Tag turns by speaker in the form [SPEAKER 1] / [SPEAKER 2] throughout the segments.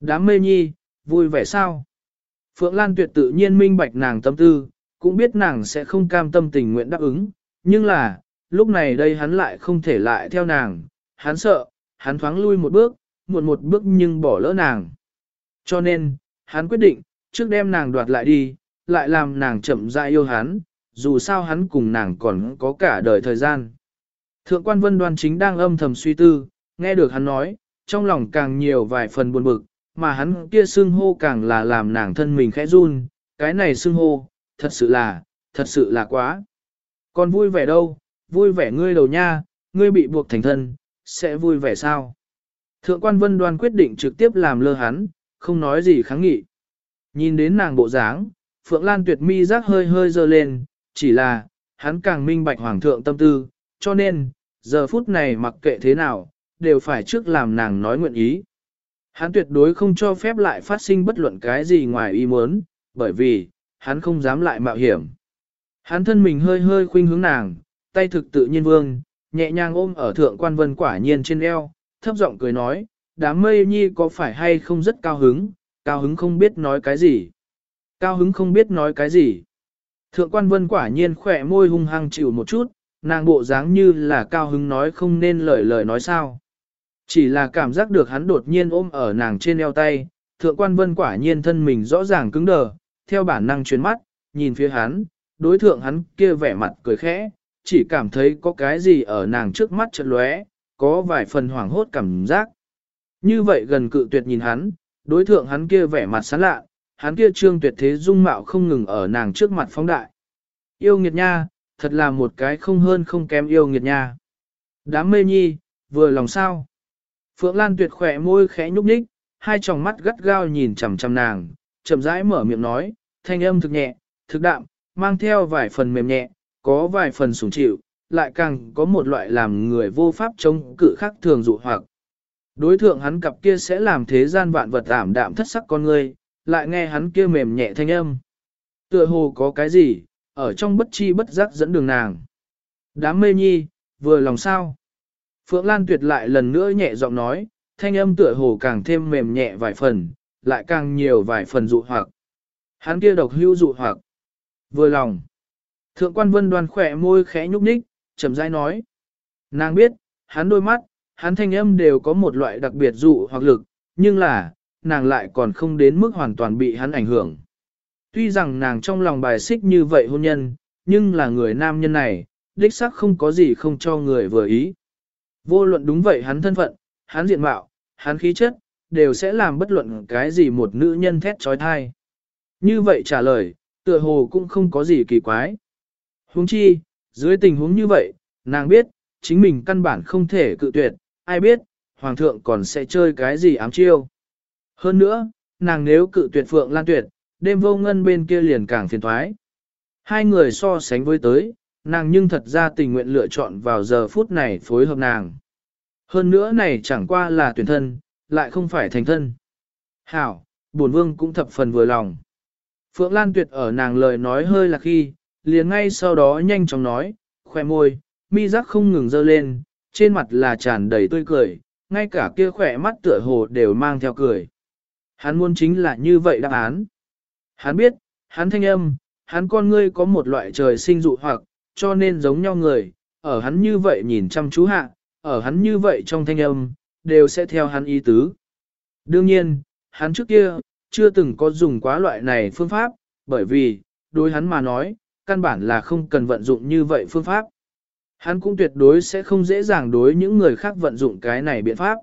[SPEAKER 1] Đám mê nhi, vui vẻ sao? Phượng Lan tuyệt tự nhiên minh bạch nàng tâm tư, cũng biết nàng sẽ không cam tâm tình nguyện đáp ứng, nhưng là, lúc này đây hắn lại không thể lại theo nàng, hắn sợ, hắn thoáng lui một bước, muộn một bước nhưng bỏ lỡ nàng. Cho nên, hắn quyết định, trước đem nàng đoạt lại đi, lại làm nàng chậm rãi yêu hắn, dù sao hắn cùng nàng còn có cả đời thời gian. Thượng quan vân đoan chính đang âm thầm suy tư, nghe được hắn nói, trong lòng càng nhiều vài phần buồn bực, mà hắn kia xưng hô càng là làm nàng thân mình khẽ run, cái này xưng hô, thật sự là, thật sự là quá. Còn vui vẻ đâu, vui vẻ ngươi đầu nha, ngươi bị buộc thành thân, sẽ vui vẻ sao? Thượng quan vân đoan quyết định trực tiếp làm lơ hắn, không nói gì kháng nghị. Nhìn đến nàng bộ dáng, Phượng Lan tuyệt mi rác hơi hơi dơ lên, chỉ là, hắn càng minh bạch hoàng thượng tâm tư, cho nên, giờ phút này mặc kệ thế nào, đều phải trước làm nàng nói nguyện ý. Hắn tuyệt đối không cho phép lại phát sinh bất luận cái gì ngoài ý muốn, bởi vì, hắn không dám lại mạo hiểm. Hắn thân mình hơi hơi khuynh hướng nàng, tay thực tự nhiên vương, nhẹ nhàng ôm ở thượng quan vân quả nhiên trên eo, thấp giọng cười nói, đám mây nhi có phải hay không rất cao hứng, cao hứng không biết nói cái gì. Cao hứng không biết nói cái gì. Thượng quan vân quả nhiên khỏe môi hung hăng chịu một chút, nàng bộ dáng như là cao hứng nói không nên lời lời nói sao. Chỉ là cảm giác được hắn đột nhiên ôm ở nàng trên eo tay, thượng quan vân quả nhiên thân mình rõ ràng cứng đờ, theo bản năng chuyến mắt, nhìn phía hắn, đối thượng hắn kia vẻ mặt cười khẽ, chỉ cảm thấy có cái gì ở nàng trước mắt chợt lóe, có vài phần hoảng hốt cảm giác. Như vậy gần cự tuyệt nhìn hắn, đối thượng hắn kia vẻ mặt sán lạ, hắn kia trương tuyệt thế dung mạo không ngừng ở nàng trước mặt phóng đại. Yêu nghiệt nha, thật là một cái không hơn không kém yêu nghiệt nha. Đám mê nhi, vừa lòng sao. Phượng Lan tuyệt khỏe môi khẽ nhúc nhích, hai tròng mắt gắt gao nhìn chằm chằm nàng, chậm rãi mở miệng nói, thanh âm thực nhẹ, thực đạm, mang theo vài phần mềm nhẹ, có vài phần sủng chịu, lại càng có một loại làm người vô pháp chống cự khác thường dụ hoặc. Đối thượng hắn cặp kia sẽ làm thế gian vạn vật ảm đạm thất sắc con người, lại nghe hắn kia mềm nhẹ thanh âm. Tựa hồ có cái gì, ở trong bất chi bất giác dẫn đường nàng. Đám mê nhi, vừa lòng sao. Phượng Lan tuyệt lại lần nữa nhẹ giọng nói, thanh âm tựa hồ càng thêm mềm nhẹ vài phần, lại càng nhiều vài phần dụ hoặc. Hắn kia độc hưu dụ hoặc. Vừa lòng. Thượng quan vân đoan khỏe môi khẽ nhúc nhích, chậm rãi nói. Nàng biết, hắn đôi mắt, hắn thanh âm đều có một loại đặc biệt dụ hoặc lực, nhưng là, nàng lại còn không đến mức hoàn toàn bị hắn ảnh hưởng. Tuy rằng nàng trong lòng bài xích như vậy hôn nhân, nhưng là người nam nhân này, đích xác không có gì không cho người vừa ý. Vô luận đúng vậy hắn thân phận, hắn diện mạo, hắn khí chất, đều sẽ làm bất luận cái gì một nữ nhân thét trói thai. Như vậy trả lời, tựa hồ cũng không có gì kỳ quái. Huống chi, dưới tình huống như vậy, nàng biết, chính mình căn bản không thể cự tuyệt, ai biết, hoàng thượng còn sẽ chơi cái gì ám chiêu. Hơn nữa, nàng nếu cự tuyệt Phượng Lan Tuyệt, đêm vô ngân bên kia liền càng phiền thoái. Hai người so sánh với tới, nàng nhưng thật ra tình nguyện lựa chọn vào giờ phút này phối hợp nàng. Hơn nữa này chẳng qua là tuyển thân, lại không phải thành thân. Hảo, bổn vương cũng thập phần vừa lòng. Phượng Lan Tuyệt ở nàng lời nói hơi là khi, liền ngay sau đó nhanh chóng nói, khoe môi, mi giác không ngừng dơ lên, trên mặt là tràn đầy tươi cười, ngay cả kia khỏe mắt tựa hồ đều mang theo cười. Hắn muốn chính là như vậy đáp án. Hắn biết, hắn thanh âm, hắn con ngươi có một loại trời sinh dụ hoặc, cho nên giống nhau người, ở hắn như vậy nhìn chăm chú hạ, ở hắn như vậy trong thanh âm, đều sẽ theo hắn ý tứ. Đương nhiên, hắn trước kia, chưa từng có dùng quá loại này phương pháp, bởi vì, đối hắn mà nói, căn bản là không cần vận dụng như vậy phương pháp. Hắn cũng tuyệt đối sẽ không dễ dàng đối những người khác vận dụng cái này biện pháp.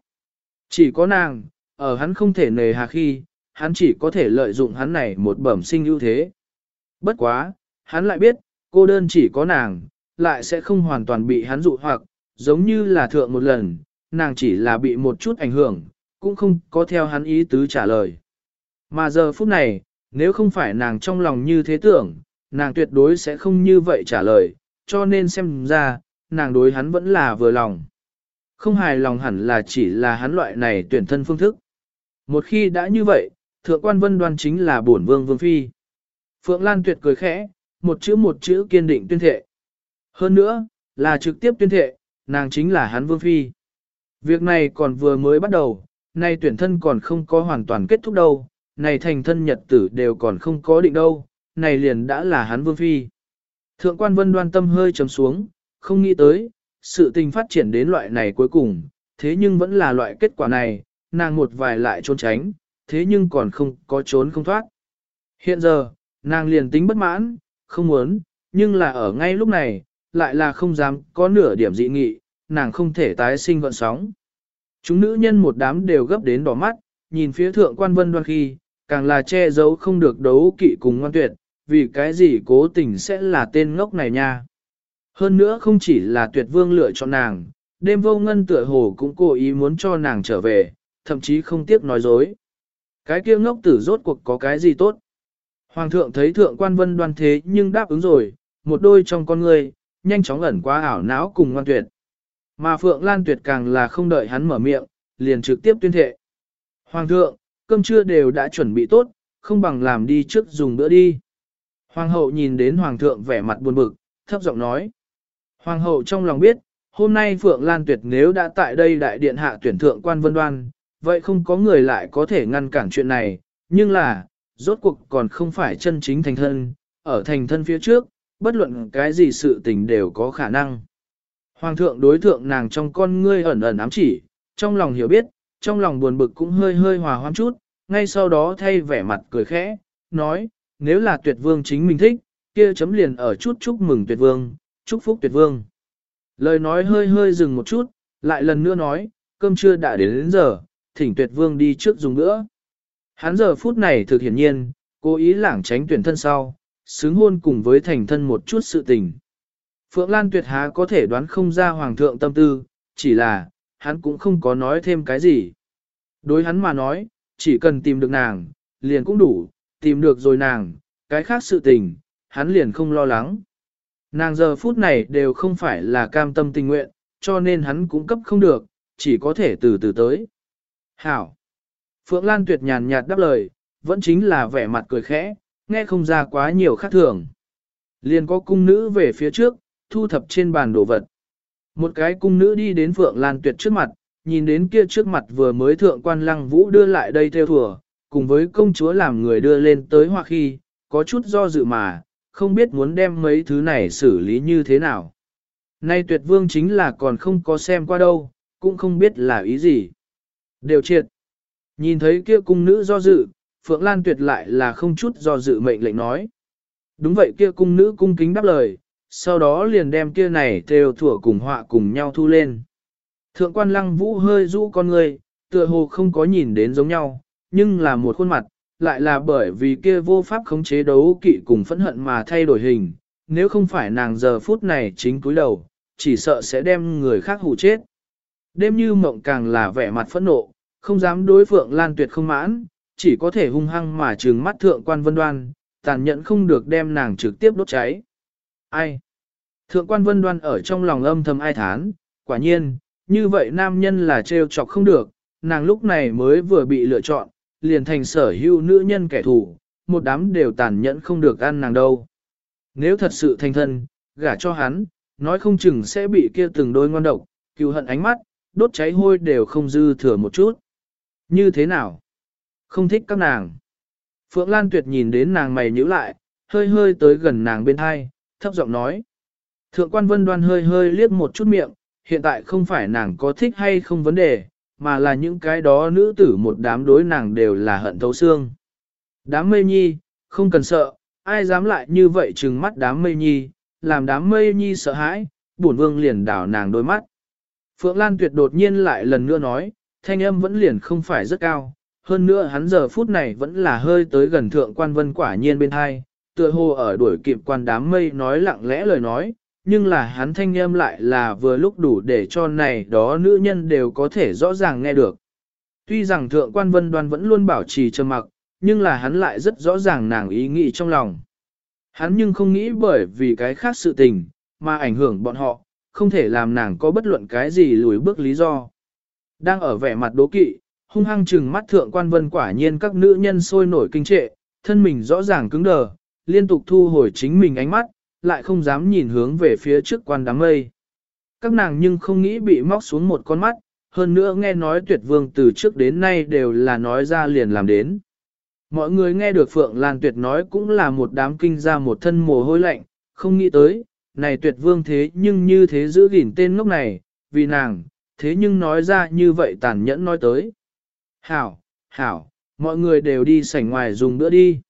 [SPEAKER 1] Chỉ có nàng, ở hắn không thể nề hà khi, hắn chỉ có thể lợi dụng hắn này một bẩm sinh ưu thế. Bất quá, hắn lại biết, cô đơn chỉ có nàng, lại sẽ không hoàn toàn bị hắn dụ hoặc, giống như là thượng một lần, nàng chỉ là bị một chút ảnh hưởng, cũng không có theo hắn ý tứ trả lời. Mà giờ phút này, nếu không phải nàng trong lòng như thế tưởng, nàng tuyệt đối sẽ không như vậy trả lời, cho nên xem ra, nàng đối hắn vẫn là vừa lòng. Không hài lòng hẳn là chỉ là hắn loại này tuyển thân phương thức. Một khi đã như vậy, thượng quan vân đoan chính là bổn vương vương phi. Phượng Lan tuyệt cười khẽ, một chữ một chữ kiên định tuyên thệ. Hơn nữa, là trực tiếp tuyên thệ, nàng chính là hắn vương phi. Việc này còn vừa mới bắt đầu, nay tuyển thân còn không có hoàn toàn kết thúc đâu, này thành thân nhật tử đều còn không có định đâu, này liền đã là hắn vương phi. Thượng quan vân đoan tâm hơi trầm xuống, không nghĩ tới, sự tình phát triển đến loại này cuối cùng, thế nhưng vẫn là loại kết quả này, nàng một vài lại trốn tránh, thế nhưng còn không có trốn không thoát. Hiện giờ, nàng liền tính bất mãn, không muốn, nhưng là ở ngay lúc này, lại là không dám có nửa điểm dị nghị, nàng không thể tái sinh gọn sóng. Chúng nữ nhân một đám đều gấp đến đỏ mắt, nhìn phía thượng quan vân đoan khi, càng là che giấu không được đấu kỵ cùng ngoan tuyệt, vì cái gì cố tình sẽ là tên ngốc này nha. Hơn nữa không chỉ là tuyệt vương lựa chọn nàng, đêm vô ngân tựa hồ cũng cố ý muốn cho nàng trở về, thậm chí không tiếc nói dối. Cái kia ngốc tử rốt cuộc có cái gì tốt. Hoàng thượng thấy thượng quan vân đoan thế nhưng đáp ứng rồi, một đôi trong con người, nhanh chóng ẩn qua ảo não cùng ngoan tuyệt. Mà Phượng Lan Tuyệt càng là không đợi hắn mở miệng, liền trực tiếp tuyên thệ. Hoàng thượng, cơm trưa đều đã chuẩn bị tốt, không bằng làm đi trước dùng bữa đi. Hoàng hậu nhìn đến Hoàng thượng vẻ mặt buồn bực, thấp giọng nói. Hoàng hậu trong lòng biết, hôm nay Phượng Lan Tuyệt nếu đã tại đây đại điện hạ tuyển thượng quan vân đoan, vậy không có người lại có thể ngăn cản chuyện này, nhưng là, rốt cuộc còn không phải chân chính thành thân, ở thành thân phía trước, bất luận cái gì sự tình đều có khả năng. Hoàng thượng đối thượng nàng trong con ngươi ẩn ẩn ám chỉ, trong lòng hiểu biết, trong lòng buồn bực cũng hơi hơi hòa hoãn chút, ngay sau đó thay vẻ mặt cười khẽ, nói, nếu là tuyệt vương chính mình thích, kia chấm liền ở chút chúc mừng tuyệt vương, chúc phúc tuyệt vương. Lời nói hơi hơi dừng một chút, lại lần nữa nói, cơm trưa đã đến, đến giờ, thỉnh tuyệt vương đi trước dùng nữa. Hắn giờ phút này thực hiển nhiên, cố ý lảng tránh tuyển thân sau, xứng hôn cùng với thành thân một chút sự tình. Phượng Lan tuyệt há có thể đoán không ra hoàng thượng tâm tư, chỉ là, hắn cũng không có nói thêm cái gì. Đối hắn mà nói, chỉ cần tìm được nàng, liền cũng đủ, tìm được rồi nàng, cái khác sự tình, hắn liền không lo lắng. Nàng giờ phút này đều không phải là cam tâm tình nguyện, cho nên hắn cũng cấp không được, chỉ có thể từ từ tới. Hảo! Phượng Lan tuyệt nhàn nhạt đáp lời, vẫn chính là vẻ mặt cười khẽ, nghe không ra quá nhiều khác thường. Liền có cung nữ về phía trước, thu thập trên bàn đồ vật. Một cái cung nữ đi đến Phượng Lan Tuyệt trước mặt, nhìn đến kia trước mặt vừa mới thượng quan lăng vũ đưa lại đây theo thùa, cùng với công chúa làm người đưa lên tới hoa khi, có chút do dự mà, không biết muốn đem mấy thứ này xử lý như thế nào. Nay tuyệt vương chính là còn không có xem qua đâu, cũng không biết là ý gì. Đều triệt. Nhìn thấy kia cung nữ do dự, Phượng Lan tuyệt lại là không chút do dự mệnh lệnh nói. Đúng vậy kia cung nữ cung kính đáp lời, sau đó liền đem kia này theo thủa cùng họa cùng nhau thu lên. Thượng quan lăng vũ hơi rũ con người, tựa hồ không có nhìn đến giống nhau, nhưng là một khuôn mặt, lại là bởi vì kia vô pháp khống chế đấu kỵ cùng phẫn hận mà thay đổi hình, nếu không phải nàng giờ phút này chính cúi đầu, chỉ sợ sẽ đem người khác hù chết. Đêm như mộng càng là vẻ mặt phẫn nộ, không dám đối phượng lan tuyệt không mãn, chỉ có thể hung hăng mà trừng mắt thượng quan vân đoan, tàn nhẫn không được đem nàng trực tiếp đốt cháy. Ai? Thượng quan vân đoan ở trong lòng âm thầm ai thán, quả nhiên, như vậy nam nhân là trêu chọc không được, nàng lúc này mới vừa bị lựa chọn, liền thành sở hữu nữ nhân kẻ thù, một đám đều tàn nhẫn không được ăn nàng đâu. Nếu thật sự thành thân, gả cho hắn, nói không chừng sẽ bị kia từng đôi ngon độc, cứu hận ánh mắt, đốt cháy hôi đều không dư thừa một chút. Như thế nào? Không thích các nàng. Phượng Lan Tuyệt nhìn đến nàng mày nhíu lại, hơi hơi tới gần nàng bên hai, thấp giọng nói. Thượng quan vân đoan hơi hơi liếc một chút miệng, hiện tại không phải nàng có thích hay không vấn đề, mà là những cái đó nữ tử một đám đối nàng đều là hận thấu xương. Đám mây nhi, không cần sợ, ai dám lại như vậy trừng mắt đám mây nhi, làm đám mây nhi sợ hãi, bổn vương liền đảo nàng đôi mắt. Phượng Lan tuyệt đột nhiên lại lần nữa nói, thanh âm vẫn liền không phải rất cao, hơn nữa hắn giờ phút này vẫn là hơi tới gần thượng quan vân quả nhiên bên hai, tựa hồ ở đuổi kịp quan đám mây nói lặng lẽ lời nói, nhưng là hắn thanh âm lại là vừa lúc đủ để cho này đó nữ nhân đều có thể rõ ràng nghe được. Tuy rằng thượng quan vân đoan vẫn luôn bảo trì trầm mặc, nhưng là hắn lại rất rõ ràng nàng ý nghĩ trong lòng. Hắn nhưng không nghĩ bởi vì cái khác sự tình, mà ảnh hưởng bọn họ, không thể làm nàng có bất luận cái gì lùi bước lý do. Đang ở vẻ mặt đố kỵ, hung hăng chừng mắt thượng quan vân quả nhiên các nữ nhân sôi nổi kinh trệ, thân mình rõ ràng cứng đờ, liên tục thu hồi chính mình ánh mắt, lại không dám nhìn hướng về phía trước quan đám mây. Các nàng nhưng không nghĩ bị móc xuống một con mắt, hơn nữa nghe nói tuyệt vương từ trước đến nay đều là nói ra liền làm đến. Mọi người nghe được Phượng Lan Tuyệt nói cũng là một đám kinh ra một thân mồ hôi lạnh, không nghĩ tới, này tuyệt vương thế nhưng như thế giữ gìn tên ngốc này, vì nàng, thế nhưng nói ra như vậy tàn nhẫn nói tới. Hảo, hảo, mọi người đều đi sảnh ngoài dùng bữa đi.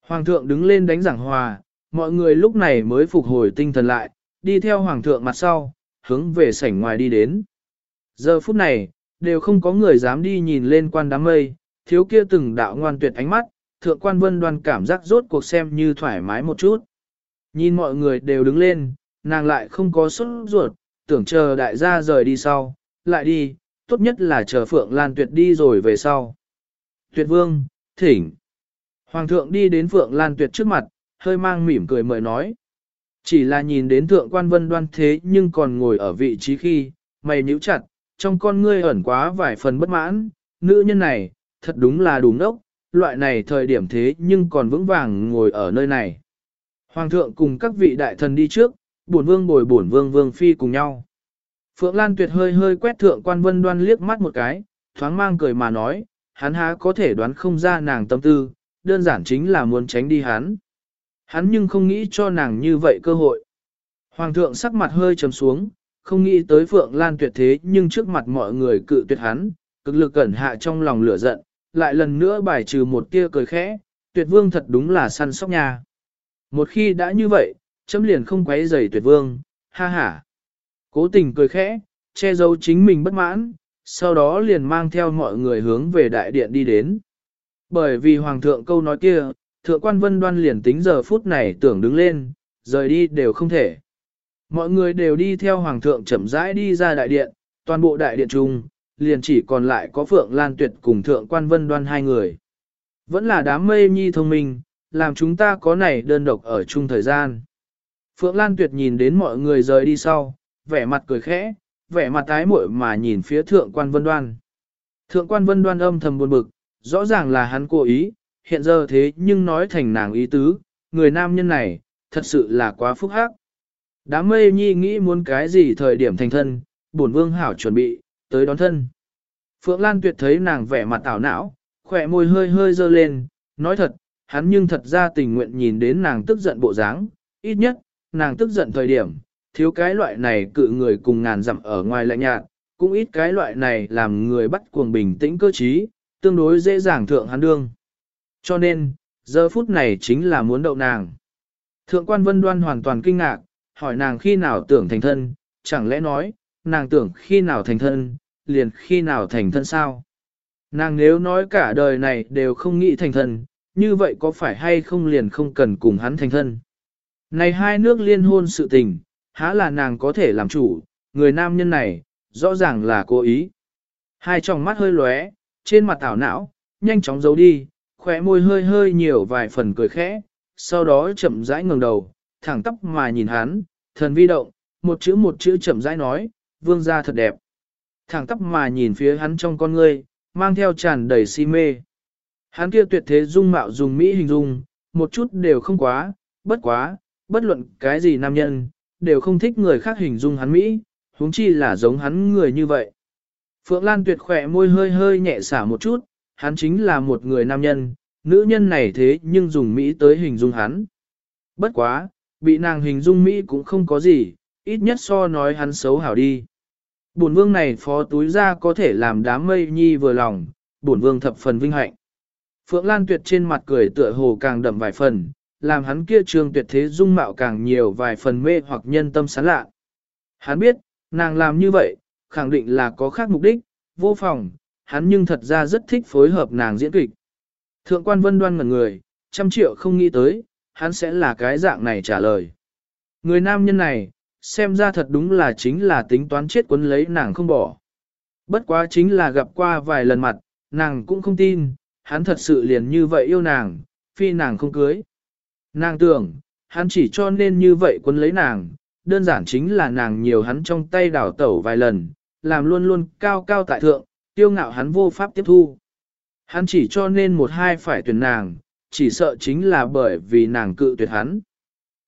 [SPEAKER 1] Hoàng thượng đứng lên đánh giảng hòa, mọi người lúc này mới phục hồi tinh thần lại, đi theo hoàng thượng mặt sau, hướng về sảnh ngoài đi đến. Giờ phút này, đều không có người dám đi nhìn lên quan đám mây, thiếu kia từng đạo ngoan tuyệt ánh mắt, thượng quan vân đoan cảm giác rốt cuộc xem như thoải mái một chút. Nhìn mọi người đều đứng lên, nàng lại không có xuất ruột, tưởng chờ đại gia rời đi sau, lại đi, tốt nhất là chờ Phượng Lan Tuyệt đi rồi về sau. Tuyệt vương, thỉnh. Hoàng thượng đi đến Phượng Lan Tuyệt trước mặt, hơi mang mỉm cười mời nói. Chỉ là nhìn đến thượng quan vân đoan thế nhưng còn ngồi ở vị trí khi, mày nhíu chặt, trong con ngươi ẩn quá vài phần bất mãn, nữ nhân này, thật đúng là đúng đốc, loại này thời điểm thế nhưng còn vững vàng ngồi ở nơi này. Hoàng thượng cùng các vị đại thần đi trước, bổn vương bồi bổn vương vương phi cùng nhau. Phượng Lan Tuyệt hơi hơi quét thượng quan vân đoan liếc mắt một cái, thoáng mang cười mà nói, hắn há có thể đoán không ra nàng tâm tư, đơn giản chính là muốn tránh đi hắn. Hắn nhưng không nghĩ cho nàng như vậy cơ hội. Hoàng thượng sắc mặt hơi trầm xuống, không nghĩ tới Phượng Lan tuyệt thế nhưng trước mặt mọi người cự tuyệt hắn, cực lực cẩn hạ trong lòng lửa giận, lại lần nữa bài trừ một tia cười khẽ, tuyệt vương thật đúng là săn sóc nhà. Một khi đã như vậy, chấm liền không quấy rầy tuyệt vương, ha ha. Cố tình cười khẽ, che giấu chính mình bất mãn, sau đó liền mang theo mọi người hướng về đại điện đi đến. Bởi vì hoàng thượng câu nói kia, thượng quan vân đoan liền tính giờ phút này tưởng đứng lên, rời đi đều không thể. Mọi người đều đi theo hoàng thượng chậm rãi đi ra đại điện, toàn bộ đại điện chung, liền chỉ còn lại có Phượng Lan Tuyệt cùng thượng quan vân đoan hai người. Vẫn là đám mây nhi thông minh, làm chúng ta có này đơn độc ở chung thời gian. Phượng Lan Tuyệt nhìn đến mọi người rời đi sau, vẻ mặt cười khẽ, vẻ mặt tái muội mà nhìn phía thượng quan vân đoan. Thượng quan vân đoan âm thầm buồn bực, rõ ràng là hắn cố ý, hiện giờ thế nhưng nói thành nàng ý tứ, người nam nhân này, thật sự là quá phúc hắc. Đám mây nhi nghĩ muốn cái gì thời điểm thành thân, bổn vương hảo chuẩn bị, tới đón thân. Phượng Lan tuyệt thấy nàng vẻ mặt tảo não, khỏe môi hơi hơi dơ lên, nói thật, hắn nhưng thật ra tình nguyện nhìn đến nàng tức giận bộ dáng, ít nhất, nàng tức giận thời điểm, thiếu cái loại này cự người cùng ngàn dặm ở ngoài lạnh nhạt, cũng ít cái loại này làm người bắt cuồng bình tĩnh cơ trí, tương đối dễ dàng thượng hắn đương. Cho nên, giờ phút này chính là muốn đậu nàng. Thượng quan vân đoan hoàn toàn kinh ngạc, hỏi nàng khi nào tưởng thành thân, chẳng lẽ nói, nàng tưởng khi nào thành thân, liền khi nào thành thân sao? Nàng nếu nói cả đời này đều không nghĩ thành thân, như vậy có phải hay không liền không cần cùng hắn thành thân? Này hai nước liên hôn sự tình, há là nàng có thể làm chủ, người nam nhân này, rõ ràng là cố ý. Hai tròng mắt hơi lóe, trên mặt tảo não, nhanh chóng giấu đi, khóe môi hơi hơi nhiều vài phần cười khẽ, sau đó chậm rãi ngẩng đầu, thẳng tóc mà nhìn hắn, thần vi động, một chữ một chữ chậm rãi nói, vương gia thật đẹp. Thẳng tóc mà nhìn phía hắn trong con ngươi, mang theo tràn đầy si mê. Hắn kia tuyệt thế dung mạo dùng mỹ hình dung, một chút đều không quá, bất quá, bất luận cái gì nam nhân, đều không thích người khác hình dung hắn mỹ, huống chi là giống hắn người như vậy. Phượng Lan tuyệt khỏe môi hơi hơi nhẹ xả một chút, hắn chính là một người nam nhân, nữ nhân này thế nhưng dùng Mỹ tới hình dung hắn. Bất quá, bị nàng hình dung Mỹ cũng không có gì, ít nhất so nói hắn xấu hảo đi. Bổn vương này phó túi ra có thể làm đám mây nhi vừa lòng, bổn vương thập phần vinh hạnh. Phượng Lan tuyệt trên mặt cười tựa hồ càng đậm vài phần, làm hắn kia trường tuyệt thế dung mạo càng nhiều vài phần mê hoặc nhân tâm sán lạ. Hắn biết, nàng làm như vậy, khẳng định là có khác mục đích, vô phòng, hắn nhưng thật ra rất thích phối hợp nàng diễn kịch. Thượng quan vân đoan ngẩn người, trăm triệu không nghĩ tới, hắn sẽ là cái dạng này trả lời. Người nam nhân này, xem ra thật đúng là chính là tính toán chết quấn lấy nàng không bỏ. Bất quá chính là gặp qua vài lần mặt, nàng cũng không tin, hắn thật sự liền như vậy yêu nàng, phi nàng không cưới. Nàng tưởng, hắn chỉ cho nên như vậy quân lấy nàng, đơn giản chính là nàng nhiều hắn trong tay đảo tẩu vài lần, làm luôn luôn cao cao tại thượng, tiêu ngạo hắn vô pháp tiếp thu. Hắn chỉ cho nên một hai phải tuyển nàng, chỉ sợ chính là bởi vì nàng cự tuyệt hắn.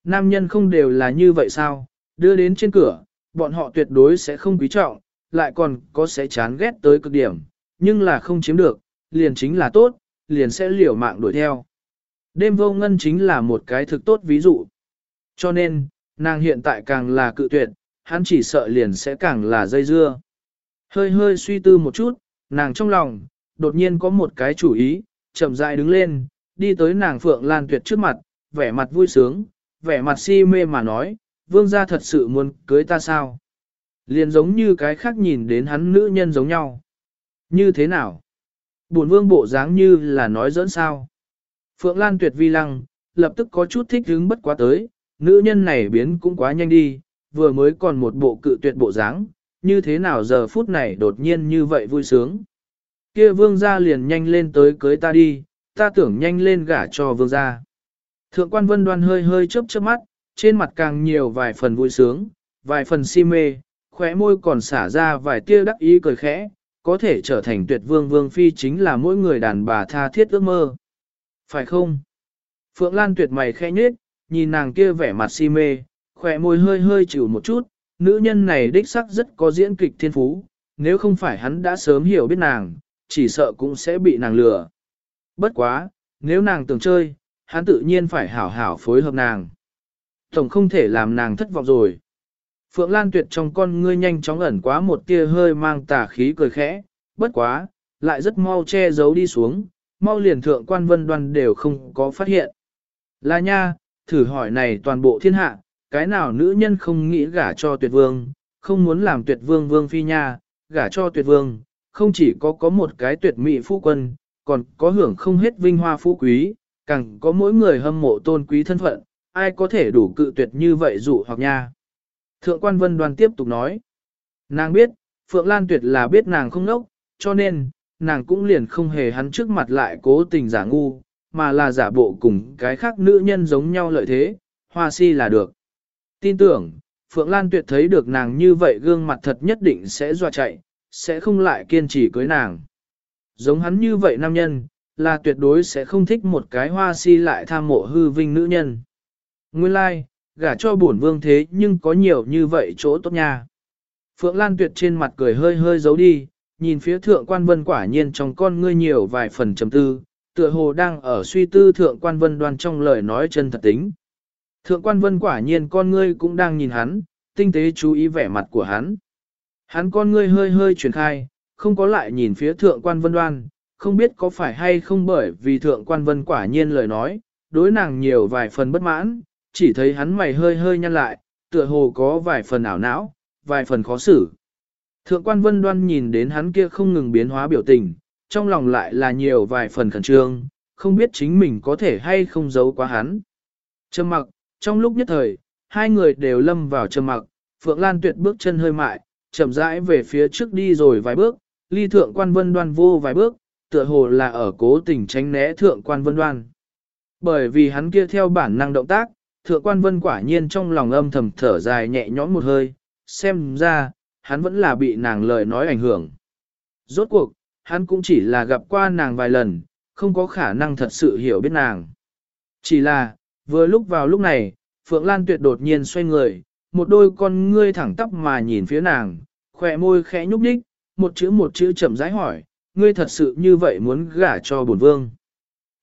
[SPEAKER 1] Nam nhân không đều là như vậy sao, đưa đến trên cửa, bọn họ tuyệt đối sẽ không quý trọng, lại còn có sẽ chán ghét tới cực điểm, nhưng là không chiếm được, liền chính là tốt, liền sẽ liều mạng đuổi theo. Đêm vô ngân chính là một cái thực tốt ví dụ. Cho nên, nàng hiện tại càng là cự tuyệt, hắn chỉ sợ liền sẽ càng là dây dưa. Hơi hơi suy tư một chút, nàng trong lòng, đột nhiên có một cái chủ ý, chậm rãi đứng lên, đi tới nàng Phượng Lan Tuyệt trước mặt, vẻ mặt vui sướng, vẻ mặt si mê mà nói, vương gia thật sự muốn cưới ta sao? Liền giống như cái khác nhìn đến hắn nữ nhân giống nhau. Như thế nào? Bổn vương bộ dáng như là nói giỡn sao? Phượng Lan Tuyệt vi lăng, lập tức có chút thích hứng bất quá tới, nữ nhân này biến cũng quá nhanh đi, vừa mới còn một bộ cự tuyệt bộ dáng, như thế nào giờ phút này đột nhiên như vậy vui sướng. Kia vương gia liền nhanh lên tới cưới ta đi, ta tưởng nhanh lên gả cho vương gia. Thượng quan vân đoan hơi hơi chớp chớp mắt, trên mặt càng nhiều vài phần vui sướng, vài phần si mê, khóe môi còn xả ra vài tia đắc ý cười khẽ, có thể trở thành tuyệt vương vương phi chính là mỗi người đàn bà tha thiết ước mơ. Phải không? Phượng Lan tuyệt mày khẽ nhếch, nhìn nàng kia vẻ mặt si mê, khỏe môi hơi hơi chịu một chút, nữ nhân này đích sắc rất có diễn kịch thiên phú, nếu không phải hắn đã sớm hiểu biết nàng, chỉ sợ cũng sẽ bị nàng lừa. Bất quá, nếu nàng tưởng chơi, hắn tự nhiên phải hảo hảo phối hợp nàng. Tổng không thể làm nàng thất vọng rồi. Phượng Lan Tuyệt trong con ngươi nhanh chóng ẩn quá một tia hơi mang tà khí cười khẽ, bất quá, lại rất mau che giấu đi xuống, mau liền thượng quan vân đoan đều không có phát hiện. Là nha, thử hỏi này toàn bộ thiên hạ, cái nào nữ nhân không nghĩ gả cho tuyệt vương, không muốn làm tuyệt vương vương phi nha, gả cho tuyệt vương, không chỉ có có một cái tuyệt mỹ phu quân, còn có hưởng không hết vinh hoa phú quý, càng có mỗi người hâm mộ tôn quý thân phận, ai có thể đủ cự tuyệt như vậy dụ hoặc nha. Thượng quan vân đoàn tiếp tục nói, nàng biết, Phượng Lan Tuyệt là biết nàng không nốc, cho nên, nàng cũng liền không hề hắn trước mặt lại cố tình giả ngu, mà là giả bộ cùng cái khác nữ nhân giống nhau lợi thế, hoa si là được. Tin tưởng, Phượng Lan Tuyệt thấy được nàng như vậy gương mặt thật nhất định sẽ dọa chạy, sẽ không lại kiên trì cưới nàng. Giống hắn như vậy nam nhân, là tuyệt đối sẽ không thích một cái hoa si lại tham mộ hư vinh nữ nhân. Nguyên lai, like, gả cho bổn vương thế nhưng có nhiều như vậy chỗ tốt nha. Phượng Lan Tuyệt trên mặt cười hơi hơi giấu đi, nhìn phía thượng quan vân quả nhiên trong con ngươi nhiều vài phần trầm tư, tựa hồ đang ở suy tư thượng quan vân đoan trong lời nói chân thật tính. Thượng quan vân quả nhiên con ngươi cũng đang nhìn hắn, tinh tế chú ý vẻ mặt của hắn. Hắn con ngươi hơi hơi chuyển khai, không có lại nhìn phía thượng quan vân đoan, không biết có phải hay không bởi vì thượng quan vân quả nhiên lời nói, đối nàng nhiều vài phần bất mãn, chỉ thấy hắn mày hơi hơi nhăn lại, tựa hồ có vài phần ảo não, vài phần khó xử. Thượng quan vân đoan nhìn đến hắn kia không ngừng biến hóa biểu tình, trong lòng lại là nhiều vài phần khẩn trương, không biết chính mình có thể hay không giấu quá hắn. Trầm mặc, trong lúc nhất thời, hai người đều lâm vào trầm mặc, Phượng Lan tuyệt bước chân hơi mại, chậm rãi về phía trước đi rồi vài bước, ly thượng quan vân đoan vô vài bước, tựa hồ là ở cố tình tránh né thượng quan vân đoan. Bởi vì hắn kia theo bản năng động tác, thượng quan vân quả nhiên trong lòng âm thầm thở dài nhẹ nhõm một hơi, xem ra, hắn vẫn là bị nàng lời nói ảnh hưởng. Rốt cuộc, hắn cũng chỉ là gặp qua nàng vài lần, không có khả năng thật sự hiểu biết nàng. Chỉ là, vừa lúc vào lúc này, Phượng Lan tuyệt đột nhiên xoay người, một đôi con ngươi thẳng tắp mà nhìn phía nàng, khỏe môi khẽ nhúc nhích, một chữ một chữ chậm rãi hỏi, ngươi thật sự như vậy muốn gả cho bổn vương.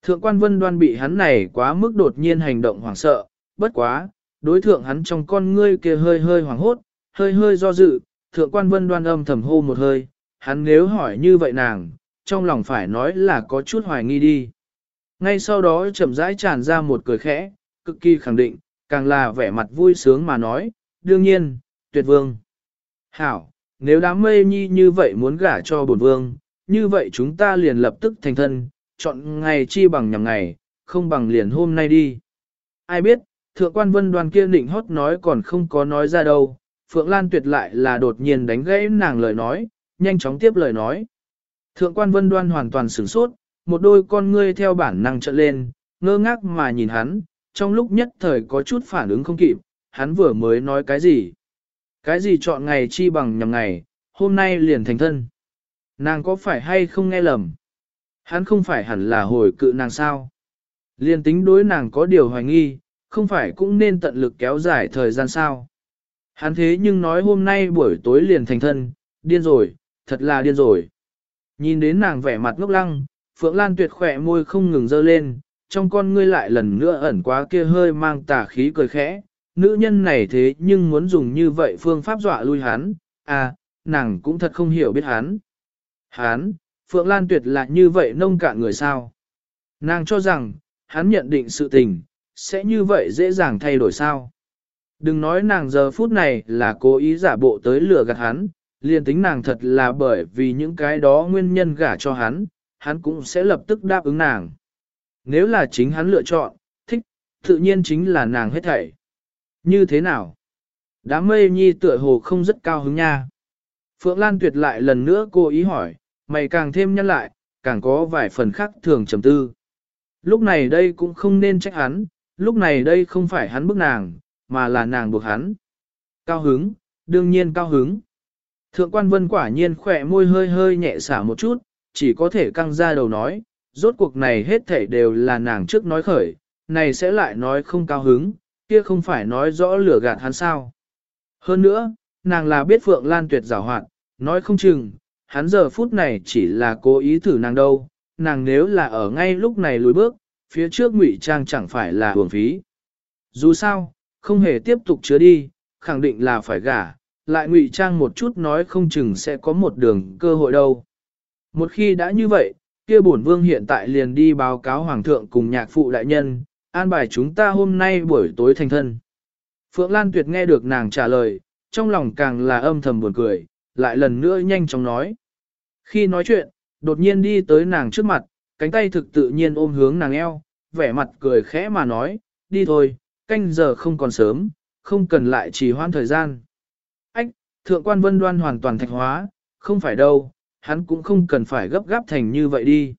[SPEAKER 1] Thượng quan vân đoan bị hắn này quá mức đột nhiên hành động hoảng sợ, bất quá, đối thượng hắn trong con ngươi kia hơi hơi hoảng hốt, hơi hơi do dự, thượng quan vân đoan âm thầm hô một hơi, hắn nếu hỏi như vậy nàng, trong lòng phải nói là có chút hoài nghi đi. Ngay sau đó chậm rãi tràn ra một cười khẽ, cực kỳ khẳng định, càng là vẻ mặt vui sướng mà nói, đương nhiên, tuyệt vương. Hảo, nếu đám mây nhi như vậy muốn gả cho bổn vương, như vậy chúng ta liền lập tức thành thân, chọn ngày chi bằng nhằm ngày, không bằng liền hôm nay đi. Ai biết, thượng quan vân đoàn kia định hót nói còn không có nói ra đâu, Phượng Lan tuyệt lại là đột nhiên đánh gãy nàng lời nói, nhanh chóng tiếp lời nói. Thượng quan vân đoan hoàn toàn sửng sốt, một đôi con ngươi theo bản năng trợn lên, ngơ ngác mà nhìn hắn, trong lúc nhất thời có chút phản ứng không kịp, hắn vừa mới nói cái gì. Cái gì chọn ngày chi bằng nhằm ngày, hôm nay liền thành thân. Nàng có phải hay không nghe lầm? Hắn không phải hẳn là hồi cự nàng sao? Liên tính đối nàng có điều hoài nghi, không phải cũng nên tận lực kéo dài thời gian sao? Hắn thế nhưng nói hôm nay buổi tối liền thành thân, điên rồi, thật là điên rồi. Nhìn đến nàng vẻ mặt ngốc lăng, Phượng Lan tuyệt khỏe môi không ngừng dơ lên, trong con ngươi lại lần nữa ẩn quá kia hơi mang tà khí cười khẽ. Nữ nhân này thế nhưng muốn dùng như vậy phương pháp dọa lui hắn, à, nàng cũng thật không hiểu biết hắn. Hắn, Phượng Lan tuyệt là như vậy nông cạn người sao. Nàng cho rằng, hắn nhận định sự tình, sẽ như vậy dễ dàng thay đổi sao. Đừng nói nàng giờ phút này là cố ý giả bộ tới lừa gạt hắn, liền tính nàng thật là bởi vì những cái đó nguyên nhân gả cho hắn, hắn cũng sẽ lập tức đáp ứng nàng. Nếu là chính hắn lựa chọn, thích, tự nhiên chính là nàng hết thảy. Như thế nào? Đám mây nhi tựa hồ không rất cao hứng nha. Phượng Lan tuyệt lại lần nữa cô ý hỏi, mày càng thêm nhân lại, càng có vài phần khác thường trầm tư. Lúc này đây cũng không nên trách hắn, lúc này đây không phải hắn bức nàng, mà là nàng buộc hắn. Cao hứng, đương nhiên cao hứng. Thượng quan vân quả nhiên khỏe môi hơi hơi nhẹ xả một chút, chỉ có thể căng ra đầu nói, rốt cuộc này hết thảy đều là nàng trước nói khởi, này sẽ lại nói không cao hứng, kia không phải nói rõ lửa gạt hắn sao. Hơn nữa, nàng là biết Phượng Lan tuyệt giảo hoạt, nói không chừng, hắn giờ phút này chỉ là cố ý thử nàng đâu, nàng nếu là ở ngay lúc này lùi bước, phía trước ngụy trang chẳng phải là hưởng phí. Dù sao, không hề tiếp tục chứa đi, khẳng định là phải gả, lại ngụy trang một chút nói không chừng sẽ có một đường cơ hội đâu. Một khi đã như vậy, kia bổn vương hiện tại liền đi báo cáo hoàng thượng cùng nhạc phụ đại nhân, an bài chúng ta hôm nay buổi tối thành thân. Phượng Lan Tuyệt nghe được nàng trả lời, trong lòng càng là âm thầm buồn cười, lại lần nữa nhanh chóng nói. Khi nói chuyện, đột nhiên đi tới nàng trước mặt, cánh tay thực tự nhiên ôm hướng nàng eo, vẻ mặt cười khẽ mà nói, đi thôi, canh giờ không còn sớm, không cần lại trì hoãn thời gian. Ách, thượng quan vân đoan hoàn toàn thạch hóa, không phải đâu, hắn cũng không cần phải gấp gáp thành như vậy đi.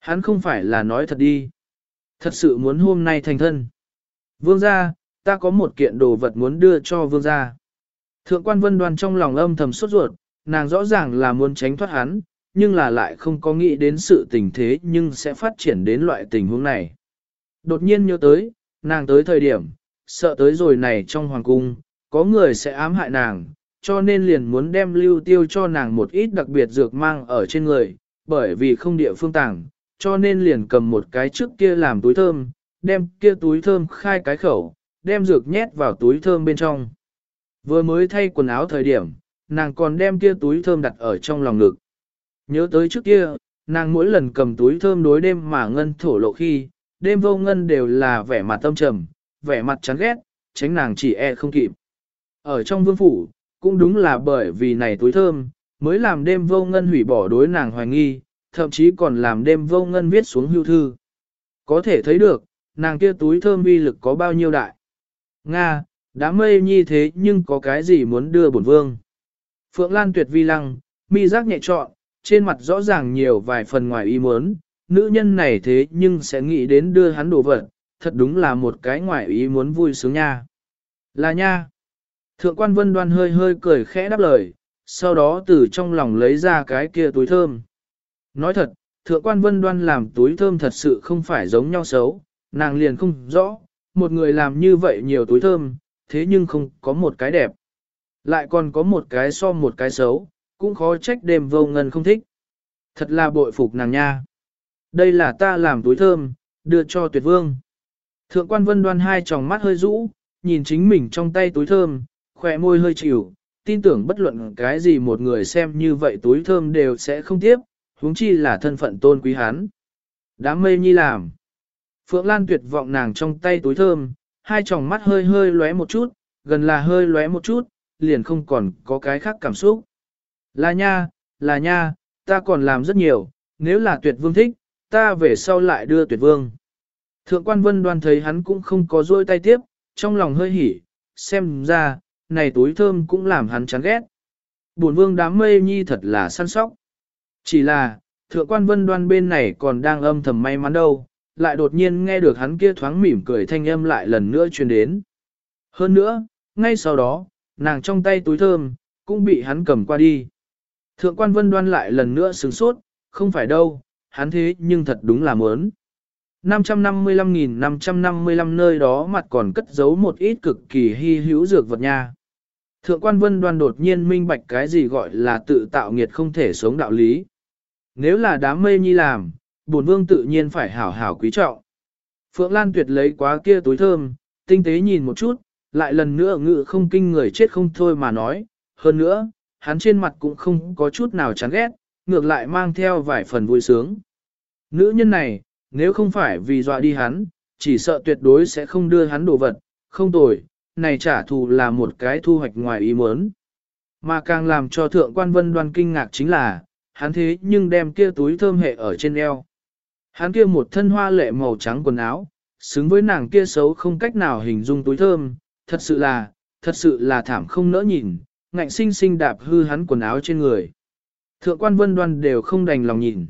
[SPEAKER 1] Hắn không phải là nói thật đi. Thật sự muốn hôm nay thành thân. Vương gia, ta có một kiện đồ vật muốn đưa cho vương gia. Thượng quan vân đoan trong lòng âm thầm sốt ruột, nàng rõ ràng là muốn tránh thoát hắn, nhưng là lại không có nghĩ đến sự tình thế nhưng sẽ phát triển đến loại tình huống này. Đột nhiên nhớ tới, nàng tới thời điểm, sợ tới rồi này trong hoàng cung, có người sẽ ám hại nàng, cho nên liền muốn đem lưu tiêu cho nàng một ít đặc biệt dược mang ở trên người, bởi vì không địa phương tàng, cho nên liền cầm một cái trước kia làm túi thơm, đem kia túi thơm khai cái khẩu, đem dược nhét vào túi thơm bên trong. Vừa mới thay quần áo thời điểm, nàng còn đem kia túi thơm đặt ở trong lòng ngực. Nhớ tới trước kia, nàng mỗi lần cầm túi thơm đối đêm mà ngân thổ lộ khi, đêm vô ngân đều là vẻ mặt tâm trầm, vẻ mặt chán ghét, tránh nàng chỉ e không kịp. Ở trong vương phủ, cũng đúng là bởi vì này túi thơm, mới làm đêm vô ngân hủy bỏ đối nàng hoài nghi, thậm chí còn làm đêm vô ngân viết xuống hưu thư. Có thể thấy được, nàng kia túi thơm uy lực có bao nhiêu đại. Nga, đám mây như thế nhưng có cái gì muốn đưa bổn vương. Phượng Lan tuyệt vi lăng, mi giác nhẹ trọn, trên mặt rõ ràng nhiều vài phần ngoài ý muốn, nữ nhân này thế nhưng sẽ nghĩ đến đưa hắn đồ vật, thật đúng là một cái ngoại ý muốn vui sướng nha. Là nha. Thượng quan vân đoan hơi hơi cười khẽ đáp lời, sau đó từ trong lòng lấy ra cái kia túi thơm. Nói thật, thượng quan vân đoan làm túi thơm thật sự không phải giống nhau xấu, nàng liền không rõ, một người làm như vậy nhiều túi thơm, thế nhưng không có một cái đẹp. Lại còn có một cái so một cái xấu, cũng khó trách đêm vô ngân không thích. Thật là bội phục nàng nha. Đây là ta làm túi thơm, đưa cho tuyệt vương. Thượng quan vân đoan hai tròng mắt hơi rũ, nhìn chính mình trong tay túi thơm, khỏe môi hơi chịu, tin tưởng bất luận cái gì một người xem như vậy túi thơm đều sẽ không tiếp, huống chi là thân phận tôn quý hán Đám mây nhi làm. Phượng Lan tuyệt vọng nàng trong tay túi thơm, hai tròng mắt hơi hơi lóe một chút, gần là hơi lóe một chút, liền không còn có cái khác cảm xúc. Là nha, là nha, ta còn làm rất nhiều, nếu là tuyệt vương thích, ta về sau lại đưa tuyệt vương. Thượng quan vân đoan thấy hắn cũng không có dôi tay tiếp, trong lòng hơi hỉ, xem ra, này túi thơm cũng làm hắn chán ghét. Bổn vương đám mây nhi thật là săn sóc. Chỉ là, thượng quan vân đoan bên này còn đang âm thầm may mắn đâu, lại đột nhiên nghe được hắn kia thoáng mỉm cười thanh âm lại lần nữa truyền đến. Hơn nữa, ngay sau đó, nàng trong tay túi thơm, cũng bị hắn cầm qua đi. Thượng quan vân đoan lại lần nữa sướng sốt, không phải đâu, hắn thế nhưng thật đúng là mớn. 555.555 nơi đó mặt còn cất giấu một ít cực kỳ hy hữu dược vật nha. Thượng quan vân đoan đột nhiên minh bạch cái gì gọi là tự tạo nghiệt không thể sống đạo lý. Nếu là đám mây nhi làm, bổn vương tự nhiên phải hảo hảo quý trọng. Phượng Lan tuyệt lấy quá kia túi thơm, tinh tế nhìn một chút, lại lần nữa ngự không kinh người chết không thôi mà nói, hơn nữa, hắn trên mặt cũng không có chút nào chán ghét, ngược lại mang theo vài phần vui sướng. Nữ nhân này, nếu không phải vì dọa đi hắn, chỉ sợ tuyệt đối sẽ không đưa hắn đồ vật, không tồi, này trả thù là một cái thu hoạch ngoài ý muốn. Mà càng làm cho thượng quan vân đoan kinh ngạc chính là, hắn thế nhưng đem kia túi thơm hệ ở trên eo. Hắn kia một thân hoa lệ màu trắng quần áo, xứng với nàng kia xấu không cách nào hình dung túi thơm, thật sự là, thật sự là thảm không nỡ nhìn, ngạnh sinh sinh đạp hư hắn quần áo trên người. Thượng quan vân đoan đều không đành lòng nhìn.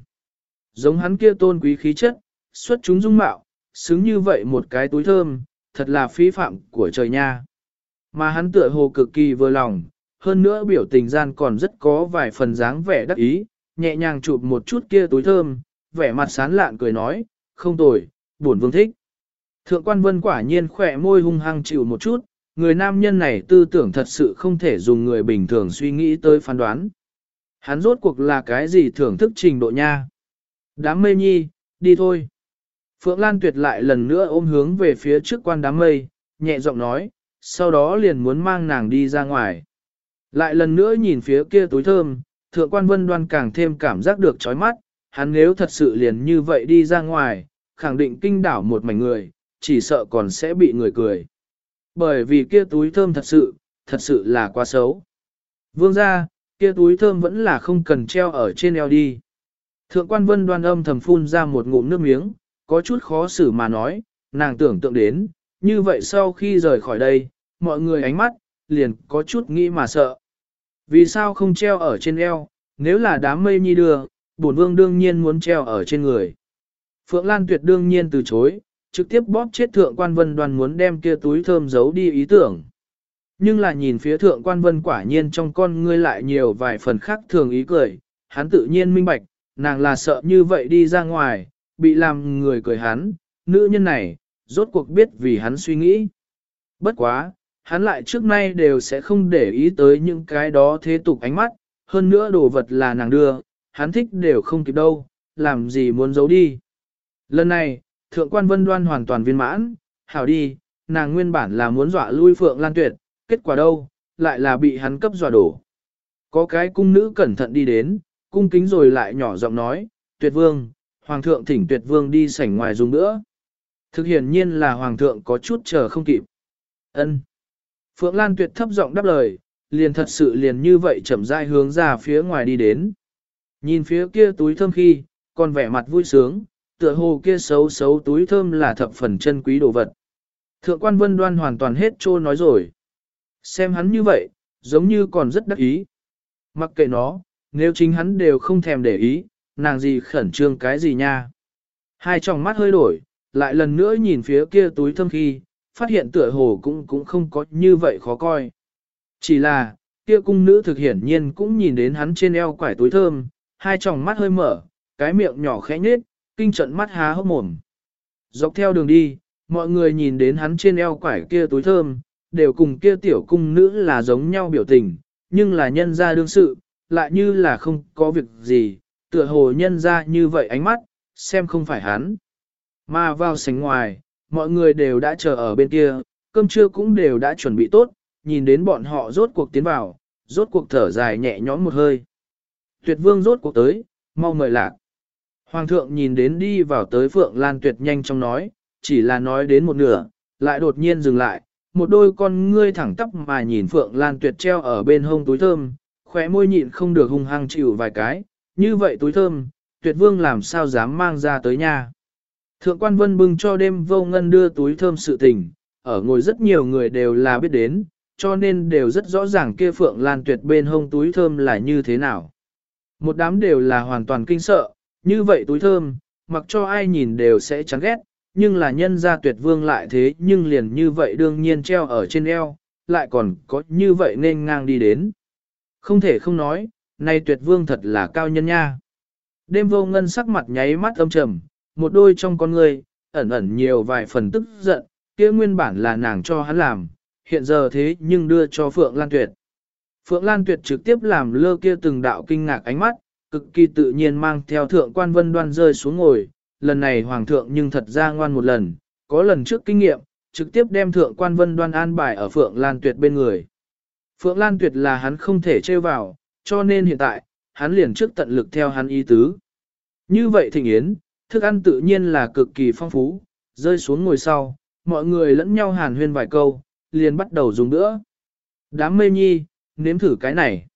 [SPEAKER 1] Giống hắn kia tôn quý khí chất, xuất chúng dung mạo, xứng như vậy một cái túi thơm, thật là phí phạm của trời nha. Mà hắn tựa hồ cực kỳ vừa lòng, hơn nữa biểu tình gian còn rất có vài phần dáng vẻ đắc ý, nhẹ nhàng chụp một chút kia túi thơm, vẻ mặt sán lạn cười nói, không tồi, buồn vương thích. Thượng quan vân quả nhiên khỏe môi hung hăng chịu một chút, người nam nhân này tư tưởng thật sự không thể dùng người bình thường suy nghĩ tới phán đoán. Hắn rốt cuộc là cái gì thưởng thức trình độ nha. Đám mây nhi, đi thôi. Phượng Lan tuyệt lại lần nữa ôm hướng về phía trước quan đám mây, nhẹ giọng nói, sau đó liền muốn mang nàng đi ra ngoài. Lại lần nữa nhìn phía kia túi thơm, thượng quan vân đoan càng thêm cảm giác được chói mắt, hắn nếu thật sự liền như vậy đi ra ngoài, khẳng định kinh đảo một mảnh người, chỉ sợ còn sẽ bị người cười. Bởi vì kia túi thơm thật sự, thật sự là quá xấu. Vương ra, kia túi thơm vẫn là không cần treo ở trên eo đi. Thượng quan vân đoan âm thầm phun ra một ngụm nước miếng, có chút khó xử mà nói, nàng tưởng tượng đến, như vậy sau khi rời khỏi đây, mọi người ánh mắt, liền có chút nghĩ mà sợ. Vì sao không treo ở trên eo, nếu là đám mây nhi đưa, bổn vương đương nhiên muốn treo ở trên người. Phượng Lan tuyệt đương nhiên từ chối, trực tiếp bóp chết thượng quan vân đoàn muốn đem kia túi thơm giấu đi ý tưởng. Nhưng là nhìn phía thượng quan vân quả nhiên trong con ngươi lại nhiều vài phần khác thường ý cười, hắn tự nhiên minh bạch, nàng là sợ như vậy đi ra ngoài, bị làm người cười hắn, nữ nhân này, rốt cuộc biết vì hắn suy nghĩ. Bất quá, hắn lại trước nay đều sẽ không để ý tới những cái đó thế tục ánh mắt, hơn nữa đồ vật là nàng đưa, hắn thích đều không kịp đâu, làm gì muốn giấu đi. Lần này, thượng quan vân đoan hoàn toàn viên mãn, hảo đi, nàng nguyên bản là muốn dọa lui phượng lan tuyệt, kết quả đâu, lại là bị hắn cấp dọa đổ. Có cái cung nữ cẩn thận đi đến, cung kính rồi lại nhỏ giọng nói, tuyệt vương, hoàng thượng thỉnh tuyệt vương đi sảnh ngoài dùng nữa. Thực hiện nhiên là hoàng thượng có chút chờ không kịp. ân Phượng Lan tuyệt thấp giọng đáp lời, liền thật sự liền như vậy chậm rãi hướng ra phía ngoài đi đến. Nhìn phía kia túi thơm khi, còn vẻ mặt vui sướng, tựa hồ kia xấu xấu túi thơm là thập phần chân quý đồ vật. Thượng quan vân đoan hoàn toàn hết trô nói rồi. Xem hắn như vậy, giống như còn rất đắc ý. Mặc kệ nó, nếu chính hắn đều không thèm để ý, nàng gì khẩn trương cái gì nha. Hai tròng mắt hơi đổi, lại lần nữa nhìn phía kia túi thơm khi, phát hiện tựa hồ cũng cũng không có như vậy khó coi. Chỉ là, kia cung nữ thực hiển nhiên cũng nhìn đến hắn trên eo quải túi thơm, hai tròng mắt hơi mở, cái miệng nhỏ khẽ nhếch, kinh trận mắt há hốc mồm. Dọc theo đường đi, mọi người nhìn đến hắn trên eo quải kia túi thơm, đều cùng kia tiểu cung nữ là giống nhau biểu tình, nhưng là nhân ra đương sự, lại như là không có việc gì, tựa hồ nhân ra như vậy ánh mắt, xem không phải hắn. Mà vào sánh ngoài, mọi người đều đã chờ ở bên kia, cơm trưa cũng đều đã chuẩn bị tốt, nhìn đến bọn họ rốt cuộc tiến vào, rốt cuộc thở dài nhẹ nhõm một hơi. Tuyệt vương rốt cuộc tới, mau mời lạc. Hoàng thượng nhìn đến đi vào tới Phượng Lan Tuyệt nhanh trong nói, chỉ là nói đến một nửa, lại đột nhiên dừng lại, một đôi con ngươi thẳng tắp mà nhìn Phượng Lan Tuyệt treo ở bên hông túi thơm, khóe môi nhịn không được hung hăng chịu vài cái, như vậy túi thơm, Tuyệt Vương làm sao dám mang ra tới nhà. Thượng quan vân bưng cho đêm vô ngân đưa túi thơm sự tình, ở ngồi rất nhiều người đều là biết đến, cho nên đều rất rõ ràng kia Phượng Lan Tuyệt bên hông túi thơm là như thế nào. Một đám đều là hoàn toàn kinh sợ, như vậy túi thơm, mặc cho ai nhìn đều sẽ chán ghét, nhưng là nhân gia tuyệt vương lại thế nhưng liền như vậy đương nhiên treo ở trên eo, lại còn có như vậy nên ngang đi đến. Không thể không nói, nay tuyệt vương thật là cao nhân nha. Đêm vô ngân sắc mặt nháy mắt âm trầm, một đôi trong con người, ẩn ẩn nhiều vài phần tức giận, kia nguyên bản là nàng cho hắn làm, hiện giờ thế nhưng đưa cho Phượng Lan Tuyệt. Phượng Lan Tuyệt trực tiếp làm lơ kia từng đạo kinh ngạc ánh mắt, cực kỳ tự nhiên mang theo thượng quan vân đoan rơi xuống ngồi, lần này hoàng thượng nhưng thật ra ngoan một lần, có lần trước kinh nghiệm, trực tiếp đem thượng quan vân đoan an bài ở Phượng Lan Tuyệt bên người. Phượng Lan Tuyệt là hắn không thể trêu vào, cho nên hiện tại, hắn liền trước tận lực theo hắn ý tứ. Như vậy thịnh yến, thức ăn tự nhiên là cực kỳ phong phú, rơi xuống ngồi sau, mọi người lẫn nhau hàn huyên vài câu, liền bắt đầu dùng nữa. Đám mê nhi, nếm thử cái này.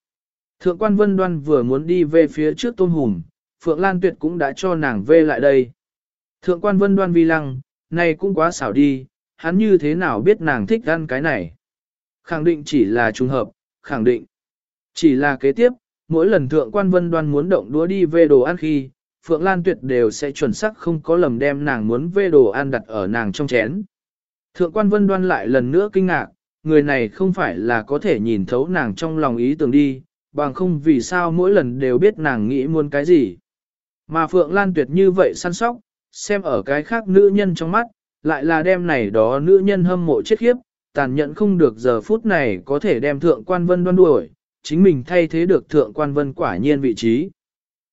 [SPEAKER 1] Thượng quan vân đoan vừa muốn đi về phía trước tôm hùm, Phượng Lan Tuyệt cũng đã cho nàng về lại đây. Thượng quan vân đoan vi lăng, này cũng quá xảo đi, hắn như thế nào biết nàng thích ăn cái này. Khẳng định chỉ là trùng hợp, khẳng định. Chỉ là kế tiếp, mỗi lần thượng quan vân đoan muốn động đũa đi về đồ ăn khi, Phượng Lan Tuyệt đều sẽ chuẩn xác không có lầm đem nàng muốn về đồ ăn đặt ở nàng trong chén. Thượng quan vân đoan lại lần nữa kinh ngạc, người này không phải là có thể nhìn thấu nàng trong lòng ý tưởng đi, bằng không vì sao mỗi lần đều biết nàng nghĩ muốn cái gì. Mà Phượng Lan Tuyệt như vậy săn sóc, xem ở cái khác nữ nhân trong mắt, lại là đem này đó nữ nhân hâm mộ chết khiếp, tàn nhẫn không được giờ phút này có thể đem thượng quan vân đoan đuổi, chính mình thay thế được thượng quan vân quả nhiên vị trí.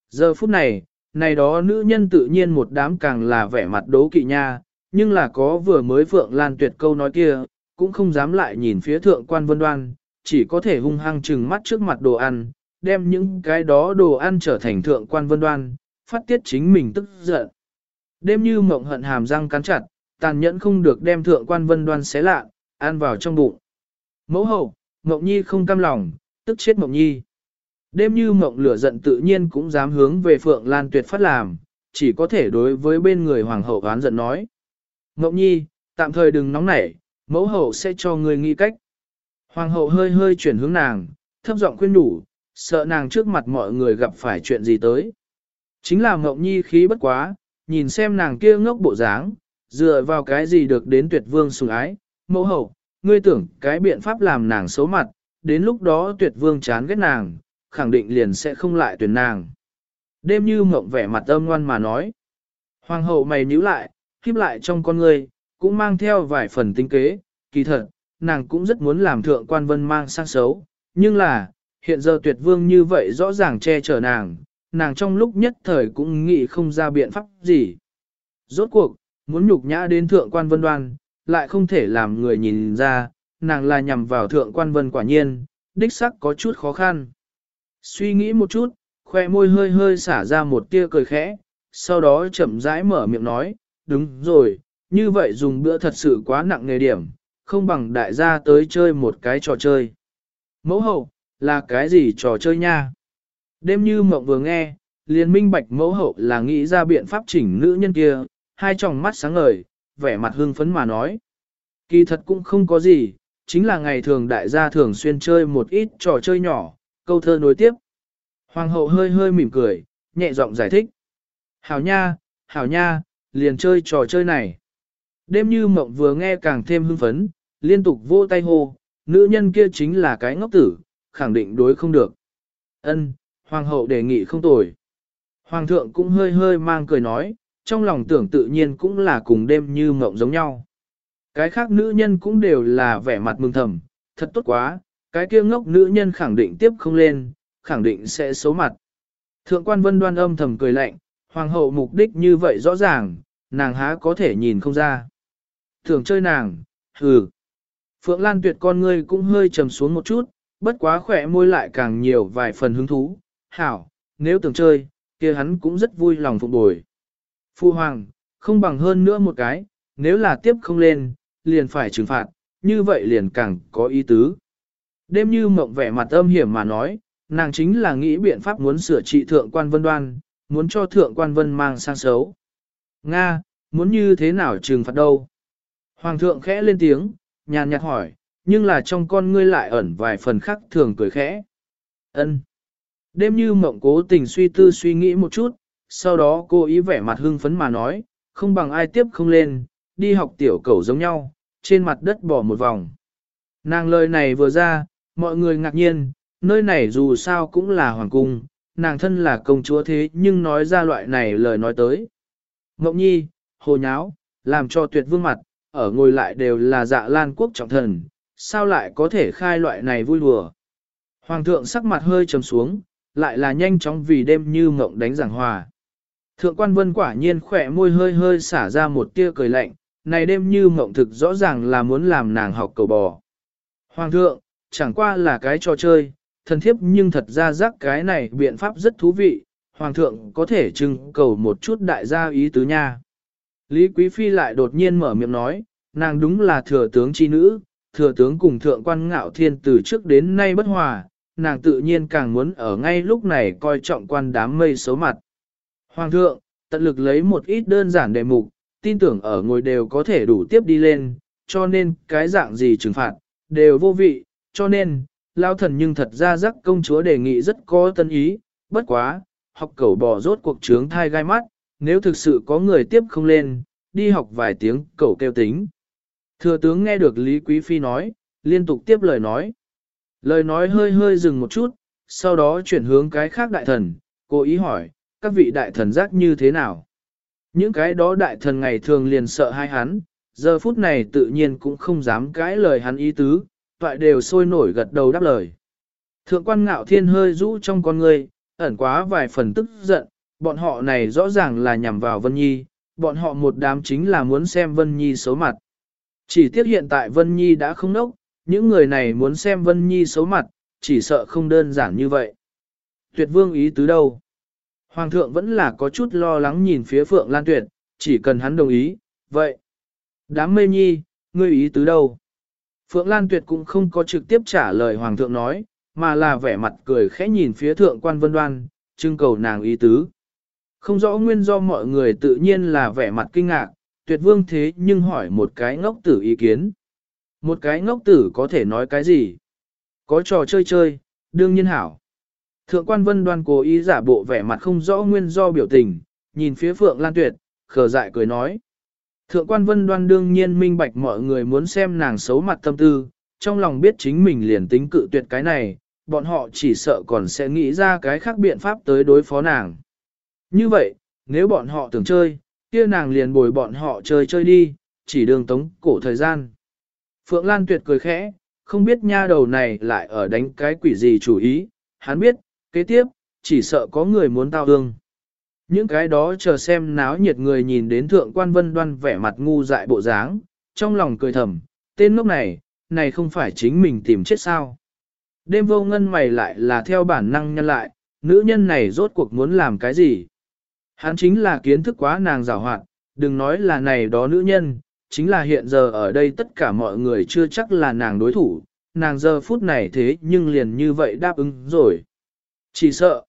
[SPEAKER 1] Giờ phút này, này đó nữ nhân tự nhiên một đám càng là vẻ mặt đố kỵ nha, nhưng là có vừa mới Phượng Lan tuyệt câu nói kia, cũng không dám lại nhìn phía thượng quan vân đoan, chỉ có thể hung hăng trừng mắt trước mặt đồ ăn, đem những cái đó đồ ăn trở thành thượng quan vân đoan, phát tiết chính mình tức giận. Đêm như mộng hận hàm răng cắn chặt, tàn nhẫn không được đem thượng quan vân đoan xé lạ, ăn vào trong bụng. Mẫu hậu, mộng nhi không cam lòng, tức chết mộng nhi. Đêm như mộng lửa giận tự nhiên cũng dám hướng về Phượng Lan Tuyệt phát làm, chỉ có thể đối với bên người hoàng hậu oán giận nói. Mộng nhi, tạm thời đừng nóng nảy, mẫu hậu sẽ cho người nghĩ cách. Hoàng hậu hơi hơi chuyển hướng nàng, thấp giọng khuyên nhủ, sợ nàng trước mặt mọi người gặp phải chuyện gì tới. Chính là mộng nhi khí bất quá, nhìn xem nàng kia ngốc bộ dáng, dựa vào cái gì được đến tuyệt vương sủng ái, mẫu hậu, ngươi tưởng cái biện pháp làm nàng xấu mặt, đến lúc đó tuyệt vương chán ghét nàng, khẳng định liền sẽ không lại tuyển nàng. Đêm như mộng vẻ mặt âm ngoan mà nói. Hoàng hậu mày nhíu lại, khiếp lại trong con ngươi, cũng mang theo vài phần tinh kế, kỳ thật, nàng cũng rất muốn làm thượng quan vân mang sang xấu, nhưng là, hiện giờ tuyệt vương như vậy rõ ràng che chở nàng, nàng trong lúc nhất thời cũng nghĩ không ra biện pháp gì. Rốt cuộc, muốn nhục nhã đến thượng quan vân đoan, lại không thể làm người nhìn ra, nàng là nhằm vào thượng quan vân quả nhiên, đích sắc có chút khó khăn. Suy nghĩ một chút, khoe môi hơi hơi xả ra một tia cười khẽ, sau đó chậm rãi mở miệng nói, đúng rồi, như vậy dùng bữa thật sự quá nặng nghề điểm, không bằng đại gia tới chơi một cái trò chơi. Mẫu hậu, là cái gì trò chơi nha? Đêm như mộng vừa nghe, liền minh bạch mẫu hậu là nghĩ ra biện pháp chỉnh nữ nhân kia, hai tròng mắt sáng ngời, vẻ mặt hưng phấn mà nói. Kỳ thật cũng không có gì, chính là ngày thường đại gia thường xuyên chơi một ít trò chơi nhỏ, câu thơ nối tiếp. Hoàng hậu hơi hơi mỉm cười, nhẹ giọng giải thích. Hảo nha, hảo nha, liền chơi trò chơi này. Đêm như mộng vừa nghe càng thêm hưng phấn, liên tục vô tay hô, nữ nhân kia chính là cái ngốc tử, khẳng định đối không được. Ân, hoàng hậu đề nghị không tồi. Hoàng thượng cũng hơi hơi mang cười nói, trong lòng tưởng tự nhiên cũng là cùng đêm như mộng giống nhau. Cái khác nữ nhân cũng đều là vẻ mặt mừng thầm, thật tốt quá, cái kia ngốc nữ nhân khẳng định tiếp không lên, khẳng định sẽ xấu mặt. Thượng quan vân đoan âm thầm cười lạnh, hoàng hậu mục đích như vậy rõ ràng, nàng há có thể nhìn không ra. Thường chơi nàng, hừ. Phượng Lan tuyệt con ngươi cũng hơi trầm xuống một chút, bất quá khỏe môi lại càng nhiều vài phần hứng thú. Hảo, nếu tưởng chơi, kia hắn cũng rất vui lòng phục bồi. Phu hoàng, không bằng hơn nữa một cái, nếu là tiếp không lên, liền phải trừng phạt, như vậy liền càng có ý tứ. Đêm như mộng vẻ mặt âm hiểm mà nói, nàng chính là nghĩ biện pháp muốn sửa trị thượng quan vân đoan, muốn cho thượng quan vân mang sang xấu. Nga, muốn như thế nào trừng phạt đâu? Hoàng thượng khẽ lên tiếng, nhàn nhạt hỏi, nhưng là trong con ngươi lại ẩn vài phần khác thường cười khẽ. Ân. Đêm như mộng cố tình suy tư suy nghĩ một chút, sau đó cô ý vẻ mặt hưng phấn mà nói, không bằng ai tiếp không lên, đi học tiểu cầu giống nhau, trên mặt đất bỏ một vòng. Nàng lời này vừa ra, mọi người ngạc nhiên, nơi này dù sao cũng là hoàng cung, nàng thân là công chúa thế nhưng nói ra loại này lời nói tới. Ngọc nhi, hồ nháo, làm cho tuyệt vương mặt, ở ngồi lại đều là dạ lan quốc trọng thần, sao lại có thể khai loại này vui đùa. Hoàng thượng sắc mặt hơi trầm xuống, lại là nhanh chóng vì đêm như mộng đánh giảng hòa. Thượng quan vân quả nhiên khỏe môi hơi hơi xả ra một tia cười lạnh, này đêm như mộng thực rõ ràng là muốn làm nàng học cầu bò. Hoàng thượng, chẳng qua là cái trò chơi, thần thiếp nhưng thật ra rắc cái này biện pháp rất thú vị, Hoàng thượng có thể trưng cầu một chút đại gia ý tứ nha. Lý Quý Phi lại đột nhiên mở miệng nói, nàng đúng là thừa tướng chi nữ, thừa tướng cùng thượng quan ngạo thiên từ trước đến nay bất hòa, nàng tự nhiên càng muốn ở ngay lúc này coi trọng quan đám mây xấu mặt. Hoàng thượng, tận lực lấy một ít đơn giản đề mục, tin tưởng ở ngồi đều có thể đủ tiếp đi lên, cho nên cái dạng gì trừng phạt, đều vô vị, cho nên, lao thần nhưng thật ra rắc công chúa đề nghị rất có tân ý, bất quá, học cẩu bỏ rốt cuộc trướng thai gai mắt, nếu thực sự có người tiếp không lên, đi học vài tiếng cẩu kêu tính. Thừa tướng nghe được Lý Quý Phi nói, liên tục tiếp lời nói. Lời nói hơi hơi dừng một chút, sau đó chuyển hướng cái khác đại thần, cố ý hỏi, các vị đại thần giác như thế nào? Những cái đó đại thần ngày thường liền sợ hai hắn, giờ phút này tự nhiên cũng không dám cãi lời hắn ý tứ, toại đều sôi nổi gật đầu đáp lời. Thượng quan ngạo thiên hơi rũ trong con người, ẩn quá vài phần tức giận, bọn họ này rõ ràng là nhằm vào Vân Nhi, bọn họ một đám chính là muốn xem Vân Nhi xấu mặt. Chỉ tiếc hiện tại Vân Nhi đã không nốc, những người này muốn xem Vân Nhi xấu mặt, chỉ sợ không đơn giản như vậy. Tuyệt vương ý tứ đâu? Hoàng thượng vẫn là có chút lo lắng nhìn phía Phượng Lan Tuyệt, chỉ cần hắn đồng ý, vậy. Đám mê nhi, ngươi ý tứ đâu? Phượng Lan Tuyệt cũng không có trực tiếp trả lời Hoàng thượng nói, mà là vẻ mặt cười khẽ nhìn phía thượng quan vân đoan, trưng cầu nàng ý tứ. Không rõ nguyên do mọi người tự nhiên là vẻ mặt kinh ngạc, tuyệt vương thế nhưng hỏi một cái ngốc tử ý kiến. Một cái ngốc tử có thể nói cái gì? Có trò chơi chơi, đương nhiên hảo. Thượng quan vân đoan cố ý giả bộ vẻ mặt không rõ nguyên do biểu tình, nhìn phía Phượng Lan Tuyệt, khờ dại cười nói. Thượng quan vân đoan đương nhiên minh bạch mọi người muốn xem nàng xấu mặt tâm tư, trong lòng biết chính mình liền tính cự tuyệt cái này, bọn họ chỉ sợ còn sẽ nghĩ ra cái khác biện pháp tới đối phó nàng. Như vậy, nếu bọn họ tưởng chơi, kia nàng liền bồi bọn họ chơi chơi đi, chỉ đường tống cổ thời gian. Phượng Lan Tuyệt cười khẽ, không biết nha đầu này lại ở đánh cái quỷ gì chủ ý, hắn biết, kế tiếp, chỉ sợ có người muốn tao ương. Những cái đó chờ xem náo nhiệt người nhìn đến thượng quan vân đoan vẻ mặt ngu dại bộ dáng, trong lòng cười thầm, tên lúc này, này không phải chính mình tìm chết sao. Đêm vô ngân mày lại là theo bản năng nhân lại, nữ nhân này rốt cuộc muốn làm cái gì? Hắn chính là kiến thức quá nàng rào hoạt, đừng nói là này đó nữ nhân, chính là hiện giờ ở đây tất cả mọi người chưa chắc là nàng đối thủ, nàng giờ phút này thế nhưng liền như vậy đáp ứng rồi. Chỉ sợ,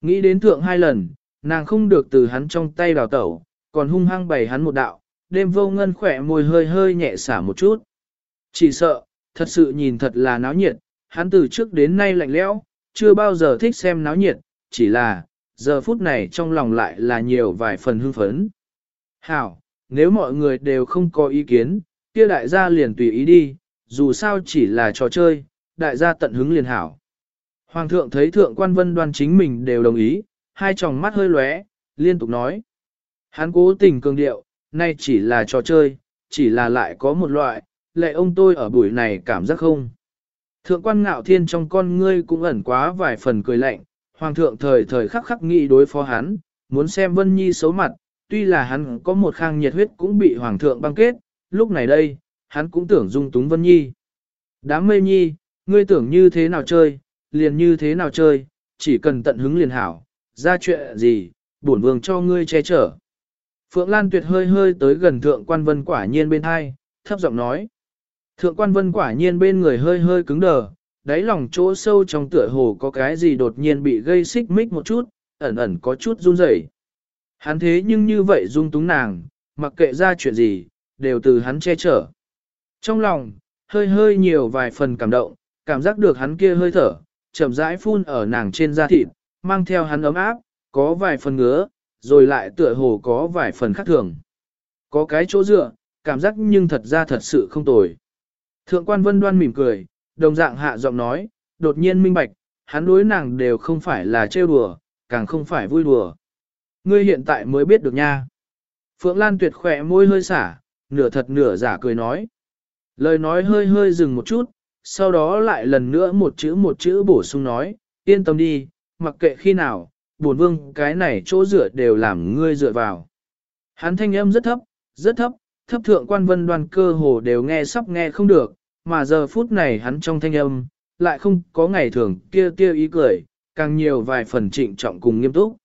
[SPEAKER 1] nghĩ đến thượng hai lần, nàng không được từ hắn trong tay đào tẩu, còn hung hăng bày hắn một đạo, đêm vô ngân khỏe môi hơi hơi nhẹ xả một chút. Chỉ sợ, thật sự nhìn thật là náo nhiệt, hắn từ trước đến nay lạnh lẽo, chưa bao giờ thích xem náo nhiệt, chỉ là, giờ phút này trong lòng lại là nhiều vài phần hưng phấn. Hảo, nếu mọi người đều không có ý kiến, kia đại gia liền tùy ý đi, dù sao chỉ là trò chơi, đại gia tận hứng liền hảo. Hoàng thượng thấy thượng quan vân đoan chính mình đều đồng ý, hai tròng mắt hơi lóe, liên tục nói. Hắn cố tình cường điệu, nay chỉ là trò chơi, chỉ là lại có một loại, lệ ông tôi ở buổi này cảm giác không. Thượng quan ngạo thiên trong con ngươi cũng ẩn quá vài phần cười lạnh, hoàng thượng thời thời khắc khắc nghĩ đối phó hắn, muốn xem Vân Nhi xấu mặt, tuy là hắn có một khang nhiệt huyết cũng bị hoàng thượng băng kết, lúc này đây, hắn cũng tưởng dung túng Vân Nhi. Đám mê nhi, ngươi tưởng như thế nào chơi, liền như thế nào chơi, chỉ cần tận hứng liền hảo, ra chuyện gì, bổn vương cho ngươi che chở. Phượng Lan Tuyệt hơi hơi tới gần thượng quan vân quả nhiên bên hai, thấp giọng nói. Thượng quan vân quả nhiên bên người hơi hơi cứng đờ, đáy lòng chỗ sâu trong tựa hồ có cái gì đột nhiên bị gây xích mích một chút, ẩn ẩn có chút run rẩy. Hắn thế nhưng như vậy dung túng nàng, mặc kệ ra chuyện gì, đều từ hắn che chở. Trong lòng, hơi hơi nhiều vài phần cảm động, cảm giác được hắn kia hơi thở, chậm rãi phun ở nàng trên da thịt, mang theo hắn ấm áp, có vài phần ngứa, rồi lại tựa hồ có vài phần khác thường. Có cái chỗ dựa, cảm giác nhưng thật ra thật sự không tồi. Thượng quan vân đoan mỉm cười, đồng dạng hạ giọng nói, đột nhiên minh bạch, hắn đối nàng đều không phải là trêu đùa, càng không phải vui đùa. Ngươi hiện tại mới biết được nha. Phượng Lan tuyệt khỏe môi hơi xả, nửa thật nửa giả cười nói. Lời nói hơi hơi dừng một chút, sau đó lại lần nữa một chữ một chữ bổ sung nói, yên tâm đi, mặc kệ khi nào, buồn vương cái này chỗ dựa đều làm ngươi dựa vào. Hắn thanh âm rất thấp, rất thấp, thấp thượng quan vân đoan cơ hồ đều nghe sắp nghe không được, mà giờ phút này hắn trong thanh âm, lại không có ngày thường kia kia ý cười, càng nhiều vài phần trịnh trọng cùng nghiêm túc.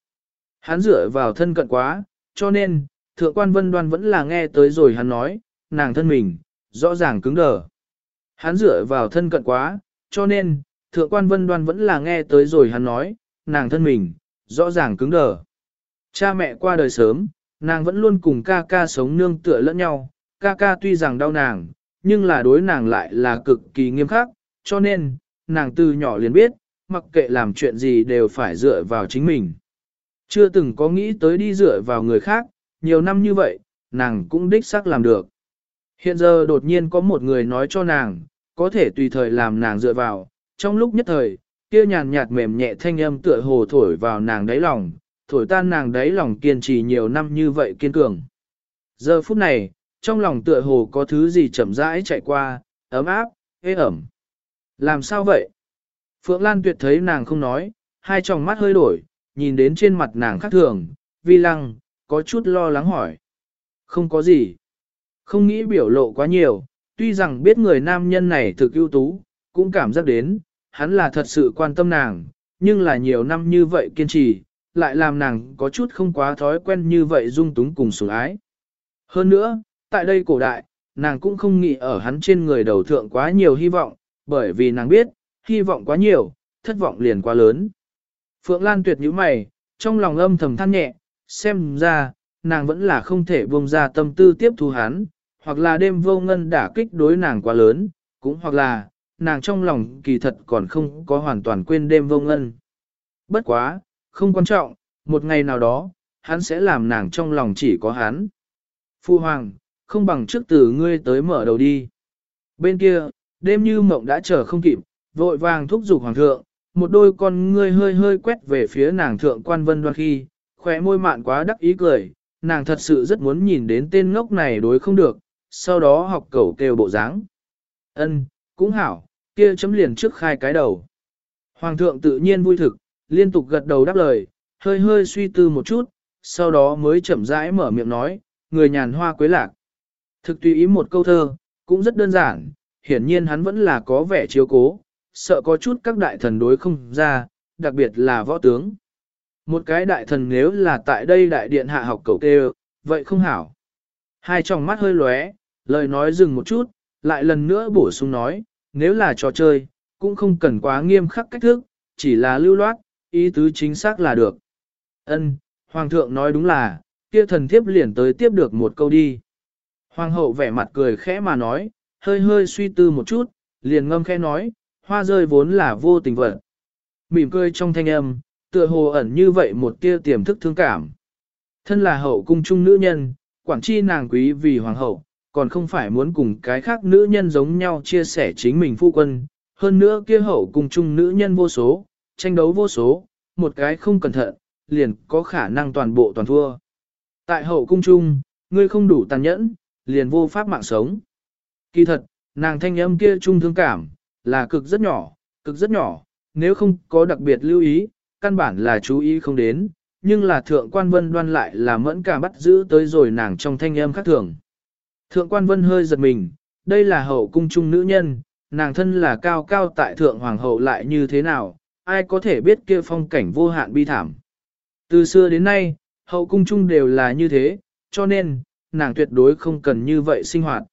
[SPEAKER 1] Hắn dựa vào thân cận quá, cho nên, thượng quan vân đoan vẫn là nghe tới rồi hắn nói, nàng thân mình, rõ ràng cứng đờ. Hắn dựa vào thân cận quá, cho nên, thượng quan vân đoan vẫn là nghe tới rồi hắn nói, nàng thân mình, rõ ràng cứng đờ. Cha mẹ qua đời sớm, nàng vẫn luôn cùng ca ca sống nương tựa lẫn nhau, ca ca tuy rằng đau nàng, nhưng là đối nàng lại là cực kỳ nghiêm khắc, cho nên, nàng từ nhỏ liền biết, mặc kệ làm chuyện gì đều phải dựa vào chính mình. Chưa từng có nghĩ tới đi dựa vào người khác, nhiều năm như vậy, nàng cũng đích xác làm được. Hiện giờ đột nhiên có một người nói cho nàng, có thể tùy thời làm nàng dựa vào, trong lúc nhất thời, kia nhàn nhạt mềm nhẹ thanh âm tựa hồ thổi vào nàng đáy lòng, thổi tan nàng đáy lòng kiên trì nhiều năm như vậy kiên cường. Giờ phút này, trong lòng tựa hồ có thứ gì chậm rãi chạy qua, ấm áp, ê ẩm. Làm sao vậy? Phượng Lan Tuyệt thấy nàng không nói, hai tròng mắt hơi đổi, nhìn đến trên mặt nàng khác thường, vi lăng, có chút lo lắng hỏi. Không có gì. Không nghĩ biểu lộ quá nhiều, tuy rằng biết người nam nhân này thực ưu tú, cũng cảm giác đến, hắn là thật sự quan tâm nàng, nhưng là nhiều năm như vậy kiên trì, lại làm nàng có chút không quá thói quen như vậy dung túng cùng sủng ái. Hơn nữa, tại đây cổ đại, nàng cũng không nghĩ ở hắn trên người đầu thượng quá nhiều hy vọng, bởi vì nàng biết, hy vọng quá nhiều, thất vọng liền quá lớn. Phượng Lan tuyệt nhíu mày, trong lòng âm thầm than nhẹ, xem ra, nàng vẫn là không thể buông ra tâm tư tiếp thu hắn, hoặc là đêm vô ngân đả kích đối nàng quá lớn, cũng hoặc là, nàng trong lòng kỳ thật còn không có hoàn toàn quên đêm vô ngân. Bất quá, không quan trọng, một ngày nào đó, hắn sẽ làm nàng trong lòng chỉ có hắn. Phu Hoàng, không bằng trước từ ngươi tới mở đầu đi. Bên kia, đêm như mộng đã chờ không kịp, vội vàng thúc giục Hoàng thượng, một đôi con ngươi hơi hơi quét về phía nàng thượng quan vân đoan khi, khỏe môi mạn quá đắc ý cười, nàng thật sự rất muốn nhìn đến tên ngốc này đối không được, sau đó học cẩu kêu bộ dáng. Ân, cũng hảo, kia chấm liền trước khai cái đầu. Hoàng thượng tự nhiên vui thực, liên tục gật đầu đáp lời, hơi hơi suy tư một chút, sau đó mới chậm rãi mở miệng nói, người nhàn hoa quế lạc. Thực tùy ý một câu thơ, cũng rất đơn giản, hiển nhiên hắn vẫn là có vẻ chiếu cố, sợ có chút các đại thần đối không ra, đặc biệt là võ tướng. Một cái đại thần nếu là tại đây đại điện hạ học cầu kêu, vậy không hảo. Hai tròng mắt hơi lóe, lời nói dừng một chút, lại lần nữa bổ sung nói, nếu là trò chơi, cũng không cần quá nghiêm khắc cách thức, chỉ là lưu loát, ý tứ chính xác là được. Ân, Hoàng thượng nói đúng là, kia thần thiếp liền tới tiếp được một câu đi. Hoàng hậu vẻ mặt cười khẽ mà nói, hơi hơi suy tư một chút, liền ngâm khẽ nói, hoa rơi vốn là vô tình vật. Mỉm cười trong thanh âm, tựa hồ ẩn như vậy một tia tiềm thức thương cảm. Thân là hậu cung trung nữ nhân, quản chi nàng quý vì hoàng hậu, còn không phải muốn cùng cái khác nữ nhân giống nhau chia sẻ chính mình phu quân. Hơn nữa kia hậu cung trung nữ nhân vô số, tranh đấu vô số, một cái không cẩn thận, liền có khả năng toàn bộ toàn thua. Tại hậu cung trung, ngươi không đủ tàn nhẫn, liền vô pháp mạng sống. Kỳ thật, nàng thanh âm kia trung thương cảm, là cực rất nhỏ, cực rất nhỏ, nếu không có đặc biệt lưu ý, căn bản là chú ý không đến, nhưng là thượng quan vân đoan lại là mẫn cả bắt giữ tới rồi nàng trong thanh âm khác thường. Thượng quan vân hơi giật mình, đây là hậu cung trung nữ nhân, nàng thân là cao cao tại thượng hoàng hậu lại như thế nào, ai có thể biết kia phong cảnh vô hạn bi thảm. Từ xưa đến nay, hậu cung trung đều là như thế, cho nên, nàng tuyệt đối không cần như vậy sinh hoạt.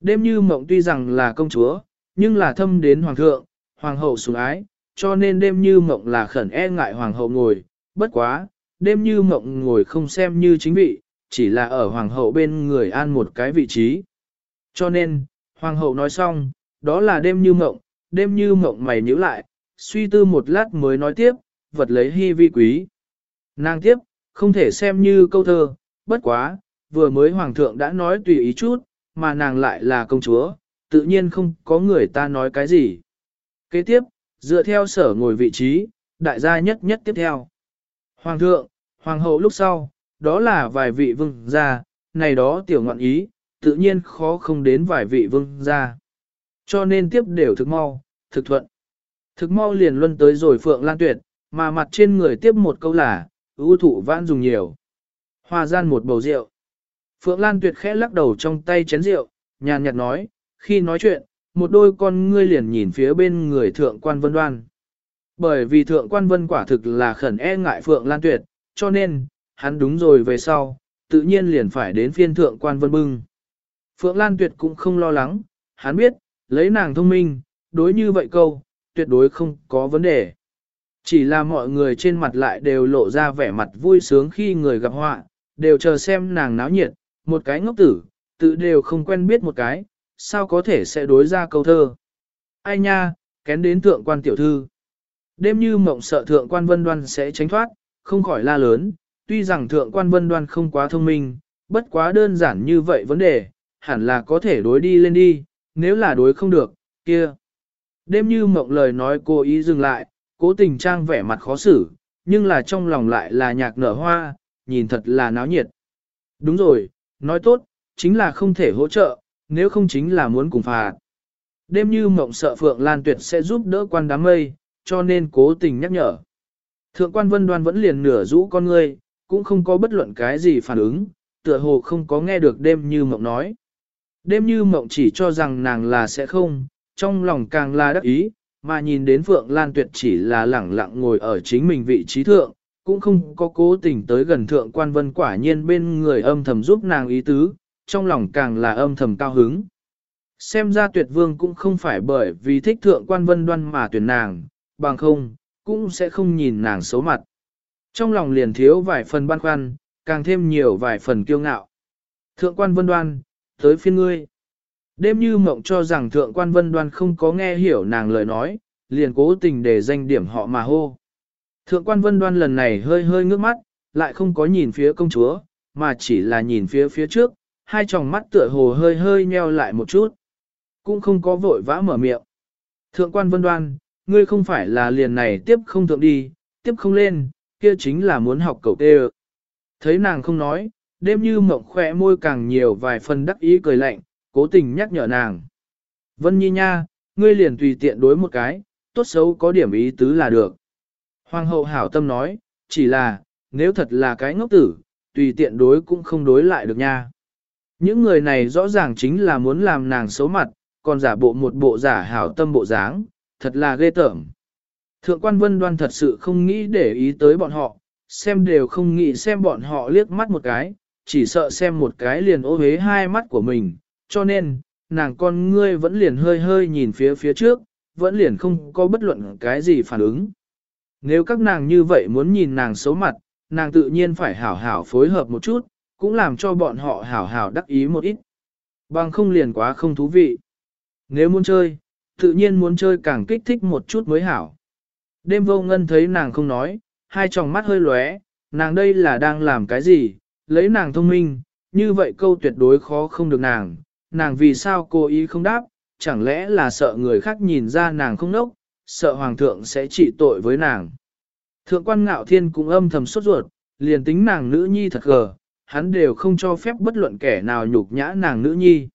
[SPEAKER 1] Đêm như mộng tuy rằng là công chúa, nhưng là thâm đến hoàng thượng, hoàng hậu sủng ái, cho nên đêm như mộng là khẩn e ngại hoàng hậu ngồi, bất quá, đêm như mộng ngồi không xem như chính vị, chỉ là ở hoàng hậu bên người an một cái vị trí. Cho nên, hoàng hậu nói xong, đó là đêm như mộng, đêm như mộng mày nhíu lại, suy tư một lát mới nói tiếp, vật lấy hy vi quý. Nàng tiếp, không thể xem như câu thơ, bất quá, vừa mới hoàng thượng đã nói tùy ý chút, mà nàng lại là công chúa, tự nhiên không có người ta nói cái gì. Kế tiếp, dựa theo sở ngồi vị trí, đại gia nhất nhất tiếp theo. Hoàng thượng, hoàng hậu lúc sau, đó là vài vị vương gia, này đó tiểu ngọn ý, tự nhiên khó không đến vài vị vương gia. Cho nên tiếp đều thực mau, thực thuận. Thực mau liền luân tới rồi Phượng Lan Tuyệt, mà mặt trên người tiếp một câu là, ưu thụ vãn dùng nhiều. Hòa gian một bầu rượu. Phượng Lan Tuyệt khẽ lắc đầu trong tay chén rượu, nhàn nhạt nói, khi nói chuyện, một đôi con ngươi liền nhìn phía bên người thượng quan vân đoan. Bởi vì thượng quan vân quả thực là khẩn e ngại Phượng Lan Tuyệt, cho nên, hắn đúng rồi về sau, tự nhiên liền phải đến phiên thượng quan vân bưng. Phượng Lan Tuyệt cũng không lo lắng, hắn biết, lấy nàng thông minh, đối như vậy câu, tuyệt đối không có vấn đề. Chỉ là mọi người trên mặt lại đều lộ ra vẻ mặt vui sướng khi người gặp họa, đều chờ xem nàng náo nhiệt, một cái ngốc tử, tự đều không quen biết một cái, sao có thể sẽ đối ra câu thơ. Ai nha, kén đến thượng quan tiểu thư. Đêm như mộng sợ thượng quan vân đoan sẽ tránh thoát, không khỏi la lớn, tuy rằng thượng quan vân đoan không quá thông minh, bất quá đơn giản như vậy vấn đề, hẳn là có thể đối đi lên đi, nếu là đối không được, kia. Đêm như mộng lời nói cố ý dừng lại, cố tình trang vẻ mặt khó xử, nhưng là trong lòng lại là nhạc nở hoa, nhìn thật là náo nhiệt. Đúng rồi, nói tốt, chính là không thể hỗ trợ, nếu không chính là muốn cùng phạt. Đêm như mộng sợ Phượng Lan Tuyệt sẽ giúp đỡ quan đám mây, cho nên cố tình nhắc nhở. Thượng quan vân đoan vẫn liền nửa rũ con ngươi, cũng không có bất luận cái gì phản ứng, tựa hồ không có nghe được đêm như mộng nói. Đêm như mộng chỉ cho rằng nàng là sẽ không, trong lòng càng là đắc ý, mà nhìn đến Phượng Lan Tuyệt chỉ là lẳng lặng ngồi ở chính mình vị trí thượng, cũng không có cố tình tới gần thượng quan vân quả nhiên bên người âm thầm giúp nàng ý tứ, trong lòng càng là âm thầm cao hứng. Xem ra tuyệt vương cũng không phải bởi vì thích thượng quan vân đoan mà tuyển nàng, bằng không, cũng sẽ không nhìn nàng xấu mặt. Trong lòng liền thiếu vài phần băn khoăn, càng thêm nhiều vài phần kiêu ngạo. Thượng quan vân đoan, tới phiên ngươi. Đêm như mộng cho rằng thượng quan vân đoan không có nghe hiểu nàng lời nói, liền cố tình để danh điểm họ mà hô. Thượng quan vân đoan lần này hơi hơi ngước mắt, lại không có nhìn phía công chúa, mà chỉ là nhìn phía phía trước, hai tròng mắt tựa hồ hơi hơi nheo lại một chút. Cũng không có vội vã mở miệng. Thượng quan vân đoan, ngươi không phải là liền này tiếp không thượng đi, tiếp không lên, kia chính là muốn học cầu tê Thấy nàng không nói, đêm như mộng khỏe môi càng nhiều vài phần đắc ý cười lạnh, cố tình nhắc nhở nàng. Vân Nhi nha, ngươi liền tùy tiện đối một cái, tốt xấu có điểm ý tứ là được. Hoàng hậu hảo tâm nói, chỉ là, nếu thật là cái ngốc tử, tùy tiện đối cũng không đối lại được nha. Những người này rõ ràng chính là muốn làm nàng xấu mặt, còn giả bộ một bộ giả hảo tâm bộ dáng, thật là ghê tởm. Thượng quan vân đoan thật sự không nghĩ để ý tới bọn họ, xem đều không nghĩ xem bọn họ liếc mắt một cái, chỉ sợ xem một cái liền ô hế hai mắt của mình, cho nên, nàng con ngươi vẫn liền hơi hơi nhìn phía phía trước, vẫn liền không có bất luận cái gì phản ứng. Nếu các nàng như vậy muốn nhìn nàng xấu mặt, nàng tự nhiên phải hảo hảo phối hợp một chút, cũng làm cho bọn họ hảo hảo đắc ý một ít. Bằng không liền quá không thú vị. Nếu muốn chơi, tự nhiên muốn chơi càng kích thích một chút mới hảo. Đêm vô ngân thấy nàng không nói, hai tròng mắt hơi lóe, nàng đây là đang làm cái gì, lấy nàng thông minh, như vậy câu tuyệt đối khó không được nàng, nàng vì sao cố ý không đáp, chẳng lẽ là sợ người khác nhìn ra nàng không nốc, sợ hoàng thượng sẽ trị tội với nàng. Thượng quan ngạo thiên cũng âm thầm sốt ruột, liền tính nàng nữ nhi thật gờ, hắn đều không cho phép bất luận kẻ nào nhục nhã nàng nữ nhi.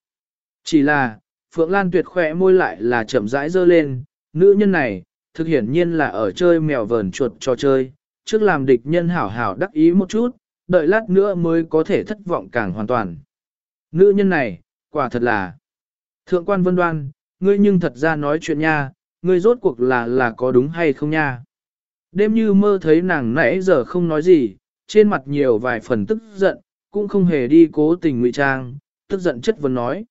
[SPEAKER 1] Chỉ là, Phượng Lan tuyệt khỏe môi lại là chậm rãi dơ lên, nữ nhân này, thực hiển nhiên là ở chơi mèo vờn chuột cho chơi, trước làm địch nhân hảo hảo đắc ý một chút, đợi lát nữa mới có thể thất vọng càng hoàn toàn. Nữ nhân này, quả thật là. Thượng quan vân đoan, ngươi nhưng thật ra nói chuyện nha, ngươi rốt cuộc là là có đúng hay không nha. Đêm như mơ thấy nàng nãy giờ không nói gì, trên mặt nhiều vài phần tức giận, cũng không hề đi cố tình ngụy trang, tức giận chất vấn nói.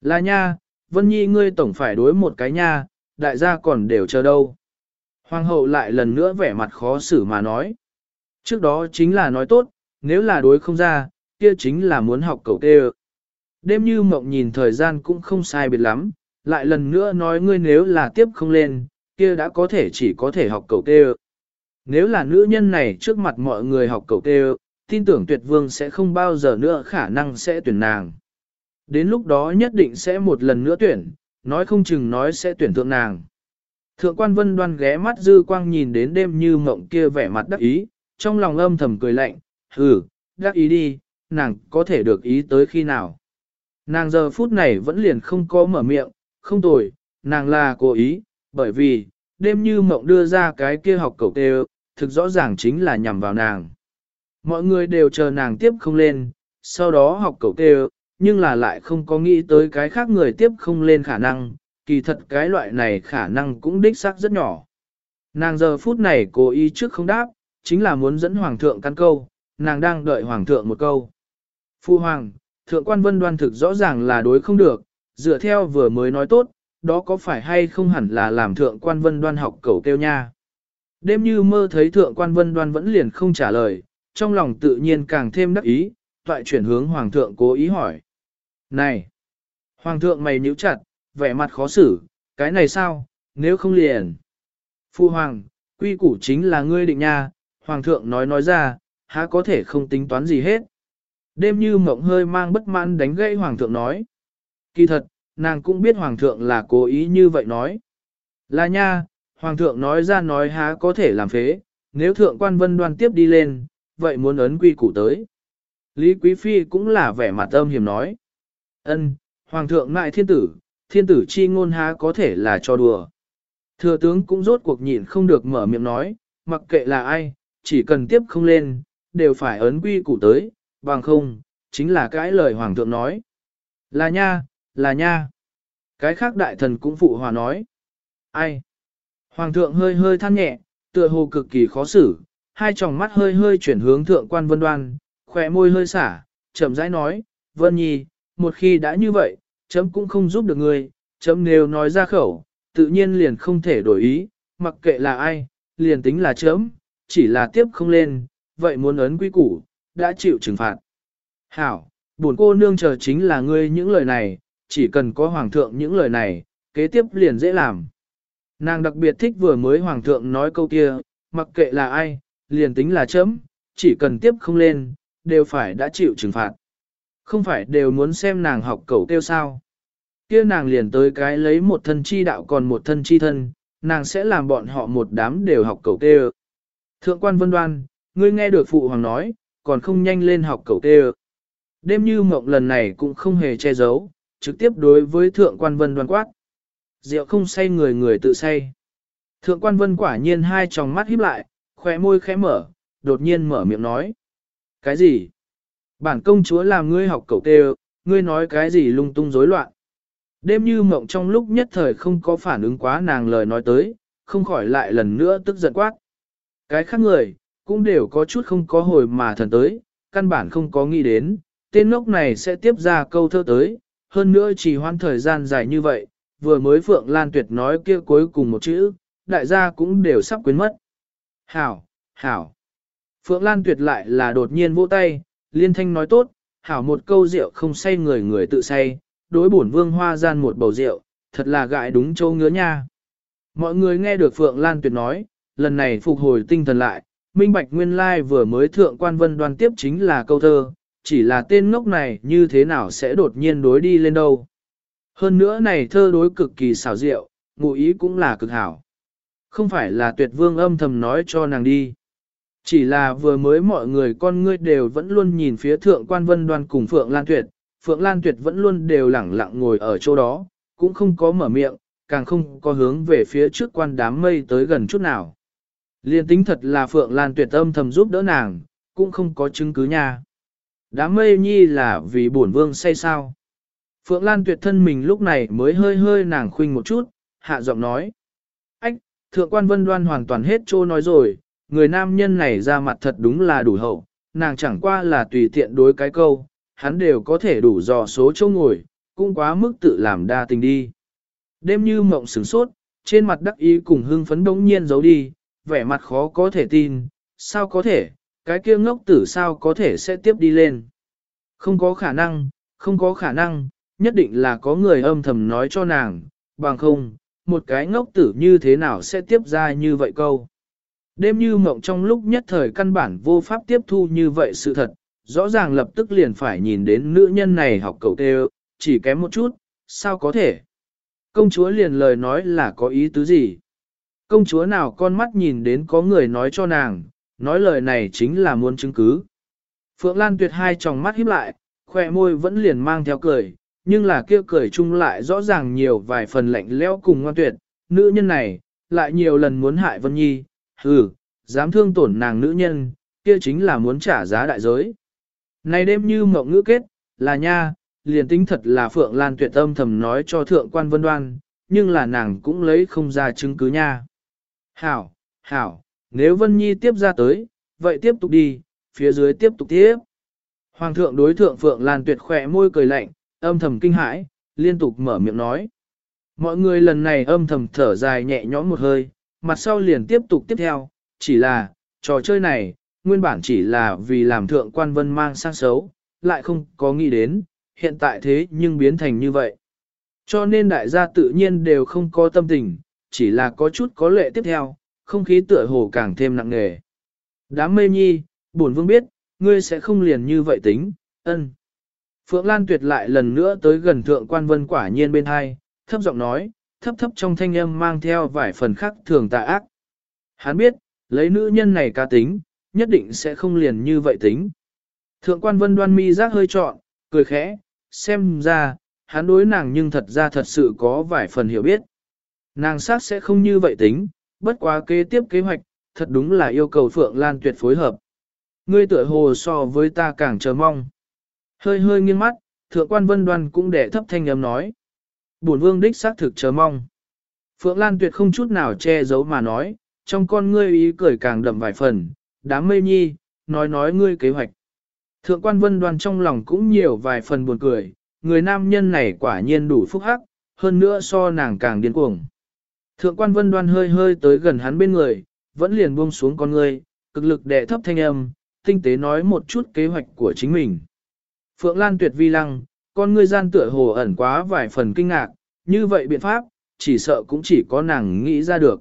[SPEAKER 1] Là nha, Vân Nhi ngươi tổng phải đối một cái nha, đại gia còn đều chờ đâu. Hoàng hậu lại lần nữa vẻ mặt khó xử mà nói. Trước đó chính là nói tốt, nếu là đối không ra, kia chính là muốn học cầu tê Đêm như mộng nhìn thời gian cũng không sai biệt lắm, lại lần nữa nói ngươi nếu là tiếp không lên, kia đã có thể chỉ có thể học cầu tê Nếu là nữ nhân này trước mặt mọi người học cầu tê tin tưởng tuyệt vương sẽ không bao giờ nữa khả năng sẽ tuyển nàng. Đến lúc đó nhất định sẽ một lần nữa tuyển, nói không chừng nói sẽ tuyển thượng nàng. Thượng quan vân đoan ghé mắt dư quang nhìn đến đêm như mộng kia vẻ mặt đắc ý, trong lòng âm thầm cười lạnh, hừ, đắc ý đi, nàng có thể được ý tới khi nào. Nàng giờ phút này vẫn liền không có mở miệng, không tồi, nàng là cố ý, bởi vì, đêm như mộng đưa ra cái kia học cầu tê thực rõ ràng chính là nhằm vào nàng. Mọi người đều chờ nàng tiếp không lên, sau đó học cầu kêu, nhưng là lại không có nghĩ tới cái khác người tiếp không lên khả năng, kỳ thật cái loại này khả năng cũng đích xác rất nhỏ. Nàng giờ phút này cố ý trước không đáp, chính là muốn dẫn hoàng thượng căn câu, nàng đang đợi hoàng thượng một câu. Phu hoàng, thượng quan vân đoan thực rõ ràng là đối không được, dựa theo vừa mới nói tốt, đó có phải hay không hẳn là làm thượng quan vân đoan học cầu kêu nha. Đêm như mơ thấy thượng quan vân đoan vẫn liền không trả lời, trong lòng tự nhiên càng thêm đắc ý, toại chuyển hướng hoàng thượng cố ý hỏi. Này! Hoàng thượng mày nhíu chặt, vẻ mặt khó xử, cái này sao, nếu không liền. Phu hoàng, quy củ chính là ngươi định nha, hoàng thượng nói nói ra, há có thể không tính toán gì hết. Đêm như mộng hơi mang bất mãn đánh gãy hoàng thượng nói. Kỳ thật, nàng cũng biết hoàng thượng là cố ý như vậy nói. Là nha, hoàng thượng nói ra nói há có thể làm phế, nếu thượng quan vân đoan tiếp đi lên, vậy muốn ấn quy củ tới. Lý Quý Phi cũng là vẻ mặt âm hiểm nói. ân hoàng thượng ngại thiên tử, thiên tử chi ngôn há có thể là cho đùa. Thừa tướng cũng rốt cuộc nhịn không được mở miệng nói, mặc kệ là ai, chỉ cần tiếp không lên, đều phải ấn quy củ tới, bằng không, chính là cái lời hoàng thượng nói. Là nha, là nha. Cái khác đại thần cũng phụ hòa nói. Ai? Hoàng thượng hơi hơi than nhẹ, tựa hồ cực kỳ khó xử, hai tròng mắt hơi hơi chuyển hướng thượng quan vân đoan, khỏe môi hơi xả, chậm rãi nói, vân nhi, một khi đã như vậy, chấm cũng không giúp được người, chấm nếu nói ra khẩu, tự nhiên liền không thể đổi ý, mặc kệ là ai, liền tính là chấm, chỉ là tiếp không lên, vậy muốn ấn quy củ, đã chịu trừng phạt. Hảo, buồn cô nương chờ chính là ngươi những lời này, chỉ cần có hoàng thượng những lời này, kế tiếp liền dễ làm. Nàng đặc biệt thích vừa mới hoàng thượng nói câu kia, mặc kệ là ai, liền tính là chấm, chỉ cần tiếp không lên, đều phải đã chịu trừng phạt. Không phải đều muốn xem nàng học cầu kêu sao. kia nàng liền tới cái lấy một thân chi đạo còn một thân chi thân, nàng sẽ làm bọn họ một đám đều học cầu kêu. Thượng quan vân đoan, ngươi nghe được phụ hoàng nói, còn không nhanh lên học cầu kêu. Đêm như mộng lần này cũng không hề che giấu, trực tiếp đối với thượng quan vân đoan quát. Rượu không say người người tự say. Thượng quan vân quả nhiên hai tròng mắt híp lại, khóe môi khẽ mở, đột nhiên mở miệng nói. Cái gì? Bản công chúa làm ngươi học cậu tê ngươi nói cái gì lung tung rối loạn. Đêm như mộng trong lúc nhất thời không có phản ứng quá nàng lời nói tới, không khỏi lại lần nữa tức giận quát. Cái khác người, cũng đều có chút không có hồi mà thần tới, căn bản không có nghĩ đến, tên lốc này sẽ tiếp ra câu thơ tới, hơn nữa chỉ hoãn thời gian dài như vậy, vừa mới Phượng Lan Tuyệt nói kia cuối cùng một chữ, đại gia cũng đều sắp quên mất. Hảo, hảo. Phượng Lan Tuyệt lại là đột nhiên vỗ tay, liên thanh nói tốt, hảo một câu rượu không say người người tự say, đối bổn vương hoa gian một bầu rượu, thật là gại đúng châu ngứa nha. Mọi người nghe được Phượng Lan Tuyệt nói, lần này phục hồi tinh thần lại, minh bạch nguyên lai vừa mới thượng quan vân đoan tiếp chính là câu thơ, chỉ là tên ngốc này như thế nào sẽ đột nhiên đối đi lên đâu. Hơn nữa này thơ đối cực kỳ xảo diệu, ngụ ý cũng là cực hảo. Không phải là tuyệt vương âm thầm nói cho nàng đi. Chỉ là vừa mới mọi người con ngươi đều vẫn luôn nhìn phía thượng quan vân đoan cùng Phượng Lan Tuyệt, Phượng Lan Tuyệt vẫn luôn đều lẳng lặng ngồi ở chỗ đó, cũng không có mở miệng, càng không có hướng về phía trước quan đám mây tới gần chút nào. Liên tính thật là Phượng Lan Tuyệt âm thầm giúp đỡ nàng, cũng không có chứng cứ nha. Đám mây nhi là vì bổn vương say sao. Phượng Lan tuyệt thân mình lúc này mới hơi hơi nàng khuynh một chút, hạ giọng nói. Thượng quan vân đoan hoàn toàn hết trô nói rồi, người nam nhân này ra mặt thật đúng là đủ hậu, nàng chẳng qua là tùy tiện đối cái câu, hắn đều có thể đủ dò số chỗ ngồi, cũng quá mức tự làm đa tình đi. Đêm như mộng sửng sốt, trên mặt đắc ý cùng hưng phấn đống nhiên giấu đi, vẻ mặt khó có thể tin, sao có thể, cái kia ngốc tử sao có thể sẽ tiếp đi lên. Không có khả năng, không có khả năng, nhất định là có người âm thầm nói cho nàng, bằng không, một cái ngốc tử như thế nào sẽ tiếp ra như vậy câu. Đêm như mộng trong lúc nhất thời căn bản vô pháp tiếp thu như vậy sự thật, rõ ràng lập tức liền phải nhìn đến nữ nhân này học cầu tê chỉ kém một chút, sao có thể. Công chúa liền lời nói là có ý tứ gì. Công chúa nào con mắt nhìn đến có người nói cho nàng, nói lời này chính là muốn chứng cứ. Phượng Lan tuyệt hai tròng mắt híp lại, khoe môi vẫn liền mang theo cười, nhưng là kia cười chung lại rõ ràng nhiều vài phần lạnh lẽo cùng ngoan tuyệt, nữ nhân này, lại nhiều lần muốn hại Vân Nhi, hừ, dám thương tổn nàng nữ nhân, kia chính là muốn trả giá đại giới. Này đêm như mộng ngữ kết, là nha, liền tính thật là Phượng Lan tuyệt âm thầm nói cho thượng quan vân đoan, nhưng là nàng cũng lấy không ra chứng cứ nha. Hảo, hảo, nếu Vân Nhi tiếp ra tới, vậy tiếp tục đi, phía dưới tiếp tục tiếp. Hoàng thượng đối thượng Phượng Lan tuyệt khỏe môi cười lạnh, âm thầm kinh hãi, liên tục mở miệng nói. Mọi người lần này âm thầm thở dài nhẹ nhõm một hơi, mặt sau liền tiếp tục tiếp theo, chỉ là, trò chơi này, nguyên bản chỉ là vì làm thượng quan vân mang sang xấu, lại không có nghĩ đến, hiện tại thế nhưng biến thành như vậy. Cho nên đại gia tự nhiên đều không có tâm tình, chỉ là có chút có lệ tiếp theo, không khí tựa hồ càng thêm nặng nề. Đám mê nhi, bổn vương biết, ngươi sẽ không liền như vậy tính, ân. Phượng Lan tuyệt lại lần nữa tới gần thượng quan vân quả nhiên bên hai, thấp giọng nói, thấp thấp trong thanh âm mang theo vài phần khắc thường tà ác. Hắn biết, lấy nữ nhân này ca tính, nhất định sẽ không liền như vậy tính. Thượng quan vân đoan mi giác hơi trọn, cười khẽ, xem ra, hắn đối nàng nhưng thật ra thật sự có vài phần hiểu biết. Nàng sát sẽ không như vậy tính, bất quá kế tiếp kế hoạch, thật đúng là yêu cầu Phượng Lan tuyệt phối hợp. Ngươi tựa hồ so với ta càng chờ mong. Hơi hơi nghiêng mắt, thượng quan vân đoan cũng để thấp thanh âm nói. Bổn vương đích xác thực chờ mong. Phượng Lan tuyệt không chút nào che giấu mà nói, trong con ngươi ý cười càng đậm vài phần, đám mây nhi, nói nói ngươi kế hoạch. Thượng quan vân đoan trong lòng cũng nhiều vài phần buồn cười, người nam nhân này quả nhiên đủ phúc hắc, hơn nữa so nàng càng điên cuồng. Thượng quan vân đoan hơi hơi tới gần hắn bên người, vẫn liền buông xuống con ngươi, cực lực đệ thấp thanh âm, tinh tế nói một chút kế hoạch của chính mình. Phượng Lan tuyệt vi lăng, con ngươi gian tựa hồ ẩn quá vài phần kinh ngạc, như vậy biện pháp, chỉ sợ cũng chỉ có nàng nghĩ ra được.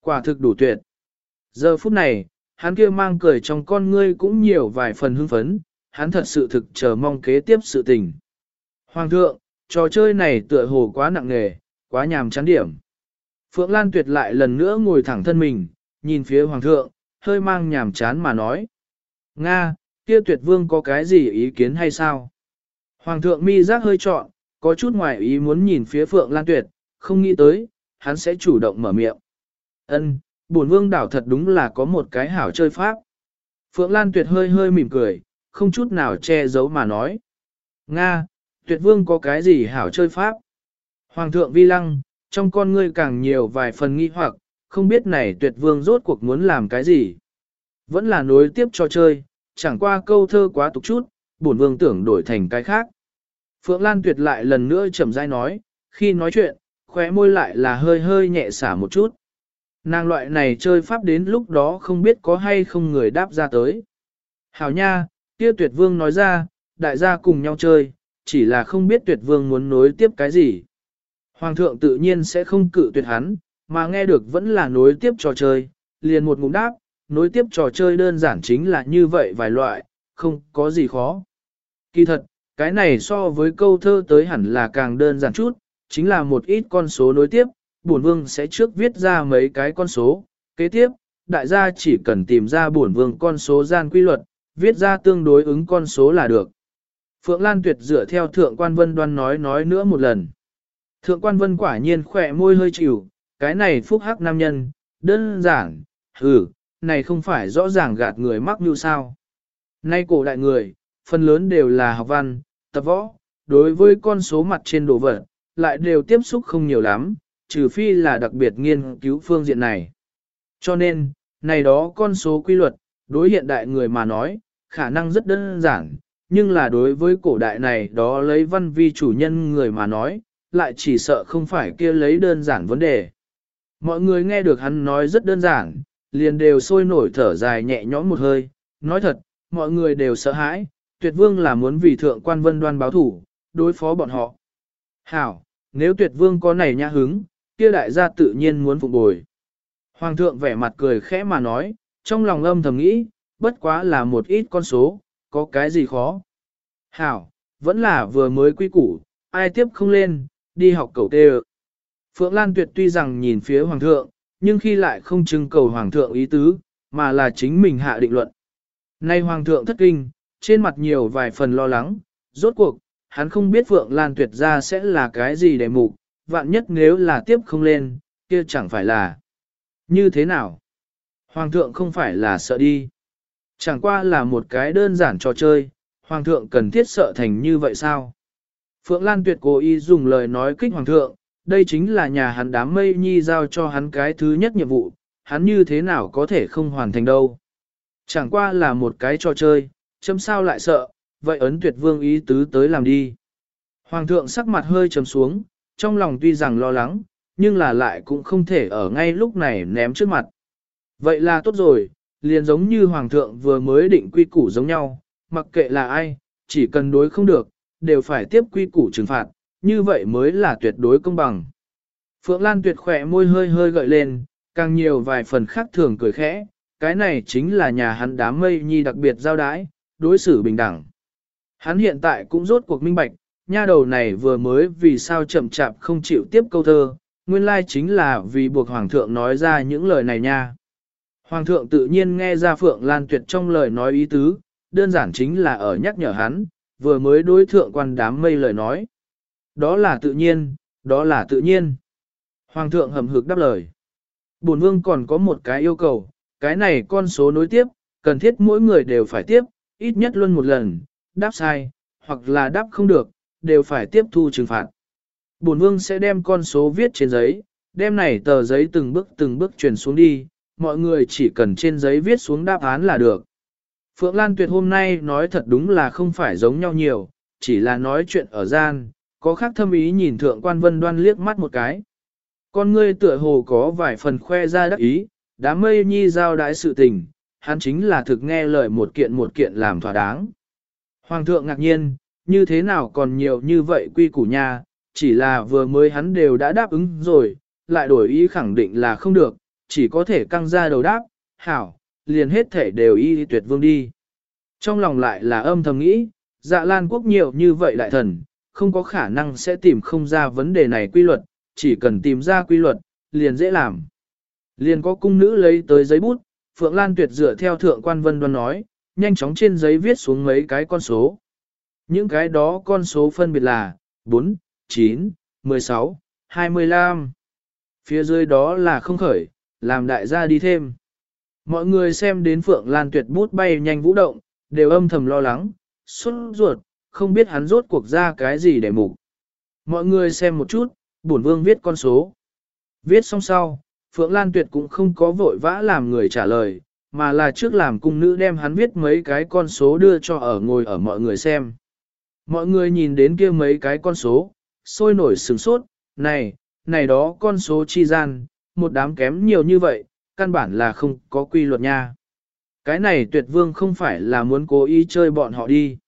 [SPEAKER 1] Quả thực đủ tuyệt. Giờ phút này, hắn kia mang cười trong con ngươi cũng nhiều vài phần hưng phấn, hắn thật sự thực chờ mong kế tiếp sự tình. Hoàng thượng, trò chơi này tựa hồ quá nặng nề, quá nhàm chán điểm. Phượng Lan tuyệt lại lần nữa ngồi thẳng thân mình, nhìn phía hoàng thượng, hơi mang nhàm chán mà nói. Nga, kia tuyệt vương có cái gì ý kiến hay sao? Hoàng thượng mi giác hơi trọn, có chút ngoài ý muốn nhìn phía Phượng Lan tuyệt, không nghĩ tới, hắn sẽ chủ động mở miệng. Ân, bổn vương đảo thật đúng là có một cái hảo chơi pháp. Phượng Lan tuyệt hơi hơi mỉm cười, không chút nào che giấu mà nói. Nga, tuyệt vương có cái gì hảo chơi pháp? Hoàng thượng vi lăng, trong con ngươi càng nhiều vài phần nghi hoặc, không biết này tuyệt vương rốt cuộc muốn làm cái gì. Vẫn là nối tiếp cho chơi, chẳng qua câu thơ quá tục chút, bổn vương tưởng đổi thành cái khác. Phượng Lan tuyệt lại lần nữa chậm rãi nói, khi nói chuyện, khóe môi lại là hơi hơi nhẹ xả một chút. Nàng loại này chơi pháp đến lúc đó không biết có hay không người đáp ra tới. Hảo nha, kia tuyệt vương nói ra, đại gia cùng nhau chơi, chỉ là không biết tuyệt vương muốn nối tiếp cái gì. Hoàng thượng tự nhiên sẽ không cự tuyệt hắn, mà nghe được vẫn là nối tiếp trò chơi, liền một ngụm đáp, nối tiếp trò chơi đơn giản chính là như vậy vài loại, không có gì khó. Kỳ thật, cái này so với câu thơ tới hẳn là càng đơn giản chút, chính là một ít con số nối tiếp, bổn vương sẽ trước viết ra mấy cái con số, kế tiếp, đại gia chỉ cần tìm ra bổn vương con số gian quy luật, viết ra tương đối ứng con số là được. Phượng Lan Tuyệt dựa theo Thượng Quan Vân đoan nói nói nữa một lần. Thượng Quan Vân quả nhiên khỏe môi hơi chịu, cái này phúc hắc nam nhân, đơn giản, hừ, này không phải rõ ràng gạt người mắc như sao. Nay cổ đại người, phần lớn đều là học văn, tập võ, đối với con số mặt trên đồ vật, lại đều tiếp xúc không nhiều lắm, trừ phi là đặc biệt nghiên cứu phương diện này. Cho nên, này đó con số quy luật, đối hiện đại người mà nói, khả năng rất đơn giản, nhưng là đối với cổ đại này đó lấy văn vi chủ nhân người mà nói, lại chỉ sợ không phải kia lấy đơn giản vấn đề. Mọi người nghe được hắn nói rất đơn giản, liền đều sôi nổi thở dài nhẹ nhõm một hơi, nói thật, mọi người đều sợ hãi, tuyệt vương là muốn vì thượng quan vân đoan báo thủ, đối phó bọn họ. Hảo, nếu tuyệt vương có này nhã hứng, kia đại gia tự nhiên muốn phục bồi. Hoàng thượng vẻ mặt cười khẽ mà nói, trong lòng âm thầm nghĩ, bất quá là một ít con số, có cái gì khó. Hảo, vẫn là vừa mới quy củ, ai tiếp không lên, đi học cầu tê Phượng Lan Tuyệt tuy rằng nhìn phía Hoàng thượng, nhưng khi lại không trưng cầu Hoàng thượng ý tứ, mà là chính mình hạ định luận. Nay Hoàng thượng thất kinh, trên mặt nhiều vài phần lo lắng, rốt cuộc, hắn không biết Phượng Lan tuyệt ra sẽ là cái gì để mục, vạn nhất nếu là tiếp không lên, kia chẳng phải là như thế nào. Hoàng thượng không phải là sợ đi. Chẳng qua là một cái đơn giản trò chơi, Hoàng thượng cần thiết sợ thành như vậy sao? Phượng Lan tuyệt cố ý dùng lời nói kích Hoàng thượng, đây chính là nhà hắn đám mây nhi giao cho hắn cái thứ nhất nhiệm vụ, hắn như thế nào có thể không hoàn thành đâu. Chẳng qua là một cái trò chơi, chấm sao lại sợ, vậy ấn tuyệt vương ý tứ tới làm đi. Hoàng thượng sắc mặt hơi trầm xuống, trong lòng tuy rằng lo lắng, nhưng là lại cũng không thể ở ngay lúc này ném trước mặt. Vậy là tốt rồi, liền giống như Hoàng thượng vừa mới định quy củ giống nhau, mặc kệ là ai, chỉ cần đối không được, đều phải tiếp quy củ trừng phạt, như vậy mới là tuyệt đối công bằng. Phượng Lan tuyệt khỏe môi hơi hơi gợi lên, càng nhiều vài phần khác thường cười khẽ, cái này chính là nhà hắn đám mây nhi đặc biệt giao đái, đối xử bình đẳng. Hắn hiện tại cũng rốt cuộc minh bạch, nha đầu này vừa mới vì sao chậm chạp không chịu tiếp câu thơ, nguyên lai chính là vì buộc Hoàng thượng nói ra những lời này nha. Hoàng thượng tự nhiên nghe ra Phượng Lan Tuyệt trong lời nói ý tứ, đơn giản chính là ở nhắc nhở hắn, vừa mới đối thượng quan đám mây lời nói. Đó là tự nhiên, đó là tự nhiên. Hoàng thượng hầm hực đáp lời. Bổn vương còn có một cái yêu cầu, cái này con số nối tiếp, cần thiết mỗi người đều phải tiếp, ít nhất luôn một lần, đáp sai, hoặc là đáp không được, đều phải tiếp thu trừng phạt. Bổn vương sẽ đem con số viết trên giấy, đem này tờ giấy từng bước từng bước truyền xuống đi, mọi người chỉ cần trên giấy viết xuống đáp án là được. Phượng Lan Tuyệt hôm nay nói thật đúng là không phải giống nhau nhiều, chỉ là nói chuyện ở gian, có khác thâm ý nhìn thượng quan vân đoan liếc mắt một cái. Con ngươi tựa hồ có vài phần khoe ra đắc ý, đám mây nhi giao đãi sự tình, hắn chính là thực nghe lời một kiện một kiện làm thỏa đáng. Hoàng thượng ngạc nhiên, như thế nào còn nhiều như vậy quy củ nha, chỉ là vừa mới hắn đều đã đáp ứng rồi, lại đổi ý khẳng định là không được, chỉ có thể căng ra đầu đáp, hảo, liền hết thể đều y tuyệt vương đi. Trong lòng lại là âm thầm nghĩ, dạ lan quốc nhiều như vậy đại thần, không có khả năng sẽ tìm không ra vấn đề này quy luật, chỉ cần tìm ra quy luật, liền dễ làm. Liền có cung nữ lấy tới giấy bút, Phượng Lan Tuyệt dựa theo thượng quan vân đoan nói, nhanh chóng trên giấy viết xuống mấy cái con số. Những cái đó con số phân biệt là 4, 9, 16, 25. Phía dưới đó là không khởi, làm đại gia đi thêm. Mọi người xem đến Phượng Lan Tuyệt bút bay nhanh vũ động, đều âm thầm lo lắng, xuất ruột, không biết hắn rốt cuộc ra cái gì để mục. Mọi người xem một chút, bổn vương viết con số. Viết xong sau, Phượng Lan Tuyệt cũng không có vội vã làm người trả lời, mà là trước làm cung nữ đem hắn viết mấy cái con số đưa cho ở ngồi ở mọi người xem. Mọi người nhìn đến kia mấy cái con số, sôi nổi sừng sốt, này, này đó con số chi gian, một đám kém nhiều như vậy, căn bản là không có quy luật nha. Cái này tuyệt vương không phải là muốn cố ý chơi bọn họ đi.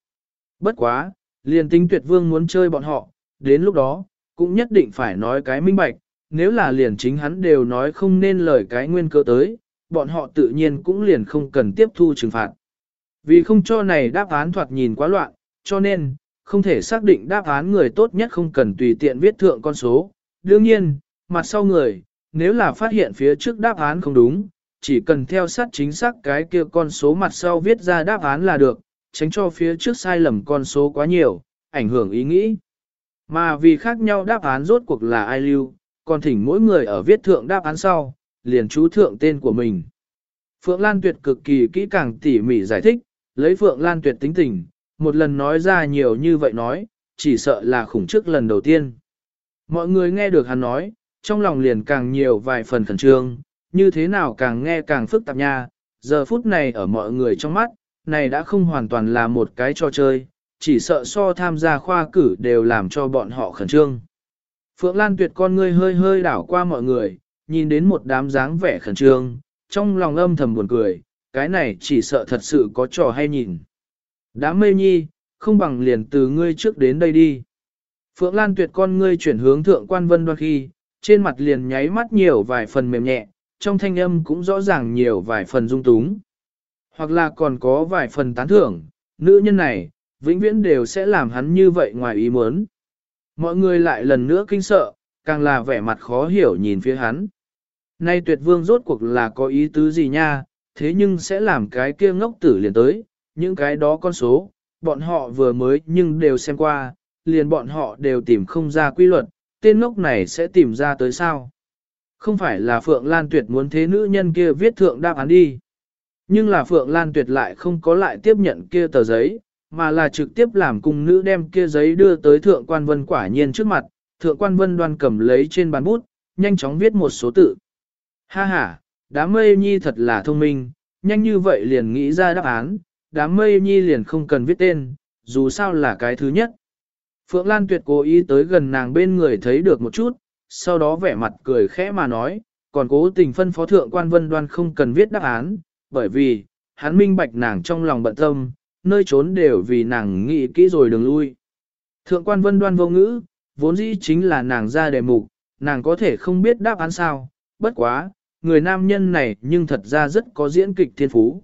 [SPEAKER 1] Bất quá, liền tính tuyệt vương muốn chơi bọn họ, đến lúc đó, cũng nhất định phải nói cái minh bạch, nếu là liền chính hắn đều nói không nên lời cái nguyên cơ tới, bọn họ tự nhiên cũng liền không cần tiếp thu trừng phạt. Vì không cho này đáp án thoạt nhìn quá loạn, cho nên, không thể xác định đáp án người tốt nhất không cần tùy tiện viết thượng con số. Đương nhiên, mặt sau người, nếu là phát hiện phía trước đáp án không đúng, chỉ cần theo sát chính xác cái kia con số mặt sau viết ra đáp án là được, tránh cho phía trước sai lầm con số quá nhiều, ảnh hưởng ý nghĩ. Mà vì khác nhau đáp án rốt cuộc là ai lưu, còn thỉnh mỗi người ở viết thượng đáp án sau, liền chú thượng tên của mình. Phượng Lan Tuyệt cực kỳ kỹ càng tỉ mỉ giải thích, lấy Phượng Lan Tuyệt tính tình, một lần nói ra nhiều như vậy nói, chỉ sợ là khủng trước lần đầu tiên. Mọi người nghe được hắn nói, trong lòng liền càng nhiều vài phần khẩn trương, như thế nào càng nghe càng phức tạp nha, giờ phút này ở mọi người trong mắt, này đã không hoàn toàn là một cái trò chơi, chỉ sợ so tham gia khoa cử đều làm cho bọn họ khẩn trương. Phượng Lan tuyệt con ngươi hơi hơi đảo qua mọi người, nhìn đến một đám dáng vẻ khẩn trương, trong lòng âm thầm buồn cười, cái này chỉ sợ thật sự có trò hay nhìn. Đám mê nhi, không bằng liền từ ngươi trước đến đây đi. Phượng Lan tuyệt con ngươi chuyển hướng thượng quan vân đoan khi, trên mặt liền nháy mắt nhiều vài phần mềm nhẹ, trong thanh âm cũng rõ ràng nhiều vài phần dung túng. Hoặc là còn có vài phần tán thưởng, nữ nhân này, vĩnh viễn đều sẽ làm hắn như vậy ngoài ý muốn. Mọi người lại lần nữa kinh sợ, càng là vẻ mặt khó hiểu nhìn phía hắn. Nay tuyệt vương rốt cuộc là có ý tứ gì nha, thế nhưng sẽ làm cái kia ngốc tử liền tới, những cái đó con số, bọn họ vừa mới nhưng đều xem qua, liền bọn họ đều tìm không ra quy luật, tên ngốc này sẽ tìm ra tới sao. Không phải là Phượng Lan Tuyệt muốn thế nữ nhân kia viết thượng đáp án đi. Nhưng là Phượng Lan Tuyệt lại không có lại tiếp nhận kia tờ giấy, mà là trực tiếp làm cung nữ đem kia giấy đưa tới Thượng Quan Vân quả nhiên trước mặt, Thượng Quan Vân đoan cầm lấy trên bàn bút, nhanh chóng viết một số tự. Ha ha, đám mây nhi thật là thông minh, nhanh như vậy liền nghĩ ra đáp án, đám mây nhi liền không cần viết tên, dù sao là cái thứ nhất. Phượng Lan Tuyệt cố ý tới gần nàng bên người thấy được một chút, sau đó vẻ mặt cười khẽ mà nói, còn cố tình phân phó thượng quan vân đoan không cần viết đáp án, bởi vì, hắn minh bạch nàng trong lòng bận tâm, nơi trốn đều vì nàng nghĩ kỹ rồi đừng lui. Thượng quan vân đoan vô ngữ, vốn dĩ chính là nàng ra đề mục, nàng có thể không biết đáp án sao, bất quá, người nam nhân này nhưng thật ra rất có diễn kịch thiên phú.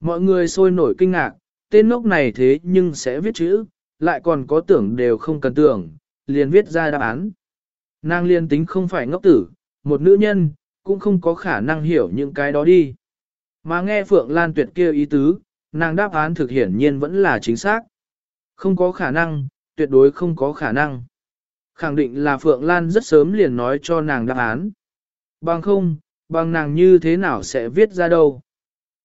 [SPEAKER 1] Mọi người sôi nổi kinh ngạc, tên ngốc này thế nhưng sẽ viết chữ, lại còn có tưởng đều không cần tưởng, liền viết ra đáp án. Nàng liên tính không phải ngốc tử, một nữ nhân, cũng không có khả năng hiểu những cái đó đi. Mà nghe Phượng Lan tuyệt kia ý tứ, nàng đáp án thực hiển nhiên vẫn là chính xác. Không có khả năng, tuyệt đối không có khả năng. Khẳng định là Phượng Lan rất sớm liền nói cho nàng đáp án. Bằng không, bằng nàng như thế nào sẽ viết ra đâu.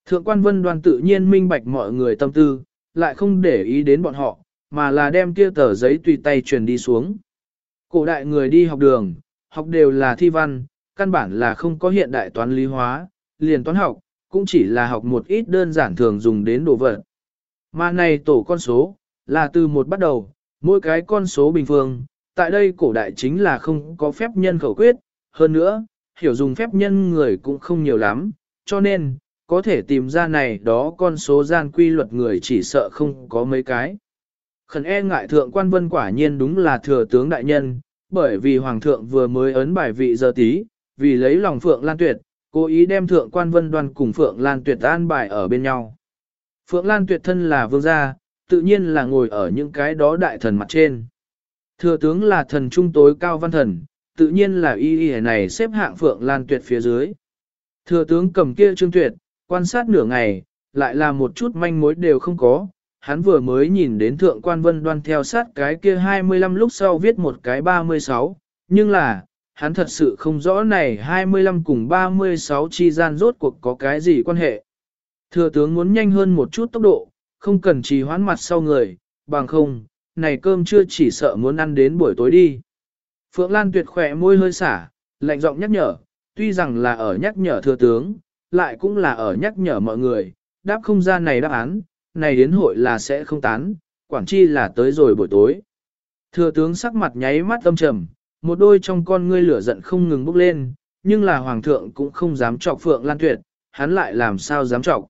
[SPEAKER 1] Thượng quan vân đoàn tự nhiên minh bạch mọi người tâm tư, lại không để ý đến bọn họ, mà là đem kia tờ giấy tùy tay truyền đi xuống. Cổ đại người đi học đường, học đều là thi văn, căn bản là không có hiện đại toán lý hóa, liền toán học, cũng chỉ là học một ít đơn giản thường dùng đến đồ vật. Mà này tổ con số, là từ một bắt đầu, mỗi cái con số bình phương, tại đây cổ đại chính là không có phép nhân khẩu quyết, hơn nữa, hiểu dùng phép nhân người cũng không nhiều lắm, cho nên, có thể tìm ra này đó con số gian quy luật người chỉ sợ không có mấy cái. Khẩn e ngại thượng quan vân quả nhiên đúng là thừa tướng đại nhân, bởi vì hoàng thượng vừa mới ấn bài vị giờ tí, vì lấy lòng Phượng Lan Tuyệt, cố ý đem thượng quan vân đoan cùng Phượng Lan Tuyệt an bài ở bên nhau. Phượng Lan Tuyệt thân là vương gia, tự nhiên là ngồi ở những cái đó đại thần mặt trên. Thừa tướng là thần trung tối cao văn thần, tự nhiên là y y này xếp hạng Phượng Lan Tuyệt phía dưới. Thừa tướng cầm kia trương tuyệt, quan sát nửa ngày, lại là một chút manh mối đều không có, hắn vừa mới nhìn đến thượng quan vân đoan theo sát cái kia 25 lúc sau viết một cái 36, nhưng là, hắn thật sự không rõ này 25 cùng 36 chi gian rốt cuộc có cái gì quan hệ. Thừa tướng muốn nhanh hơn một chút tốc độ, không cần trì hoãn mặt sau người, bằng không, này cơm chưa chỉ sợ muốn ăn đến buổi tối đi. Phượng Lan tuyệt khỏe môi hơi xả, lạnh giọng nhắc nhở, tuy rằng là ở nhắc nhở thừa tướng, lại cũng là ở nhắc nhở mọi người, đáp không ra này đáp án, này đến hội là sẽ không tán, quảng chi là tới rồi buổi tối. Thừa tướng sắc mặt nháy mắt âm trầm, một đôi trong con ngươi lửa giận không ngừng bốc lên, nhưng là hoàng thượng cũng không dám chọc Phượng Lan Tuyệt, hắn lại làm sao dám chọc.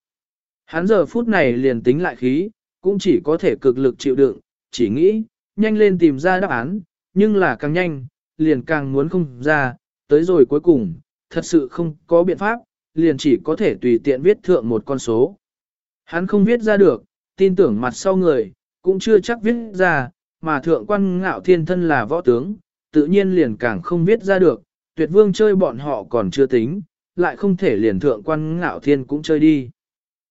[SPEAKER 1] Hắn giờ phút này liền tính lại khí, cũng chỉ có thể cực lực chịu đựng, chỉ nghĩ, nhanh lên tìm ra đáp án, nhưng là càng nhanh, liền càng muốn không ra, tới rồi cuối cùng, thật sự không có biện pháp, liền chỉ có thể tùy tiện viết thượng một con số. Hắn không viết ra được, tin tưởng mặt sau người, cũng chưa chắc viết ra, mà thượng quan ngạo thiên thân là võ tướng, tự nhiên liền càng không viết ra được, tuyệt vương chơi bọn họ còn chưa tính, lại không thể liền thượng quan ngạo thiên cũng chơi đi.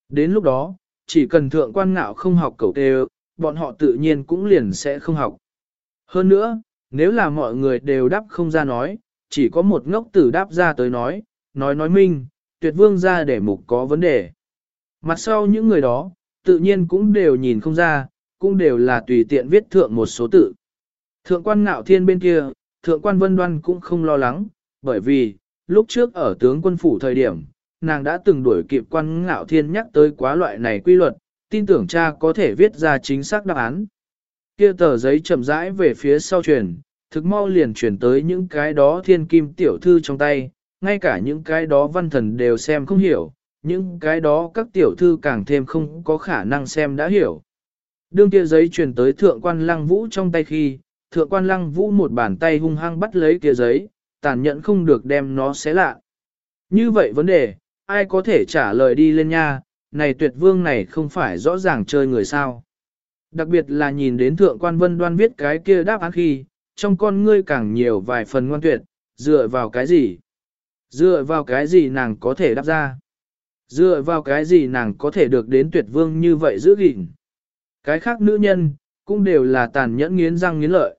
[SPEAKER 1] Đến lúc đó, chỉ cần thượng quan ngạo không học cầu tê bọn họ tự nhiên cũng liền sẽ không học. Hơn nữa, nếu là mọi người đều đáp không ra nói, chỉ có một ngốc tử đáp ra tới nói, nói nói minh, tuyệt vương ra để mục có vấn đề. Mặt sau những người đó, tự nhiên cũng đều nhìn không ra, cũng đều là tùy tiện viết thượng một số tự. Thượng quan ngạo thiên bên kia, thượng quan vân đoan cũng không lo lắng, bởi vì, lúc trước ở tướng quân phủ thời điểm, nàng đã từng đuổi kịp quan ngạo thiên nhắc tới quá loại này quy luật, tin tưởng cha có thể viết ra chính xác đáp án. Kia tờ giấy chậm rãi về phía sau truyền, thực mau liền chuyển tới những cái đó thiên kim tiểu thư trong tay, ngay cả những cái đó văn thần đều xem không hiểu, những cái đó các tiểu thư càng thêm không có khả năng xem đã hiểu. Đương kia giấy truyền tới thượng quan lăng vũ trong tay khi, thượng quan lăng vũ một bàn tay hung hăng bắt lấy kia giấy, tàn nhẫn không được đem nó xé lạ. Như vậy vấn đề, ai có thể trả lời đi lên nha, này tuyệt vương này không phải rõ ràng chơi người sao. Đặc biệt là nhìn đến thượng quan vân đoan viết cái kia đáp án khi, trong con ngươi càng nhiều vài phần ngoan tuyệt, dựa vào cái gì? Dựa vào cái gì nàng có thể đáp ra? Dựa vào cái gì nàng có thể được đến tuyệt vương như vậy giữ gìn? Cái khác nữ nhân, cũng đều là tàn nhẫn nghiến răng nghiến lợi.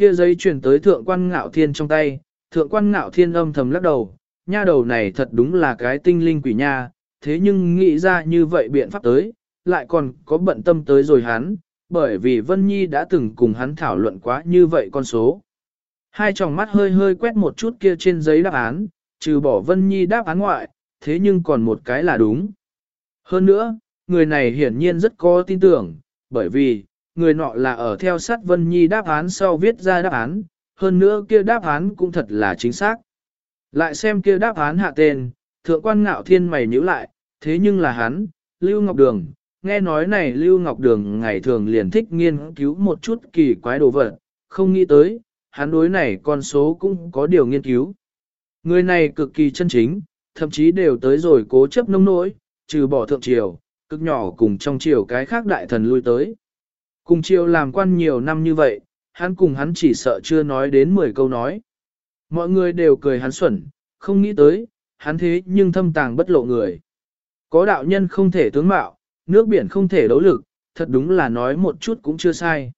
[SPEAKER 1] Kia giấy chuyển tới thượng quan ngạo thiên trong tay, thượng quan ngạo thiên âm thầm lắc đầu, nha đầu này thật đúng là cái tinh linh quỷ nha, thế nhưng nghĩ ra như vậy biện pháp tới, lại còn có bận tâm tới rồi hắn, bởi vì Vân Nhi đã từng cùng hắn thảo luận quá như vậy con số. Hai tròng mắt hơi hơi quét một chút kia trên giấy đáp án, trừ bỏ Vân Nhi đáp án ngoại, thế nhưng còn một cái là đúng. Hơn nữa, người này hiển nhiên rất có tin tưởng, bởi vì, người nọ là ở theo sát Vân Nhi đáp án sau viết ra đáp án, hơn nữa kia đáp án cũng thật là chính xác. Lại xem kia đáp án hạ tên, thượng quan ngạo thiên mày nhíu lại, thế nhưng là hắn, Lưu Ngọc Đường, nghe nói này Lưu Ngọc Đường ngày thường liền thích nghiên cứu một chút kỳ quái đồ vật, không nghĩ tới, hắn đối này con số cũng có điều nghiên cứu. Người này cực kỳ chân chính, thậm chí đều tới rồi cố chấp nông nỗi, trừ bỏ thượng triều, cực nhỏ cùng trong triều cái khác đại thần lui tới. Cùng triều làm quan nhiều năm như vậy, hắn cùng hắn chỉ sợ chưa nói đến 10 câu nói. Mọi người đều cười hắn xuẩn, không nghĩ tới, hắn thế nhưng thâm tàng bất lộ người. Có đạo nhân không thể tướng mạo, nước biển không thể đấu lực, thật đúng là nói một chút cũng chưa sai.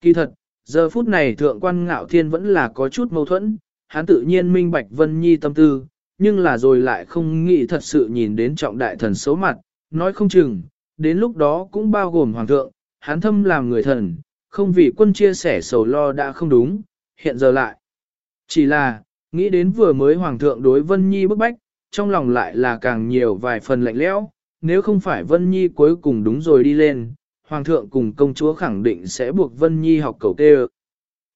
[SPEAKER 1] Kỳ thật, giờ phút này thượng quan ngạo thiên vẫn là có chút mâu thuẫn, hắn tự nhiên minh bạch Vân Nhi tâm tư, nhưng là rồi lại không nghĩ thật sự nhìn đến trọng đại thần xấu mặt, nói không chừng, đến lúc đó cũng bao gồm hoàng thượng, hắn thâm làm người thần, không vì quân chia sẻ sầu lo đã không đúng, hiện giờ lại. Chỉ là, nghĩ đến vừa mới hoàng thượng đối Vân Nhi bức bách, trong lòng lại là càng nhiều vài phần lạnh lẽo, nếu không phải Vân Nhi cuối cùng đúng rồi đi lên, hoàng thượng cùng công chúa khẳng định sẽ buộc Vân Nhi học cầu tê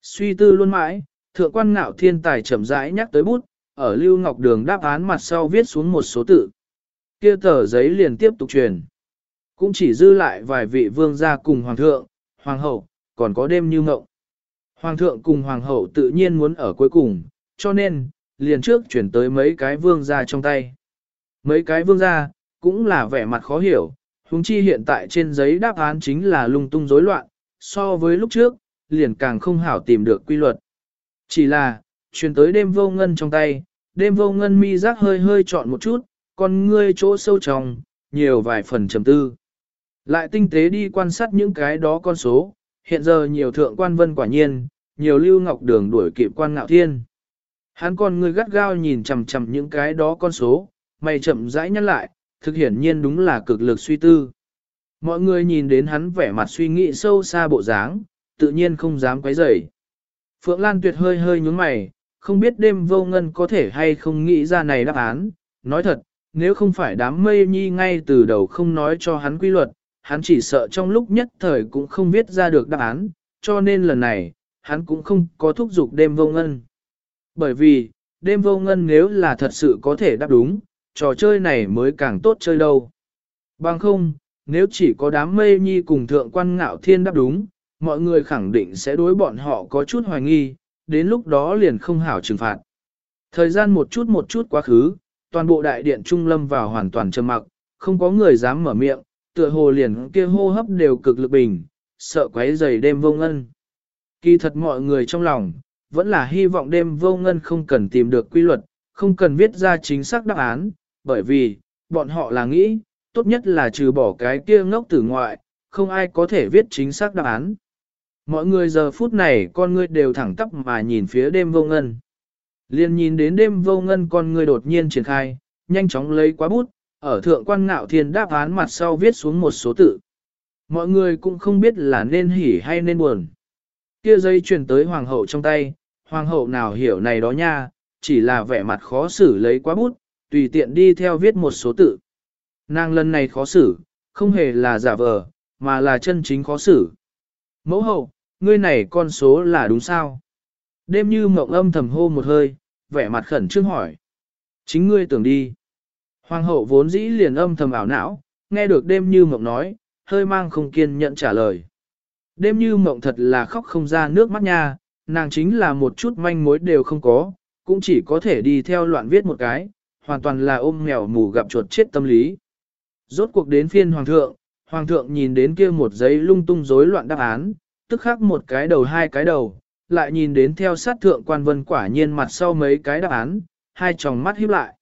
[SPEAKER 1] Suy tư luôn mãi, thượng quan ngạo thiên tài chậm rãi nhắc tới bút, ở Lưu Ngọc Đường đáp án mặt sau viết xuống một số tự. Kia tờ giấy liền tiếp tục truyền. Cũng chỉ dư lại vài vị vương gia cùng hoàng thượng, hoàng hậu, còn có đêm như mộng. Hoàng thượng cùng hoàng hậu tự nhiên muốn ở cuối cùng, cho nên, liền trước chuyển tới mấy cái vương gia trong tay. Mấy cái vương gia, cũng là vẻ mặt khó hiểu, huống chi hiện tại trên giấy đáp án chính là lung tung rối loạn, so với lúc trước, liền càng không hảo tìm được quy luật. Chỉ là, chuyển tới đêm vô ngân trong tay, đêm vô ngân mi giác hơi hơi trọn một chút, còn ngươi chỗ sâu trong, nhiều vài phần trầm tư. Lại tinh tế đi quan sát những cái đó con số, hiện giờ nhiều thượng quan vân quả nhiên, nhiều lưu ngọc đường đuổi kịp quan ngạo thiên. Hắn còn người gắt gao nhìn chằm chằm những cái đó con số, mày chậm rãi nhăn lại, thực hiển nhiên đúng là cực lực suy tư. Mọi người nhìn đến hắn vẻ mặt suy nghĩ sâu xa bộ dáng, tự nhiên không dám quấy rầy. Phượng Lan Tuyệt hơi hơi nhướng mày, không biết đêm vô ngân có thể hay không nghĩ ra này đáp án. Nói thật, nếu không phải đám mây nhi ngay từ đầu không nói cho hắn quy luật, hắn chỉ sợ trong lúc nhất thời cũng không viết ra được đáp án, cho nên lần này, hắn cũng không có thúc giục đêm vô ngân. Bởi vì, đêm vô ngân nếu là thật sự có thể đáp đúng, trò chơi này mới càng tốt chơi đâu. Bằng không, nếu chỉ có đám mây nhi cùng thượng quan ngạo thiên đáp đúng, mọi người khẳng định sẽ đối bọn họ có chút hoài nghi, đến lúc đó liền không hảo trừng phạt. Thời gian một chút một chút quá khứ, toàn bộ đại điện trung lâm vào hoàn toàn trầm mặc, không có người dám mở miệng, tựa hồ liền kia hô hấp đều cực lực bình, sợ quấy rầy đêm vô ngân. Kỳ thật mọi người trong lòng, vẫn là hy vọng đêm vô ngân không cần tìm được quy luật, không cần viết ra chính xác đáp án, bởi vì, bọn họ là nghĩ, tốt nhất là trừ bỏ cái kia ngốc tử ngoại, không ai có thể viết chính xác đáp án. Mọi người giờ phút này con ngươi đều thẳng tắp mà nhìn phía đêm vô ngân. Liên nhìn đến đêm vô ngân con ngươi đột nhiên triển khai, nhanh chóng lấy quá bút, ở thượng quan ngạo thiên đáp án mặt sau viết xuống một số tự. Mọi người cũng không biết là nên hỉ hay nên buồn. Kia dây truyền tới hoàng hậu trong tay, hoàng hậu nào hiểu này đó nha, chỉ là vẻ mặt khó xử lấy quá bút, tùy tiện đi theo viết một số tự. Nàng lần này khó xử, không hề là giả vờ, mà là chân chính khó xử. Mẫu hậu, ngươi này con số là đúng sao? Đêm như mộng âm thầm hô một hơi, vẻ mặt khẩn trương hỏi. Chính ngươi tưởng đi. Hoàng hậu vốn dĩ liền âm thầm ảo não, nghe được đêm như mộng nói, hơi mang không kiên nhận trả lời. Đêm như mộng thật là khóc không ra nước mắt nha, nàng chính là một chút manh mối đều không có, cũng chỉ có thể đi theo loạn viết một cái, hoàn toàn là ôm nghèo mù gặp chuột chết tâm lý. Rốt cuộc đến phiên hoàng thượng, hoàng thượng nhìn đến kia một giấy lung tung rối loạn đáp án, tức khắc một cái đầu hai cái đầu, lại nhìn đến theo sát thượng quan vân quả nhiên mặt sau mấy cái đáp án, hai tròng mắt híp lại.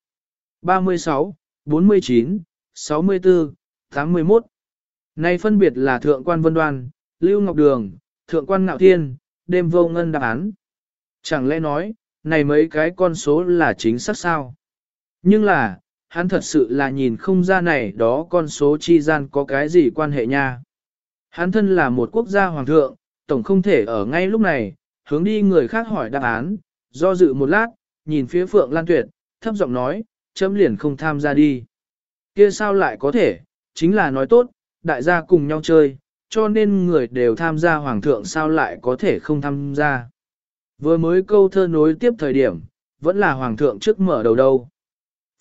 [SPEAKER 1] 36, 49, 64, 81. Này phân biệt là thượng quan vân đoan, Lưu Ngọc Đường, Thượng quan Ngạo Thiên, đêm vô ngân đáp án. Chẳng lẽ nói, này mấy cái con số là chính xác sao? Nhưng là, hắn thật sự là nhìn không ra này đó con số chi gian có cái gì quan hệ nha. Hắn thân là một quốc gia hoàng thượng, tổng không thể ở ngay lúc này, hướng đi người khác hỏi đáp án, do dự một lát, nhìn phía Phượng Lan Tuyệt, thấp giọng nói, chấm liền không tham gia đi. Kia sao lại có thể, chính là nói tốt, đại gia cùng nhau chơi, cho nên người đều tham gia hoàng thượng sao lại có thể không tham gia. Vừa mới câu thơ nối tiếp thời điểm, vẫn là hoàng thượng trước mở đầu đâu.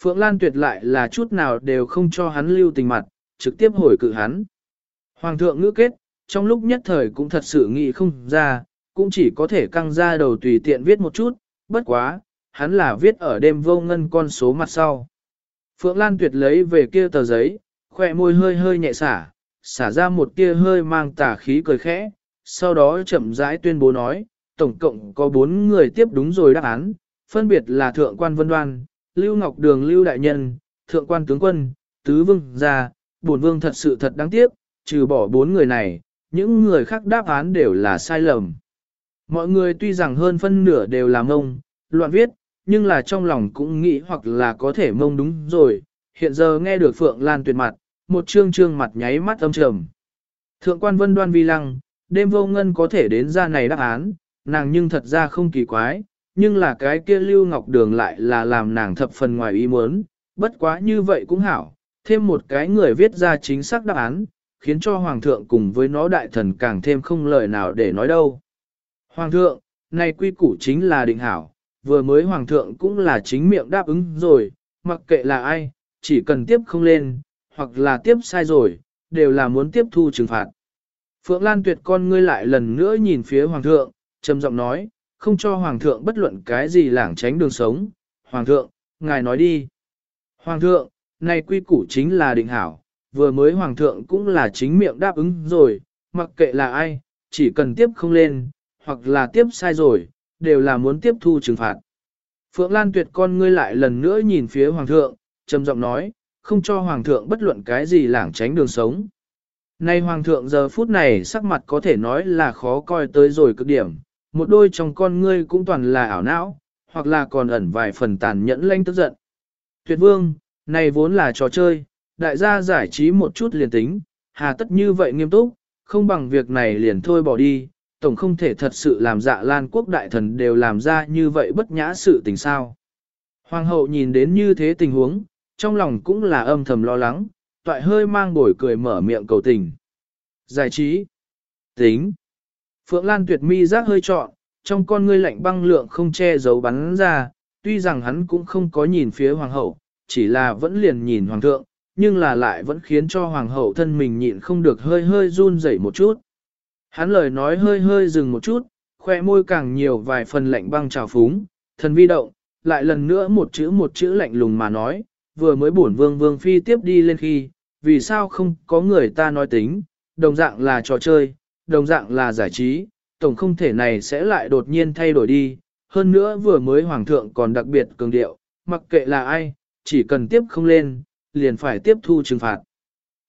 [SPEAKER 1] Phượng Lan tuyệt lại là chút nào đều không cho hắn lưu tình mặt, trực tiếp hồi cự hắn. Hoàng thượng ngữ kết, trong lúc nhất thời cũng thật sự nghĩ không ra, cũng chỉ có thể căng ra đầu tùy tiện viết một chút, bất quá, hắn là viết ở đêm vô ngân con số mặt sau. Phượng Lan tuyệt lấy về kia tờ giấy, khỏe môi hơi hơi nhẹ xả, xả ra một tia hơi mang tà khí cười khẽ, sau đó chậm rãi tuyên bố nói, tổng cộng có bốn người tiếp đúng rồi đáp án, phân biệt là Thượng quan Vân Đoan, Lưu Ngọc Đường Lưu Đại Nhân, Thượng quan Tướng Quân, Tứ Vương Gia, Bổn Vương thật sự thật đáng tiếc, trừ bỏ bốn người này, những người khác đáp án đều là sai lầm. Mọi người tuy rằng hơn phân nửa đều là mông, loạn viết, nhưng là trong lòng cũng nghĩ hoặc là có thể mông đúng rồi, hiện giờ nghe được Phượng Lan tuyệt mặt, một trương trương mặt nháy mắt âm trầm. Thượng quan vân đoan vi lăng, đêm vô ngân có thể đến ra này đáp án, nàng nhưng thật ra không kỳ quái, nhưng là cái kia lưu ngọc đường lại là làm nàng thập phần ngoài ý muốn, bất quá như vậy cũng hảo, thêm một cái người viết ra chính xác đáp án, khiến cho hoàng thượng cùng với nó đại thần càng thêm không lời nào để nói đâu. Hoàng thượng, này quy củ chính là định hảo, vừa mới hoàng thượng cũng là chính miệng đáp ứng rồi, mặc kệ là ai, chỉ cần tiếp không lên, hoặc là tiếp sai rồi, đều là muốn tiếp thu trừng phạt. Phượng Lan tuyệt con ngươi lại lần nữa nhìn phía hoàng thượng, trầm giọng nói, không cho hoàng thượng bất luận cái gì lảng tránh đường sống. Hoàng thượng, ngài nói đi. Hoàng thượng, này quy củ chính là định hảo, vừa mới hoàng thượng cũng là chính miệng đáp ứng rồi, mặc kệ là ai, chỉ cần tiếp không lên, hoặc là tiếp sai rồi, đều là muốn tiếp thu trừng phạt. Phượng Lan tuyệt con ngươi lại lần nữa nhìn phía hoàng thượng, trầm giọng nói, không cho hoàng thượng bất luận cái gì lảng tránh đường sống. Nay hoàng thượng giờ phút này sắc mặt có thể nói là khó coi tới rồi cực điểm, một đôi trong con ngươi cũng toàn là ảo não, hoặc là còn ẩn vài phần tàn nhẫn lanh tức giận. Tuyệt vương, này vốn là trò chơi, đại gia giải trí một chút liền tính, hà tất như vậy nghiêm túc, không bằng việc này liền thôi bỏ đi, tổng không thể thật sự làm dạ lan quốc đại thần đều làm ra như vậy bất nhã sự tình sao. Hoàng hậu nhìn đến như thế tình huống, trong lòng cũng là âm thầm lo lắng, toại hơi mang bồi cười mở miệng cầu tình. Giải trí. Tính. Phượng Lan tuyệt mi giác hơi trọn, trong con ngươi lạnh băng lượng không che giấu bắn ra, tuy rằng hắn cũng không có nhìn phía hoàng hậu, chỉ là vẫn liền nhìn hoàng thượng, nhưng là lại vẫn khiến cho hoàng hậu thân mình nhịn không được hơi hơi run rẩy một chút. Hắn lời nói hơi hơi dừng một chút, khoe môi càng nhiều vài phần lạnh băng trào phúng, thần vi động, lại lần nữa một chữ một chữ lạnh lùng mà nói, vừa mới bổn vương vương phi tiếp đi lên khi, vì sao không có người ta nói tính, đồng dạng là trò chơi, đồng dạng là giải trí, tổng không thể này sẽ lại đột nhiên thay đổi đi, hơn nữa vừa mới hoàng thượng còn đặc biệt cường điệu, mặc kệ là ai, chỉ cần tiếp không lên, liền phải tiếp thu trừng phạt.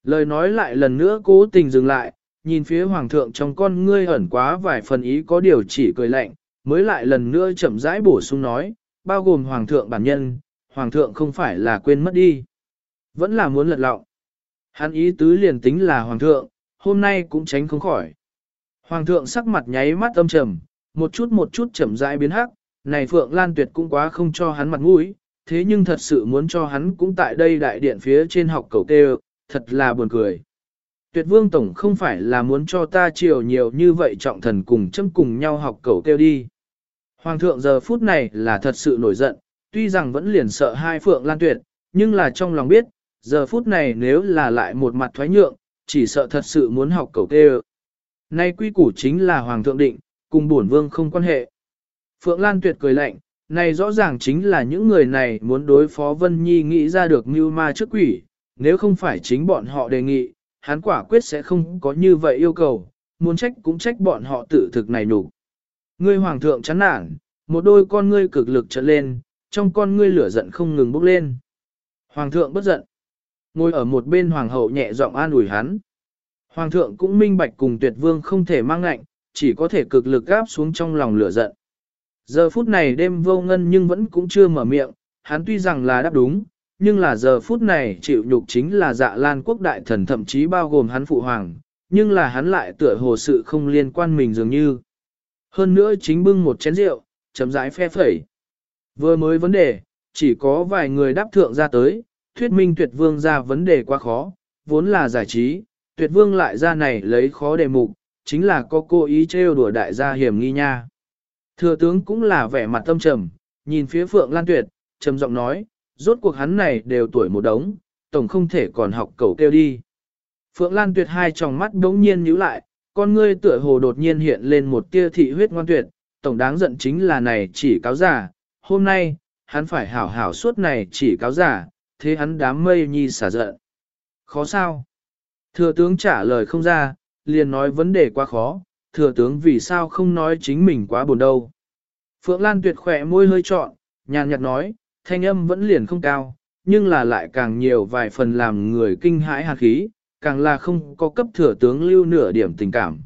[SPEAKER 1] Lời nói lại lần nữa cố tình dừng lại, nhìn phía hoàng thượng trong con ngươi ẩn quá vài phần ý có điều chỉ cười lạnh, mới lại lần nữa chậm rãi bổ sung nói, bao gồm hoàng thượng bản nhân, hoàng thượng không phải là quên mất đi. Vẫn là muốn lật lọng. Hắn ý tứ liền tính là hoàng thượng, hôm nay cũng tránh không khỏi. Hoàng thượng sắc mặt nháy mắt âm trầm, một chút một chút chậm rãi biến hắc, này Phượng Lan Tuyệt cũng quá không cho hắn mặt mũi, thế nhưng thật sự muốn cho hắn cũng tại đây đại điện phía trên học cầu tê thật là buồn cười. Tuyệt vương tổng không phải là muốn cho ta chiều nhiều như vậy trọng thần cùng châm cùng nhau học cầu kêu đi. Hoàng thượng giờ phút này là thật sự nổi giận, tuy rằng vẫn liền sợ hai phượng lan tuyệt, nhưng là trong lòng biết, giờ phút này nếu là lại một mặt thoái nhượng, chỉ sợ thật sự muốn học cầu kêu. Nay quy củ chính là hoàng thượng định, cùng bổn vương không quan hệ. Phượng Lan tuyệt cười lạnh, này rõ ràng chính là những người này muốn đối phó Vân Nhi nghĩ ra được mưu ma trước quỷ, nếu không phải chính bọn họ đề nghị, hắn quả quyết sẽ không có như vậy yêu cầu, muốn trách cũng trách bọn họ tự thực này đủ. Ngươi hoàng thượng chán nản, một đôi con ngươi cực lực trở lên, trong con ngươi lửa giận không ngừng bốc lên. Hoàng thượng bất giận. Ngồi ở một bên hoàng hậu nhẹ giọng an ủi hắn. Hoàng thượng cũng minh bạch cùng tuyệt vương không thể mang lạnh, chỉ có thể cực lực gáp xuống trong lòng lửa giận. Giờ phút này đêm vô ngân nhưng vẫn cũng chưa mở miệng, hắn tuy rằng là đáp đúng, nhưng là giờ phút này chịu nhục chính là dạ lan quốc đại thần thậm chí bao gồm hắn phụ hoàng, nhưng là hắn lại tựa hồ sự không liên quan mình dường như. Hơn nữa chính bưng một chén rượu, chấm rãi phe phẩy. Vừa mới vấn đề, chỉ có vài người đáp thượng ra tới, thuyết minh tuyệt vương ra vấn đề quá khó, vốn là giải trí, tuyệt vương lại ra này lấy khó đề mục, chính là có cô ý trêu đùa đại gia hiểm nghi nha. Thừa tướng cũng là vẻ mặt tâm trầm, nhìn phía Phượng Lan Tuyệt, trầm giọng nói, rốt cuộc hắn này đều tuổi một đống, tổng không thể còn học cầu kêu đi. Phượng Lan Tuyệt hai tròng mắt đống nhiên nhíu lại, con ngươi tựa hồ đột nhiên hiện lên một tia thị huyết ngoan tuyệt, tổng đáng giận chính là này chỉ cáo giả, hôm nay, hắn phải hảo hảo suốt này chỉ cáo giả, thế hắn đám mây nhi xả giận. Khó sao? Thừa tướng trả lời không ra, liền nói vấn đề quá khó, thừa tướng vì sao không nói chính mình quá buồn đâu. Phượng Lan tuyệt khỏe môi hơi trọn, nhàn nhạt nói, thanh âm vẫn liền không cao, nhưng là lại càng nhiều vài phần làm người kinh hãi hạt khí, càng là không có cấp thừa tướng lưu nửa điểm tình cảm.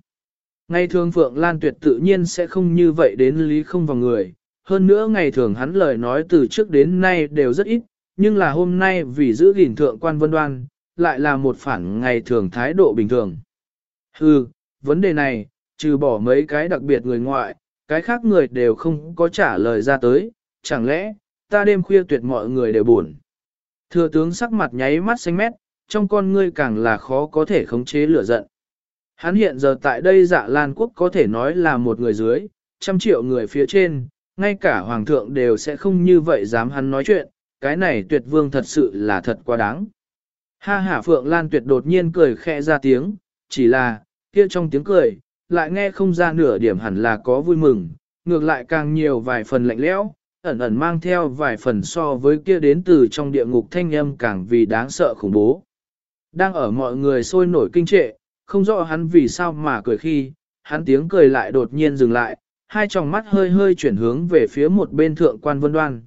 [SPEAKER 1] Ngày thường Phượng Lan tuyệt tự nhiên sẽ không như vậy đến lý không vào người, hơn nữa ngày thường hắn lời nói từ trước đến nay đều rất ít, nhưng là hôm nay vì giữ gìn thượng quan vân đoan, lại là một phản ngày thường thái độ bình thường. Hừ, vấn đề này, trừ bỏ mấy cái đặc biệt người ngoại, cái khác người đều không có trả lời ra tới, chẳng lẽ, ta đêm khuya tuyệt mọi người đều buồn. Thừa tướng sắc mặt nháy mắt xanh mét, trong con ngươi càng là khó có thể khống chế lửa giận. Hắn hiện giờ tại đây dạ Lan Quốc có thể nói là một người dưới, trăm triệu người phía trên, ngay cả hoàng thượng đều sẽ không như vậy dám hắn nói chuyện, cái này tuyệt vương thật sự là thật quá đáng. Ha hả Phượng Lan tuyệt đột nhiên cười khẽ ra tiếng, chỉ là, kia trong tiếng cười, lại nghe không ra nửa điểm hẳn là có vui mừng, ngược lại càng nhiều vài phần lạnh lẽo, ẩn ẩn mang theo vài phần so với kia đến từ trong địa ngục thanh âm càng vì đáng sợ khủng bố. Đang ở mọi người sôi nổi kinh trệ, không rõ hắn vì sao mà cười khi, hắn tiếng cười lại đột nhiên dừng lại, hai tròng mắt hơi hơi chuyển hướng về phía một bên thượng quan vân đoan.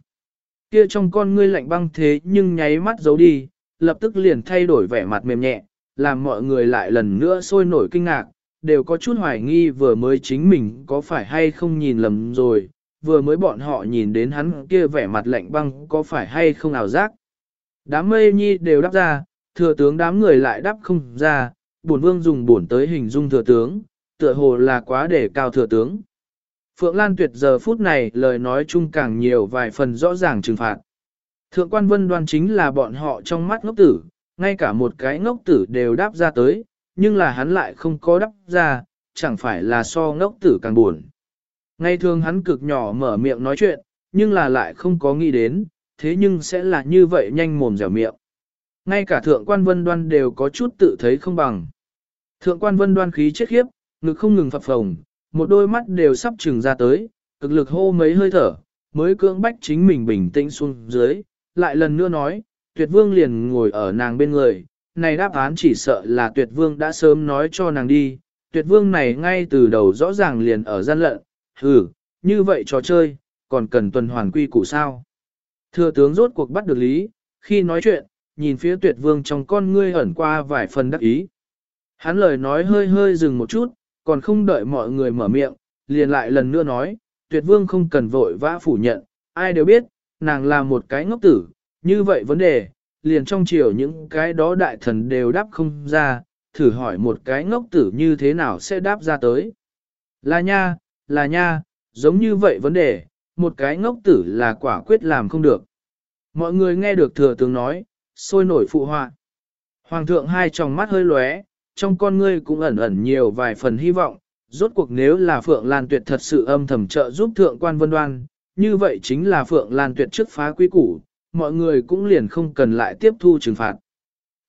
[SPEAKER 1] Kia trong con ngươi lạnh băng thế nhưng nháy mắt giấu đi, lập tức liền thay đổi vẻ mặt mềm nhẹ, làm mọi người lại lần nữa sôi nổi kinh ngạc, đều có chút hoài nghi vừa mới chính mình có phải hay không nhìn lầm rồi, vừa mới bọn họ nhìn đến hắn kia vẻ mặt lạnh băng có phải hay không ảo giác. Đám mây nhi đều đáp ra, thừa tướng đám người lại đáp không ra, bổn vương dùng bổn tới hình dung thừa tướng, tựa hồ là quá để cao thừa tướng. Phượng Lan tuyệt giờ phút này lời nói chung càng nhiều vài phần rõ ràng trừng phạt. Thượng quan vân đoan chính là bọn họ trong mắt ngốc tử, ngay cả một cái ngốc tử đều đáp ra tới, nhưng là hắn lại không có đáp ra, chẳng phải là so ngốc tử càng buồn. Ngày thường hắn cực nhỏ mở miệng nói chuyện, nhưng là lại không có nghĩ đến, thế nhưng sẽ là như vậy nhanh mồm dẻo miệng. Ngay cả thượng quan vân đoan đều có chút tự thấy không bằng. Thượng quan vân đoan khí chết khiếp, ngực không ngừng phập phồng, một đôi mắt đều sắp trừng ra tới, cực lực hô mấy hơi thở, mới cưỡng bách chính mình bình tĩnh xuống dưới, lại lần nữa nói, tuyệt vương liền ngồi ở nàng bên người, này đáp án chỉ sợ là tuyệt vương đã sớm nói cho nàng đi, tuyệt vương này ngay từ đầu rõ ràng liền ở gian lận, hừ, như vậy trò chơi, còn cần tuần hoàn quy củ sao. Thừa tướng rốt cuộc bắt được lý, khi nói chuyện, nhìn phía tuyệt vương trong con ngươi ẩn qua vài phần đắc ý. Hắn lời nói hơi hơi dừng một chút, còn không đợi mọi người mở miệng, liền lại lần nữa nói, tuyệt vương không cần vội vã phủ nhận, ai đều biết, nàng là một cái ngốc tử, như vậy vấn đề, liền trong chiều những cái đó đại thần đều đáp không ra, thử hỏi một cái ngốc tử như thế nào sẽ đáp ra tới. Là nha, là nha, giống như vậy vấn đề, một cái ngốc tử là quả quyết làm không được. Mọi người nghe được thừa tướng nói, sôi nổi phụ họa. Hoàng thượng hai tròng mắt hơi lóe, trong con ngươi cũng ẩn ẩn nhiều vài phần hy vọng, rốt cuộc nếu là Phượng Lan Tuyệt thật sự âm thầm trợ giúp thượng quan vân đoan, như vậy chính là Phượng Lan Tuyệt trước phá quy củ, mọi người cũng liền không cần lại tiếp thu trừng phạt.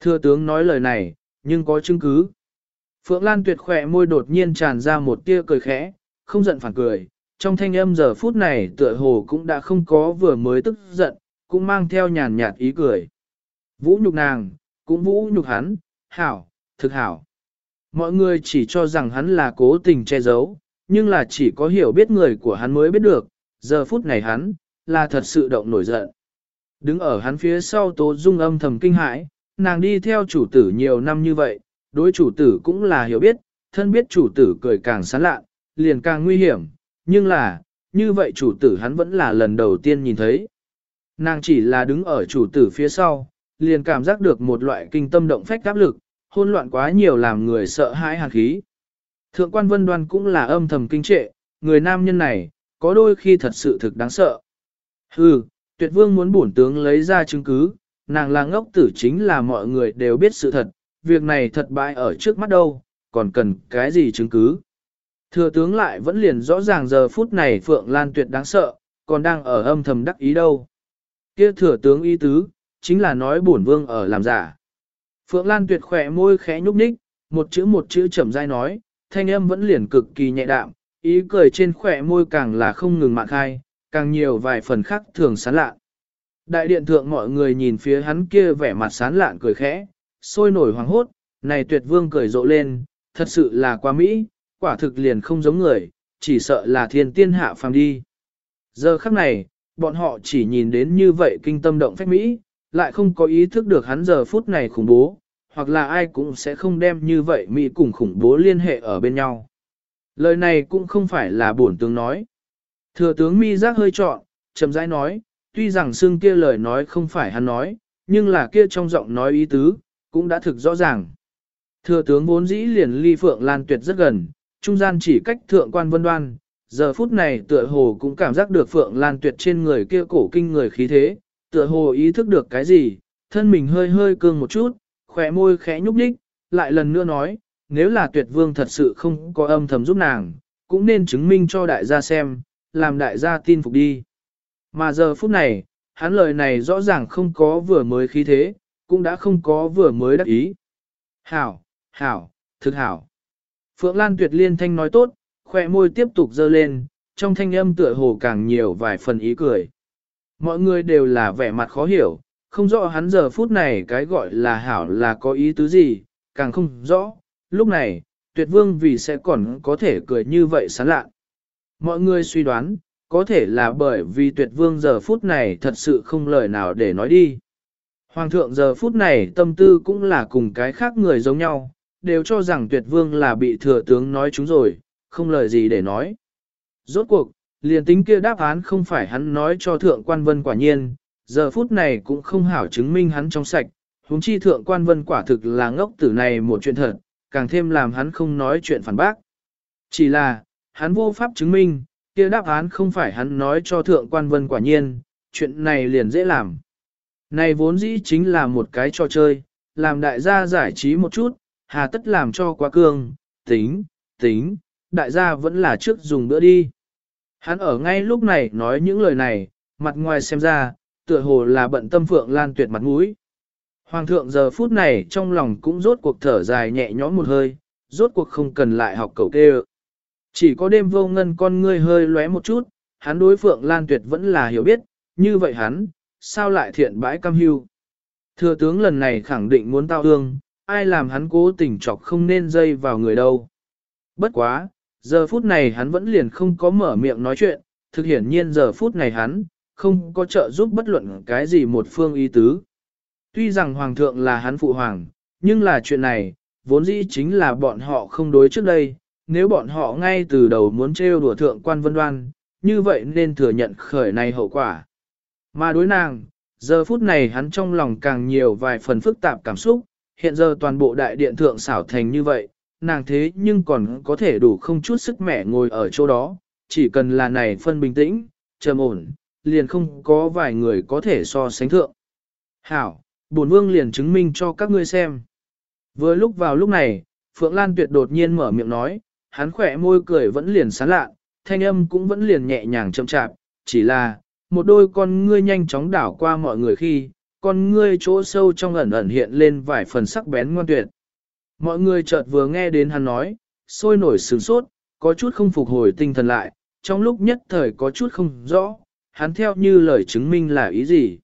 [SPEAKER 1] Thưa tướng nói lời này, nhưng có chứng cứ. Phượng Lan Tuyệt khỏe môi đột nhiên tràn ra một tia cười khẽ, không giận phản cười, trong thanh âm giờ phút này tựa hồ cũng đã không có vừa mới tức giận, cũng mang theo nhàn nhạt ý cười. Vũ nhục nàng, cũng vũ nhục hắn, hảo, thực hảo. Mọi người chỉ cho rằng hắn là cố tình che giấu, nhưng là chỉ có hiểu biết người của hắn mới biết được, giờ phút này hắn, là thật sự động nổi giận. Đứng ở hắn phía sau tố dung âm thầm kinh hãi, nàng đi theo chủ tử nhiều năm như vậy, đối chủ tử cũng là hiểu biết, thân biết chủ tử cười càng sán lạ, liền càng nguy hiểm, nhưng là, như vậy chủ tử hắn vẫn là lần đầu tiên nhìn thấy. Nàng chỉ là đứng ở chủ tử phía sau, liền cảm giác được một loại kinh tâm động phách áp lực, hôn loạn quá nhiều làm người sợ hãi hàn khí. Thượng quan vân đoan cũng là âm thầm kinh trệ, người nam nhân này, có đôi khi thật sự thực đáng sợ. Hừ, tuyệt vương muốn bổn tướng lấy ra chứng cứ, nàng là ngốc tử chính là mọi người đều biết sự thật, việc này thật bại ở trước mắt đâu, còn cần cái gì chứng cứ. Thừa tướng lại vẫn liền rõ ràng giờ phút này Phượng Lan tuyệt đáng sợ, còn đang ở âm thầm đắc ý đâu. Kia thừa tướng y tứ, chính là nói bổn vương ở làm giả. Phượng Lan tuyệt khỏe môi khẽ nhúc nhích, một chữ một chữ chậm rãi nói, thanh âm vẫn liền cực kỳ nhẹ đạm, ý cười trên khỏe môi càng là không ngừng mạng khai, càng nhiều vài phần khác thường sán lạ. Đại điện thượng mọi người nhìn phía hắn kia vẻ mặt sán lạn cười khẽ, sôi nổi hoàng hốt, này tuyệt vương cười rộ lên, thật sự là quá mỹ, quả thực liền không giống người, chỉ sợ là thiên tiên hạ phàm đi. Giờ khắc này, bọn họ chỉ nhìn đến như vậy kinh tâm động phách mỹ, lại không có ý thức được hắn giờ phút này khủng bố, hoặc là ai cũng sẽ không đem như vậy mỹ cùng khủng bố liên hệ ở bên nhau. Lời này cũng không phải là bổn tướng nói. Thừa tướng mi giác hơi trọn, chậm rãi nói, tuy rằng xương kia lời nói không phải hắn nói, nhưng là kia trong giọng nói ý tứ, cũng đã thực rõ ràng. Thừa tướng vốn dĩ liền ly Phượng Lan Tuyệt rất gần, trung gian chỉ cách thượng quan vân đoan, giờ phút này tựa hồ cũng cảm giác được Phượng Lan Tuyệt trên người kia cổ kinh người khí thế, tựa hồ ý thức được cái gì, thân mình hơi hơi cương một chút, khỏe môi khẽ nhúc nhích, lại lần nữa nói, nếu là Tuyệt Vương thật sự không có âm thầm giúp nàng, cũng nên chứng minh cho đại gia xem, làm đại gia tin phục đi. Mà giờ phút này, hắn lời này rõ ràng không có vừa mới khí thế, cũng đã không có vừa mới đắc ý. Hảo, hảo, thực hảo. Phượng Lan tuyệt liên thanh nói tốt, khỏe môi tiếp tục dơ lên, trong thanh âm tựa hồ càng nhiều vài phần ý cười. Mọi người đều là vẻ mặt khó hiểu, không rõ hắn giờ phút này cái gọi là hảo là có ý tứ gì, càng không rõ, lúc này, tuyệt vương vì sẽ còn có thể cười như vậy sán lạ. Mọi người suy đoán, có thể là bởi vì tuyệt vương giờ phút này thật sự không lời nào để nói đi. Hoàng thượng giờ phút này tâm tư cũng là cùng cái khác người giống nhau, đều cho rằng tuyệt vương là bị thừa tướng nói chúng rồi, không lời gì để nói. Rốt cuộc, liền tính kia đáp án không phải hắn nói cho thượng quan vân quả nhiên, giờ phút này cũng không hảo chứng minh hắn trong sạch, huống chi thượng quan vân quả thực là ngốc tử này một chuyện thật, càng thêm làm hắn không nói chuyện phản bác. Chỉ là, hắn vô pháp chứng minh, kia đáp án không phải hắn nói cho thượng quan vân quả nhiên, chuyện này liền dễ làm. Này vốn dĩ chính là một cái trò chơi, làm đại gia giải trí một chút, hà tất làm cho quá cương, tính, tính, đại gia vẫn là trước dùng bữa đi. Hắn ở ngay lúc này nói những lời này, mặt ngoài xem ra, tựa hồ là bận tâm Phượng Lan tuyệt mặt mũi. Hoàng thượng giờ phút này trong lòng cũng rốt cuộc thở dài nhẹ nhõm một hơi, rốt cuộc không cần lại học cầu kê Chỉ có đêm vô ngân con ngươi hơi lóe một chút, hắn đối Phượng Lan tuyệt vẫn là hiểu biết, như vậy hắn, sao lại thiện bãi cam hưu. Thừa tướng lần này khẳng định muốn tao hương, ai làm hắn cố tình chọc không nên dây vào người đâu. Bất quá, giờ phút này hắn vẫn liền không có mở miệng nói chuyện, thực hiển nhiên giờ phút này hắn, không có trợ giúp bất luận cái gì một phương ý tứ. Tuy rằng hoàng thượng là hắn phụ hoàng, nhưng là chuyện này, vốn dĩ chính là bọn họ không đối trước đây, nếu bọn họ ngay từ đầu muốn trêu đùa thượng quan vân đoan, như vậy nên thừa nhận khởi này hậu quả. Mà đối nàng, giờ phút này hắn trong lòng càng nhiều vài phần phức tạp cảm xúc, hiện giờ toàn bộ đại điện thượng xảo thành như vậy, nàng thế nhưng còn có thể đủ không chút sức mẻ ngồi ở chỗ đó, chỉ cần là này phân bình tĩnh, trầm ổn, liền không có vài người có thể so sánh thượng. Hảo, bổn vương liền chứng minh cho các ngươi xem. Vừa lúc vào lúc này, Phượng Lan Tuyệt đột nhiên mở miệng nói, hắn khỏe môi cười vẫn liền sán lạ, thanh âm cũng vẫn liền nhẹ nhàng chậm chạp, chỉ là, một đôi con ngươi nhanh chóng đảo qua mọi người khi, con ngươi chỗ sâu trong ẩn ẩn hiện lên vài phần sắc bén ngoan tuyệt. Mọi người chợt vừa nghe đến hắn nói, sôi nổi sướng sốt, có chút không phục hồi tinh thần lại, trong lúc nhất thời có chút không rõ, hắn theo như lời chứng minh là ý gì.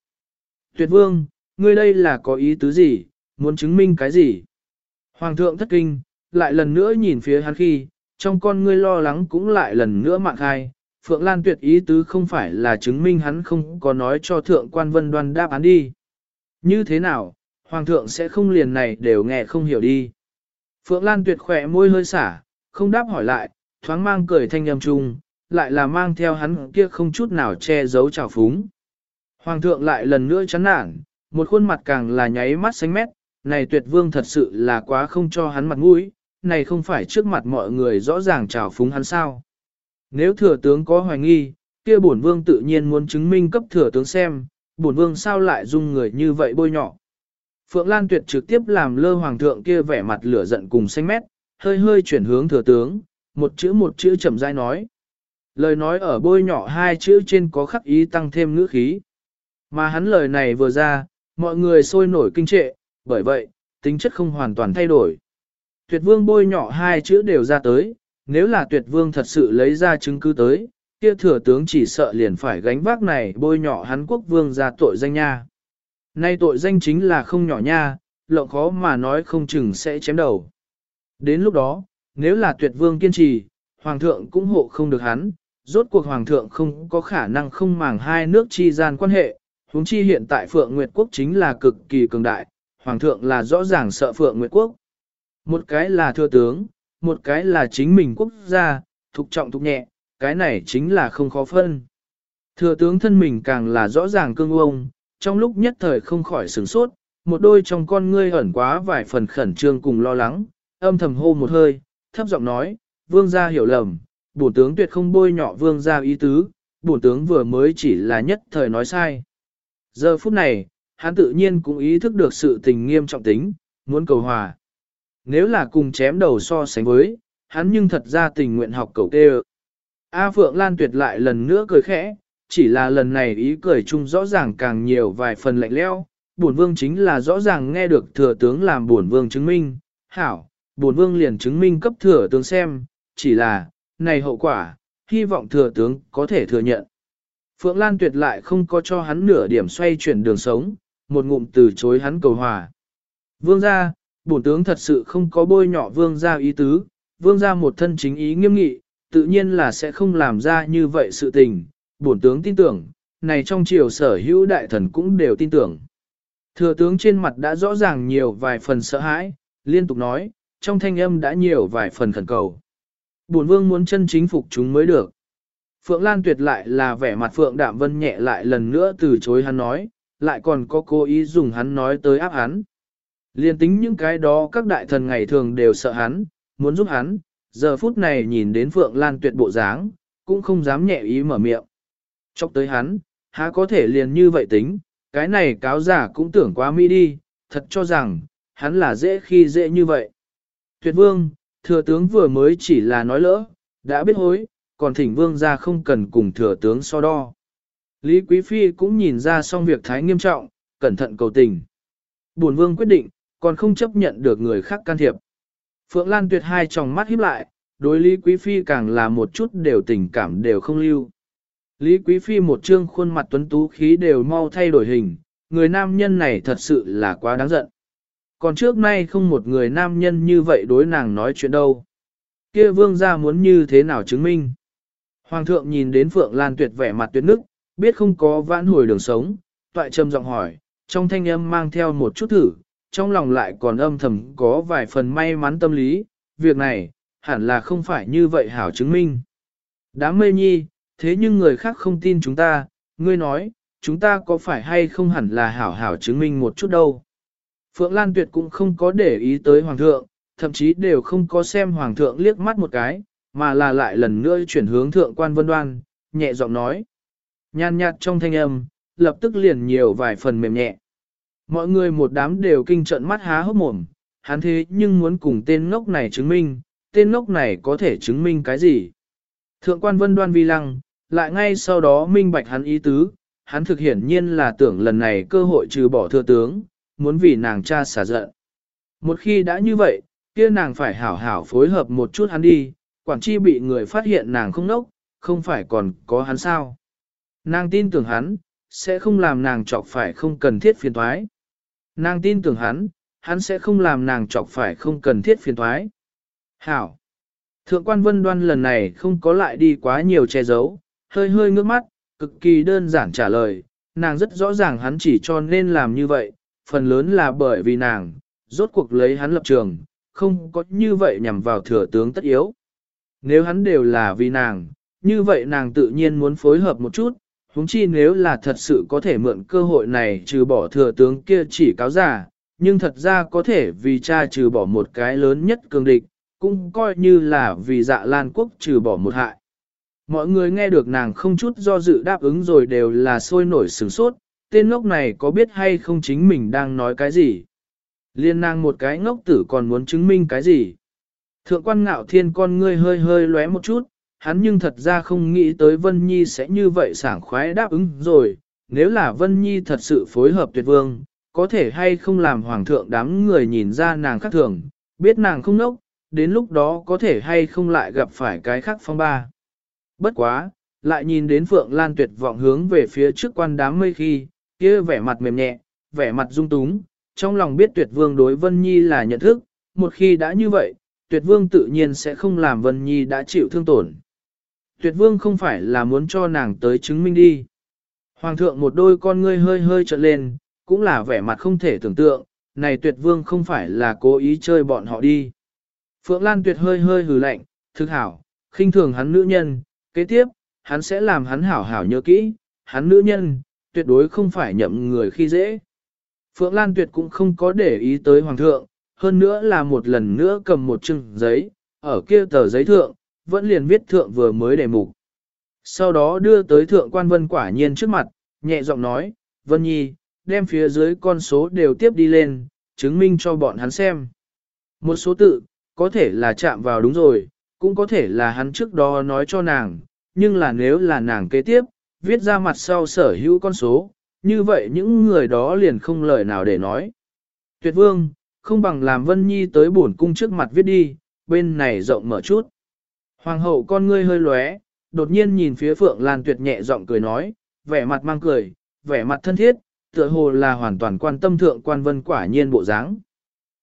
[SPEAKER 1] Tuyệt vương, ngươi đây là có ý tứ gì, muốn chứng minh cái gì? Hoàng thượng thất kinh, lại lần nữa nhìn phía hắn khi, trong con ngươi lo lắng cũng lại lần nữa mạng khai, Phượng Lan tuyệt ý tứ không phải là chứng minh hắn không có nói cho thượng quan vân đoan đáp án đi. Như thế nào, Hoàng thượng sẽ không liền này đều nghe không hiểu đi. Phượng Lan tuyệt khỏe môi hơi xả, không đáp hỏi lại, thoáng mang cười thanh âm trung, lại là mang theo hắn kia không chút nào che giấu trào phúng. Hoàng thượng lại lần nữa chán nản, một khuôn mặt càng là nháy mắt xanh mét, này tuyệt vương thật sự là quá không cho hắn mặt mũi, này không phải trước mặt mọi người rõ ràng trào phúng hắn sao. Nếu thừa tướng có hoài nghi, kia bổn vương tự nhiên muốn chứng minh cấp thừa tướng xem, bổn vương sao lại dung người như vậy bôi nhỏ. Phượng Lan Tuyệt trực tiếp làm lơ hoàng thượng kia vẻ mặt lửa giận cùng xanh mét, hơi hơi chuyển hướng thừa tướng, một chữ một chữ chậm rãi nói. Lời nói ở bôi nhỏ hai chữ trên có khắc ý tăng thêm ngữ khí. Mà hắn lời này vừa ra, mọi người sôi nổi kinh trệ, bởi vậy, tính chất không hoàn toàn thay đổi. Tuyệt vương bôi nhỏ hai chữ đều ra tới, nếu là tuyệt vương thật sự lấy ra chứng cứ tới, kia thừa tướng chỉ sợ liền phải gánh vác này bôi nhỏ hắn quốc vương ra tội danh nha. Nay tội danh chính là không nhỏ nha, lộng khó mà nói không chừng sẽ chém đầu. Đến lúc đó, nếu là tuyệt vương kiên trì, hoàng thượng cũng hộ không được hắn, rốt cuộc hoàng thượng không có khả năng không màng hai nước chi gian quan hệ, huống chi hiện tại Phượng Nguyệt Quốc chính là cực kỳ cường đại, hoàng thượng là rõ ràng sợ Phượng Nguyệt Quốc. Một cái là thừa tướng, một cái là chính mình quốc gia, thục trọng thục nhẹ, cái này chính là không khó phân. Thừa tướng thân mình càng là rõ ràng cương ông, trong lúc nhất thời không khỏi sửng sốt, một đôi trong con ngươi ẩn quá vài phần khẩn trương cùng lo lắng, âm thầm hô một hơi, thấp giọng nói, vương gia hiểu lầm, bổn tướng tuyệt không bôi nhọ vương gia ý tứ, bổn tướng vừa mới chỉ là nhất thời nói sai. Giờ phút này, hắn tự nhiên cũng ý thức được sự tình nghiêm trọng tính, muốn cầu hòa. Nếu là cùng chém đầu so sánh với, hắn nhưng thật ra tình nguyện học cầu tê A Phượng Lan tuyệt lại lần nữa cười khẽ, chỉ là lần này ý cười chung rõ ràng càng nhiều vài phần lạnh leo. Bổn vương chính là rõ ràng nghe được thừa tướng làm bổn vương chứng minh, hảo, bổn vương liền chứng minh cấp thừa tướng xem, chỉ là, này hậu quả, hy vọng thừa tướng có thể thừa nhận. Phượng Lan tuyệt lại không có cho hắn nửa điểm xoay chuyển đường sống, một ngụm từ chối hắn cầu hòa. Vương gia, bổn tướng thật sự không có bôi nhọ vương gia ý tứ, vương gia một thân chính ý nghiêm nghị, tự nhiên là sẽ không làm ra như vậy sự tình, bổn tướng tin tưởng, này trong triều sở hữu đại thần cũng đều tin tưởng. Thừa tướng trên mặt đã rõ ràng nhiều vài phần sợ hãi, liên tục nói, trong thanh âm đã nhiều vài phần khẩn cầu. Bổn vương muốn chân chính phục chúng mới được. Phượng Lan tuyệt lại là vẻ mặt Phượng Đạm Vân nhẹ lại lần nữa từ chối hắn nói, lại còn có cố ý dùng hắn nói tới áp hắn. Liên tính những cái đó các đại thần ngày thường đều sợ hắn, muốn giúp hắn, giờ phút này nhìn đến Phượng Lan tuyệt bộ dáng, cũng không dám nhẹ ý mở miệng. Chọc tới hắn, há có thể liền như vậy tính, cái này cáo giả cũng tưởng quá mỹ đi, thật cho rằng, hắn là dễ khi dễ như vậy. Tuyệt vương, thừa tướng vừa mới chỉ là nói lỡ, đã biết hối, còn thỉnh vương ra không cần cùng thừa tướng so đo. Lý Quý Phi cũng nhìn ra xong việc thái nghiêm trọng, cẩn thận cầu tình. Bổn vương quyết định, còn không chấp nhận được người khác can thiệp. Phượng Lan tuyệt hai tròng mắt híp lại, đối Lý Quý Phi càng là một chút đều tình cảm đều không lưu. Lý Quý Phi một trương khuôn mặt tuấn tú khí đều mau thay đổi hình, người nam nhân này thật sự là quá đáng giận. Còn trước nay không một người nam nhân như vậy đối nàng nói chuyện đâu. Kia vương gia muốn như thế nào chứng minh. Hoàng thượng nhìn đến Phượng Lan tuyệt vẻ mặt tuyệt nức, biết không có vãn hồi đường sống, toại trầm giọng hỏi, trong thanh âm mang theo một chút thử, trong lòng lại còn âm thầm có vài phần may mắn tâm lý, việc này, hẳn là không phải như vậy hảo chứng minh. Đám mê nhi, thế nhưng người khác không tin chúng ta, ngươi nói, chúng ta có phải hay không hẳn là hảo hảo chứng minh một chút đâu. Phượng Lan Tuyệt cũng không có để ý tới Hoàng thượng, thậm chí đều không có xem Hoàng thượng liếc mắt một cái, mà là lại lần nữa chuyển hướng thượng quan vân đoan, nhẹ giọng nói. Nhan nhạt trong thanh âm, lập tức liền nhiều vài phần mềm nhẹ. Mọi người một đám đều kinh trận mắt há hốc mồm, hắn thế nhưng muốn cùng tên ngốc này chứng minh, tên ngốc này có thể chứng minh cái gì. Thượng quan vân đoan vi lăng, lại ngay sau đó minh bạch hắn ý tứ, hắn thực hiển nhiên là tưởng lần này cơ hội trừ bỏ thừa tướng, muốn vì nàng cha xả giận. Một khi đã như vậy, kia nàng phải hảo hảo phối hợp một chút hắn đi, quản chi bị người phát hiện nàng không nốc, không phải còn có hắn sao. Nàng tin tưởng hắn, sẽ không làm nàng trọc phải không cần thiết phiền thoái. Nàng tin tưởng hắn, hắn sẽ không làm nàng chọc phải không cần thiết phiền thoái. Hảo! Thượng quan vân đoan lần này không có lại đi quá nhiều che giấu, hơi hơi ngước mắt, cực kỳ đơn giản trả lời, nàng rất rõ ràng hắn chỉ cho nên làm như vậy, phần lớn là bởi vì nàng, rốt cuộc lấy hắn lập trường, không có như vậy nhằm vào thừa tướng tất yếu. Nếu hắn đều là vì nàng, như vậy nàng tự nhiên muốn phối hợp một chút, huống chi nếu là thật sự có thể mượn cơ hội này trừ bỏ thừa tướng kia chỉ cáo giả, nhưng thật ra có thể vì cha trừ bỏ một cái lớn nhất cường địch, cũng coi như là vì dạ lan quốc trừ bỏ một hại. Mọi người nghe được nàng không chút do dự đáp ứng rồi đều là sôi nổi sửng sốt, tên ngốc này có biết hay không chính mình đang nói cái gì. Liên nàng một cái ngốc tử còn muốn chứng minh cái gì. Thượng quan ngạo thiên con ngươi hơi hơi lóe một chút, hắn nhưng thật ra không nghĩ tới Vân Nhi sẽ như vậy sảng khoái đáp ứng rồi, nếu là Vân Nhi thật sự phối hợp tuyệt vương, có thể hay không làm hoàng thượng đám người nhìn ra nàng khác thường, biết nàng không nốc, đến lúc đó có thể hay không lại gặp phải cái khác phong ba. Bất quá, lại nhìn đến Phượng Lan tuyệt vọng hướng về phía trước quan đám mây khi, kia vẻ mặt mềm nhẹ, vẻ mặt dung túng, trong lòng biết tuyệt vương đối Vân Nhi là nhận thức, một khi đã như vậy, tuyệt vương tự nhiên sẽ không làm Vân Nhi đã chịu thương tổn. Tuyệt vương không phải là muốn cho nàng tới chứng minh đi. Hoàng thượng một đôi con ngươi hơi hơi trợn lên, cũng là vẻ mặt không thể tưởng tượng, này tuyệt vương không phải là cố ý chơi bọn họ đi. Phượng Lan tuyệt hơi hơi hừ lạnh, thực hảo, khinh thường hắn nữ nhân, kế tiếp, hắn sẽ làm hắn hảo hảo nhớ kỹ, hắn nữ nhân, tuyệt đối không phải nhậm người khi dễ. Phượng Lan tuyệt cũng không có để ý tới hoàng thượng, hơn nữa là một lần nữa cầm một chừng giấy, ở kia tờ giấy thượng, vẫn liền viết thượng vừa mới đề mục. Sau đó đưa tới thượng quan vân quả nhiên trước mặt, nhẹ giọng nói, Vân Nhi, đem phía dưới con số đều tiếp đi lên, chứng minh cho bọn hắn xem. Một số tự, có thể là chạm vào đúng rồi, cũng có thể là hắn trước đó nói cho nàng, nhưng là nếu là nàng kế tiếp, viết ra mặt sau sở hữu con số, như vậy những người đó liền không lời nào để nói. Tuyệt vương, không bằng làm Vân Nhi tới bổn cung trước mặt viết đi, bên này rộng mở chút. Hoàng hậu con ngươi hơi lóe, đột nhiên nhìn phía Phượng Lan Tuyệt nhẹ giọng cười nói, vẻ mặt mang cười, vẻ mặt thân thiết, tựa hồ là hoàn toàn quan tâm thượng quan vân quả nhiên bộ dáng.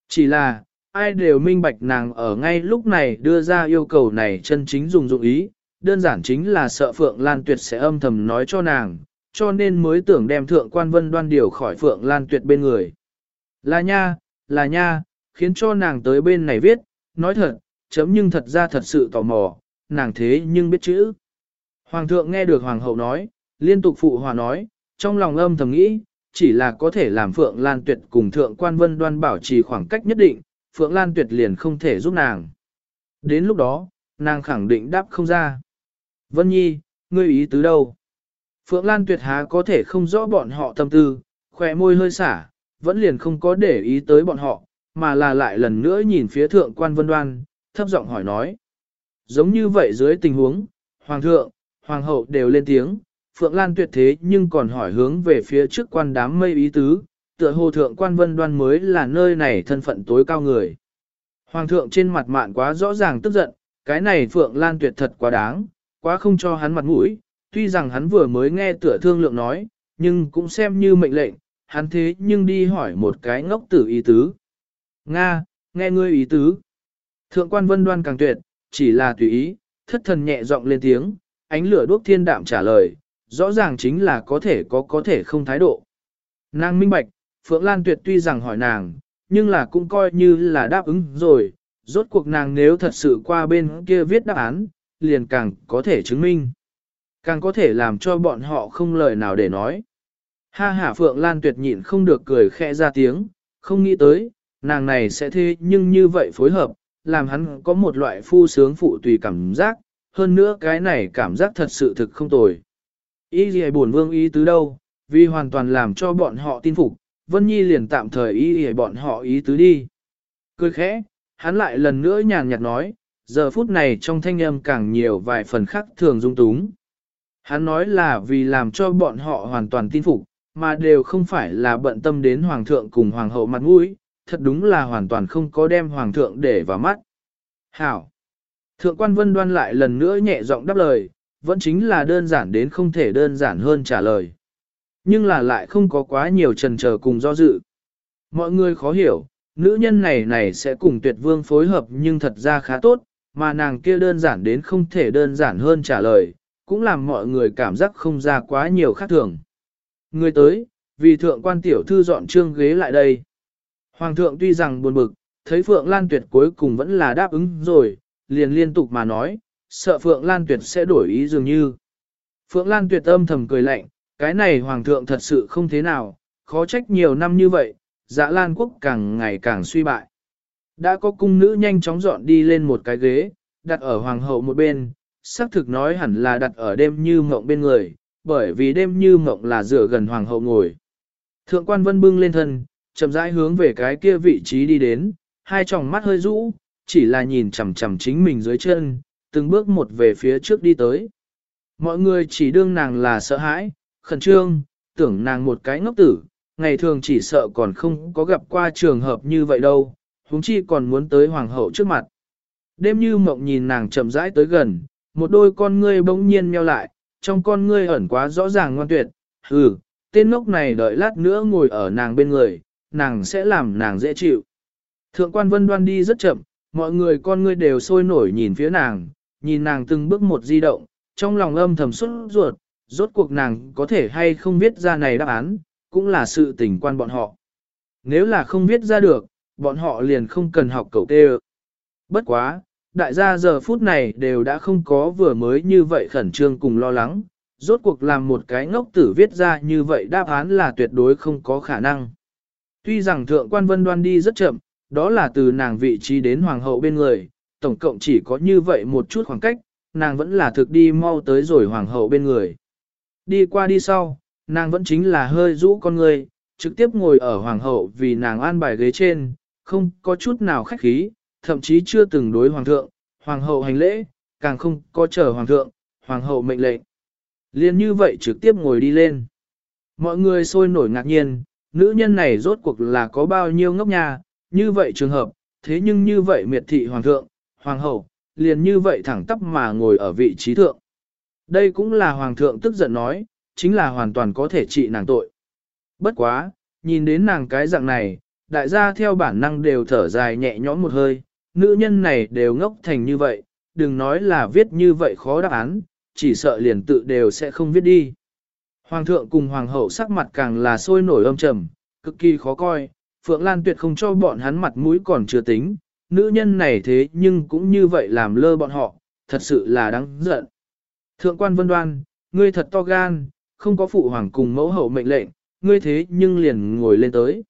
[SPEAKER 1] Chỉ là, ai đều minh bạch nàng ở ngay lúc này đưa ra yêu cầu này chân chính dùng dụng ý, đơn giản chính là sợ Phượng Lan Tuyệt sẽ âm thầm nói cho nàng, cho nên mới tưởng đem thượng quan vân đoan điều khỏi Phượng Lan Tuyệt bên người. Là nha, là nha, khiến cho nàng tới bên này viết, nói thật, chấm nhưng thật ra thật sự tò mò, nàng thế nhưng biết chữ. Hoàng thượng nghe được hoàng hậu nói, liên tục phụ hòa nói, trong lòng âm thầm nghĩ, chỉ là có thể làm Phượng Lan Tuyệt cùng Thượng Quan Vân Đoan bảo trì khoảng cách nhất định, Phượng Lan Tuyệt liền không thể giúp nàng. Đến lúc đó, nàng khẳng định đáp không ra. Vân Nhi, ngươi ý tứ đâu? Phượng Lan Tuyệt há có thể không rõ bọn họ tâm tư, khỏe môi hơi xả, vẫn liền không có để ý tới bọn họ, mà là lại lần nữa nhìn phía Thượng Quan Vân Đoan, thấp giọng hỏi nói. Giống như vậy dưới tình huống, Hoàng thượng, Hoàng hậu đều lên tiếng, Phượng Lan tuyệt thế nhưng còn hỏi hướng về phía trước quan đám mây ý tứ, tựa hồ thượng quan vân đoan mới là nơi này thân phận tối cao người. Hoàng thượng trên mặt mạn quá rõ ràng tức giận, cái này Phượng Lan tuyệt thật quá đáng, quá không cho hắn mặt mũi, tuy rằng hắn vừa mới nghe tựa thương lượng nói, nhưng cũng xem như mệnh lệnh, hắn thế nhưng đi hỏi một cái ngốc tử ý tứ. Nga, nghe ngươi ý tứ. Thượng quan vân đoan càng tuyệt, chỉ là tùy ý, thất thần nhẹ giọng lên tiếng, ánh lửa đuốc thiên đạm trả lời, rõ ràng chính là có thể có có thể không thái độ. Nàng minh bạch, Phượng Lan Tuyệt tuy rằng hỏi nàng, nhưng là cũng coi như là đáp ứng rồi, rốt cuộc nàng nếu thật sự qua bên kia viết đáp án, liền càng có thể chứng minh. Càng có thể làm cho bọn họ không lời nào để nói. Ha ha Phượng Lan Tuyệt nhịn không được cười khẽ ra tiếng, không nghĩ tới, nàng này sẽ thế nhưng như vậy phối hợp, làm hắn có một loại phu sướng phụ tùy cảm giác, hơn nữa cái này cảm giác thật sự thực không tồi. Ý gì buồn vương ý tứ đâu, vì hoàn toàn làm cho bọn họ tin phục, Vân Nhi liền tạm thời ý gì bọn họ ý tứ đi. Cười khẽ, hắn lại lần nữa nhàn nhạt nói, giờ phút này trong thanh âm càng nhiều vài phần khác thường dung túng. Hắn nói là vì làm cho bọn họ hoàn toàn tin phục, mà đều không phải là bận tâm đến hoàng thượng cùng hoàng hậu mặt mũi, thật đúng là hoàn toàn không có đem hoàng thượng để vào mắt. Hảo! Thượng quan vân đoan lại lần nữa nhẹ giọng đáp lời, vẫn chính là đơn giản đến không thể đơn giản hơn trả lời. Nhưng là lại không có quá nhiều trần chờ cùng do dự. Mọi người khó hiểu, nữ nhân này này sẽ cùng tuyệt vương phối hợp nhưng thật ra khá tốt, mà nàng kia đơn giản đến không thể đơn giản hơn trả lời, cũng làm mọi người cảm giác không ra quá nhiều khác thường. Người tới, vì thượng quan tiểu thư dọn trương ghế lại đây. Hoàng thượng tuy rằng buồn bực, thấy Phượng Lan Tuyệt cuối cùng vẫn là đáp ứng rồi, liền liên tục mà nói, sợ Phượng Lan Tuyệt sẽ đổi ý dường như. Phượng Lan Tuyệt âm thầm cười lạnh, cái này Hoàng thượng thật sự không thế nào, khó trách nhiều năm như vậy, dạ Lan quốc càng ngày càng suy bại. Đã có cung nữ nhanh chóng dọn đi lên một cái ghế, đặt ở Hoàng hậu một bên, xác thực nói hẳn là đặt ở đêm như mộng bên người, bởi vì đêm như mộng là dựa gần Hoàng hậu ngồi. Thượng quan vân bưng lên thân, chậm rãi hướng về cái kia vị trí đi đến, hai tròng mắt hơi rũ, chỉ là nhìn chằm chằm chính mình dưới chân, từng bước một về phía trước đi tới. Mọi người chỉ đương nàng là sợ hãi, khẩn trương, tưởng nàng một cái ngốc tử, ngày thường chỉ sợ còn không có gặp qua trường hợp như vậy đâu, huống chi còn muốn tới hoàng hậu trước mặt. Đêm như mộng nhìn nàng chậm rãi tới gần, một đôi con ngươi bỗng nhiên meo lại, trong con ngươi ẩn quá rõ ràng ngoan tuyệt, hừ, tên ngốc này đợi lát nữa ngồi ở nàng bên người, nàng sẽ làm nàng dễ chịu. Thượng quan vân đoan đi rất chậm, mọi người con ngươi đều sôi nổi nhìn phía nàng, nhìn nàng từng bước một di động, trong lòng âm thầm xuất ruột, rốt cuộc nàng có thể hay không viết ra này đáp án, cũng là sự tình quan bọn họ. Nếu là không viết ra được, bọn họ liền không cần học cầu tê Bất quá, đại gia giờ phút này đều đã không có vừa mới như vậy khẩn trương cùng lo lắng, rốt cuộc làm một cái ngốc tử viết ra như vậy đáp án là tuyệt đối không có khả năng. Tuy rằng thượng quan vân đoan đi rất chậm, đó là từ nàng vị trí đến hoàng hậu bên người, tổng cộng chỉ có như vậy một chút khoảng cách, nàng vẫn là thực đi mau tới rồi hoàng hậu bên người. Đi qua đi sau, nàng vẫn chính là hơi rũ con người, trực tiếp ngồi ở hoàng hậu vì nàng an bài ghế trên, không có chút nào khách khí, thậm chí chưa từng đối hoàng thượng, hoàng hậu hành lễ, càng không có chờ hoàng thượng, hoàng hậu mệnh lệnh. Liên như vậy trực tiếp ngồi đi lên. Mọi người sôi nổi ngạc nhiên, nữ nhân này rốt cuộc là có bao nhiêu ngốc nha, như vậy trường hợp, thế nhưng như vậy miệt thị hoàng thượng, hoàng hậu, liền như vậy thẳng tắp mà ngồi ở vị trí thượng. Đây cũng là hoàng thượng tức giận nói, chính là hoàn toàn có thể trị nàng tội. Bất quá, nhìn đến nàng cái dạng này, đại gia theo bản năng đều thở dài nhẹ nhõm một hơi, nữ nhân này đều ngốc thành như vậy, đừng nói là viết như vậy khó đáp án, chỉ sợ liền tự đều sẽ không viết đi. Hoàng thượng cùng hoàng hậu sắc mặt càng là sôi nổi âm trầm, cực kỳ khó coi, Phượng Lan Tuyệt không cho bọn hắn mặt mũi còn chưa tính, nữ nhân này thế nhưng cũng như vậy làm lơ bọn họ, thật sự là đáng giận. Thượng quan vân đoan, ngươi thật to gan, không có phụ hoàng cùng mẫu hậu mệnh lệnh, ngươi thế nhưng liền ngồi lên tới.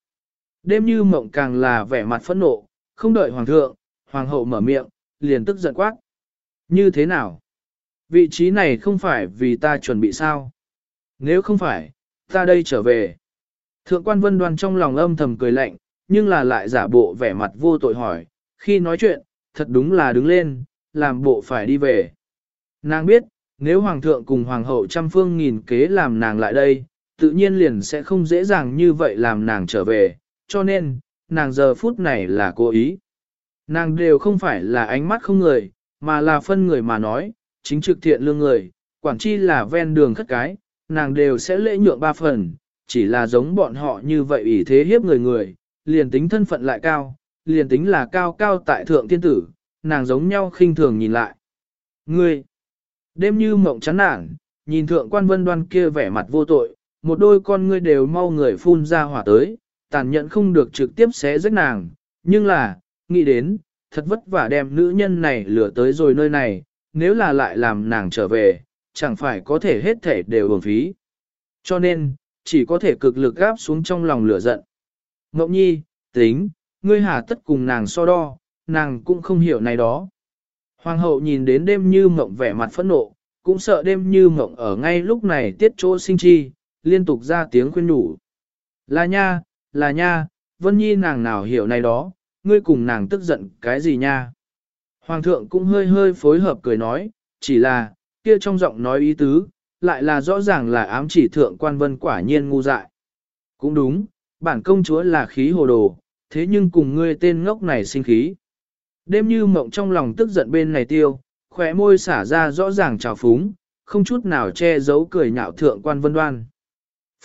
[SPEAKER 1] Đêm như mộng càng là vẻ mặt phẫn nộ, không đợi hoàng thượng, hoàng hậu mở miệng, liền tức giận quát. Như thế nào? Vị trí này không phải vì ta chuẩn bị sao? Nếu không phải, ta đây trở về. Thượng quan vân đoan trong lòng âm thầm cười lạnh, nhưng là lại giả bộ vẻ mặt vô tội hỏi, khi nói chuyện, thật đúng là đứng lên, làm bộ phải đi về. Nàng biết, nếu hoàng thượng cùng hoàng hậu trăm phương nghìn kế làm nàng lại đây, tự nhiên liền sẽ không dễ dàng như vậy làm nàng trở về, cho nên, nàng giờ phút này là cố ý. Nàng đều không phải là ánh mắt không người, mà là phân người mà nói, chính trực thiện lương người, quản chi là ven đường khất cái, nàng đều sẽ lễ nhượng ba phần, chỉ là giống bọn họ như vậy ủy thế hiếp người người, liền tính thân phận lại cao, liền tính là cao cao tại thượng thiên tử, nàng giống nhau khinh thường nhìn lại. Ngươi, đêm như mộng chán nản, nhìn thượng quan vân đoan kia vẻ mặt vô tội, một đôi con ngươi đều mau người phun ra hỏa tới, tàn nhẫn không được trực tiếp xé rách nàng, nhưng là, nghĩ đến, thật vất vả đem nữ nhân này lừa tới rồi nơi này, nếu là lại làm nàng trở về, chẳng phải có thể hết thể đều uổng phí. Cho nên, chỉ có thể cực lực gáp xuống trong lòng lửa giận. Ngọc Nhi, tính, ngươi hà tất cùng nàng so đo, nàng cũng không hiểu này đó. Hoàng hậu nhìn đến đêm như mộng vẻ mặt phẫn nộ, cũng sợ đêm như mộng ở ngay lúc này tiết chỗ sinh chi, liên tục ra tiếng khuyên nhủ. Là nha, là nha, Vân Nhi nàng nào hiểu này đó, ngươi cùng nàng tức giận cái gì nha. Hoàng thượng cũng hơi hơi phối hợp cười nói, chỉ là, kia trong giọng nói ý tứ, lại là rõ ràng là ám chỉ thượng quan vân quả nhiên ngu dại. Cũng đúng, bản công chúa là khí hồ đồ, thế nhưng cùng ngươi tên ngốc này sinh khí. Đêm như mộng trong lòng tức giận bên này tiêu, khóe môi xả ra rõ ràng trào phúng, không chút nào che giấu cười nhạo thượng quan vân đoan.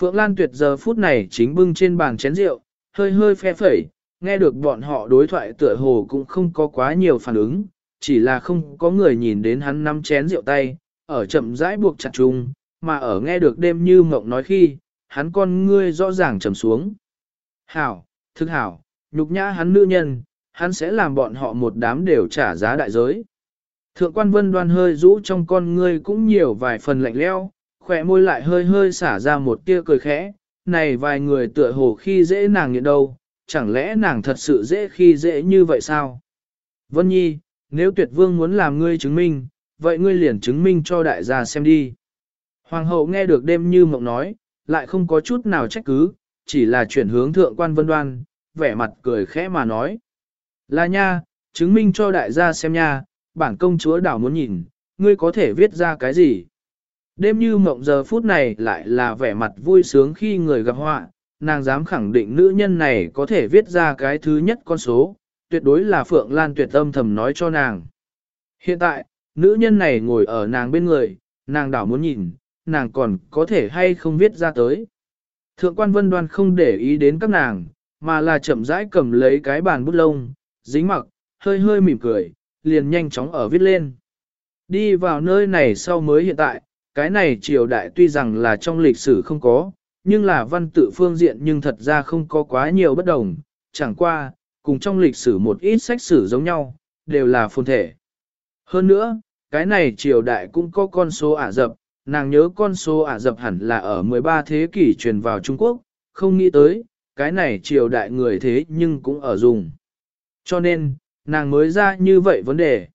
[SPEAKER 1] Phượng Lan tuyệt giờ phút này chính bưng trên bàn chén rượu, hơi hơi phe phẩy, nghe được bọn họ đối thoại tựa hồ cũng không có quá nhiều phản ứng, chỉ là không có người nhìn đến hắn nắm chén rượu tay, ở chậm rãi buộc chặt chung, mà ở nghe được đêm như mộng nói khi, hắn con ngươi rõ ràng trầm xuống. Hảo, thức hảo, nhục nhã hắn nữ nhân, hắn sẽ làm bọn họ một đám đều trả giá đại giới. Thượng quan vân đoan hơi rũ trong con ngươi cũng nhiều vài phần lạnh leo, khỏe môi lại hơi hơi xả ra một tia cười khẽ, này vài người tựa hồ khi dễ nàng nghiện đâu, chẳng lẽ nàng thật sự dễ khi dễ như vậy sao? Vân Nhi, nếu tuyệt vương muốn làm ngươi chứng minh, vậy ngươi liền chứng minh cho đại gia xem đi. Hoàng hậu nghe được đêm như mộng nói, lại không có chút nào trách cứ, chỉ là chuyển hướng thượng quan vân đoan, vẻ mặt cười khẽ mà nói. Là nha, chứng minh cho đại gia xem nha, bản công chúa đảo muốn nhìn, ngươi có thể viết ra cái gì. Đêm như mộng giờ phút này lại là vẻ mặt vui sướng khi người gặp họa, nàng dám khẳng định nữ nhân này có thể viết ra cái thứ nhất con số, tuyệt đối là Phượng Lan tuyệt âm thầm nói cho nàng. Hiện tại, nữ nhân này ngồi ở nàng bên người, nàng đảo muốn nhìn, nàng còn có thể hay không viết ra tới. Thượng quan vân đoan không để ý đến các nàng, mà là chậm rãi cầm lấy cái bàn bút lông, dính mặc, hơi hơi mỉm cười, liền nhanh chóng ở viết lên. Đi vào nơi này sau mới hiện tại, cái này triều đại tuy rằng là trong lịch sử không có, nhưng là văn tự phương diện nhưng thật ra không có quá nhiều bất đồng, chẳng qua, cùng trong lịch sử một ít sách sử giống nhau, đều là phồn thể. Hơn nữa, cái này triều đại cũng có con số Ả Dập, nàng nhớ con số Ả Dập hẳn là ở 13 thế kỷ truyền vào Trung Quốc, không nghĩ tới, cái này triều đại người thế nhưng cũng ở dùng. Cho nên, nàng mới ra như vậy vấn đề.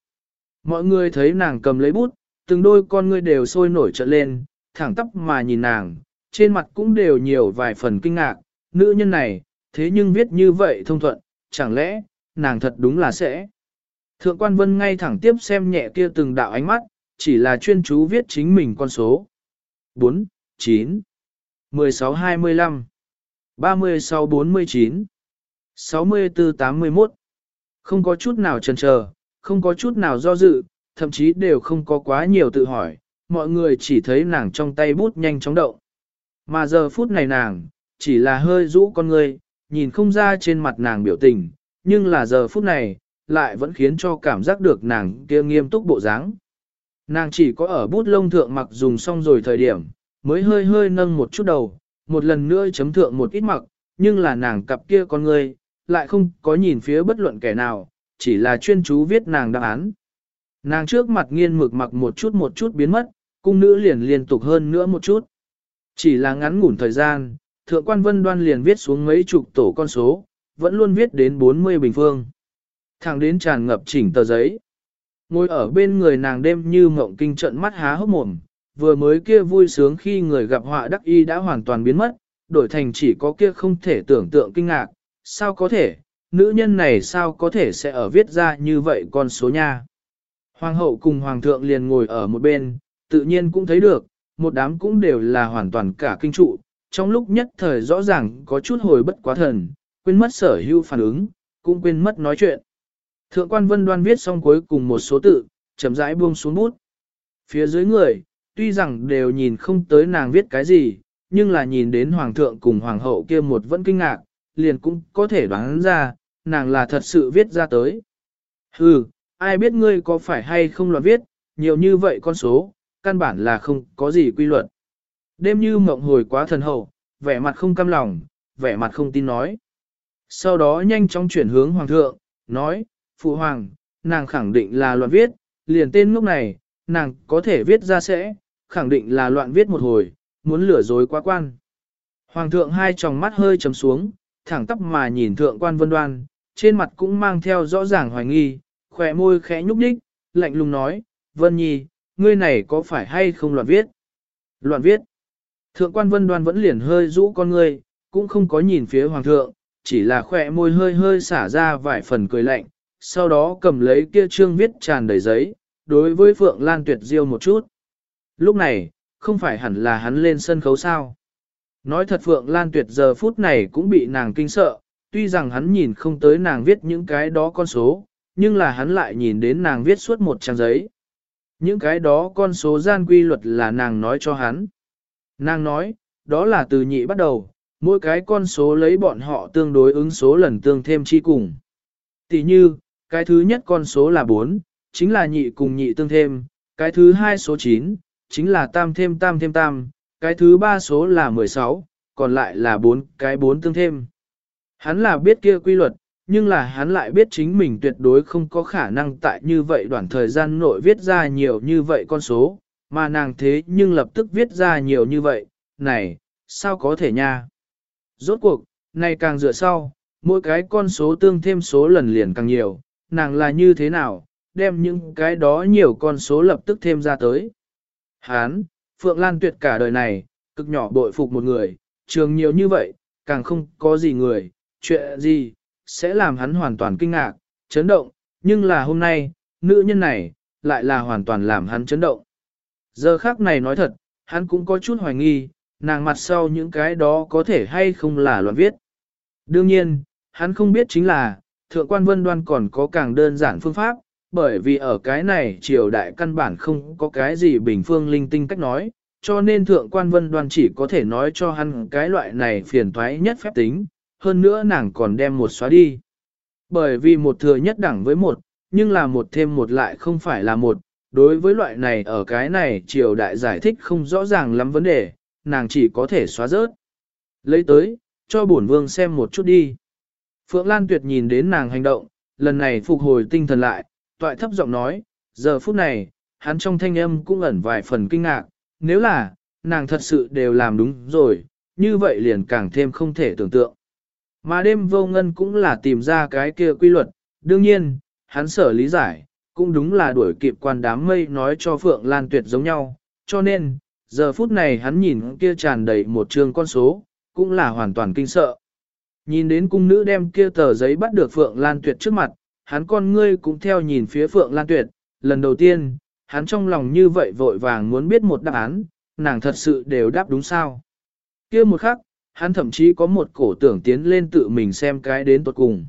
[SPEAKER 1] Mọi người thấy nàng cầm lấy bút, từng đôi con ngươi đều sôi nổi trợn lên, thẳng tắp mà nhìn nàng, trên mặt cũng đều nhiều vài phần kinh ngạc, nữ nhân này, thế nhưng viết như vậy thông thuận, chẳng lẽ, nàng thật đúng là sẽ. Thượng quan vân ngay thẳng tiếp xem nhẹ kia từng đạo ánh mắt, chỉ là chuyên chú viết chính mình con số. 4, 9, 16, 25, 36, 49, 64, 81. Không có chút nào chần chờ, không có chút nào do dự, thậm chí đều không có quá nhiều tự hỏi, mọi người chỉ thấy nàng trong tay bút nhanh chóng động. Mà giờ phút này nàng, chỉ là hơi rũ con người, nhìn không ra trên mặt nàng biểu tình, nhưng là giờ phút này, lại vẫn khiến cho cảm giác được nàng kia nghiêm túc bộ dáng. Nàng chỉ có ở bút lông thượng mặc dùng xong rồi thời điểm, mới hơi hơi nâng một chút đầu, một lần nữa chấm thượng một ít mặc, nhưng là nàng cặp kia con người, lại không có nhìn phía bất luận kẻ nào, chỉ là chuyên chú viết nàng đáp án. Nàng trước mặt nghiên mực mặc một chút một chút biến mất, cung nữ liền liên tục hơn nữa một chút. Chỉ là ngắn ngủn thời gian, thượng quan vân đoan liền viết xuống mấy chục tổ con số, vẫn luôn viết đến 40 bình phương. Thẳng đến tràn ngập chỉnh tờ giấy. Ngồi ở bên người nàng đêm như mộng kinh trận mắt há hốc mồm, vừa mới kia vui sướng khi người gặp họa đắc y đã hoàn toàn biến mất, đổi thành chỉ có kia không thể tưởng tượng kinh ngạc, sao có thể, nữ nhân này sao có thể sẽ ở viết ra như vậy con số nha. Hoàng hậu cùng hoàng thượng liền ngồi ở một bên, tự nhiên cũng thấy được, một đám cũng đều là hoàn toàn cả kinh trụ, trong lúc nhất thời rõ ràng có chút hồi bất quá thần, quên mất sở hữu phản ứng, cũng quên mất nói chuyện. Thượng quan vân đoan viết xong cuối cùng một số tự, chậm rãi buông xuống bút. Phía dưới người, tuy rằng đều nhìn không tới nàng viết cái gì, nhưng là nhìn đến hoàng thượng cùng hoàng hậu kia một vẫn kinh ngạc, liền cũng có thể đoán ra, nàng là thật sự viết ra tới. Hừ, ai biết ngươi có phải hay không loạn viết, nhiều như vậy con số, căn bản là không có gì quy luật. Đêm như mộng hồi quá thần hậu, vẻ mặt không cam lòng, vẻ mặt không tin nói. Sau đó nhanh chóng chuyển hướng hoàng thượng, nói, phụ hoàng, nàng khẳng định là loạn viết, liền tên lúc này, nàng có thể viết ra sẽ, khẳng định là loạn viết một hồi, muốn lừa dối quá quan. Hoàng thượng hai tròng mắt hơi chấm xuống, thẳng tắp mà nhìn thượng quan vân đoan, trên mặt cũng mang theo rõ ràng hoài nghi, khỏe môi khẽ nhúc đích, lạnh lùng nói, Vân Nhi, ngươi này có phải hay không loạn viết? Loạn viết. Thượng quan vân đoan vẫn liền hơi rũ con ngươi, cũng không có nhìn phía hoàng thượng, chỉ là khỏe môi hơi hơi xả ra vài phần cười lạnh, sau đó cầm lấy kia trương viết tràn đầy giấy, đối với Phượng Lan Tuyệt diêu một chút. Lúc này, không phải hẳn là hắn lên sân khấu sao. Nói thật Phượng Lan Tuyệt giờ phút này cũng bị nàng kinh sợ, tuy rằng hắn nhìn không tới nàng viết những cái đó con số, nhưng là hắn lại nhìn đến nàng viết suốt một trang giấy. Những cái đó con số gian quy luật là nàng nói cho hắn. Nàng nói, đó là từ nhị bắt đầu, mỗi cái con số lấy bọn họ tương đối ứng số lần tương thêm chi cùng. Tỷ như, cái thứ nhất con số là 4, chính là nhị cùng nhị tương thêm, cái thứ hai số 9, chính là tam thêm tam thêm tam, cái thứ ba số là 16, còn lại là 4 cái 4 tương thêm. Hắn là biết kia quy luật, nhưng là hắn lại biết chính mình tuyệt đối không có khả năng tại như vậy đoạn thời gian nội viết ra nhiều như vậy con số, mà nàng thế nhưng lập tức viết ra nhiều như vậy, này, sao có thể nha? Rốt cuộc, này càng dựa sau, mỗi cái con số tương thêm số lần liền càng nhiều, nàng là như thế nào, đem những cái đó nhiều con số lập tức thêm ra tới. Hán, Phượng Lan tuyệt cả đời này, cực nhỏ bội phục một người, trường nhiều như vậy, càng không có gì người, chuyện gì, sẽ làm hắn hoàn toàn kinh ngạc, chấn động, nhưng là hôm nay, nữ nhân này, lại là hoàn toàn làm hắn chấn động. Giờ khác này nói thật, hắn cũng có chút hoài nghi, nàng mặt sau những cái đó có thể hay không là loạn viết. Đương nhiên, hắn không biết chính là, thượng quan vân đoan còn có càng đơn giản phương pháp, bởi vì ở cái này triều đại căn bản không có cái gì bình phương linh tinh cách nói, cho nên thượng quan vân đoan chỉ có thể nói cho hắn cái loại này phiền toái nhất phép tính, hơn nữa nàng còn đem một xóa đi. Bởi vì một thừa nhất đẳng với một, nhưng là một thêm một lại không phải là một, đối với loại này ở cái này triều đại giải thích không rõ ràng lắm vấn đề, nàng chỉ có thể xóa rớt. Lấy tới, cho bổn vương xem một chút đi. Phượng Lan Tuyệt nhìn đến nàng hành động, lần này phục hồi tinh thần lại, toại thấp giọng nói, giờ phút này, hắn trong thanh âm cũng ẩn vài phần kinh ngạc, nếu là, nàng thật sự đều làm đúng rồi, như vậy liền càng thêm không thể tưởng tượng. Mà đêm vô ngân cũng là tìm ra cái kia quy luật, đương nhiên, hắn sở lý giải, cũng đúng là đuổi kịp quan đám mây nói cho Phượng Lan Tuyệt giống nhau, cho nên, giờ phút này hắn nhìn kia tràn đầy một trường con số, cũng là hoàn toàn kinh sợ. Nhìn đến cung nữ đem kia tờ giấy bắt được Phượng Lan Tuyệt trước mặt, hắn con ngươi cũng theo nhìn phía Phượng Lan Tuyệt, lần đầu tiên, hắn trong lòng như vậy vội vàng muốn biết một đáp án, nàng thật sự đều đáp đúng sao. kia một khắc, hắn thậm chí có một cổ tưởng tiến lên tự mình xem cái đến tuột cùng.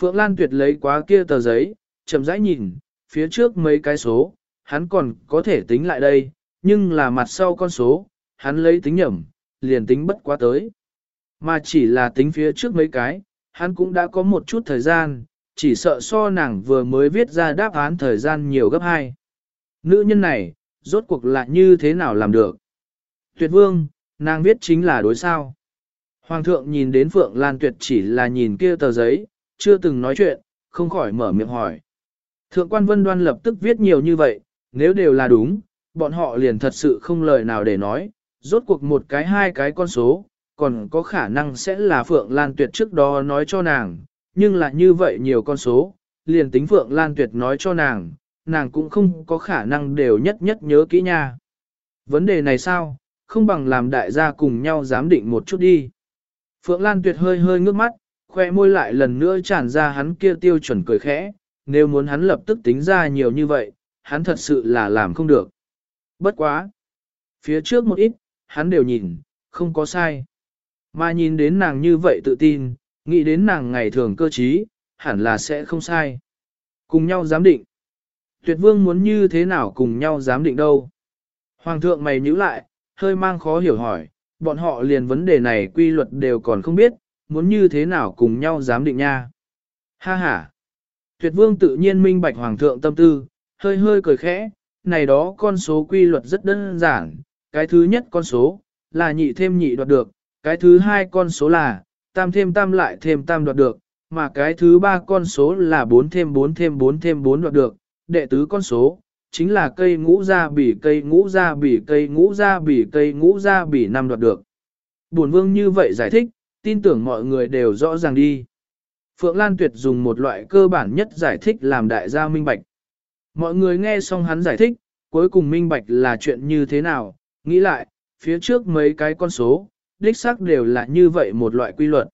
[SPEAKER 1] Phượng Lan Tuyệt lấy quá kia tờ giấy, chậm rãi nhìn, phía trước mấy cái số, hắn còn có thể tính lại đây, nhưng là mặt sau con số, hắn lấy tính nhẩm, liền tính bất quá tới. Mà chỉ là tính phía trước mấy cái, hắn cũng đã có một chút thời gian, chỉ sợ so nàng vừa mới viết ra đáp án thời gian nhiều gấp hai. Nữ nhân này, rốt cuộc là như thế nào làm được? Tuyệt vương, nàng viết chính là đối sao. Hoàng thượng nhìn đến Phượng Lan Tuyệt chỉ là nhìn kia tờ giấy, chưa từng nói chuyện, không khỏi mở miệng hỏi. Thượng quan vân đoan lập tức viết nhiều như vậy, nếu đều là đúng, bọn họ liền thật sự không lời nào để nói, rốt cuộc một cái hai cái con số, còn có khả năng sẽ là Phượng Lan Tuyệt trước đó nói cho nàng, nhưng là như vậy nhiều con số, liền tính Phượng Lan Tuyệt nói cho nàng, nàng cũng không có khả năng đều nhất nhất nhớ kỹ nha. Vấn đề này sao, không bằng làm đại gia cùng nhau giám định một chút đi. Phượng Lan Tuyệt hơi hơi ngước mắt, khoe môi lại lần nữa tràn ra hắn kia tiêu chuẩn cười khẽ, nếu muốn hắn lập tức tính ra nhiều như vậy, hắn thật sự là làm không được. Bất quá. Phía trước một ít, hắn đều nhìn, không có sai. Mà nhìn đến nàng như vậy tự tin, nghĩ đến nàng ngày thường cơ trí, hẳn là sẽ không sai. Cùng nhau giám định. Tuyệt vương muốn như thế nào cùng nhau giám định đâu? Hoàng thượng mày nhíu lại, hơi mang khó hiểu hỏi, bọn họ liền vấn đề này quy luật đều còn không biết, muốn như thế nào cùng nhau giám định nha. Ha ha. Tuyệt vương tự nhiên minh bạch hoàng thượng tâm tư, hơi hơi cười khẽ, này đó con số quy luật rất đơn giản, cái thứ nhất con số, là nhị thêm nhị đoạt được, cái thứ hai con số là, tam thêm tam lại thêm tam đoạt được, mà cái thứ ba con số là bốn thêm bốn thêm bốn thêm bốn đoạt được, đệ tứ con số, chính là cây ngũ ra bỉ cây ngũ ra bỉ cây ngũ ra bỉ cây ngũ ra bỉ năm đoạt được. Bổn vương như vậy giải thích, tin tưởng mọi người đều rõ ràng đi. Phượng Lan Tuyệt dùng một loại cơ bản nhất giải thích làm đại gia minh bạch. Mọi người nghe xong hắn giải thích, cuối cùng minh bạch là chuyện như thế nào, nghĩ lại, phía trước mấy cái con số, đích xác đều là như vậy một loại quy luật.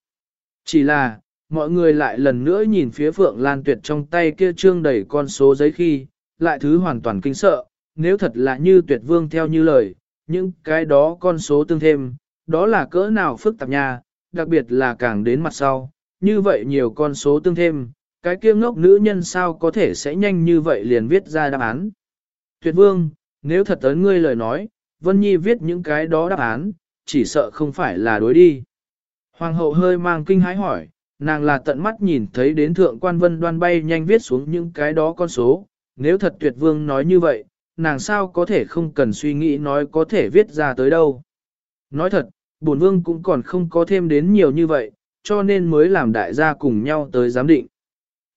[SPEAKER 1] Chỉ là, mọi người lại lần nữa nhìn phía Phượng Lan Tuyệt trong tay kia trương đầy con số giấy khi, lại thứ hoàn toàn kinh sợ, nếu thật là như Tuyệt Vương theo như lời, những cái đó con số tương thêm, đó là cỡ nào phức tạp nha, đặc biệt là càng đến mặt sau, như vậy nhiều con số tương thêm, cái kia ngốc nữ nhân sao có thể sẽ nhanh như vậy liền viết ra đáp án. Tuyệt Vương, nếu thật ấn ngươi lời nói, Vân Nhi viết những cái đó đáp án, chỉ sợ không phải là đối đi. Hoàng hậu hơi mang kinh hái hỏi, nàng là tận mắt nhìn thấy đến thượng quan vân đoan bay nhanh viết xuống những cái đó con số, nếu thật tuyệt vương nói như vậy, nàng sao có thể không cần suy nghĩ nói có thể viết ra tới đâu. Nói thật, bổn vương cũng còn không có thêm đến nhiều như vậy, cho nên mới làm đại gia cùng nhau tới giám định.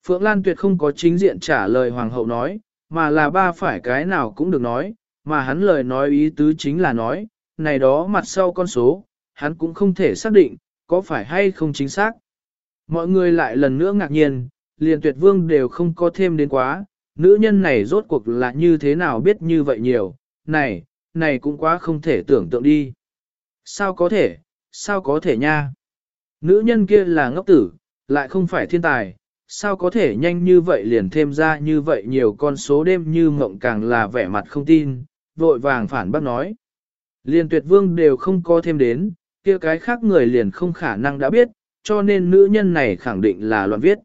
[SPEAKER 1] Phượng Lan Tuyệt không có chính diện trả lời hoàng hậu nói, mà là ba phải cái nào cũng được nói, mà hắn lời nói ý tứ chính là nói, này đó mặt sau con số, hắn cũng không thể xác định, có phải hay không chính xác. Mọi người lại lần nữa ngạc nhiên, liền tuyệt vương đều không có thêm đến quá, nữ nhân này rốt cuộc là như thế nào biết như vậy nhiều, này, này cũng quá không thể tưởng tượng đi. Sao có thể, sao có thể nha? Nữ nhân kia là ngốc tử, lại không phải thiên tài, sao có thể nhanh như vậy liền thêm ra như vậy nhiều con số đêm như mộng càng là vẻ mặt không tin, vội vàng phản bác nói. Liền tuyệt vương đều không có thêm đến, kia cái khác người liền không khả năng đã biết, cho nên nữ nhân này khẳng định là loạn viết.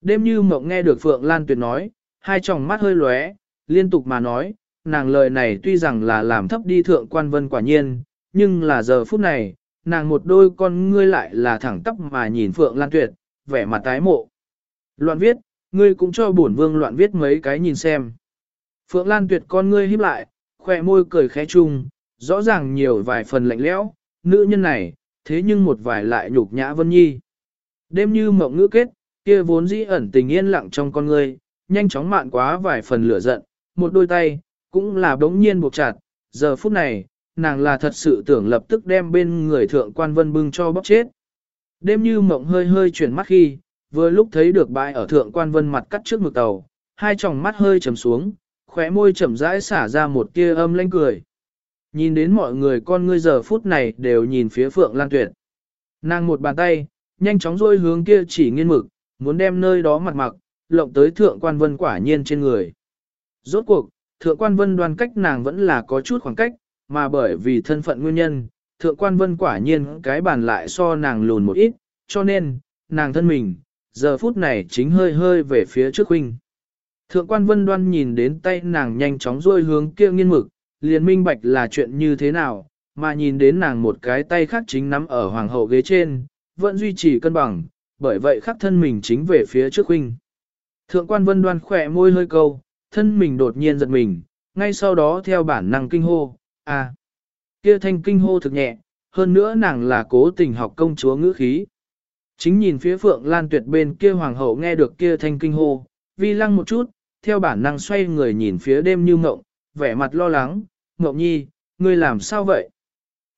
[SPEAKER 1] Đêm như mộng nghe được Phượng Lan Tuyệt nói, hai tròng mắt hơi lóe, liên tục mà nói, nàng lời này tuy rằng là làm thấp đi thượng quan vân quả nhiên, nhưng là giờ phút này, nàng một đôi con ngươi lại là thẳng tóc mà nhìn Phượng Lan Tuyệt, vẻ mặt tái mộ. Loạn viết, ngươi cũng cho bổn vương loạn viết mấy cái nhìn xem. Phượng Lan Tuyệt con ngươi híp lại, khoe môi cười khẽ chung, rõ ràng nhiều vài phần lạnh lẽo, nữ nhân này, thế nhưng một vài lại nhục nhã Vân Nhi. Đêm như mộng ngữ kết, kia vốn dĩ ẩn tình yên lặng trong con ngươi, nhanh chóng mạn quá vài phần lửa giận, một đôi tay, cũng là đống nhiên buộc chặt, giờ phút này, nàng là thật sự tưởng lập tức đem bên người thượng quan vân bưng cho bóc chết. Đêm như mộng hơi hơi chuyển mắt khi, vừa lúc thấy được bãi ở thượng quan vân mặt cắt trước mực tàu, hai tròng mắt hơi trầm xuống, khóe môi chậm rãi xả ra một tia âm lanh cười. Nhìn đến mọi người con ngươi giờ phút này đều nhìn phía Phượng Lan Tuyệt. Nàng một bàn tay, nhanh chóng rôi hướng kia chỉ nghiên mực, muốn đem nơi đó mặt mặc, lộng tới thượng quan vân quả nhiên trên người. Rốt cuộc, thượng quan vân đoan cách nàng vẫn là có chút khoảng cách, mà bởi vì thân phận nguyên nhân, thượng quan vân quả nhiên cái bàn lại so nàng lùn một ít, cho nên, nàng thân mình, giờ phút này chính hơi hơi về phía trước huynh. Thượng quan vân đoan nhìn đến tay nàng nhanh chóng rôi hướng kia nghiên mực, liền minh bạch là chuyện như thế nào, mà nhìn đến nàng một cái tay khác chính nắm ở hoàng hậu ghế trên, vẫn duy trì cân bằng, bởi vậy khắc thân mình chính về phía trước huynh. Thượng quan vân đoan khỏe môi hơi câu, thân mình đột nhiên giật mình, ngay sau đó theo bản năng kinh hô, à, kia thanh kinh hô thực nhẹ, hơn nữa nàng là cố tình học công chúa ngữ khí. Chính nhìn phía phượng lan tuyệt bên kia hoàng hậu nghe được kia thanh kinh hô, vi lăng một chút, theo bản năng xoay người nhìn phía đêm như mộng, vẻ mặt lo lắng, Ngọc nhi, ngươi làm sao vậy?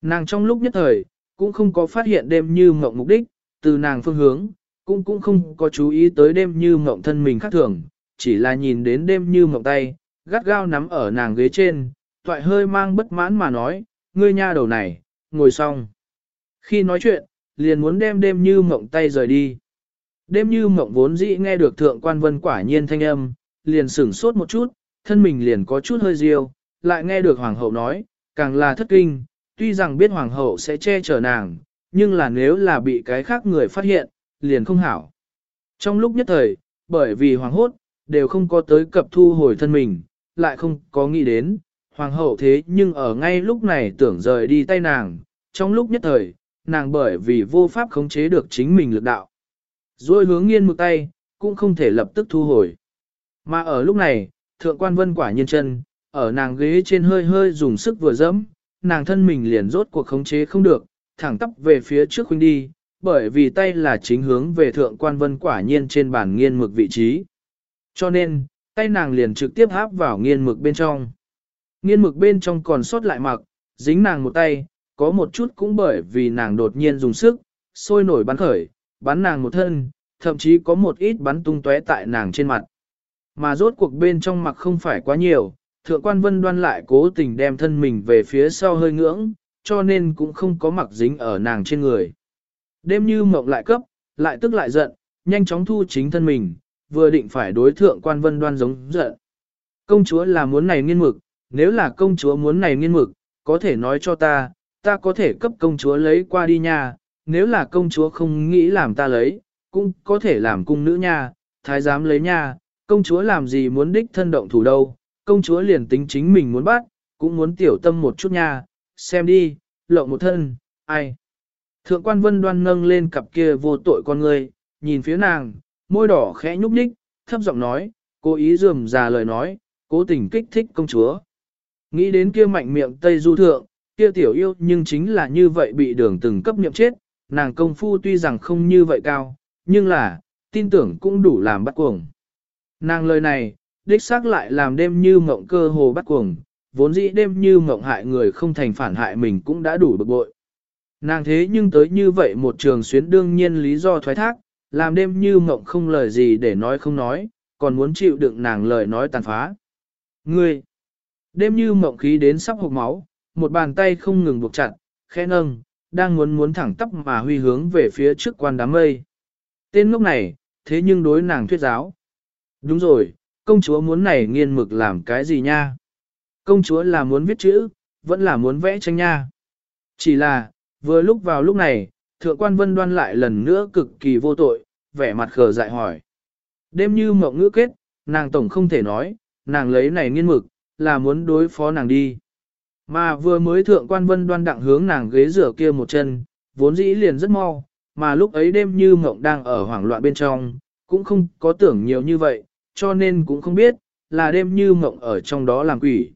[SPEAKER 1] Nàng trong lúc nhất thời, cũng không có phát hiện đêm như mộng mục đích, từ nàng phương hướng, cũng cũng không có chú ý tới đêm như mộng thân mình khác thường, chỉ là nhìn đến đêm như mộng tay, gắt gao nắm ở nàng ghế trên, toại hơi mang bất mãn mà nói, ngươi nha đầu này, ngồi xong. Khi nói chuyện, liền muốn đem đêm như mộng tay rời đi. Đêm như mộng vốn dĩ nghe được thượng quan vân quả nhiên thanh âm, liền sửng sốt một chút, thân mình liền có chút hơi riêu, lại nghe được hoàng hậu nói, càng là thất kinh, tuy rằng biết hoàng hậu sẽ che chở nàng, nhưng là nếu là bị cái khác người phát hiện, liền không hảo. Trong lúc nhất thời, bởi vì hoàng hốt, đều không có tới cập thu hồi thân mình, lại không có nghĩ đến, hoàng hậu thế nhưng ở ngay lúc này tưởng rời đi tay nàng, trong lúc nhất thời, nàng bởi vì vô pháp khống chế được chính mình lực đạo. Rồi hướng nghiên một tay, cũng không thể lập tức thu hồi. Mà ở lúc này, thượng quan vân quả nhiên chân, ở nàng ghế trên hơi hơi dùng sức vừa dẫm, nàng thân mình liền rốt cuộc khống chế không được, thẳng tắp về phía trước huynh đi, bởi vì tay là chính hướng về thượng quan vân quả nhiên trên bàn nghiên mực vị trí. Cho nên, tay nàng liền trực tiếp áp vào nghiên mực bên trong. Nghiên mực bên trong còn sót lại mặc, dính nàng một tay, có một chút cũng bởi vì nàng đột nhiên dùng sức, sôi nổi bắn khởi, bắn nàng một thân, thậm chí có một ít bắn tung tóe tại nàng trên mặt. Mà rốt cuộc bên trong mặc không phải quá nhiều, thượng quan vân đoan lại cố tình đem thân mình về phía sau hơi ngưỡng, cho nên cũng không có mặc dính ở nàng trên người. Đêm như mộng lại cấp, lại tức lại giận, nhanh chóng thu chính thân mình, vừa định phải đối thượng quan vân đoan giống giận. Công chúa là muốn này nghiên mực, nếu là công chúa muốn này nghiên mực, có thể nói cho ta, ta có thể cấp công chúa lấy qua đi nha, nếu là công chúa không nghĩ làm ta lấy, cũng có thể làm cung nữ nha, thái giám lấy nha, công chúa làm gì muốn đích thân động thủ đâu, công chúa liền tính chính mình muốn bắt, cũng muốn tiểu tâm một chút nha, xem đi, lộng một thân, ai. Thượng quan vân đoan nâng lên cặp kia vô tội con người, nhìn phía nàng, môi đỏ khẽ nhúc nhích, thấp giọng nói, cố ý dườm già lời nói, cố tình kích thích công chúa. Nghĩ đến kia mạnh miệng Tây Du Thượng, kia tiểu yêu nhưng chính là như vậy bị đường từng cấp nhậm chết, nàng công phu tuy rằng không như vậy cao, nhưng là, tin tưởng cũng đủ làm bắt cuồng. Nàng lời này, đích xác lại làm đêm như mộng cơ hồ bắt cuồng, vốn dĩ đêm như mộng hại người không thành phản hại mình cũng đã đủ bực bội. Nàng thế nhưng tới như vậy một trường xuyến đương nhiên lý do thoái thác, làm đêm như mộng không lời gì để nói không nói, còn muốn chịu đựng nàng lời nói tàn phá. Ngươi! Đêm như mộng khí đến sắp hộp máu, một bàn tay không ngừng buộc chặt, khẽ nâng, đang muốn muốn thẳng tắp mà huy hướng về phía trước quan đám mây. Tên lúc này, thế nhưng đối nàng thuyết giáo. Đúng rồi, công chúa muốn này nghiên mực làm cái gì nha? Công chúa là muốn viết chữ, vẫn là muốn vẽ tranh nha. Chỉ là, vừa lúc vào lúc này, thượng quan vân đoan lại lần nữa cực kỳ vô tội, vẻ mặt khờ dại hỏi. Đêm như mộng ngữ kết, nàng tổng không thể nói, nàng lấy này nghiên mực, là muốn đối phó nàng đi. Mà vừa mới thượng quan vân đoan đặng hướng nàng ghế rửa kia một chân, vốn dĩ liền rất mau, mà lúc ấy đêm như mộng đang ở hoảng loạn bên trong, cũng không có tưởng nhiều như vậy, cho nên cũng không biết, là đêm như mộng ở trong đó làm quỷ.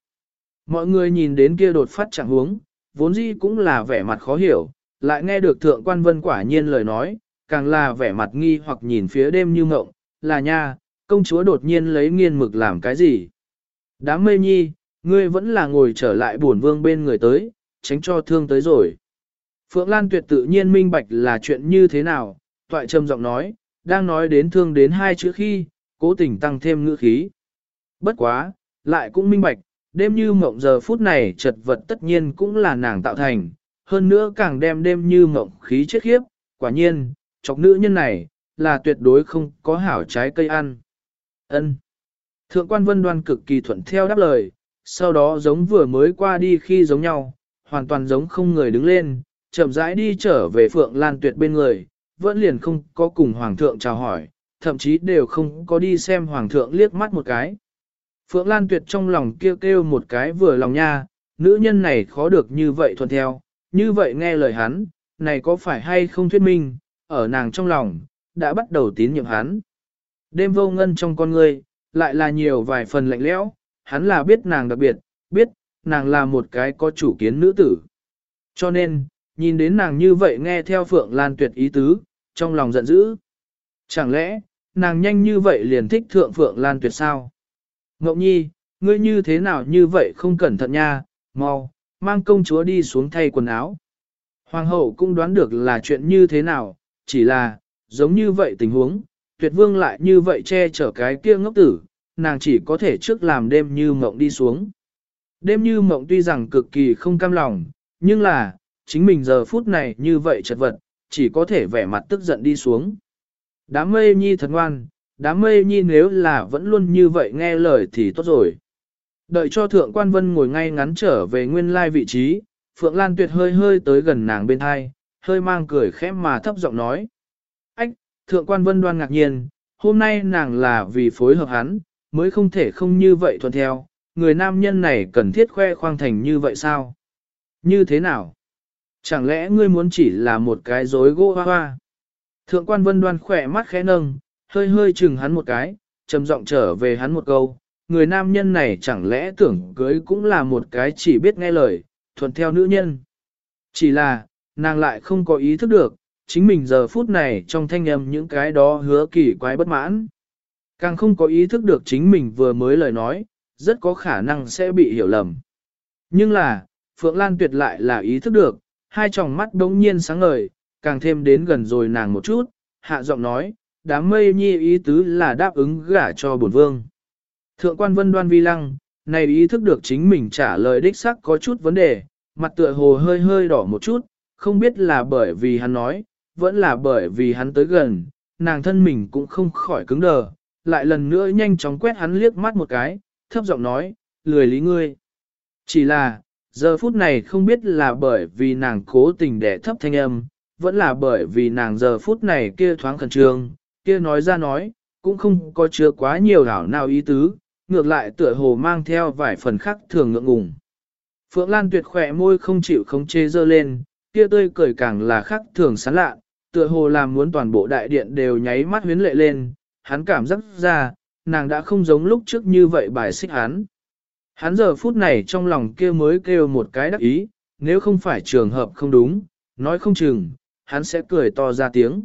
[SPEAKER 1] Mọi người nhìn đến kia đột phát chẳng huống, vốn dĩ cũng là vẻ mặt khó hiểu, lại nghe được thượng quan vân quả nhiên lời nói, càng là vẻ mặt nghi hoặc nhìn phía đêm như mộng, là nha, công chúa đột nhiên lấy nghiên mực làm cái gì. Đám mây nhi, ngươi vẫn là ngồi trở lại buồn vương bên người tới, tránh cho thương tới rồi. Phượng Lan tuyệt tự nhiên minh bạch là chuyện như thế nào, toại trầm giọng nói, đang nói đến thương đến hai chữ khi, cố tình tăng thêm ngữ khí. Bất quá, lại cũng minh bạch, đêm như mộng giờ phút này chật vật tất nhiên cũng là nàng tạo thành, hơn nữa càng đem đêm như mộng khí chết khiếp, quả nhiên, chọc nữ nhân này, là tuyệt đối không có hảo trái cây ăn. ân Thượng quan vân đoan cực kỳ thuận theo đáp lời, sau đó giống vừa mới qua đi khi giống nhau, hoàn toàn giống không người đứng lên, chậm rãi đi trở về Phượng Lan Tuyệt bên người, vẫn liền không có cùng Hoàng thượng chào hỏi, thậm chí đều không có đi xem Hoàng thượng liếc mắt một cái. Phượng Lan Tuyệt trong lòng kêu kêu một cái vừa lòng nha, nữ nhân này khó được như vậy thuận theo, như vậy nghe lời hắn, này có phải hay không thuyết minh, ở nàng trong lòng, đã bắt đầu tín nhiệm hắn. Đêm vô ngân trong con người, lại là nhiều vài phần lạnh lẽo, hắn là biết nàng đặc biệt, biết, nàng là một cái có chủ kiến nữ tử. Cho nên, nhìn đến nàng như vậy nghe theo Phượng Lan Tuyệt ý tứ, trong lòng giận dữ. Chẳng lẽ, nàng nhanh như vậy liền thích thượng Phượng Lan Tuyệt sao? Ngọc Nhi, ngươi như thế nào như vậy không cẩn thận nha, mau, mang công chúa đi xuống thay quần áo. Hoàng hậu cũng đoán được là chuyện như thế nào, chỉ là, giống như vậy tình huống, tuyệt vương lại như vậy che chở cái kia ngốc tử, nàng chỉ có thể trước làm đêm như mộng đi xuống. Đêm như mộng tuy rằng cực kỳ không cam lòng, nhưng là, chính mình giờ phút này như vậy chật vật, chỉ có thể vẻ mặt tức giận đi xuống. Đám mây nhi thật ngoan, đám mây nhi nếu là vẫn luôn như vậy nghe lời thì tốt rồi. Đợi cho thượng quan vân ngồi ngay ngắn trở về nguyên lai vị trí, Phượng Lan Tuyệt hơi hơi tới gần nàng bên hai, hơi mang cười khẽ mà thấp giọng nói. Ách, thượng quan vân đoan ngạc nhiên, hôm nay nàng là vì phối hợp hắn, mới không thể không như vậy thuận theo, người nam nhân này cần thiết khoe khoang thành như vậy sao? Như thế nào? Chẳng lẽ ngươi muốn chỉ là một cái rối gỗ hoa hoa? Thượng quan vân đoan khỏe mắt khẽ nâng, hơi hơi chừng hắn một cái, trầm giọng trở về hắn một câu, người nam nhân này chẳng lẽ tưởng cưới cũng là một cái chỉ biết nghe lời, thuận theo nữ nhân. Chỉ là, nàng lại không có ý thức được, chính mình giờ phút này trong thanh âm những cái đó hứa kỳ quái bất mãn. Càng không có ý thức được chính mình vừa mới lời nói, rất có khả năng sẽ bị hiểu lầm. Nhưng là, Phượng Lan tuyệt lại là ý thức được, hai tròng mắt đống nhiên sáng ngời, càng thêm đến gần rồi nàng một chút, hạ giọng nói, đám mây nhi ý tứ là đáp ứng gả cho bổn vương. Thượng quan vân đoan vi lăng, này ý thức được chính mình trả lời đích sắc có chút vấn đề, mặt tựa hồ hơi hơi đỏ một chút, không biết là bởi vì hắn nói, vẫn là bởi vì hắn tới gần, nàng thân mình cũng không khỏi cứng đờ, lại lần nữa nhanh chóng quét hắn liếc mắt một cái, thấp giọng nói, lười lý ngươi. Chỉ là, giờ phút này không biết là bởi vì nàng cố tình để thấp thanh âm, vẫn là bởi vì nàng giờ phút này kia thoáng khẩn trương, kia nói ra nói, cũng không có chứa quá nhiều đảo nào ý tứ, ngược lại tựa hồ mang theo vài phần khác thường ngượng ngùng. Phượng Lan tuyệt khỏe môi không chịu không chê dơ lên, kia tươi cười càng là khác thường sán lạ, tựa hồ làm muốn toàn bộ đại điện đều nháy mắt huyến lệ lên, hắn cảm giác ra, nàng đã không giống lúc trước như vậy bài xích hắn. Hắn giờ phút này trong lòng kia mới kêu một cái đắc ý, nếu không phải trường hợp không đúng, nói không chừng, hắn sẽ cười to ra tiếng.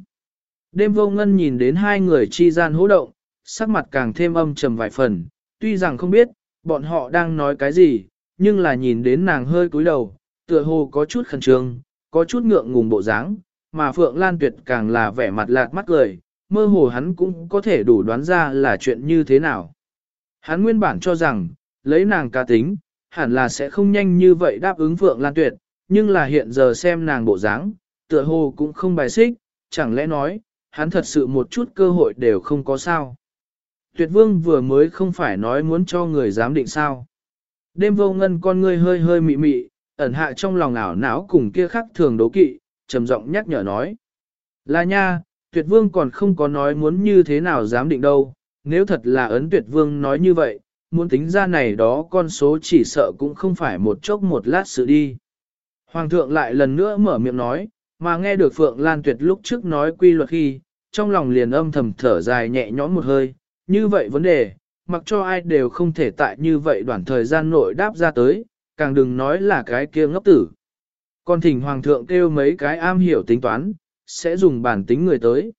[SPEAKER 1] Đêm vô ngân nhìn đến hai người chi gian hỗ động, sắc mặt càng thêm âm trầm vài phần, tuy rằng không biết, bọn họ đang nói cái gì, nhưng là nhìn đến nàng hơi cúi đầu, tựa hồ có chút khẩn trương, có chút ngượng ngùng bộ dáng, mà Phượng Lan Tuyệt càng là vẻ mặt lạc mắt cười, mơ hồ hắn cũng có thể đủ đoán ra là chuyện như thế nào. Hắn nguyên bản cho rằng, lấy nàng ca tính, hẳn là sẽ không nhanh như vậy đáp ứng Phượng Lan Tuyệt, nhưng là hiện giờ xem nàng bộ dáng, tựa hồ cũng không bài xích, chẳng lẽ nói, hắn thật sự một chút cơ hội đều không có sao. Tuyệt vương vừa mới không phải nói muốn cho người giám định sao. Đêm vô ngân con ngươi hơi hơi mị mị, ẩn hạ trong lòng ảo não cùng kia khắc thường đố kỵ, trầm giọng nhắc nhở nói. Là nha, tuyệt vương còn không có nói muốn như thế nào giám định đâu, nếu thật là ấn tuyệt vương nói như vậy, muốn tính ra này đó con số chỉ sợ cũng không phải một chốc một lát sự đi. Hoàng thượng lại lần nữa mở miệng nói, mà nghe được Phượng Lan Tuyệt lúc trước nói quy luật khi, trong lòng liền âm thầm thở dài nhẹ nhõm một hơi, như vậy vấn đề, mặc cho ai đều không thể tại như vậy đoạn thời gian nội đáp ra tới, càng đừng nói là cái kia ngốc tử. Còn thỉnh Hoàng thượng kêu mấy cái am hiểu tính toán, sẽ dùng bản tính người tới.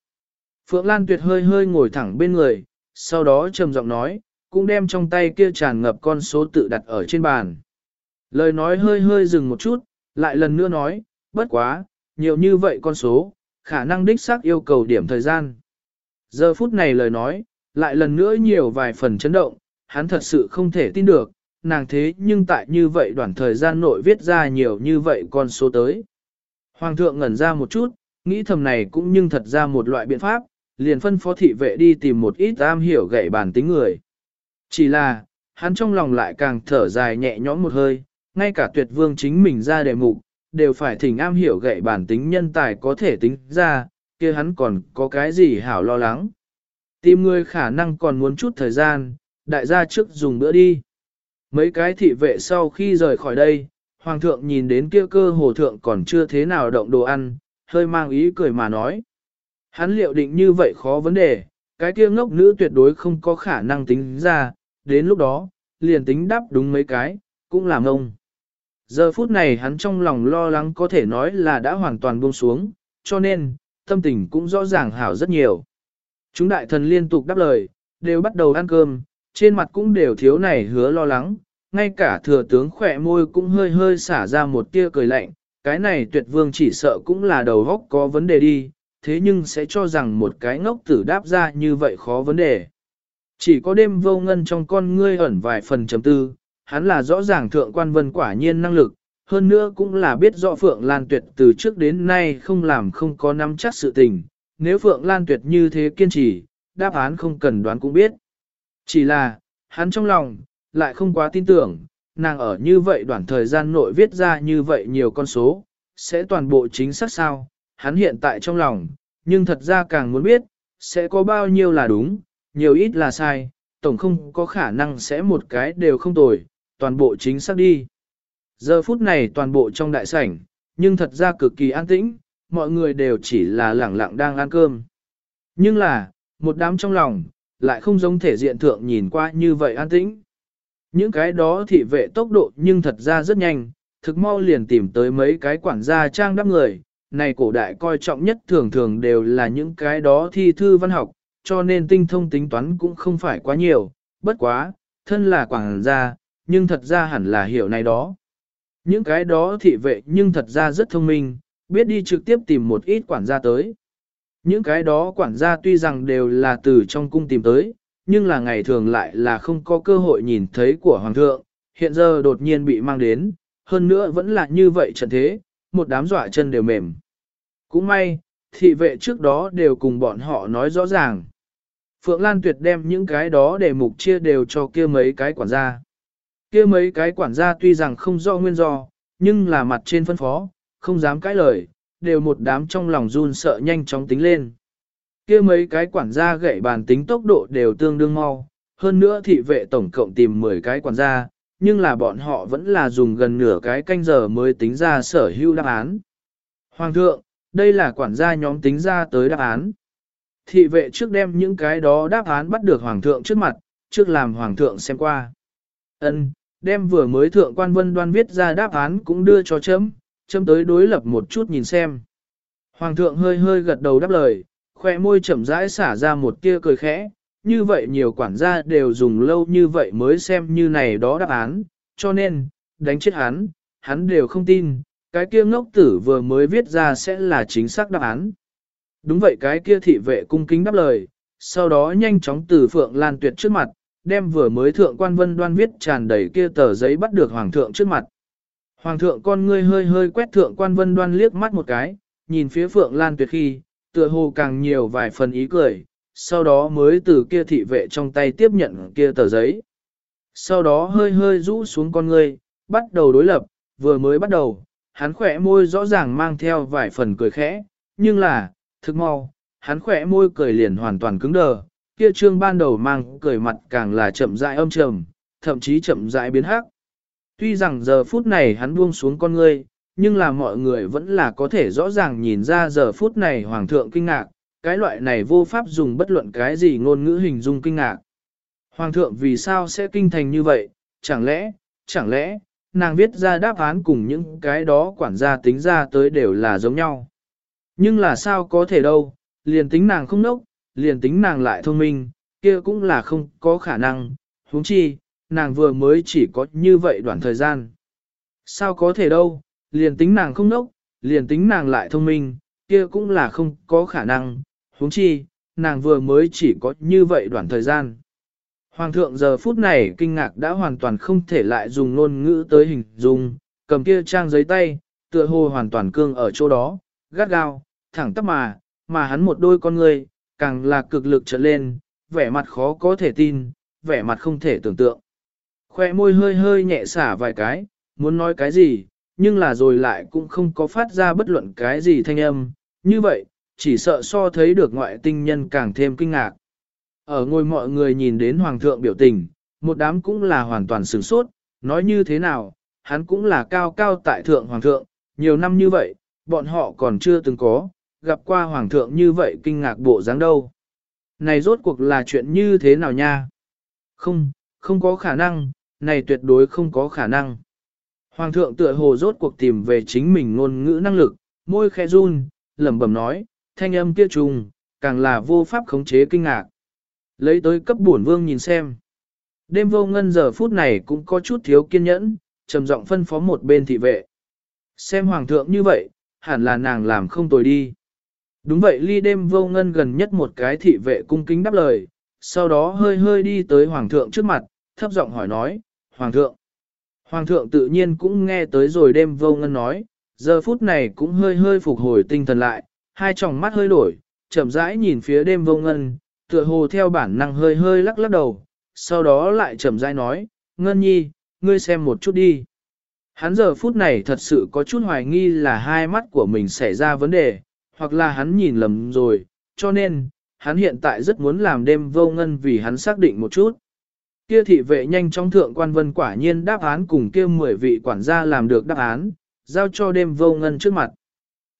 [SPEAKER 1] Phượng Lan Tuyệt hơi hơi ngồi thẳng bên người, sau đó trầm giọng nói, cũng đem trong tay kia tràn ngập con số tự đặt ở trên bàn. Lời nói hơi hơi dừng một chút, lại lần nữa nói, bất quá, nhiều như vậy con số, khả năng đích xác yêu cầu điểm thời gian. Giờ phút này lời nói, lại lần nữa nhiều vài phần chấn động, hắn thật sự không thể tin được, nàng thế nhưng tại như vậy đoạn thời gian nội viết ra nhiều như vậy con số tới. Hoàng thượng ngẩn ra một chút, nghĩ thầm này cũng nhưng thật ra một loại biện pháp, liền phân phó thị vệ đi tìm một ít am hiểu gậy bản tính người. Chỉ là, hắn trong lòng lại càng thở dài nhẹ nhõm một hơi, ngay cả tuyệt vương chính mình ra đề mục, đều phải thỉnh am hiểu gậy bản tính nhân tài có thể tính ra, kia hắn còn có cái gì hảo lo lắng. Tìm người khả năng còn muốn chút thời gian, đại gia trước dùng bữa đi. Mấy cái thị vệ sau khi rời khỏi đây, hoàng thượng nhìn đến kia cơ hồ thượng còn chưa thế nào động đồ ăn, hơi mang ý cười mà nói. Hắn liệu định như vậy khó vấn đề, cái kia ngốc nữ tuyệt đối không có khả năng tính ra, đến lúc đó, liền tính đáp đúng mấy cái, cũng làm ông. Giờ phút này hắn trong lòng lo lắng có thể nói là đã hoàn toàn buông xuống, cho nên, tâm tình cũng rõ ràng hảo rất nhiều. Chúng đại thần liên tục đáp lời, đều bắt đầu ăn cơm, trên mặt cũng đều thiếu này hứa lo lắng, ngay cả thừa tướng khỏe môi cũng hơi hơi xả ra một tia cười lạnh, cái này tuyệt vương chỉ sợ cũng là đầu góc có vấn đề đi, thế nhưng sẽ cho rằng một cái ngốc tử đáp ra như vậy khó vấn đề. Chỉ có đêm vô ngân trong con ngươi ẩn vài phần chấm tư, hắn là rõ ràng thượng quan vân quả nhiên năng lực, hơn nữa cũng là biết rõ Phượng Lan Tuyệt từ trước đến nay không làm không có nắm chắc sự tình, nếu Phượng Lan Tuyệt như thế kiên trì, đáp án không cần đoán cũng biết. Chỉ là, hắn trong lòng, lại không quá tin tưởng, nàng ở như vậy đoạn thời gian nội viết ra như vậy nhiều con số, sẽ toàn bộ chính xác sao, hắn hiện tại trong lòng, nhưng thật ra càng muốn biết, sẽ có bao nhiêu là đúng, nhiều ít là sai, tổng không có khả năng sẽ một cái đều không tồi, toàn bộ chính xác đi. Giờ phút này toàn bộ trong đại sảnh, nhưng thật ra cực kỳ an tĩnh, mọi người đều chỉ là lẳng lặng đang ăn cơm. Nhưng là, một đám trong lòng, lại không giống thể diện thượng nhìn qua như vậy an tĩnh. Những cái đó thị vệ tốc độ nhưng thật ra rất nhanh, thực mau liền tìm tới mấy cái quản gia trang đắp người. Này cổ đại coi trọng nhất thường thường đều là những cái đó thi thư văn học, cho nên tinh thông tính toán cũng không phải quá nhiều, bất quá, thân là quản gia, nhưng thật ra hẳn là hiểu này đó. Những cái đó thị vệ nhưng thật ra rất thông minh, biết đi trực tiếp tìm một ít quản gia tới. Những cái đó quản gia tuy rằng đều là từ trong cung tìm tới, nhưng là ngày thường lại là không có cơ hội nhìn thấy của hoàng thượng, hiện giờ đột nhiên bị mang đến, hơn nữa vẫn là như vậy trận thế, một đám dọa chân đều mềm. Cũng may, thị vệ trước đó đều cùng bọn họ nói rõ ràng. Phượng Lan Tuyệt đem những cái đó để mục chia đều cho kia mấy cái quản gia. Kia mấy cái quản gia tuy rằng không rõ nguyên do, nhưng là mặt trên phân phó, không dám cãi lời, đều một đám trong lòng run sợ nhanh chóng tính lên. Kia mấy cái quản gia gậy bàn tính tốc độ đều tương đương mau, hơn nữa thị vệ tổng cộng tìm 10 cái quản gia, nhưng là bọn họ vẫn là dùng gần nửa cái canh giờ mới tính ra sở hữu đáp án. Hoàng thượng, đây là quản gia nhóm tính ra tới đáp án. Thị vệ trước đem những cái đó đáp án bắt được hoàng thượng trước mặt, trước làm hoàng thượng xem qua. Ân, đem vừa mới thượng quan vân đoan viết ra đáp án cũng đưa cho chấm, chấm tới đối lập một chút nhìn xem. Hoàng thượng hơi hơi gật đầu đáp lời, khoe môi chậm rãi xả ra một tia cười khẽ, như vậy nhiều quản gia đều dùng lâu như vậy mới xem như này đó đáp án, cho nên, đánh chết hắn, hắn đều không tin, cái kia ngốc tử vừa mới viết ra sẽ là chính xác đáp án. Đúng vậy cái kia thị vệ cung kính đáp lời, sau đó nhanh chóng từ Phượng Lan Tuyệt trước mặt, đem vừa mới thượng quan vân đoan viết tràn đầy kia tờ giấy bắt được Hoàng thượng trước mặt. Hoàng thượng con ngươi hơi hơi quét thượng quan vân đoan liếc mắt một cái, nhìn phía Phượng Lan Tuyệt khi, tựa hồ càng nhiều vài phần ý cười, sau đó mới từ kia thị vệ trong tay tiếp nhận kia tờ giấy. Sau đó hơi hơi rũ xuống con ngươi, bắt đầu đối lập, vừa mới bắt đầu, hắn khỏe môi rõ ràng mang theo vài phần cười khẽ, nhưng là, thực mau, hắn khỏe môi cười liền hoàn toàn cứng đờ, kia trương ban đầu mang cười mặt càng là chậm rãi âm trầm, thậm chí chậm rãi biến hắc. Tuy rằng giờ phút này hắn buông xuống con ngươi, nhưng là mọi người vẫn là có thể rõ ràng nhìn ra giờ phút này hoàng thượng kinh ngạc, cái loại này vô pháp dùng bất luận cái gì ngôn ngữ hình dung kinh ngạc. Hoàng thượng vì sao sẽ kinh thành như vậy, chẳng lẽ, chẳng lẽ, nàng viết ra đáp án cùng những cái đó quản gia tính ra tới đều là giống nhau. Nhưng là sao có thể đâu, liền tính nàng không nốc, liền tính nàng lại thông minh, kia cũng là không có khả năng, huống chi, nàng vừa mới chỉ có như vậy đoạn thời gian. Sao có thể đâu, liền tính nàng không nốc, liền tính nàng lại thông minh, kia cũng là không có khả năng, huống chi, nàng vừa mới chỉ có như vậy đoạn thời gian. Hoàng thượng giờ phút này kinh ngạc đã hoàn toàn không thể lại dùng ngôn ngữ tới hình dung, cầm kia trang giấy tay, tựa hồ hoàn toàn cương ở chỗ đó, gắt gao, thẳng tắp mà, mà hắn một đôi con người, càng là cực lực trở lên, vẻ mặt khó có thể tin, vẻ mặt không thể tưởng tượng. Khoe môi hơi hơi nhẹ xả vài cái, muốn nói cái gì, nhưng là rồi lại cũng không có phát ra bất luận cái gì thanh âm, như vậy, chỉ sợ so thấy được ngoại tinh nhân càng thêm kinh ngạc. Ở ngôi mọi người nhìn đến hoàng thượng biểu tình, một đám cũng là hoàn toàn sửng sốt, nói như thế nào, hắn cũng là cao cao tại thượng hoàng thượng, nhiều năm như vậy, bọn họ còn chưa từng có, gặp qua hoàng thượng như vậy kinh ngạc bộ dáng đâu. Này rốt cuộc là chuyện như thế nào nha? Không, không có khả năng, này tuyệt đối không có khả năng. Hoàng thượng tựa hồ rốt cuộc tìm về chính mình ngôn ngữ năng lực, môi khẽ run, lẩm bẩm nói, thanh âm kia trùng, càng là vô pháp khống chế kinh ngạc. Lấy tới cấp bổn vương nhìn xem. Đêm vô ngân giờ phút này cũng có chút thiếu kiên nhẫn, trầm giọng phân phó một bên thị vệ. Xem hoàng thượng như vậy, hẳn là nàng làm không tồi đi. Đúng vậy ly đêm vô ngân gần nhất một cái thị vệ cung kính đáp lời, sau đó hơi hơi đi tới hoàng thượng trước mặt, thấp giọng hỏi nói, hoàng thượng. Hoàng thượng tự nhiên cũng nghe tới rồi đêm vô ngân nói, giờ phút này cũng hơi hơi phục hồi tinh thần lại, hai tròng mắt hơi đổi, chậm rãi nhìn phía đêm vô ngân, tựa hồ theo bản năng hơi hơi lắc lắc đầu, sau đó lại chậm rãi nói, ngân nhi, ngươi xem một chút đi. Hắn giờ phút này thật sự có chút hoài nghi là hai mắt của mình xảy ra vấn đề, hoặc là hắn nhìn lầm rồi, cho nên, hắn hiện tại rất muốn làm đêm vô ngân vì hắn xác định một chút. Kia thị vệ nhanh trong thượng quan vân quả nhiên đáp án cùng kia 10 vị quản gia làm được đáp án, giao cho đêm vô ngân trước mặt.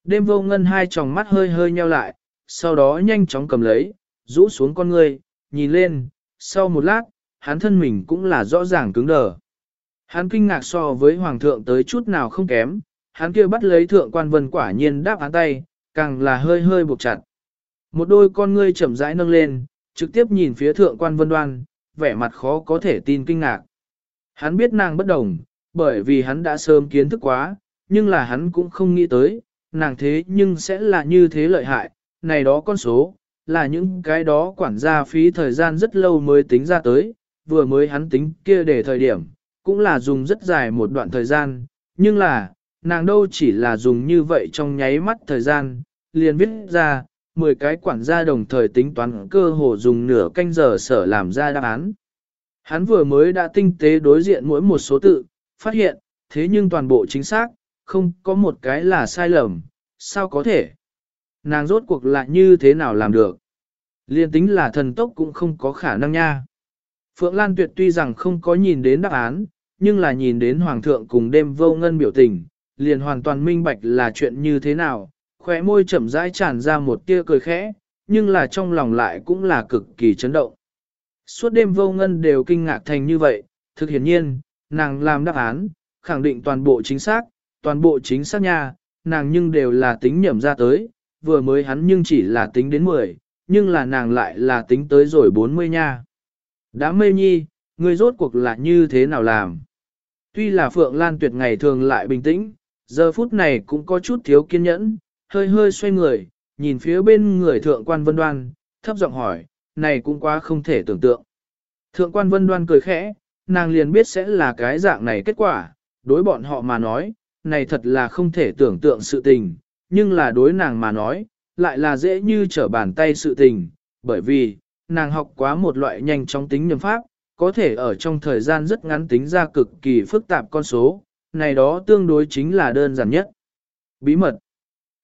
[SPEAKER 1] Đêm vô ngân hai tròng mắt hơi hơi nheo lại, sau đó nhanh chóng cầm lấy, rũ xuống con người, nhìn lên, sau một lát, hắn thân mình cũng là rõ ràng cứng đờ. Hắn kinh ngạc so với hoàng thượng tới chút nào không kém, hắn kia bắt lấy thượng quan vân quả nhiên đáp án tay, càng là hơi hơi buộc chặt. Một đôi con ngươi chậm rãi nâng lên, trực tiếp nhìn phía thượng quan vân đoan, vẻ mặt khó có thể tin kinh ngạc. Hắn biết nàng bất đồng, bởi vì hắn đã sớm kiến thức quá, nhưng là hắn cũng không nghĩ tới, nàng thế nhưng sẽ là như thế lợi hại, này đó con số, là những cái đó quản gia phí thời gian rất lâu mới tính ra tới, vừa mới hắn tính kia để thời điểm, cũng là dùng rất dài một đoạn thời gian, nhưng là, nàng đâu chỉ là dùng như vậy trong nháy mắt thời gian, liền viết ra, 10 cái quản gia đồng thời tính toán cơ hồ dùng nửa canh giờ sở làm ra đáp án. Hắn vừa mới đã tinh tế đối diện mỗi một số tự, phát hiện, thế nhưng toàn bộ chính xác, không có một cái là sai lầm, sao có thể? Nàng rốt cuộc lại như thế nào làm được? Liên tính là thần tốc cũng không có khả năng nha. Phượng Lan Tuyệt tuy rằng không có nhìn đến đáp án, nhưng là nhìn đến Hoàng thượng cùng đêm vô ngân biểu tình, liền hoàn toàn minh bạch là chuyện như thế nào, khóe môi chậm rãi tràn ra một tia cười khẽ, nhưng là trong lòng lại cũng là cực kỳ chấn động. Suốt đêm vô ngân đều kinh ngạc thành như vậy, thực hiển nhiên, nàng làm đáp án, khẳng định toàn bộ chính xác, toàn bộ chính xác nha, nàng nhưng đều là tính nhẩm ra tới, vừa mới hắn nhưng chỉ là tính đến 10, nhưng là nàng lại là tính tới rồi 40 nha. Đã mê nhi, người rốt cuộc là như thế nào làm? Tuy là Phượng Lan Tuyệt ngày thường lại bình tĩnh, giờ phút này cũng có chút thiếu kiên nhẫn, hơi hơi xoay người, nhìn phía bên người thượng quan vân đoan, thấp giọng hỏi, này cũng quá không thể tưởng tượng. Thượng quan vân đoan cười khẽ, nàng liền biết sẽ là cái dạng này kết quả, đối bọn họ mà nói, này thật là không thể tưởng tượng sự tình, nhưng là đối nàng mà nói, lại là dễ như trở bàn tay sự tình, bởi vì, nàng học quá một loại nhanh chóng tính nhầm pháp, có thể ở trong thời gian rất ngắn tính ra cực kỳ phức tạp con số, này đó tương đối chính là đơn giản nhất. Bí mật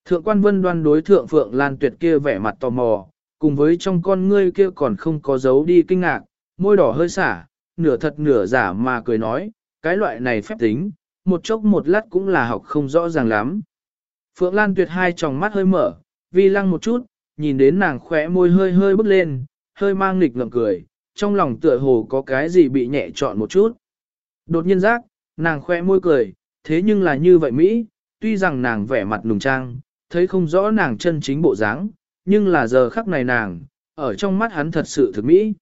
[SPEAKER 1] Thượng quan vân đoan đối thượng Phượng Lan Tuyệt kia vẻ mặt tò mò, cùng với trong con ngươi kia còn không có dấu đi kinh ngạc, môi đỏ hơi xả, nửa thật nửa giả mà cười nói, cái loại này phép tính, một chốc một lát cũng là học không rõ ràng lắm. Phượng Lan Tuyệt hai tròng mắt hơi mở, vi lăng một chút, nhìn đến nàng khỏe môi hơi hơi bước lên, hơi mang nghịch ngợm cười, trong lòng tựa hồ có cái gì bị nhẹ trọn một chút. Đột nhiên giác, nàng khỏe môi cười, thế nhưng là như vậy Mỹ, tuy rằng nàng vẻ mặt nùng trang, thấy không rõ nàng chân chính bộ dáng, nhưng là giờ khắc này nàng, ở trong mắt hắn thật sự thực Mỹ.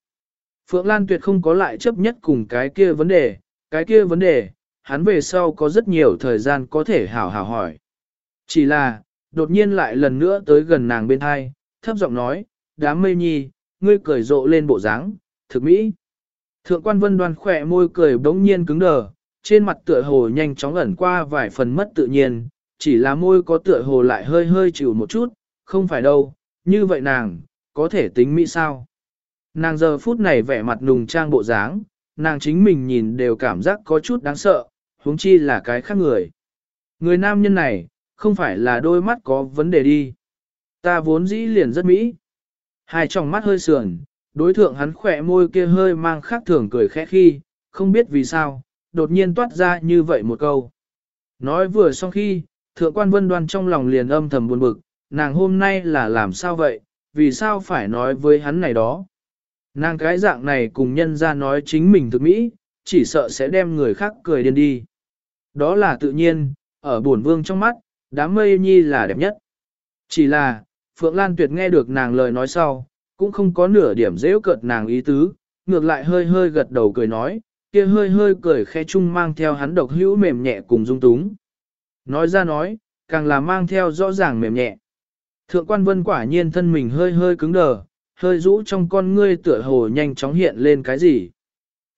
[SPEAKER 1] Phượng Lan tuyệt không có lại chấp nhất cùng cái kia vấn đề, cái kia vấn đề, hắn về sau có rất nhiều thời gian có thể hảo hảo hỏi. Chỉ là, đột nhiên lại lần nữa tới gần nàng bên hai, thấp giọng nói, đám mây nhi, ngươi cười rộ lên bộ dáng, thực mỹ. Thượng quan vân đoan khỏe môi cười bỗng nhiên cứng đờ, trên mặt tựa hồ nhanh chóng ẩn qua vài phần mất tự nhiên, chỉ là môi có tựa hồ lại hơi hơi chịu một chút, không phải đâu, như vậy nàng, có thể tính mỹ sao. Nàng giờ phút này vẻ mặt nùng trang bộ dáng, nàng chính mình nhìn đều cảm giác có chút đáng sợ, huống chi là cái khác người. Người nam nhân này, không phải là đôi mắt có vấn đề đi. Ta vốn dĩ liền rất mỹ. Hai tròng mắt hơi sườn, đối thượng hắn khỏe môi kia hơi mang khác thường cười khẽ khi, không biết vì sao, đột nhiên toát ra như vậy một câu. Nói vừa xong khi, thượng quan vân đoan trong lòng liền âm thầm buồn bực, nàng hôm nay là làm sao vậy, vì sao phải nói với hắn này đó. Nàng cái dạng này cùng nhân ra nói chính mình thực mỹ, chỉ sợ sẽ đem người khác cười điên đi. Đó là tự nhiên, ở buồn vương trong mắt, đám mây nhi là đẹp nhất. Chỉ là, Phượng Lan Tuyệt nghe được nàng lời nói sau, cũng không có nửa điểm dễ cợt nàng ý tứ, ngược lại hơi hơi gật đầu cười nói, kia hơi hơi cười khe chung mang theo hắn độc hữu mềm nhẹ cùng dung túng. Nói ra nói, càng là mang theo rõ ràng mềm nhẹ. Thượng quan vân quả nhiên thân mình hơi hơi cứng đờ, hơi rũ trong con ngươi tựa hồ nhanh chóng hiện lên cái gì.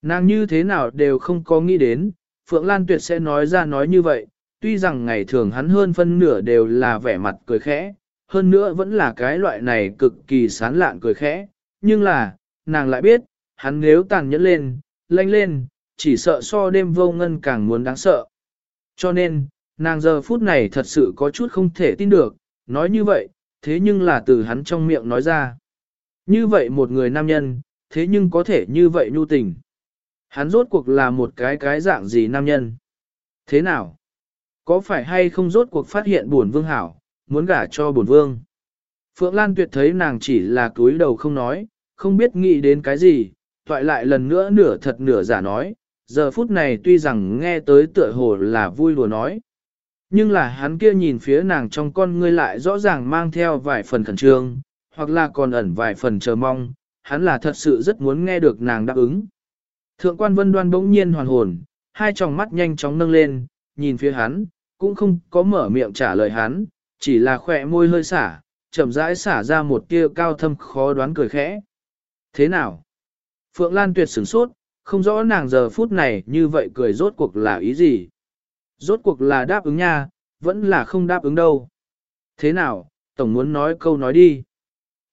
[SPEAKER 1] Nàng như thế nào đều không có nghĩ đến, Phượng Lan Tuyệt sẽ nói ra nói như vậy, tuy rằng ngày thường hắn hơn phân nửa đều là vẻ mặt cười khẽ, hơn nữa vẫn là cái loại này cực kỳ sán lạn cười khẽ, nhưng là, nàng lại biết, hắn nếu tàn nhẫn lên, lanh lên, chỉ sợ so đêm vô ngân càng muốn đáng sợ. Cho nên, nàng giờ phút này thật sự có chút không thể tin được, nói như vậy, thế nhưng là từ hắn trong miệng nói ra. Như vậy một người nam nhân, thế nhưng có thể như vậy nhu tình. Hắn rốt cuộc là một cái cái dạng gì nam nhân? Thế nào? Có phải hay không rốt cuộc phát hiện buồn vương hảo, muốn gả cho buồn vương? Phượng Lan Tuyệt thấy nàng chỉ là túi đầu không nói, không biết nghĩ đến cái gì, toại lại lần nữa nửa thật nửa giả nói, giờ phút này tuy rằng nghe tới tựa hồ là vui đùa nói. Nhưng là hắn kia nhìn phía nàng trong con ngươi lại rõ ràng mang theo vài phần khẩn trương, hoặc là còn ẩn vài phần chờ mong, hắn là thật sự rất muốn nghe được nàng đáp ứng. Thượng quan vân đoan bỗng nhiên hoàn hồn, hai tròng mắt nhanh chóng nâng lên, nhìn phía hắn, cũng không có mở miệng trả lời hắn, chỉ là khỏe môi hơi xả, chậm rãi xả ra một tia cao thâm khó đoán cười khẽ. Thế nào? Phượng Lan tuyệt sửng sốt, không rõ nàng giờ phút này như vậy cười rốt cuộc là ý gì. Rốt cuộc là đáp ứng nha, vẫn là không đáp ứng đâu. Thế nào, Tổng muốn nói câu nói đi.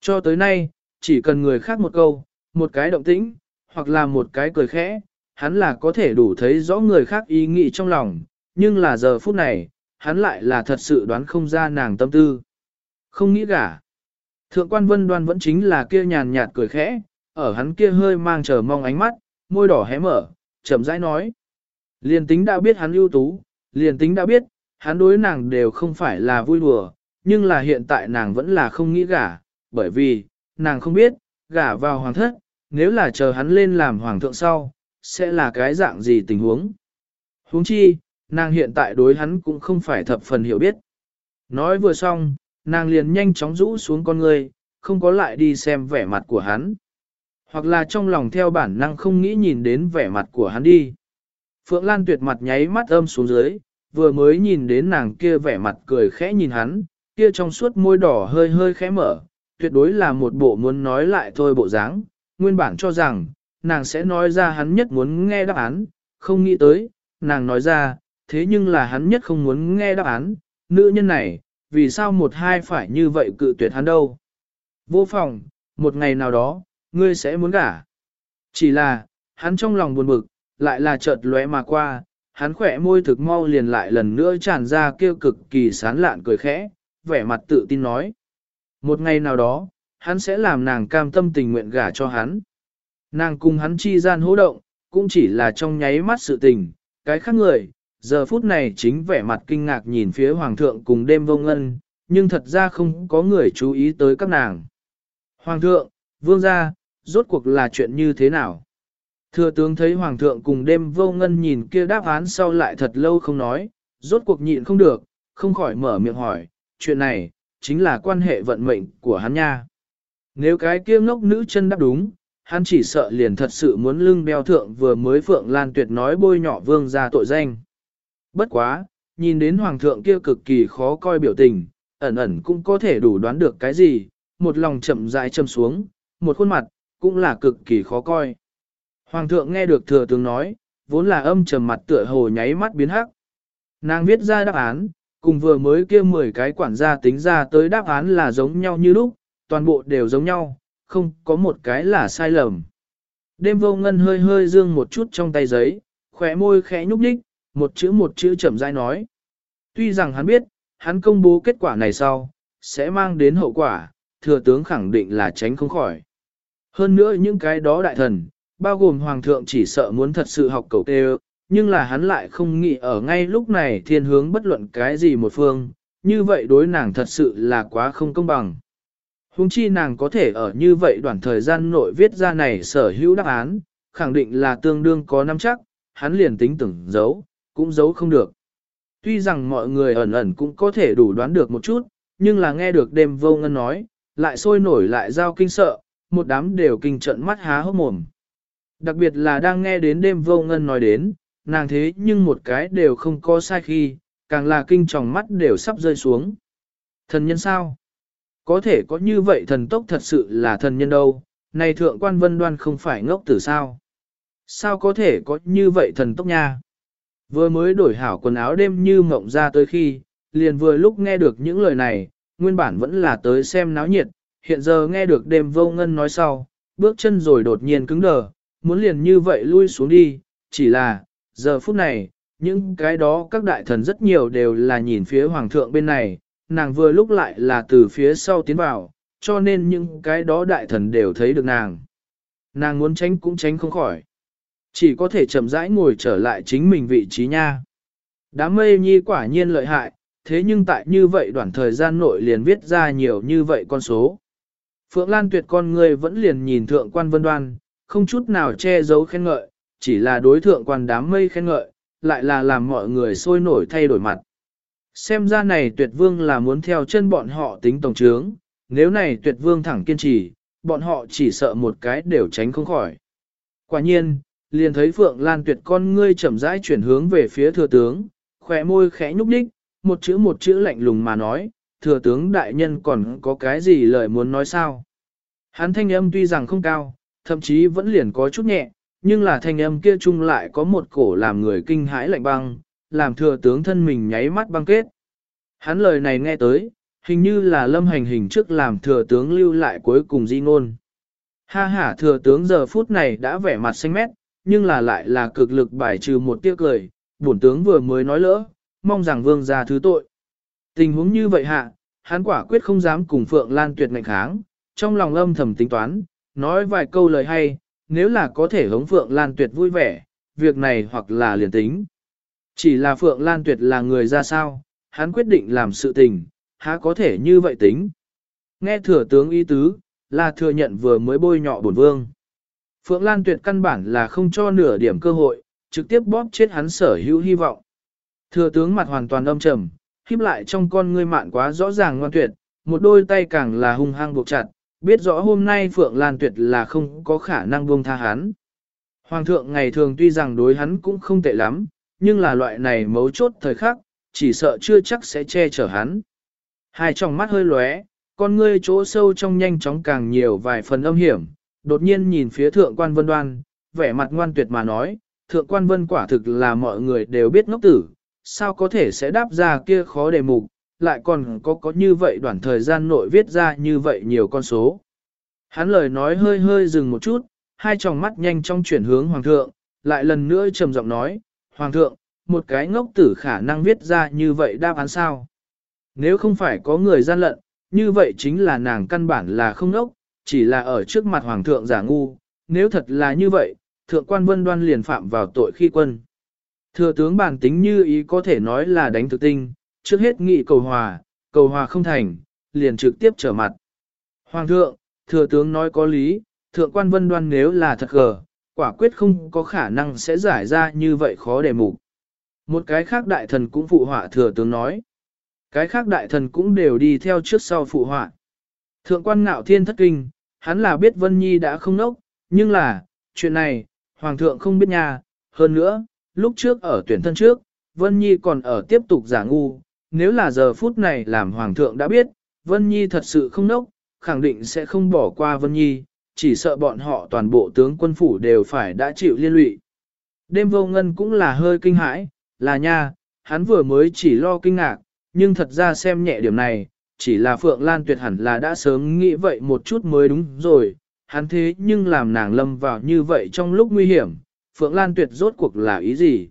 [SPEAKER 1] Cho tới nay, chỉ cần người khác một câu, một cái động tĩnh, hoặc là một cái cười khẽ, hắn là có thể đủ thấy rõ người khác ý nghĩ trong lòng, nhưng là giờ phút này, hắn lại là thật sự đoán không ra nàng tâm tư. Không nghĩ cả. Thượng quan vân đoan vẫn chính là kia nhàn nhạt cười khẽ, ở hắn kia hơi mang chờ mong ánh mắt, môi đỏ hé mở, chậm rãi nói. Liên tính đã biết hắn ưu tú, liền tính đã biết, hắn đối nàng đều không phải là vui đùa, nhưng là hiện tại nàng vẫn là không nghĩ gả, bởi vì, nàng không biết, gả vào hoàng thất, nếu là chờ hắn lên làm hoàng thượng sau, sẽ là cái dạng gì tình huống. Huống chi, nàng hiện tại đối hắn cũng không phải thập phần hiểu biết. Nói vừa xong, nàng liền nhanh chóng rũ xuống con người, không có lại đi xem vẻ mặt của hắn. Hoặc là trong lòng theo bản năng không nghĩ nhìn đến vẻ mặt của hắn đi. Phượng Lan tuyệt mặt nháy mắt âm xuống dưới, vừa mới nhìn đến nàng kia vẻ mặt cười khẽ nhìn hắn, kia trong suốt môi đỏ hơi hơi khẽ mở, tuyệt đối là một bộ muốn nói lại thôi bộ dáng, nguyên bản cho rằng, nàng sẽ nói ra hắn nhất muốn nghe đáp án, không nghĩ tới, nàng nói ra, thế nhưng là hắn nhất không muốn nghe đáp án, nữ nhân này, vì sao một hai phải như vậy cự tuyệt hắn đâu. Vô phòng, một ngày nào đó, ngươi sẽ muốn gả. Chỉ là, hắn trong lòng buồn bực, lại là chợt lóe mà qua, hắn khỏe môi thực mau liền lại lần nữa tràn ra kêu cực kỳ sán lạn cười khẽ, vẻ mặt tự tin nói. Một ngày nào đó, hắn sẽ làm nàng cam tâm tình nguyện gả cho hắn. Nàng cùng hắn chi gian hỗ động, cũng chỉ là trong nháy mắt sự tình, cái khác người, giờ phút này chính vẻ mặt kinh ngạc nhìn phía hoàng thượng cùng đêm vông ân, nhưng thật ra không có người chú ý tới các nàng. Hoàng thượng, vương gia, rốt cuộc là chuyện như thế nào? Thừa tướng thấy hoàng thượng cùng đêm vô ngân nhìn kia đáp án sau lại thật lâu không nói, rốt cuộc nhịn không được, không khỏi mở miệng hỏi, chuyện này, chính là quan hệ vận mệnh của hắn nha. Nếu cái kia ngốc nữ chân đáp đúng, hắn chỉ sợ liền thật sự muốn lưng beo thượng vừa mới Phượng Lan Tuyệt nói bôi nhỏ vương ra tội danh. Bất quá, nhìn đến hoàng thượng kia cực kỳ khó coi biểu tình, ẩn ẩn cũng có thể đủ đoán được cái gì, một lòng chậm rãi châm xuống, một khuôn mặt, cũng là cực kỳ khó coi. Hoàng thượng nghe được thừa tướng nói, vốn là âm trầm mặt tựa hồ nháy mắt biến hắc. Nàng viết ra đáp án, cùng vừa mới kia 10 cái quản gia tính ra tới đáp án là giống nhau như lúc, toàn bộ đều giống nhau, không có một cái là sai lầm. Đêm vô ngân hơi hơi dương một chút trong tay giấy, khỏe môi khẽ nhúc nhích, một chữ một chữ chậm rãi nói. Tuy rằng hắn biết, hắn công bố kết quả này sau, sẽ mang đến hậu quả, thừa tướng khẳng định là tránh không khỏi. Hơn nữa những cái đó đại thần, bao gồm hoàng thượng chỉ sợ muốn thật sự học cầu tê nhưng là hắn lại không nghĩ ở ngay lúc này thiên hướng bất luận cái gì một phương, như vậy đối nàng thật sự là quá không công bằng. Hùng chi nàng có thể ở như vậy đoạn thời gian nội viết ra này sở hữu đáp án, khẳng định là tương đương có năm chắc, hắn liền tính tưởng giấu, cũng giấu không được. Tuy rằng mọi người ẩn ẩn cũng có thể đủ đoán được một chút, nhưng là nghe được đêm vô ngân nói, lại sôi nổi lại giao kinh sợ, một đám đều kinh trận mắt há hốc mồm. Đặc biệt là đang nghe đến đêm vô ngân nói đến, nàng thế nhưng một cái đều không có sai khi, càng là kinh tròng mắt đều sắp rơi xuống. Thần nhân sao? Có thể có như vậy thần tốc thật sự là thần nhân đâu, này thượng quan vân đoan không phải ngốc tử sao? Sao có thể có như vậy thần tốc nha? Vừa mới đổi hảo quần áo đêm như mộng ra tới khi, liền vừa lúc nghe được những lời này, nguyên bản vẫn là tới xem náo nhiệt, hiện giờ nghe được đêm vô ngân nói sau, bước chân rồi đột nhiên cứng đờ, muốn liền như vậy lui xuống đi, chỉ là, giờ phút này, những cái đó các đại thần rất nhiều đều là nhìn phía hoàng thượng bên này, nàng vừa lúc lại là từ phía sau tiến vào, cho nên những cái đó đại thần đều thấy được nàng. Nàng muốn tránh cũng tránh không khỏi. Chỉ có thể chậm rãi ngồi trở lại chính mình vị trí nha. Đám mây nhi quả nhiên lợi hại, thế nhưng tại như vậy đoạn thời gian nội liền viết ra nhiều như vậy con số. Phượng Lan tuyệt con người vẫn liền nhìn thượng quan vân đoan, không chút nào che giấu khen ngợi, chỉ là đối thượng quan đám mây khen ngợi, lại là làm mọi người sôi nổi thay đổi mặt. Xem ra này tuyệt vương là muốn theo chân bọn họ tính tổng trướng, nếu này tuyệt vương thẳng kiên trì, bọn họ chỉ sợ một cái đều tránh không khỏi. Quả nhiên, liền thấy Phượng Lan tuyệt con ngươi chậm rãi chuyển hướng về phía thừa tướng, khỏe môi khẽ nhúc đích, một chữ một chữ lạnh lùng mà nói, thừa tướng đại nhân còn có cái gì lời muốn nói sao? Hắn thanh âm tuy rằng không cao, thậm chí vẫn liền có chút nhẹ, nhưng là thanh âm kia chung lại có một cổ làm người kinh hãi lạnh băng, làm thừa tướng thân mình nháy mắt băng kết. Hắn lời này nghe tới, hình như là lâm hành hình trước làm thừa tướng lưu lại cuối cùng di ngôn. Ha ha thừa tướng giờ phút này đã vẻ mặt xanh mét, nhưng là lại là cực lực bài trừ một tiếc cười, bổn tướng vừa mới nói lỡ, mong rằng vương ra thứ tội. Tình huống như vậy hạ, hắn quả quyết không dám cùng Phượng Lan tuyệt ngạnh kháng, trong lòng âm thầm tính toán, nói vài câu lời hay, nếu là có thể hống Phượng Lan tuyệt vui vẻ, việc này hoặc là liền tính. Chỉ là Phượng Lan tuyệt là người ra sao, hắn quyết định làm sự tình, há có thể như vậy tính. Nghe thừa tướng y tứ, là thừa nhận vừa mới bôi nhọ bổn vương. Phượng Lan tuyệt căn bản là không cho nửa điểm cơ hội, trực tiếp bóp chết hắn sở hữu hy vọng. Thừa tướng mặt hoàn toàn âm trầm, khiếp lại trong con ngươi mạn quá rõ ràng ngoan tuyệt, một đôi tay càng là hung hăng buộc chặt, biết rõ hôm nay Phượng Lan Tuyệt là không có khả năng buông tha hắn. Hoàng thượng ngày thường tuy rằng đối hắn cũng không tệ lắm, nhưng là loại này mấu chốt thời khắc, chỉ sợ chưa chắc sẽ che chở hắn. Hai tròng mắt hơi lóe, con ngươi chỗ sâu trong nhanh chóng càng nhiều vài phần âm hiểm, đột nhiên nhìn phía thượng quan vân đoan, vẻ mặt ngoan tuyệt mà nói, thượng quan vân quả thực là mọi người đều biết ngốc tử, sao có thể sẽ đáp ra kia khó đề mục, lại còn có có như vậy đoạn thời gian nội viết ra như vậy nhiều con số. Hắn lời nói hơi hơi dừng một chút, hai tròng mắt nhanh trong chuyển hướng hoàng thượng, lại lần nữa trầm giọng nói, hoàng thượng, một cái ngốc tử khả năng viết ra như vậy đáp án sao? Nếu không phải có người gian lận, như vậy chính là nàng căn bản là không ngốc, chỉ là ở trước mặt hoàng thượng giả ngu, nếu thật là như vậy, thượng quan vân đoan liền phạm vào tội khi quân. Thừa tướng bản tính như ý có thể nói là đánh thực tinh, trước hết nghị cầu hòa, cầu hòa không thành, liền trực tiếp trở mặt. Hoàng thượng, thừa tướng nói có lý, thượng quan vân đoan nếu là thật gờ, quả quyết không có khả năng sẽ giải ra như vậy khó đề mục. Một cái khác đại thần cũng phụ họa thừa tướng nói. Cái khác đại thần cũng đều đi theo trước sau phụ họa. Thượng quan ngạo thiên thất kinh, hắn là biết Vân Nhi đã không nốc, nhưng là, chuyện này, Hoàng thượng không biết nha, hơn nữa, lúc trước ở tuyển thân trước, Vân Nhi còn ở tiếp tục giả ngu, nếu là giờ phút này làm Hoàng thượng đã biết, Vân Nhi thật sự không nốc, khẳng định sẽ không bỏ qua Vân Nhi, chỉ sợ bọn họ toàn bộ tướng quân phủ đều phải đã chịu liên lụy. Đêm vô ngân cũng là hơi kinh hãi, là nha, hắn vừa mới chỉ lo kinh ngạc, nhưng thật ra xem nhẹ điểm này, chỉ là Phượng Lan tuyệt hẳn là đã sớm nghĩ vậy một chút mới đúng rồi, hắn thế nhưng làm nàng lâm vào như vậy trong lúc nguy hiểm, Phượng Lan tuyệt rốt cuộc là ý gì?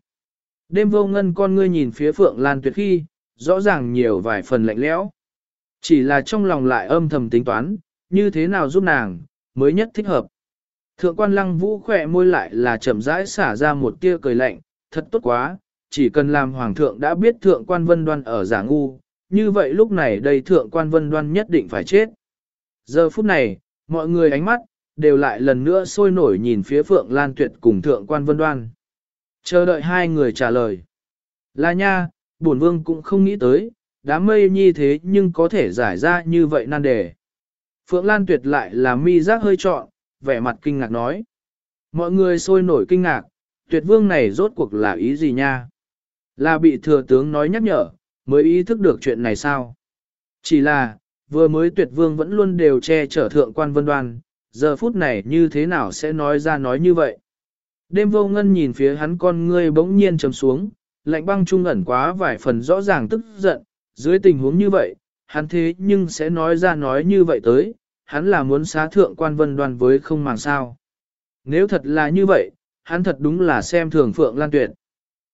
[SPEAKER 1] Đêm vô ngân con ngươi nhìn phía Phượng Lan tuyệt khi, rõ ràng nhiều vài phần lạnh lẽo. Chỉ là trong lòng lại âm thầm tính toán, như thế nào giúp nàng, mới nhất thích hợp. Thượng quan lăng vũ khỏe môi lại là chậm rãi xả ra một tia cười lạnh, thật tốt quá, chỉ cần làm hoàng thượng đã biết thượng quan vân đoan ở giả ngu, như vậy lúc này đây thượng quan vân đoan nhất định phải chết. Giờ phút này, mọi người ánh mắt, đều lại lần nữa sôi nổi nhìn phía Phượng Lan Tuyệt cùng thượng quan vân đoan. Chờ đợi hai người trả lời. Là nha, bổn vương cũng không nghĩ tới, đám mây nhi thế nhưng có thể giải ra như vậy nan đề. Phượng Lan Tuyệt lại là mi giác hơi trọn, vẻ mặt kinh ngạc nói. Mọi người sôi nổi kinh ngạc, tuyệt vương này rốt cuộc là ý gì nha? Là bị thừa tướng nói nhắc nhở, mới ý thức được chuyện này sao? Chỉ là, vừa mới tuyệt vương vẫn luôn đều che chở thượng quan vân đoan, giờ phút này như thế nào sẽ nói ra nói như vậy? Đêm vô ngân nhìn phía hắn con ngươi bỗng nhiên trầm xuống, lạnh băng trung ẩn quá vài phần rõ ràng tức giận, dưới tình huống như vậy, hắn thế nhưng sẽ nói ra nói như vậy tới, hắn là muốn xá thượng quan vân đoan với không màng sao. Nếu thật là như vậy, hắn thật đúng là xem thường Phượng Lan Tuyệt.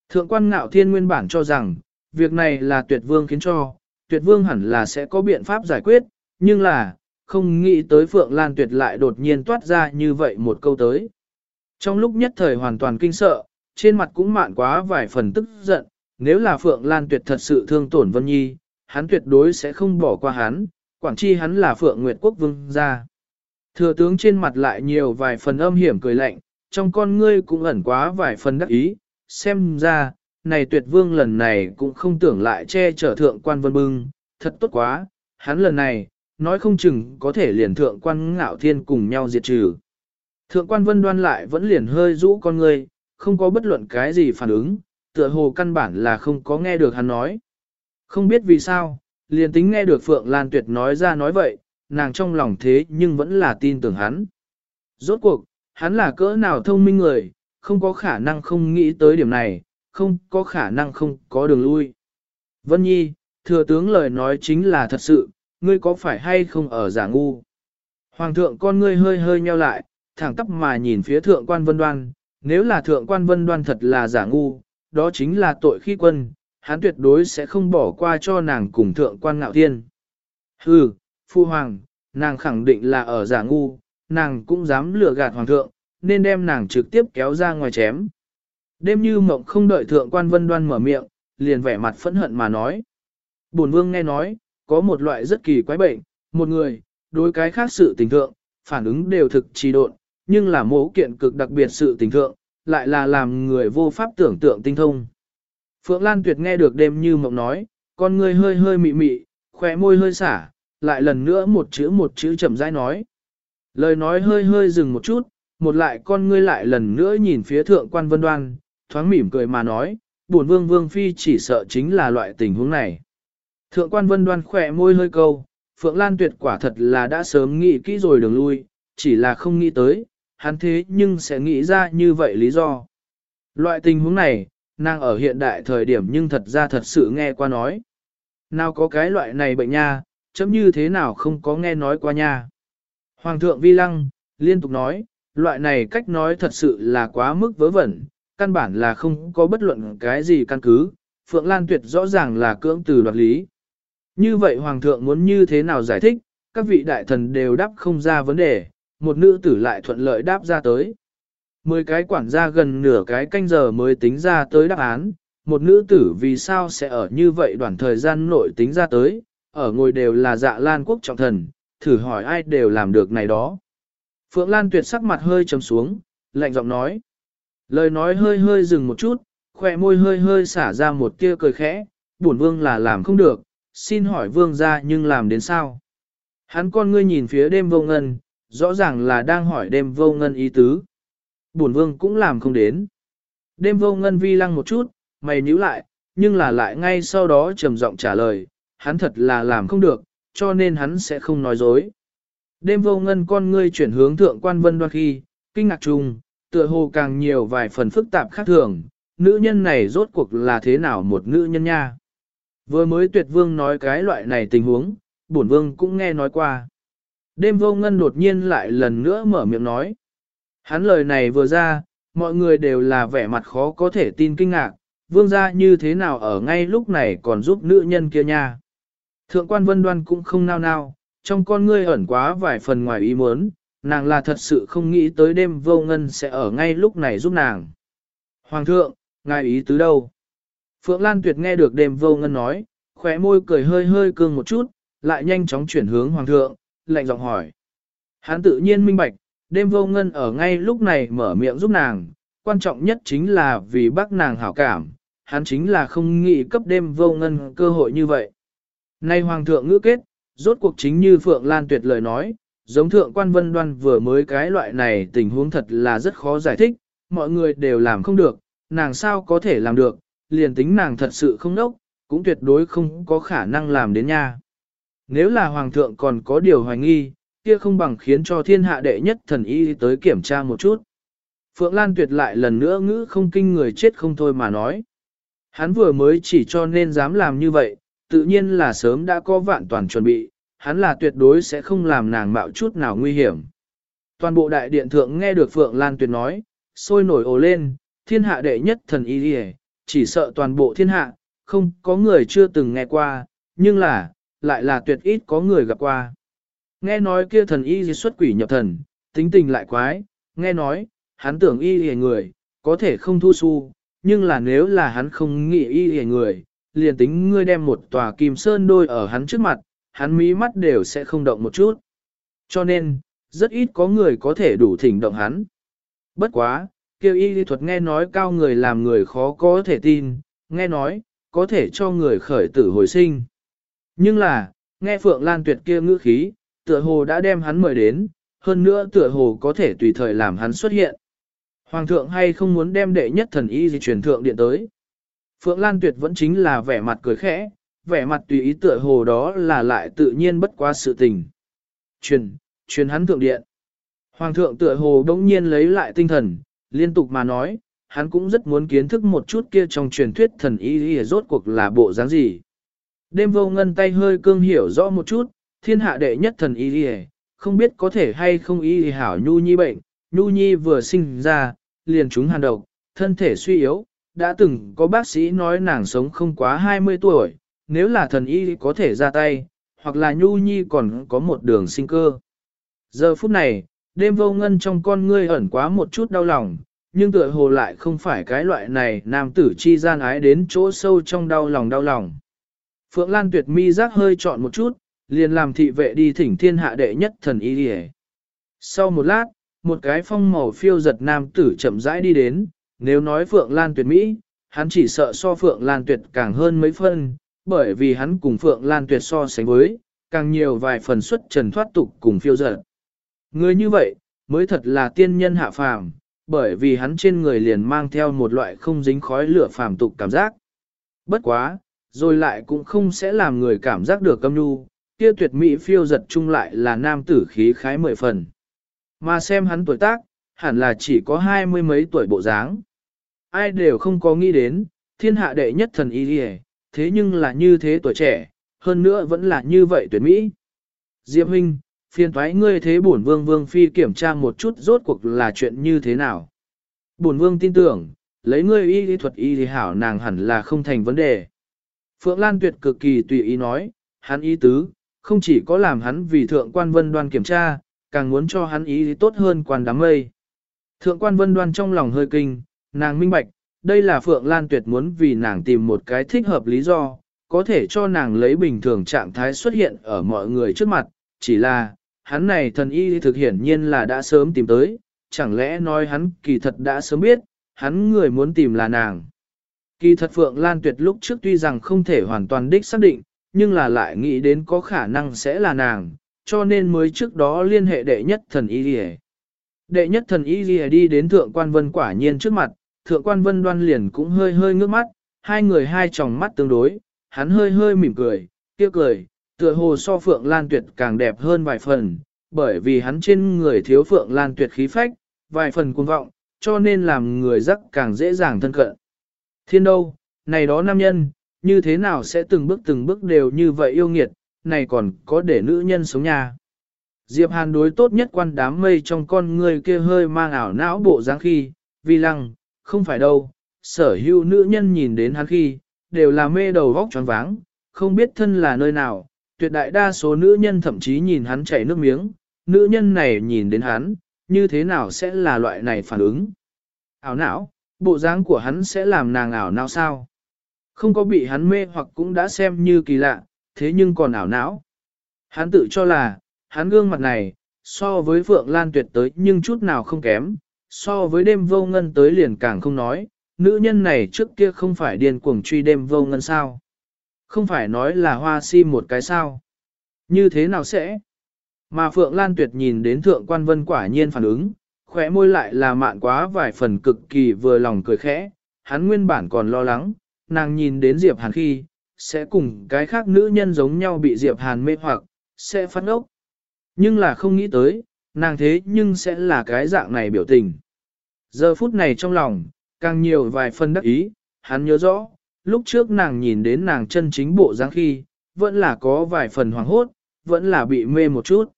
[SPEAKER 1] Thượng quan ngạo thiên nguyên bản cho rằng, việc này là tuyệt vương khiến cho, tuyệt vương hẳn là sẽ có biện pháp giải quyết, nhưng là, không nghĩ tới Phượng Lan Tuyệt lại đột nhiên toát ra như vậy một câu tới. Trong lúc nhất thời hoàn toàn kinh sợ, trên mặt cũng mạn quá vài phần tức giận, nếu là Phượng Lan Tuyệt thật sự thương tổn Vân Nhi, hắn tuyệt đối sẽ không bỏ qua hắn, quảng chi hắn là Phượng Nguyệt Quốc Vương gia. Thừa tướng trên mặt lại nhiều vài phần âm hiểm cười lạnh, trong con ngươi cũng ẩn quá vài phần đắc ý, xem ra, này tuyệt vương lần này cũng không tưởng lại che chở thượng quan vân bưng, thật tốt quá, hắn lần này, nói không chừng có thể liền thượng quan ngạo thiên cùng nhau diệt trừ. Thượng quan vân đoan lại vẫn liền hơi rũ con ngươi, không có bất luận cái gì phản ứng, tựa hồ căn bản là không có nghe được hắn nói. Không biết vì sao, liền tính nghe được Phượng Lan Tuyệt nói ra nói vậy, nàng trong lòng thế nhưng vẫn là tin tưởng hắn. Rốt cuộc, hắn là cỡ nào thông minh người, không có khả năng không nghĩ tới điểm này, không có khả năng không có đường lui. Vân Nhi, thừa tướng lời nói chính là thật sự, ngươi có phải hay không ở giả ngu? Hoàng thượng con ngươi hơi hơi nheo lại, thẳng tắp mà nhìn phía thượng quan vân đoan, nếu là thượng quan vân đoan thật là giả ngu, đó chính là tội khi quân, hắn tuyệt đối sẽ không bỏ qua cho nàng cùng thượng quan ngạo thiên. Hừ, phu hoàng, nàng khẳng định là ở giả ngu, nàng cũng dám lừa gạt hoàng thượng, nên đem nàng trực tiếp kéo ra ngoài chém. Đêm như mộng không đợi thượng quan vân đoan mở miệng, liền vẻ mặt phẫn hận mà nói. Bổn vương nghe nói, có một loại rất kỳ quái bệnh, một người, đối cái khác sự tình thượng, phản ứng đều thực trì độn, nhưng là mẫu kiện cực đặc biệt sự tình thượng, lại là làm người vô pháp tưởng tượng tinh thông. Phượng Lan Tuyệt nghe được đêm như mộng nói, con người hơi hơi mị mị, khỏe môi hơi xả, lại lần nữa một chữ một chữ chậm rãi nói. Lời nói hơi hơi dừng một chút, một lại con ngươi lại lần nữa nhìn phía thượng quan vân đoan, thoáng mỉm cười mà nói, buồn vương vương phi chỉ sợ chính là loại tình huống này. Thượng quan vân đoan khỏe môi hơi câu, Phượng Lan tuyệt quả thật là đã sớm nghĩ kỹ rồi đường lui, chỉ là không nghĩ tới, hắn thế nhưng sẽ nghĩ ra như vậy lý do. Loại tình huống này, nàng ở hiện đại thời điểm nhưng thật ra thật sự nghe qua nói. Nào có cái loại này bệnh nha, chấm như thế nào không có nghe nói qua nha. Hoàng thượng Vi Lăng, liên tục nói, loại này cách nói thật sự là quá mức vớ vẩn, căn bản là không có bất luận cái gì căn cứ, Phượng Lan Tuyệt rõ ràng là cưỡng từ đoạt lý. Như vậy Hoàng thượng muốn như thế nào giải thích, các vị đại thần đều đáp không ra vấn đề, một nữ tử lại thuận lợi đáp ra tới. Mười cái quản gia gần nửa cái canh giờ mới tính ra tới đáp án, một nữ tử vì sao sẽ ở như vậy đoạn thời gian nội tính ra tới, ở ngồi đều là dạ lan quốc trọng thần, thử hỏi ai đều làm được này đó. Phượng Lan tuyệt sắc mặt hơi trầm xuống, lạnh giọng nói. Lời nói hơi hơi dừng một chút, khỏe môi hơi hơi xả ra một tia cười khẽ, bổn vương là làm không được, xin hỏi vương ra nhưng làm đến sao? Hắn con ngươi nhìn phía đêm vô ngân, rõ ràng là đang hỏi đêm vô ngân ý tứ. Bổn vương cũng làm không đến. Đêm vô ngân vi lăng một chút, mày nhíu lại, nhưng là lại ngay sau đó trầm giọng trả lời, hắn thật là làm không được, cho nên hắn sẽ không nói dối. Đêm vô ngân con ngươi chuyển hướng thượng quan vân đoan khi, kinh ngạc trùng, tựa hồ càng nhiều vài phần phức tạp khác thường, nữ nhân này rốt cuộc là thế nào một nữ nhân nha. Vừa mới tuyệt vương nói cái loại này tình huống, bổn vương cũng nghe nói qua. Đêm vô ngân đột nhiên lại lần nữa mở miệng nói. Hắn lời này vừa ra, mọi người đều là vẻ mặt khó có thể tin kinh ngạc, vương gia như thế nào ở ngay lúc này còn giúp nữ nhân kia nha. Thượng quan vân đoan cũng không nao nao, trong con ngươi ẩn quá vài phần ngoài ý muốn, nàng là thật sự không nghĩ tới đêm vô ngân sẽ ở ngay lúc này giúp nàng. Hoàng thượng, ngài ý tứ đâu? Phượng Lan Tuyệt nghe được đêm vô ngân nói, khóe môi cười hơi hơi cương một chút, lại nhanh chóng chuyển hướng hoàng thượng, lạnh giọng hỏi. Hắn tự nhiên minh bạch, đêm vô ngân ở ngay lúc này mở miệng giúp nàng, quan trọng nhất chính là vì bác nàng hảo cảm, hắn chính là không nghĩ cấp đêm vô ngân cơ hội như vậy. Nay hoàng thượng ngữ kết, rốt cuộc chính như Phượng Lan Tuyệt lời nói, giống thượng quan vân đoan vừa mới cái loại này tình huống thật là rất khó giải thích, mọi người đều làm không được, nàng sao có thể làm được, liền tính nàng thật sự không đốc, cũng tuyệt đối không có khả năng làm đến nha. Nếu là hoàng thượng còn có điều hoài nghi, kia không bằng khiến cho thiên hạ đệ nhất thần y tới kiểm tra một chút. Phượng Lan tuyệt lại lần nữa ngữ không kinh người chết không thôi mà nói. Hắn vừa mới chỉ cho nên dám làm như vậy, tự nhiên là sớm đã có vạn toàn chuẩn bị, hắn là tuyệt đối sẽ không làm nàng mạo chút nào nguy hiểm. Toàn bộ đại điện thượng nghe được Phượng Lan tuyệt nói, sôi nổi ồ lên, thiên hạ đệ nhất thần y đi chỉ sợ toàn bộ thiên hạ, không có người chưa từng nghe qua, nhưng là, lại là tuyệt ít có người gặp qua. Nghe nói kia thần y gì xuất quỷ nhập thần, tính tình lại quái, nghe nói, hắn tưởng y hề người, có thể không thu su, nhưng là nếu là hắn không nghĩ y hề người, liền tính ngươi đem một tòa kim sơn đôi ở hắn trước mặt, hắn mí mắt đều sẽ không động một chút. Cho nên, rất ít có người có thể đủ thỉnh động hắn. Bất quá, kêu y lý thuật nghe nói cao người làm người khó có thể tin, nghe nói, có thể cho người khởi tử hồi sinh. Nhưng là, nghe Phượng Lan Tuyệt kia ngữ khí, tựa hồ đã đem hắn mời đến, hơn nữa tựa hồ có thể tùy thời làm hắn xuất hiện. Hoàng thượng hay không muốn đem đệ nhất thần y di truyền thượng điện tới. Phượng Lan Tuyệt vẫn chính là vẻ mặt cười khẽ, vẻ mặt tùy ý tựa hồ đó là lại tự nhiên bất qua sự tình. Truyền, truyền hắn thượng điện. Hoàng thượng tựa hồ đống nhiên lấy lại tinh thần, liên tục mà nói, hắn cũng rất muốn kiến thức một chút kia trong truyền thuyết thần y y rốt cuộc là bộ dáng gì. Đêm vô ngân tay hơi cương hiểu rõ một chút, thiên hạ đệ nhất thần y y, không biết có thể hay không y hảo nhu nhi bệnh, nhu nhi vừa sinh ra, liền chúng hàn độc, thân thể suy yếu, đã từng có bác sĩ nói nàng sống không quá 20 tuổi, nếu là thần y có thể ra tay, hoặc là nhu nhi còn có một đường sinh cơ. Giờ phút này, đêm vô ngân trong con ngươi ẩn quá một chút đau lòng, nhưng tựa hồ lại không phải cái loại này nam tử chi gian ái đến chỗ sâu trong đau lòng đau lòng. Phượng Lan tuyệt mi giác hơi chọn một chút, liền làm thị vệ đi thỉnh thiên hạ đệ nhất thần y đi Sau một lát, một cái phong màu phiêu giật nam tử chậm rãi đi đến, nếu nói Phượng Lan tuyệt Mỹ, hắn chỉ sợ so Phượng Lan tuyệt càng hơn mấy phân, bởi vì hắn cùng Phượng Lan tuyệt so sánh với, càng nhiều vài phần xuất trần thoát tục cùng phiêu giật. Người như vậy, mới thật là tiên nhân hạ phàm, bởi vì hắn trên người liền mang theo một loại không dính khói lửa phàm tục cảm giác. Bất quá, rồi lại cũng không sẽ làm người cảm giác được câm nhu, kia tuyệt mỹ phiêu giật chung lại là nam tử khí khái mười phần. Mà xem hắn tuổi tác, hẳn là chỉ có hai mươi mấy tuổi bộ dáng. Ai đều không có nghĩ đến, thiên hạ đệ nhất thần y đi thế nhưng là như thế tuổi trẻ, hơn nữa vẫn là như vậy tuyệt mỹ. Diệp huynh, phiền thoái ngươi thế bổn vương vương phi kiểm tra một chút rốt cuộc là chuyện như thế nào. Bổn vương tin tưởng, lấy ngươi y lý thuật y thì hảo nàng hẳn là không thành vấn đề. Phượng Lan Tuyệt cực kỳ tùy ý nói, hắn ý tứ, không chỉ có làm hắn vì thượng quan vân đoan kiểm tra, càng muốn cho hắn ý tốt hơn quan đám mây. Thượng quan vân đoan trong lòng hơi kinh, nàng minh bạch, đây là Phượng Lan Tuyệt muốn vì nàng tìm một cái thích hợp lý do, có thể cho nàng lấy bình thường trạng thái xuất hiện ở mọi người trước mặt, chỉ là, hắn này thần y thực hiển nhiên là đã sớm tìm tới, chẳng lẽ nói hắn kỳ thật đã sớm biết, hắn người muốn tìm là nàng. Kỳ thật Phượng Lan Tuyệt lúc trước tuy rằng không thể hoàn toàn đích xác định, nhưng là lại nghĩ đến có khả năng sẽ là nàng, cho nên mới trước đó liên hệ đệ nhất thần y lìa. Đệ nhất thần y lìa đi đến thượng quan vân quả nhiên trước mặt, thượng quan vân đoan liền cũng hơi hơi ngước mắt, hai người hai tròng mắt tương đối, hắn hơi hơi mỉm cười, kia cười, tựa hồ so Phượng Lan Tuyệt càng đẹp hơn vài phần, bởi vì hắn trên người thiếu Phượng Lan Tuyệt khí phách, vài phần cuồng vọng, cho nên làm người rắc càng dễ dàng thân cận. Thiên đâu, này đó nam nhân, như thế nào sẽ từng bước từng bước đều như vậy yêu nghiệt, này còn có để nữ nhân sống nhà. Diệp Hàn đối tốt nhất quan đám mây trong con người kia hơi mang ảo não bộ dáng khi, vì lăng, không phải đâu, sở hữu nữ nhân nhìn đến hắn khi, đều là mê đầu vóc tròn váng, không biết thân là nơi nào, tuyệt đại đa số nữ nhân thậm chí nhìn hắn chảy nước miếng, nữ nhân này nhìn đến hắn, như thế nào sẽ là loại này phản ứng. Ảo não, bộ dáng của hắn sẽ làm nàng ảo não sao? Không có bị hắn mê hoặc cũng đã xem như kỳ lạ, thế nhưng còn ảo não. Hắn tự cho là, hắn gương mặt này, so với Phượng Lan tuyệt tới nhưng chút nào không kém, so với đêm vô ngân tới liền càng không nói, nữ nhân này trước kia không phải điên cuồng truy đêm vô ngân sao. Không phải nói là hoa si một cái sao. Như thế nào sẽ? Mà Phượng Lan Tuyệt nhìn đến Thượng Quan Vân quả nhiên phản ứng, khóe môi lại là mạn quá vài phần cực kỳ vừa lòng cười khẽ, hắn nguyên bản còn lo lắng, nàng nhìn đến Diệp Hàn khi, sẽ cùng cái khác nữ nhân giống nhau bị Diệp Hàn mê hoặc, sẽ phát ốc. Nhưng là không nghĩ tới, nàng thế nhưng sẽ là cái dạng này biểu tình. Giờ phút này trong lòng, càng nhiều vài phần đắc ý, hắn nhớ rõ, lúc trước nàng nhìn đến nàng chân chính bộ dáng khi, vẫn là có vài phần hoàng hốt, vẫn là bị mê một chút.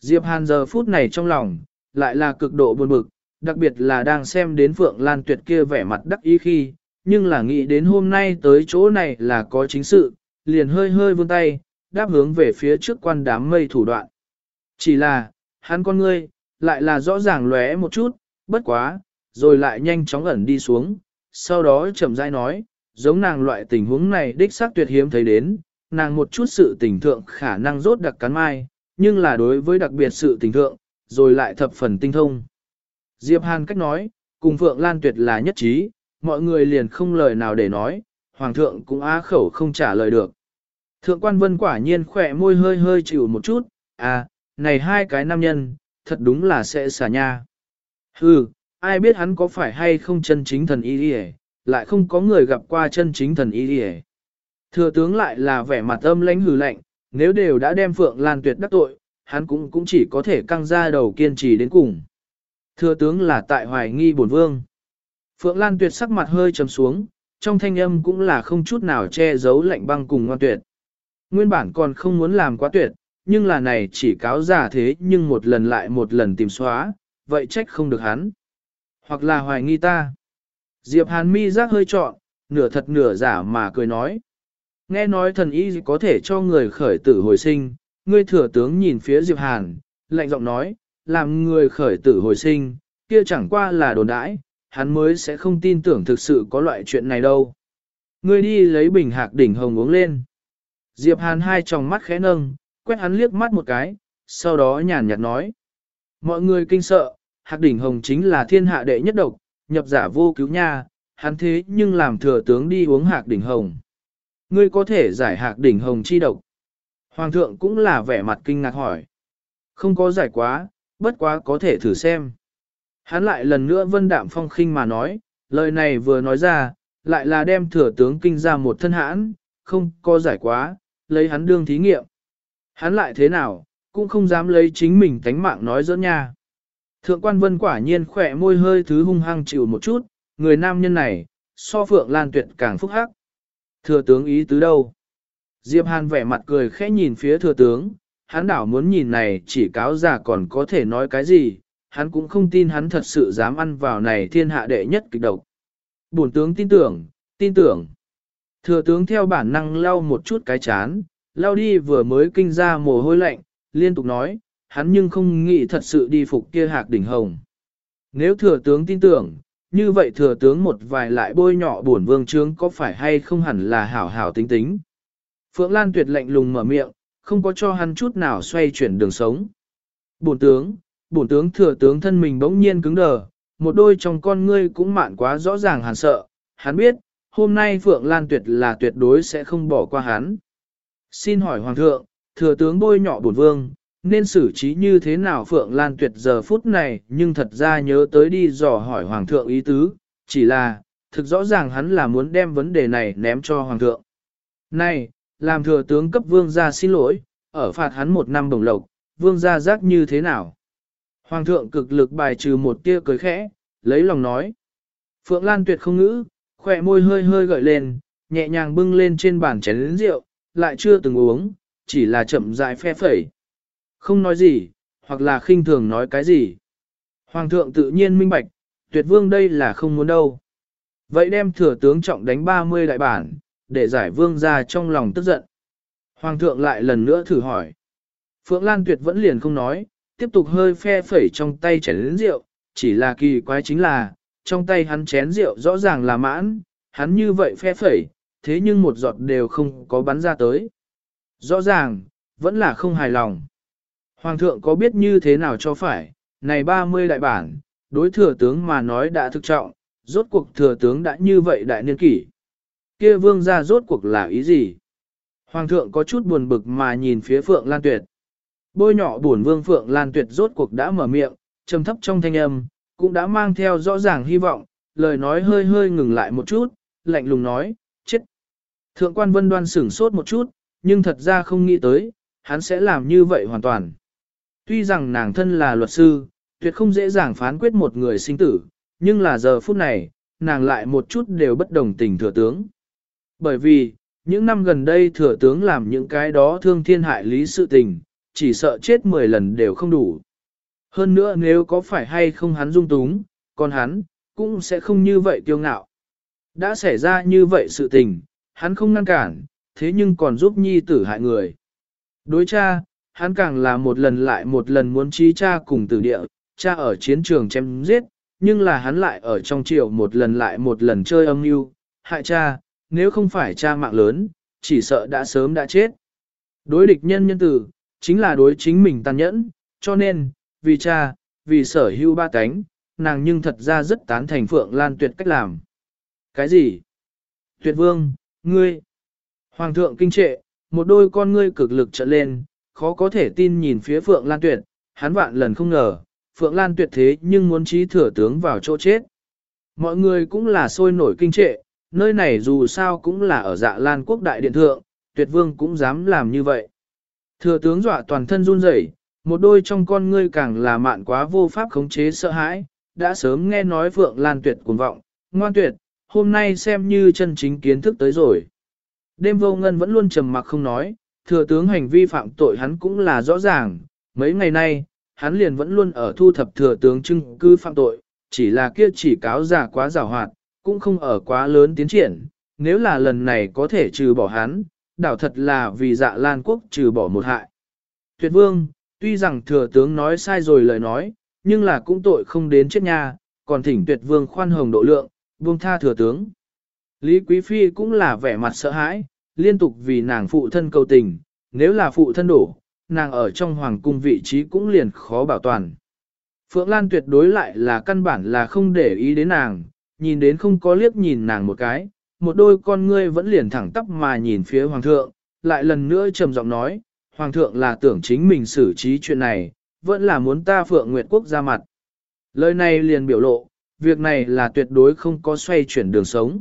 [SPEAKER 1] Diệp Hàn giờ phút này trong lòng, lại là cực độ buồn bực, đặc biệt là đang xem đến Phượng Lan Tuyệt kia vẻ mặt đắc ý khi, nhưng là nghĩ đến hôm nay tới chỗ này là có chính sự, liền hơi hơi vươn tay, đáp hướng về phía trước quan đám mây thủ đoạn. Chỉ là, hắn con ngươi, lại là rõ ràng lóe một chút, bất quá, rồi lại nhanh chóng ẩn đi xuống, sau đó chậm rãi nói, giống nàng loại tình huống này đích xác tuyệt hiếm thấy đến, nàng một chút sự tình thượng khả năng rốt đặc cắn mai, nhưng là đối với đặc biệt sự tình thượng, rồi lại thập phần tinh thông. Diệp Hàn cách nói, cùng Phượng Lan tuyệt là nhất trí, mọi người liền không lời nào để nói, Hoàng thượng cũng á khẩu không trả lời được. Thượng quan vân quả nhiên khỏe môi hơi hơi chịu một chút, à, này hai cái nam nhân, thật đúng là sẽ xả nha. Hừ, ai biết hắn có phải hay không chân chính thần y đi lại không có người gặp qua chân chính thần y đi Thừa tướng lại là vẻ mặt âm lãnh hừ lạnh, nếu đều đã đem Phượng Lan Tuyệt đắc tội, hắn cũng cũng chỉ có thể căng ra đầu kiên trì đến cùng. Thừa tướng là tại hoài nghi bổn vương. Phượng Lan Tuyệt sắc mặt hơi trầm xuống, trong thanh âm cũng là không chút nào che giấu lạnh băng cùng ngoan tuyệt. Nguyên bản còn không muốn làm quá tuyệt, nhưng là này chỉ cáo giả thế nhưng một lần lại một lần tìm xóa, vậy trách không được hắn. Hoặc là hoài nghi ta. Diệp Hàn mi giác hơi trọn, nửa thật nửa giả mà cười nói. Nghe nói thần y có thể cho người khởi tử hồi sinh, ngươi thừa tướng nhìn phía Diệp Hàn, lạnh giọng nói, làm người khởi tử hồi sinh, kia chẳng qua là đồn đãi, hắn mới sẽ không tin tưởng thực sự có loại chuyện này đâu. Ngươi đi lấy bình hạc đỉnh hồng uống lên. Diệp Hàn hai tròng mắt khẽ nâng, quét hắn liếc mắt một cái, sau đó nhàn nhạt nói. Mọi người kinh sợ, hạc đỉnh hồng chính là thiên hạ đệ nhất độc, nhập giả vô cứu nha, hắn thế nhưng làm thừa tướng đi uống hạc đỉnh hồng. Ngươi có thể giải hạc đỉnh hồng chi độc. Hoàng thượng cũng là vẻ mặt kinh ngạc hỏi. Không có giải quá, bất quá có thể thử xem. Hắn lại lần nữa vân đạm phong khinh mà nói, lời này vừa nói ra, lại là đem thừa tướng kinh ra một thân hãn, không có giải quá, lấy hắn đương thí nghiệm. Hắn lại thế nào, cũng không dám lấy chính mình tánh mạng nói dỡ nha. Thượng quan vân quả nhiên khỏe môi hơi thứ hung hăng chịu một chút, người nam nhân này, so phượng lan tuyệt càng phúc hắc. Thừa tướng ý tứ đâu? Diệp Hàn vẻ mặt cười khẽ nhìn phía thừa tướng, hắn đảo muốn nhìn này chỉ cáo già còn có thể nói cái gì, hắn cũng không tin hắn thật sự dám ăn vào này thiên hạ đệ nhất kịch độc. Bổn tướng tin tưởng, tin tưởng. Thừa tướng theo bản năng lau một chút cái chán, lau đi vừa mới kinh ra mồ hôi lạnh, liên tục nói, hắn nhưng không nghĩ thật sự đi phục kia hạc đỉnh hồng. Nếu thừa tướng tin tưởng, như vậy thừa tướng một vài lại bôi nhọ bổn vương trướng có phải hay không hẳn là hảo hảo tính tính. Phượng Lan tuyệt lạnh lùng mở miệng, không có cho hắn chút nào xoay chuyển đường sống. Bổn tướng, bổn tướng thừa tướng thân mình bỗng nhiên cứng đờ, một đôi trong con ngươi cũng mạn quá rõ ràng hàn sợ, hắn biết, hôm nay Phượng Lan tuyệt là tuyệt đối sẽ không bỏ qua hắn. Xin hỏi Hoàng thượng, thừa tướng bôi nhọ bổn vương, nên xử trí như thế nào Phượng Lan tuyệt giờ phút này nhưng thật ra nhớ tới đi dò hỏi Hoàng thượng ý tứ, chỉ là, thực rõ ràng hắn là muốn đem vấn đề này ném cho Hoàng thượng. Này, làm thừa tướng cấp vương gia xin lỗi, ở phạt hắn một năm bổng lộc, vương gia giác như thế nào? Hoàng thượng cực lực bài trừ một tia cười khẽ, lấy lòng nói. Phượng Lan tuyệt không ngữ, khỏe môi hơi hơi gợi lên, nhẹ nhàng bưng lên trên bàn chén lĩnh rượu, lại chưa từng uống, chỉ là chậm rãi phe phẩy. Không nói gì, hoặc là khinh thường nói cái gì. Hoàng thượng tự nhiên minh bạch, tuyệt vương đây là không muốn đâu. Vậy đem thừa tướng trọng đánh 30 đại bản, để giải vương ra trong lòng tức giận. Hoàng thượng lại lần nữa thử hỏi. Phượng Lan Tuyệt vẫn liền không nói, tiếp tục hơi phe phẩy trong tay chén rượu, chỉ là kỳ quái chính là, trong tay hắn chén rượu rõ ràng là mãn, hắn như vậy phe phẩy, thế nhưng một giọt đều không có bắn ra tới. Rõ ràng, vẫn là không hài lòng. Hoàng thượng có biết như thế nào cho phải, này 30 đại bản, đối thừa tướng mà nói đã thực trọng, rốt cuộc thừa tướng đã như vậy đại niên kỷ kia vương gia rốt cuộc là ý gì? Hoàng thượng có chút buồn bực mà nhìn phía Phượng Lan Tuyệt. Bôi nhỏ buồn vương Phượng Lan Tuyệt rốt cuộc đã mở miệng, trầm thấp trong thanh âm, cũng đã mang theo rõ ràng hy vọng, lời nói hơi hơi ngừng lại một chút, lạnh lùng nói, chết. Thượng quan vân đoan sửng sốt một chút, nhưng thật ra không nghĩ tới, hắn sẽ làm như vậy hoàn toàn. Tuy rằng nàng thân là luật sư, tuyệt không dễ dàng phán quyết một người sinh tử, nhưng là giờ phút này, nàng lại một chút đều bất đồng tình thừa tướng. Bởi vì, những năm gần đây thừa tướng làm những cái đó thương thiên hại lý sự tình, chỉ sợ chết 10 lần đều không đủ. Hơn nữa nếu có phải hay không hắn dung túng, còn hắn, cũng sẽ không như vậy kiêu ngạo. Đã xảy ra như vậy sự tình, hắn không ngăn cản, thế nhưng còn giúp nhi tử hại người. Đối cha, hắn càng là một lần lại một lần muốn trí cha cùng tử địa, cha ở chiến trường chém giết, nhưng là hắn lại ở trong triều một lần lại một lần chơi âm mưu, hại cha, nếu không phải cha mạng lớn, chỉ sợ đã sớm đã chết. Đối địch nhân nhân tử, chính là đối chính mình tàn nhẫn, cho nên, vì cha, vì sở hữu ba cánh, nàng nhưng thật ra rất tán thành Phượng Lan tuyệt cách làm. Cái gì? Tuyệt vương, ngươi. Hoàng thượng kinh trệ, một đôi con ngươi cực lực trợ lên, khó có thể tin nhìn phía Phượng Lan tuyệt, hắn vạn lần không ngờ, Phượng Lan tuyệt thế nhưng muốn trí thừa tướng vào chỗ chết. Mọi người cũng là sôi nổi kinh trệ, nơi này dù sao cũng là ở dạ Lan quốc đại điện thượng, tuyệt vương cũng dám làm như vậy. Thừa tướng dọa toàn thân run rẩy, một đôi trong con ngươi càng là mạn quá vô pháp khống chế sợ hãi, đã sớm nghe nói Phượng Lan tuyệt cuồng vọng, ngoan tuyệt, hôm nay xem như chân chính kiến thức tới rồi. Đêm vô ngân vẫn luôn trầm mặc không nói, thừa tướng hành vi phạm tội hắn cũng là rõ ràng, mấy ngày nay, hắn liền vẫn luôn ở thu thập thừa tướng chứng cứ phạm tội, chỉ là kia chỉ cáo giả quá giảo hoạt, cũng không ở quá lớn tiến triển, nếu là lần này có thể trừ bỏ hắn, đảo thật là vì dạ lan quốc trừ bỏ một hại. Tuyệt vương, tuy rằng thừa tướng nói sai rồi lời nói, nhưng là cũng tội không đến chết nha, còn thỉnh tuyệt vương khoan hồng độ lượng, buông tha thừa tướng. Lý Quý Phi cũng là vẻ mặt sợ hãi, liên tục vì nàng phụ thân cầu tình, nếu là phụ thân đổ, nàng ở trong hoàng cung vị trí cũng liền khó bảo toàn. Phượng Lan tuyệt đối lại là căn bản là không để ý đến nàng, nhìn đến không có liếc nhìn nàng một cái, một đôi con ngươi vẫn liền thẳng tắp mà nhìn phía hoàng thượng, lại lần nữa trầm giọng nói, hoàng thượng là tưởng chính mình xử trí chuyện này, vẫn là muốn ta Phượng Nguyệt Quốc ra mặt. Lời này liền biểu lộ, việc này là tuyệt đối không có xoay chuyển đường sống.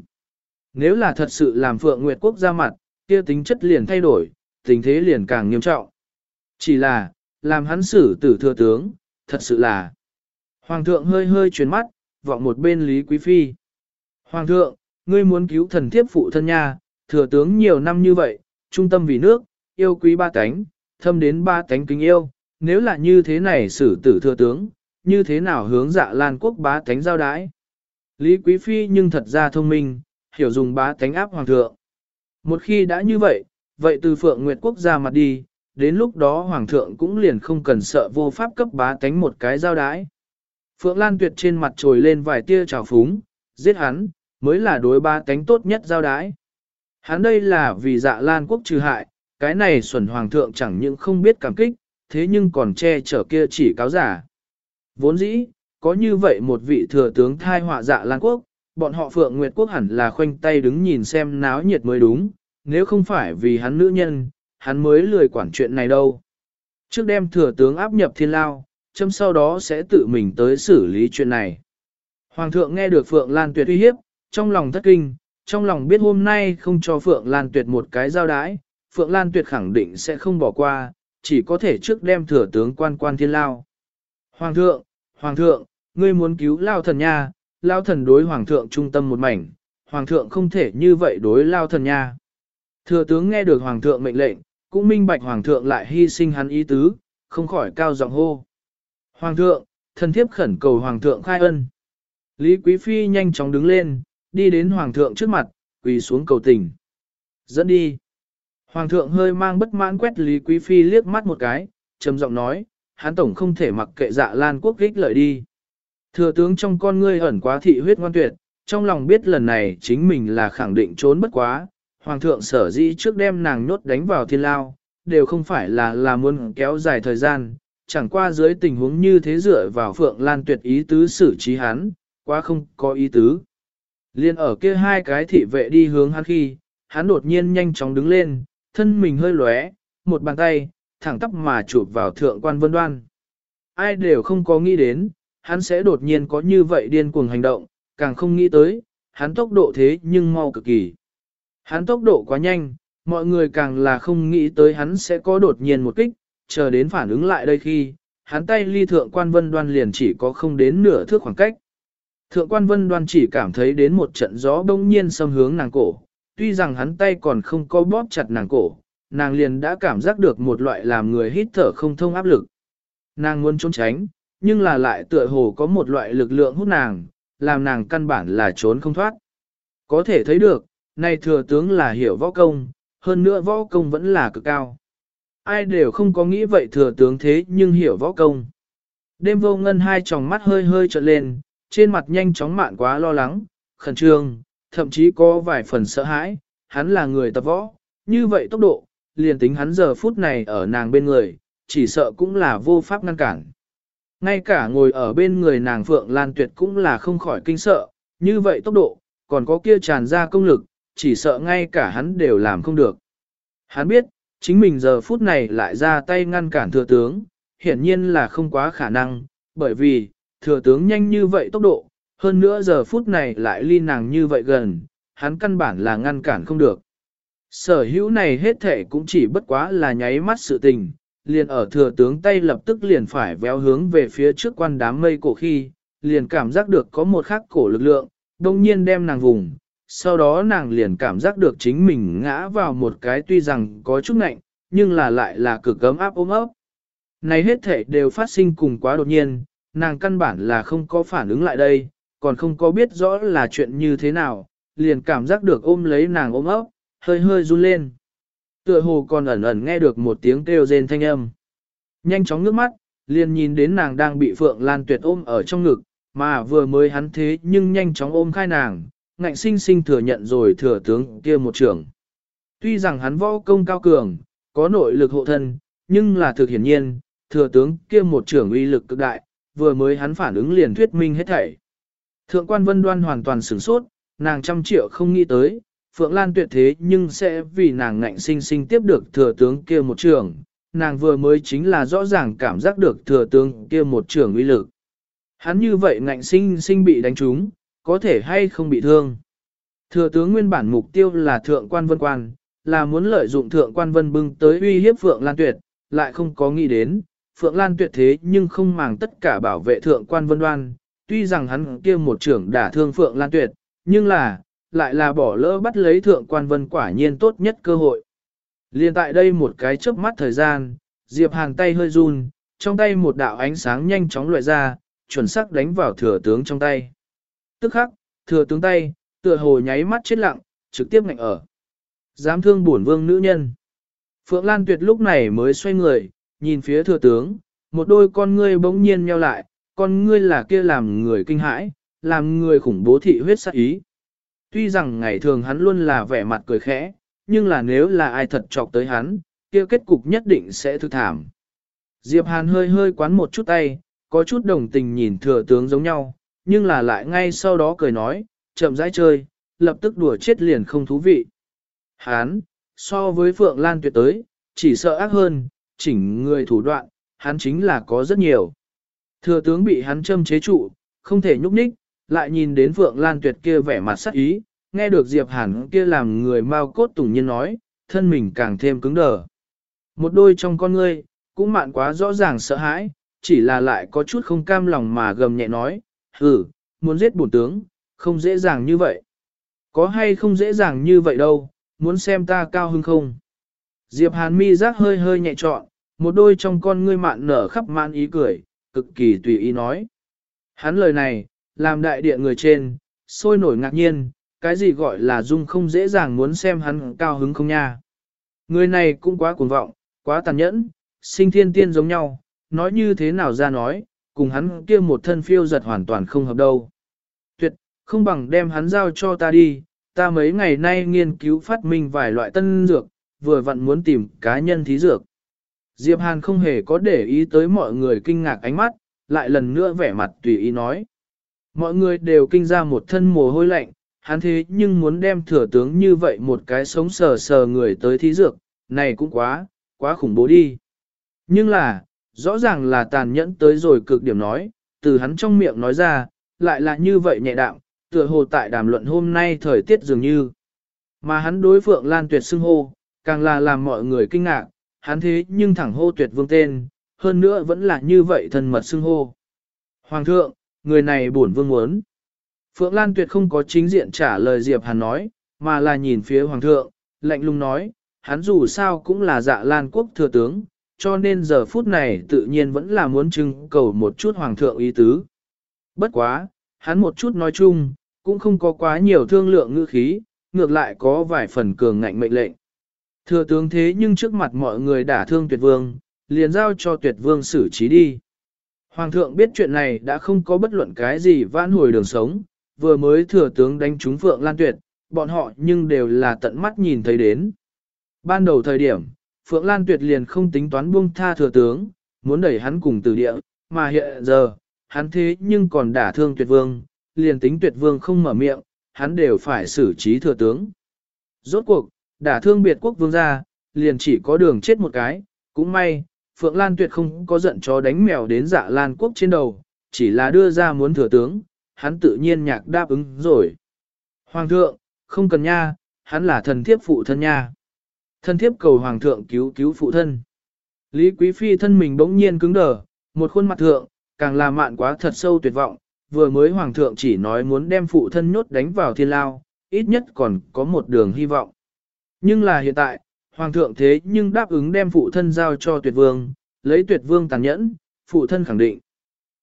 [SPEAKER 1] Nếu là thật sự làm Phượng Nguyệt Quốc ra mặt, kia tính chất liền thay đổi, tình thế liền càng nghiêm trọng. Chỉ là, làm hắn xử tử thừa tướng, thật sự là. Hoàng thượng hơi hơi chuyển mắt, vọng một bên Lý Quý Phi. Hoàng thượng, ngươi muốn cứu thần thiếp phụ thân nha, thừa tướng nhiều năm như vậy, trung tâm vì nước, yêu quý ba tánh, thâm đến ba tánh kính yêu, nếu là như thế này xử tử thừa tướng, như thế nào hướng dạ lan quốc bá tánh giao đái. Lý Quý Phi nhưng thật ra thông minh, hiểu dùng bá tánh áp hoàng thượng. Một khi đã như vậy, vậy từ Phượng Nguyệt Quốc ra mặt đi, đến lúc đó hoàng thượng cũng liền không cần sợ vô pháp cấp bá tánh một cái giao đái. Phượng Lan Tuyệt trên mặt trồi lên vài tia trào phúng, giết hắn, mới là đối ba cánh tốt nhất giao đái. Hắn đây là vì dạ Lan quốc trừ hại, cái này xuẩn hoàng thượng chẳng những không biết cảm kích, thế nhưng còn che chở kia chỉ cáo giả. Vốn dĩ, có như vậy một vị thừa tướng thai họa dạ Lan quốc, bọn họ Phượng Nguyệt quốc hẳn là khoanh tay đứng nhìn xem náo nhiệt mới đúng, nếu không phải vì hắn nữ nhân, hắn mới lười quản chuyện này đâu. Trước đem thừa tướng áp nhập thiên lao, châm sau đó sẽ tự mình tới xử lý chuyện này. Hoàng thượng nghe được Phượng Lan Tuyệt uy hiếp, trong lòng thất kinh, trong lòng biết hôm nay không cho Phượng Lan Tuyệt một cái giao đái, Phượng Lan Tuyệt khẳng định sẽ không bỏ qua, chỉ có thể trước đem thừa tướng quan quan thiên lao. Hoàng thượng, Hoàng thượng, ngươi muốn cứu lao thần nha, lao thần đối Hoàng thượng trung tâm một mảnh, Hoàng thượng không thể như vậy đối lao thần nha. Thừa tướng nghe được Hoàng thượng mệnh lệnh, cũng minh bạch Hoàng thượng lại hy sinh hắn ý tứ, không khỏi cao giọng hô. Hoàng thượng, thần thiếp khẩn cầu Hoàng thượng khai ân. Lý Quý Phi nhanh chóng đứng lên, đi đến Hoàng thượng trước mặt, quỳ xuống cầu tình. Dẫn đi. Hoàng thượng hơi mang bất mãn quét Lý Quý Phi liếc mắt một cái, trầm giọng nói, Hán tổng không thể mặc kệ dạ lan quốc kích lợi đi. Thừa tướng trong con ngươi ẩn quá thị huyết ngoan tuyệt, trong lòng biết lần này chính mình là khẳng định trốn bất quá, hoàng thượng sở dĩ trước đem nàng nhốt đánh vào thiên lao, đều không phải là là muốn kéo dài thời gian, chẳng qua dưới tình huống như thế dựa vào Phượng Lan tuyệt ý tứ xử trí hắn, quá không có ý tứ. Liên ở kia hai cái thị vệ đi hướng hắn khi, hắn đột nhiên nhanh chóng đứng lên, thân mình hơi lóe, một bàn tay, thẳng tắp mà chụp vào thượng quan vân đoan. Ai đều không có nghĩ đến, hắn sẽ đột nhiên có như vậy điên cuồng hành động, càng không nghĩ tới, hắn tốc độ thế nhưng mau cực kỳ. Hắn tốc độ quá nhanh, mọi người càng là không nghĩ tới hắn sẽ có đột nhiên một kích, chờ đến phản ứng lại đây khi, hắn tay ly thượng quan vân đoan liền chỉ có không đến nửa thước khoảng cách. Thượng quan vân đoan chỉ cảm thấy đến một trận gió bỗng nhiên xâm hướng nàng cổ, tuy rằng hắn tay còn không có bóp chặt nàng cổ, nàng liền đã cảm giác được một loại làm người hít thở không thông áp lực. Nàng muốn trốn tránh, nhưng là lại tựa hồ có một loại lực lượng hút nàng, làm nàng căn bản là trốn không thoát. Có thể thấy được, này thừa tướng là hiểu võ công, hơn nữa võ công vẫn là cực cao. Ai đều không có nghĩ vậy thừa tướng thế nhưng hiểu võ công. Đêm vô ngân hai tròng mắt hơi hơi trợn lên, trên mặt nhanh chóng mạn quá lo lắng, khẩn trương, thậm chí có vài phần sợ hãi, hắn là người tập võ, như vậy tốc độ, liền tính hắn giờ phút này ở nàng bên người, chỉ sợ cũng là vô pháp ngăn cản. Ngay cả ngồi ở bên người nàng Phượng Lan Tuyệt cũng là không khỏi kinh sợ, như vậy tốc độ, còn có kia tràn ra công lực, chỉ sợ ngay cả hắn đều làm không được. Hắn biết, chính mình giờ phút này lại ra tay ngăn cản thừa tướng, hiển nhiên là không quá khả năng, bởi vì, thừa tướng nhanh như vậy tốc độ, hơn nữa giờ phút này lại ly nàng như vậy gần, hắn căn bản là ngăn cản không được. Sở hữu này hết thể cũng chỉ bất quá là nháy mắt sự tình, liền ở thừa tướng tay lập tức liền phải véo hướng về phía trước quan đám mây cổ khi, liền cảm giác được có một khắc cổ lực lượng, đồng nhiên đem nàng vùng, sau đó nàng liền cảm giác được chính mình ngã vào một cái tuy rằng có chút ngạnh, nhưng là lại là cực cấm áp ôm ấp. Này hết thể đều phát sinh cùng quá đột nhiên, nàng căn bản là không có phản ứng lại đây, còn không có biết rõ là chuyện như thế nào, liền cảm giác được ôm lấy nàng ôm ấp, hơi hơi run lên. Tựa hồ còn ẩn ẩn nghe được một tiếng kêu rên thanh âm. Nhanh chóng nước mắt, liền nhìn đến nàng đang bị Phượng Lan Tuyệt ôm ở trong ngực, mà vừa mới hắn thế nhưng nhanh chóng ôm khai nàng, ngạnh sinh sinh thừa nhận rồi thừa tướng kia một trưởng. Tuy rằng hắn võ công cao cường, có nội lực hộ thân, nhưng là thực hiển nhiên, thừa tướng kia một trưởng uy lực cực đại, vừa mới hắn phản ứng liền thuyết minh hết thảy. Thượng quan vân đoan hoàn toàn sửng sốt, nàng trăm triệu không nghĩ tới, Phượng Lan tuyệt thế nhưng sẽ vì nàng ngạnh sinh sinh tiếp được thừa tướng kia một trưởng, nàng vừa mới chính là rõ ràng cảm giác được thừa tướng kia một trưởng uy lực. Hắn như vậy ngạnh sinh sinh bị đánh trúng, có thể hay không bị thương. Thừa tướng nguyên bản mục tiêu là thượng quan vân quan, là muốn lợi dụng thượng quan vân bưng tới uy hiếp Phượng Lan Tuyệt, lại không có nghĩ đến, Phượng Lan Tuyệt thế nhưng không màng tất cả bảo vệ thượng quan vân đoan, tuy rằng hắn kia một trưởng đả thương Phượng Lan Tuyệt, nhưng là, lại là bỏ lỡ bắt lấy thượng quan vân quả nhiên tốt nhất cơ hội. Liên tại đây một cái chớp mắt thời gian, Diệp Hàn tay hơi run, trong tay một đạo ánh sáng nhanh chóng loại ra, chuẩn xác đánh vào thừa tướng trong tay. Tức khắc, thừa tướng tay, tựa hồ nháy mắt chết lặng, trực tiếp ngạnh ở. Dám thương bổn vương nữ nhân. Phượng Lan Tuyệt lúc này mới xoay người, nhìn phía thừa tướng, một đôi con ngươi bỗng nhiên nheo lại, con ngươi là kia làm người kinh hãi, làm người khủng bố thị huyết sát ý. Tuy rằng ngày thường hắn luôn là vẻ mặt cười khẽ, nhưng là nếu là ai thật chọc tới hắn, kia kết cục nhất định sẽ thư thảm. Diệp Hàn hơi hơi quán một chút tay, có chút đồng tình nhìn thừa tướng giống nhau, nhưng là lại ngay sau đó cười nói, chậm rãi chơi, lập tức đùa chết liền không thú vị. Hán, so với Phượng Lan tuyệt tới, chỉ sợ ác hơn, chỉnh người thủ đoạn, hắn chính là có rất nhiều. Thừa tướng bị hắn châm chế trụ, không thể nhúc nhích, lại nhìn đến Phượng Lan tuyệt kia vẻ mặt sắc ý, nghe được Diệp Hàn kia làm người mau cốt tùng nhiên nói, thân mình càng thêm cứng đờ. Một đôi trong con ngươi, cũng mạn quá rõ ràng sợ hãi, chỉ là lại có chút không cam lòng mà gầm nhẹ nói, hừ, muốn giết bổn tướng, không dễ dàng như vậy. Có hay không dễ dàng như vậy đâu, muốn xem ta cao hưng không. Diệp Hàn mi giác hơi hơi nhẹ trọn, một đôi trong con ngươi mạn nở khắp mạn ý cười, cực kỳ tùy ý nói. Hắn lời này, làm đại điện người trên, sôi nổi ngạc nhiên, cái gì gọi là dung không dễ dàng muốn xem hắn cao hứng không nha. Người này cũng quá cuồng vọng, quá tàn nhẫn, sinh thiên tiên giống nhau, nói như thế nào ra nói, cùng hắn kia một thân phiêu giật hoàn toàn không hợp đâu. Tuyệt, không bằng đem hắn giao cho ta đi, ta mấy ngày nay nghiên cứu phát minh vài loại tân dược, vừa vặn muốn tìm cá nhân thí dược. Diệp Hàn không hề có để ý tới mọi người kinh ngạc ánh mắt, lại lần nữa vẻ mặt tùy ý nói. Mọi người đều kinh ra một thân mồ hôi lạnh, hắn thế nhưng muốn đem thừa tướng như vậy một cái sống sờ sờ người tới thí dược, này cũng quá, quá khủng bố đi. Nhưng là, rõ ràng là tàn nhẫn tới rồi cực điểm nói, từ hắn trong miệng nói ra, lại là như vậy nhẹ đạm, tựa hồ tại đàm luận hôm nay thời tiết dường như. Mà hắn đối Phượng Lan Tuyệt xưng hô, càng là làm mọi người kinh ngạc, hắn thế nhưng thẳng hô Tuyệt Vương tên, hơn nữa vẫn là như vậy thân mật xưng hô. Hoàng thượng, người này bổn vương muốn. Phượng Lan Tuyệt không có chính diện trả lời Diệp Hàn nói, mà là nhìn phía Hoàng thượng, lạnh lùng nói, hắn dù sao cũng là dạ Lan quốc thừa tướng, cho nên giờ phút này tự nhiên vẫn là muốn trưng cầu một chút Hoàng thượng ý tứ. Bất quá, hắn một chút nói chung, cũng không có quá nhiều thương lượng ngữ khí, ngược lại có vài phần cường ngạnh mệnh lệnh. Thừa tướng thế nhưng trước mặt mọi người đả thương tuyệt vương, liền giao cho tuyệt vương xử trí đi. Hoàng thượng biết chuyện này đã không có bất luận cái gì vãn hồi đường sống, vừa mới thừa tướng đánh trúng Phượng Lan Tuyệt, bọn họ nhưng đều là tận mắt nhìn thấy đến. Ban đầu thời điểm, Phượng Lan Tuyệt liền không tính toán buông tha thừa tướng, muốn đẩy hắn cùng từ địa, mà hiện giờ, hắn thế nhưng còn đả thương tuyệt vương, liền tính tuyệt vương không mở miệng, hắn đều phải xử trí thừa tướng. Rốt cuộc, đả thương biệt quốc vương ra, liền chỉ có đường chết một cái, cũng may, Phượng Lan tuyệt không có giận cho đánh mèo đến dạ Lan quốc trên đầu, chỉ là đưa ra muốn thừa tướng, hắn tự nhiên nhạc đáp ứng rồi. Hoàng thượng, không cần nha, hắn là thần thiếp phụ thân nha. Thần thiếp cầu hoàng thượng cứu cứu phụ thân. Lý Quý Phi thân mình bỗng nhiên cứng đờ, một khuôn mặt thượng, càng là mạn quá thật sâu tuyệt vọng, vừa mới hoàng thượng chỉ nói muốn đem phụ thân nhốt đánh vào thiên lao, ít nhất còn có một đường hy vọng. Nhưng là hiện tại, hoàng thượng thế nhưng đáp ứng đem phụ thân giao cho tuyệt vương, lấy tuyệt vương tàn nhẫn, phụ thân khẳng định.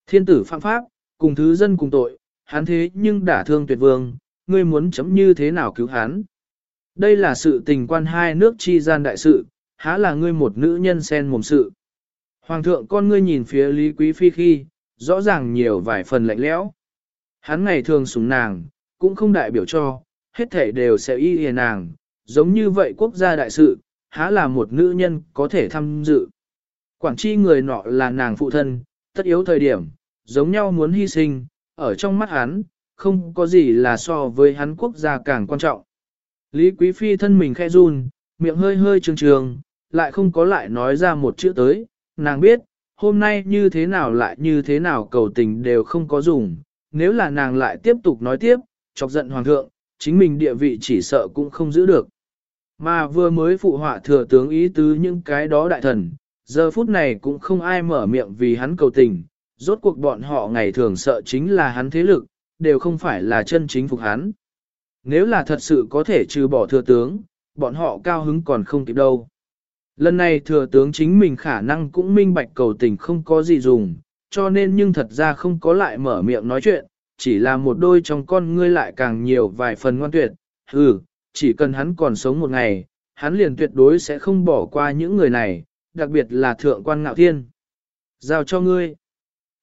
[SPEAKER 1] Thiên tử phạm pháp, cùng thứ dân cùng tội, hắn thế nhưng đả thương tuyệt vương, ngươi muốn chấm như thế nào cứu hắn. Đây là sự tình quan hai nước chi gian đại sự, há là ngươi một nữ nhân sen mồm sự. Hoàng thượng con ngươi nhìn phía Lý Quý Phi khi, rõ ràng nhiều vài phần lạnh lẽo. Hắn ngày thường sủng nàng, cũng không đại biểu cho, hết thể đều sẽ y hề nàng, giống như vậy quốc gia đại sự, há là một nữ nhân có thể tham dự. Quảng chi người nọ là nàng phụ thân, tất yếu thời điểm, giống nhau muốn hy sinh, ở trong mắt hắn, không có gì là so với hắn quốc gia càng quan trọng. Lý Quý Phi thân mình khẽ run, miệng hơi hơi trường trường, lại không có lại nói ra một chữ tới, nàng biết, hôm nay như thế nào lại như thế nào cầu tình đều không có dùng, nếu là nàng lại tiếp tục nói tiếp, chọc giận hoàng thượng, chính mình địa vị chỉ sợ cũng không giữ được. Mà vừa mới phụ họa thừa tướng ý tứ những cái đó đại thần, giờ phút này cũng không ai mở miệng vì hắn cầu tình, rốt cuộc bọn họ ngày thường sợ chính là hắn thế lực, đều không phải là chân chính phục hắn. Nếu là thật sự có thể trừ bỏ thừa tướng, bọn họ cao hứng còn không kịp đâu. Lần này thừa tướng chính mình khả năng cũng minh bạch cầu tình không có gì dùng, cho nên nhưng thật ra không có lại mở miệng nói chuyện, chỉ là một đôi trong con ngươi lại càng nhiều vài phần ngoan tuyệt. Ừ, chỉ cần hắn còn sống một ngày, hắn liền tuyệt đối sẽ không bỏ qua những người này, đặc biệt là thượng quan ngạo thiên. Giao cho ngươi.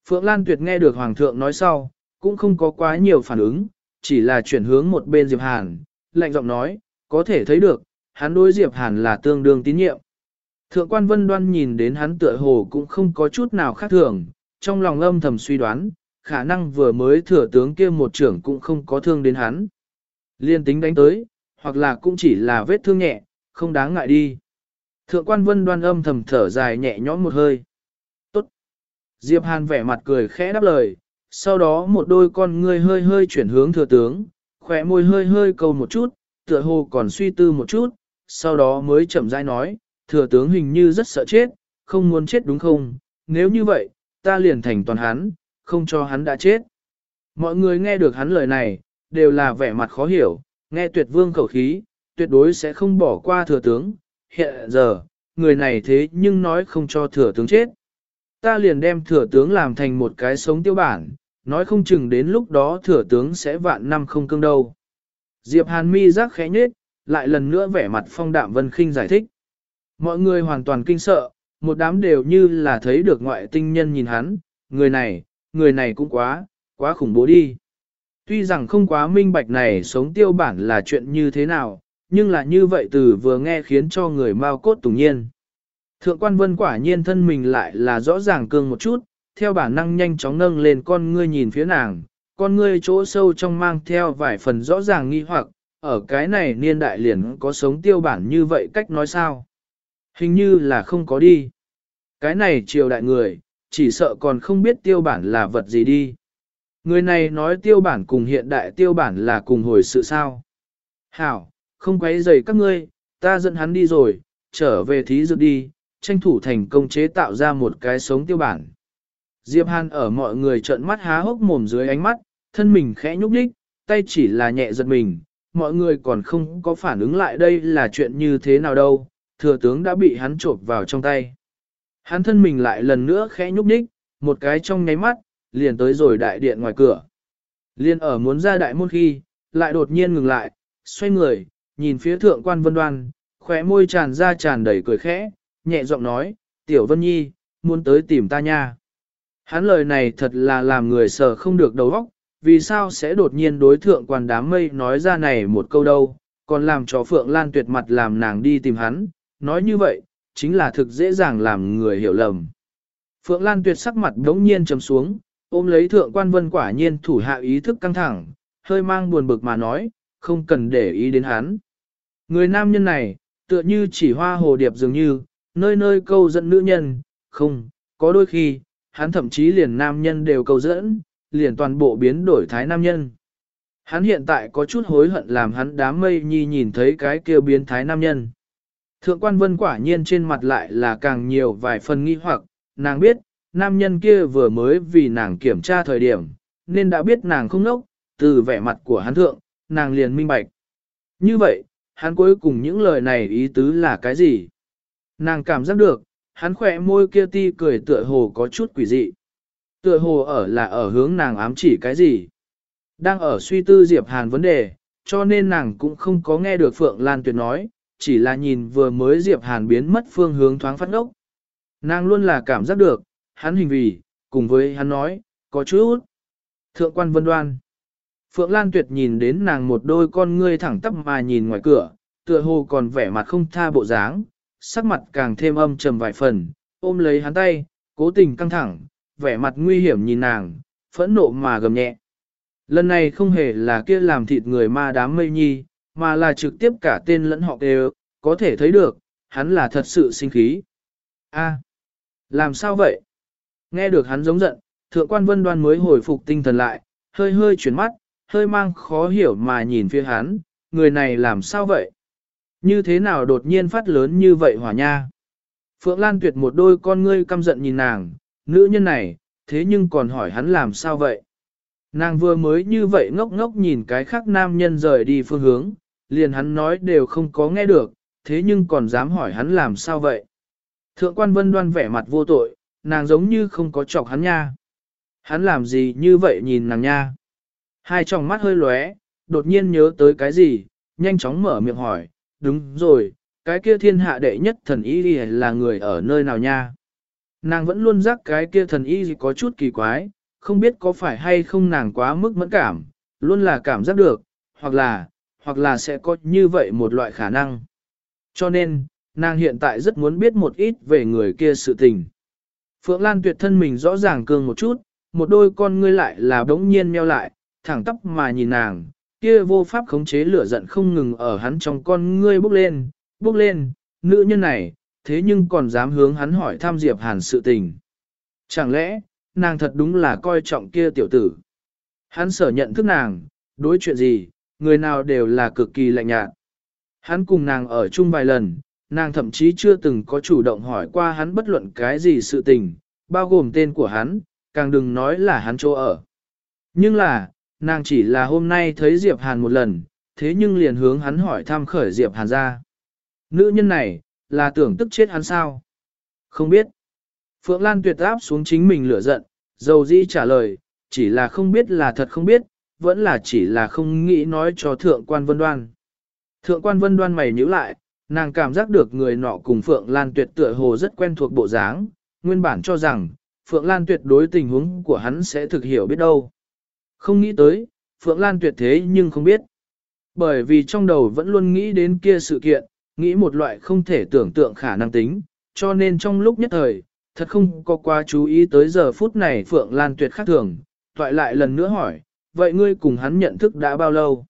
[SPEAKER 1] Phượng Lan Tuyệt nghe được Hoàng thượng nói sau, cũng không có quá nhiều phản ứng, chỉ là chuyển hướng một bên Diệp Hàn, lạnh giọng nói, có thể thấy được, hắn đối Diệp Hàn là tương đương tín nhiệm. Thượng quan Vân Đoan nhìn đến hắn tựa hồ cũng không có chút nào khác thường, trong lòng âm thầm suy đoán, khả năng vừa mới thừa tướng kia một trưởng cũng không có thương đến hắn. Liên tính đánh tới, hoặc là cũng chỉ là vết thương nhẹ, không đáng ngại đi. Thượng quan Vân Đoan âm thầm thở dài nhẹ nhõm một hơi. Tốt. Diệp Hàn vẻ mặt cười khẽ đáp lời, sau đó một đôi con ngươi hơi hơi chuyển hướng thừa tướng, khỏe môi hơi hơi câu một chút, tựa hồ còn suy tư một chút, sau đó mới chậm rãi nói, thừa tướng hình như rất sợ chết, không muốn chết đúng không, nếu như vậy, ta liền thành toàn hắn, không cho hắn đã chết. Mọi người nghe được hắn lời này, đều là vẻ mặt khó hiểu, nghe tuyệt vương khẩu khí, tuyệt đối sẽ không bỏ qua thừa tướng, hiện giờ, người này thế nhưng nói không cho thừa tướng chết. Ta liền đem thừa tướng làm thành một cái sống tiêu bản, nói không chừng đến lúc đó thừa tướng sẽ vạn năm không cương đâu. Diệp Hàn mi rắc khẽ nhết, lại lần nữa vẻ mặt phong đạm vân khinh giải thích. Mọi người hoàn toàn kinh sợ, một đám đều như là thấy được ngoại tinh nhân nhìn hắn, người này, người này cũng quá, quá khủng bố đi. Tuy rằng không quá minh bạch này sống tiêu bản là chuyện như thế nào, nhưng là như vậy từ vừa nghe khiến cho người mau cốt tùng nhiên. Thượng quan vân quả nhiên thân mình lại là rõ ràng cường một chút, theo bản năng nhanh chóng nâng lên con ngươi nhìn phía nàng, con ngươi chỗ sâu trong mang theo vài phần rõ ràng nghi hoặc, ở cái này niên đại liền có sống tiêu bản như vậy cách nói sao. Hình như là không có đi. Cái này triều đại người, chỉ sợ còn không biết tiêu bản là vật gì đi. Người này nói tiêu bản cùng hiện đại tiêu bản là cùng hồi sự sao. Hảo, không quấy rầy các ngươi, ta dẫn hắn đi rồi, trở về thí dược đi, tranh thủ thành công chế tạo ra một cái sống tiêu bản. Diệp Hàn ở mọi người trợn mắt há hốc mồm dưới ánh mắt, thân mình khẽ nhúc nhích, tay chỉ là nhẹ giật mình, mọi người còn không có phản ứng lại đây là chuyện như thế nào đâu, thừa tướng đã bị hắn trộm vào trong tay. Hắn thân mình lại lần nữa khẽ nhúc nhích, một cái trong nháy mắt, liền tới rồi đại điện ngoài cửa. Liên ở muốn ra đại môn khi, lại đột nhiên ngừng lại, xoay người, nhìn phía thượng quan vân đoan, khóe môi tràn ra tràn đầy cười khẽ, nhẹ giọng nói, tiểu vân nhi, muốn tới tìm ta nha. Hắn lời này thật là làm người sợ không được đầu óc, vì sao sẽ đột nhiên đối thượng quan đám mây nói ra này một câu đâu, còn làm cho Phượng Lan tuyệt mặt làm nàng đi tìm hắn, nói như vậy, chính là thực dễ dàng làm người hiểu lầm. Phượng Lan tuyệt sắc mặt đống nhiên trầm xuống, ôm lấy thượng quan vân quả nhiên thủ hạ ý thức căng thẳng, hơi mang buồn bực mà nói, không cần để ý đến hắn. Người nam nhân này, tựa như chỉ hoa hồ điệp dường như, nơi nơi câu dẫn nữ nhân, không, có đôi khi, hắn thậm chí liền nam nhân đều câu dẫn, liền toàn bộ biến đổi thái nam nhân. Hắn hiện tại có chút hối hận làm hắn đám mây nhi nhìn thấy cái kia biến thái nam nhân. Thượng quan vân quả nhiên trên mặt lại là càng nhiều vài phần nghi hoặc, nàng biết, nam nhân kia vừa mới vì nàng kiểm tra thời điểm, nên đã biết nàng không nốc, từ vẻ mặt của hắn thượng, nàng liền minh bạch. Như vậy, hắn cuối cùng những lời này ý tứ là cái gì? Nàng cảm giác được, hắn khỏe môi kia ti cười tựa hồ có chút quỷ dị. Tựa hồ ở là ở hướng nàng ám chỉ cái gì? Đang ở suy tư Diệp Hàn vấn đề, cho nên nàng cũng không có nghe được Phượng Lan Tuyệt nói, chỉ là nhìn vừa mới Diệp Hàn biến mất phương hướng thoáng phát ngốc. Nàng luôn là cảm giác được, hắn hình vì, cùng với hắn nói, có chút. Thượng quan vân đoan. Phượng Lan Tuyệt nhìn đến nàng một đôi con ngươi thẳng tắp mà nhìn ngoài cửa, tựa hồ còn vẻ mặt không tha bộ dáng, sắc mặt càng thêm âm trầm vài phần, ôm lấy hắn tay, cố tình căng thẳng, vẻ mặt nguy hiểm nhìn nàng, phẫn nộ mà gầm nhẹ. Lần này không hề là kia làm thịt người ma đám mây nhi, mà là trực tiếp cả tên lẫn họ đều, có thể thấy được, hắn là thật sự sinh khí. A, làm sao vậy? Nghe được hắn giống giận, thượng quan vân đoan mới hồi phục tinh thần lại, hơi hơi chuyển mắt, hơi mang khó hiểu mà nhìn phía hắn, người này làm sao vậy? Như thế nào đột nhiên phát lớn như vậy hỏa nha? Phượng Lan tuyệt một đôi con ngươi căm giận nhìn nàng, nữ nhân này, thế nhưng còn hỏi hắn làm sao vậy? Nàng vừa mới như vậy ngốc ngốc nhìn cái khác nam nhân rời đi phương hướng, liền hắn nói đều không có nghe được, thế nhưng còn dám hỏi hắn làm sao vậy? Thượng quan vân đoan vẻ mặt vô tội, nàng giống như không có chọc hắn nha. Hắn làm gì như vậy nhìn nàng nha? Hai tròng mắt hơi lóe, đột nhiên nhớ tới cái gì, nhanh chóng mở miệng hỏi, đúng rồi, cái kia thiên hạ đệ nhất thần y là người ở nơi nào nha? Nàng vẫn luôn giác cái kia thần y có chút kỳ quái, không biết có phải hay không nàng quá mức mẫn cảm, luôn là cảm giác được, hoặc là, hoặc là sẽ có như vậy một loại khả năng. Cho nên, nàng hiện tại rất muốn biết một ít về người kia sự tình. Phượng Lan tuyệt thân mình rõ ràng cường một chút, một đôi con ngươi lại là đống nhiên meo lại, thẳng tóc mà nhìn nàng, kia vô pháp khống chế lửa giận không ngừng ở hắn trong con ngươi bốc lên, bốc lên, nữ nhân này, thế nhưng còn dám hướng hắn hỏi tham Diệp Hàn sự tình. Chẳng lẽ, nàng thật đúng là coi trọng kia tiểu tử. Hắn sở nhận thức nàng, đối chuyện gì, người nào đều là cực kỳ lạnh nhạt. Hắn cùng nàng ở chung vài lần, nàng thậm chí chưa từng có chủ động hỏi qua hắn bất luận cái gì sự tình, bao gồm tên của hắn, càng đừng nói là hắn chỗ ở. Nhưng là, nàng chỉ là hôm nay thấy Diệp Hàn một lần, thế nhưng liền hướng hắn hỏi thăm khởi Diệp Hàn ra. Nữ nhân này, là tưởng tức chết hắn sao? Không biết. Phượng Lan tuyệt áp xuống chính mình lửa giận, dầu dĩ trả lời, chỉ là không biết là thật không biết, vẫn là chỉ là không nghĩ nói cho thượng quan vân đoan. Thượng quan vân đoan mày nhíu lại, nàng cảm giác được người nọ cùng Phượng Lan tuyệt tựa hồ rất quen thuộc bộ dáng, nguyên bản cho rằng, Phượng Lan tuyệt đối tình huống của hắn sẽ thực hiểu biết đâu. Không nghĩ tới, Phượng Lan tuyệt thế nhưng không biết. Bởi vì trong đầu vẫn luôn nghĩ đến kia sự kiện, nghĩ một loại không thể tưởng tượng khả năng tính, cho nên trong lúc nhất thời, thật không có quá chú ý tới giờ phút này Phượng Lan tuyệt khác thường, toại lại lần nữa hỏi, vậy ngươi cùng hắn nhận thức đã bao lâu?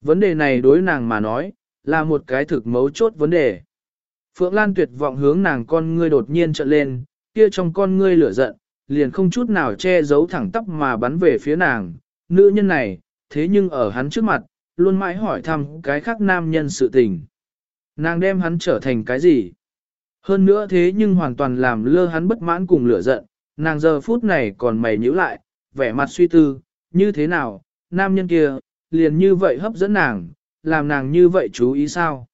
[SPEAKER 1] Vấn đề này đối nàng mà nói, là một cái thực mấu chốt vấn đề. Phượng Lan tuyệt vọng hướng nàng con ngươi đột nhiên trợn lên, kia trong con ngươi lửa giận, liền không chút nào che giấu thẳng tóc mà bắn về phía nàng. Nữ nhân này, thế nhưng ở hắn trước mặt, luôn mãi hỏi thăm cái khác nam nhân sự tình. Nàng đem hắn trở thành cái gì? Hơn nữa thế nhưng hoàn toàn làm lơ hắn bất mãn cùng lửa giận, nàng giờ phút này còn mày nhíu lại, vẻ mặt suy tư, như thế nào, nam nhân kia, liền như vậy hấp dẫn nàng, làm nàng như vậy chú ý sao?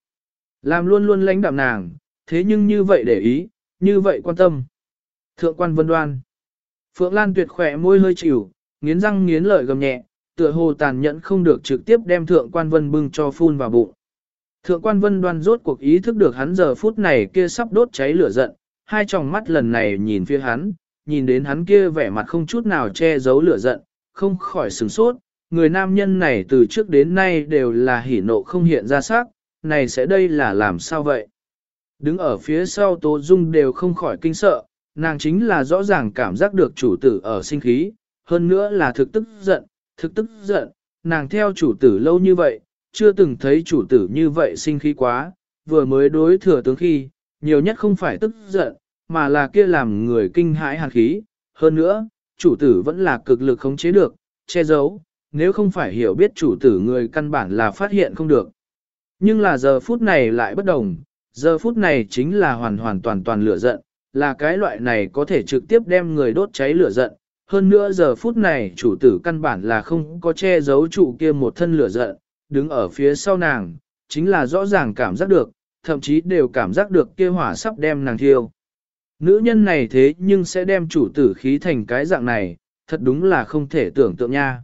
[SPEAKER 1] Làm luôn luôn lãnh đạm nàng, thế nhưng như vậy để ý, như vậy quan tâm. Thượng quan vân đoan. Phượng Lan tuyệt khỏe môi hơi chịu, nghiến răng nghiến lợi gầm nhẹ, tựa hồ tàn nhẫn không được trực tiếp đem thượng quan vân bưng cho phun vào bụng. Thượng quan vân đoan rốt cuộc ý thức được hắn giờ phút này kia sắp đốt cháy lửa giận, hai tròng mắt lần này nhìn phía hắn, nhìn đến hắn kia vẻ mặt không chút nào che giấu lửa giận, không khỏi sửng sốt, người nam nhân này từ trước đến nay đều là hỉ nộ không hiện ra sắc, này sẽ đây là làm sao vậy? Đứng ở phía sau Tố Dung đều không khỏi kinh sợ, nàng chính là rõ ràng cảm giác được chủ tử ở sinh khí, hơn nữa là thực tức giận, thực tức giận, nàng theo chủ tử lâu như vậy, chưa từng thấy chủ tử như vậy sinh khí quá, vừa mới đối thừa tướng khi, nhiều nhất không phải tức giận, mà là kia làm người kinh hãi hàn khí, hơn nữa, chủ tử vẫn là cực lực khống chế được, che giấu, nếu không phải hiểu biết chủ tử người căn bản là phát hiện không được. Nhưng là giờ phút này lại bất đồng, giờ phút này chính là hoàn hoàn toàn toàn lửa giận, là cái loại này có thể trực tiếp đem người đốt cháy lửa giận. Hơn nữa giờ phút này chủ tử căn bản là không có che giấu chủ kia một thân lửa giận, đứng ở phía sau nàng, chính là rõ ràng cảm giác được, thậm chí đều cảm giác được kia hỏa sắp đem nàng thiêu. Nữ nhân này thế nhưng sẽ đem chủ tử khí thành cái dạng này, thật đúng là không thể tưởng tượng nha.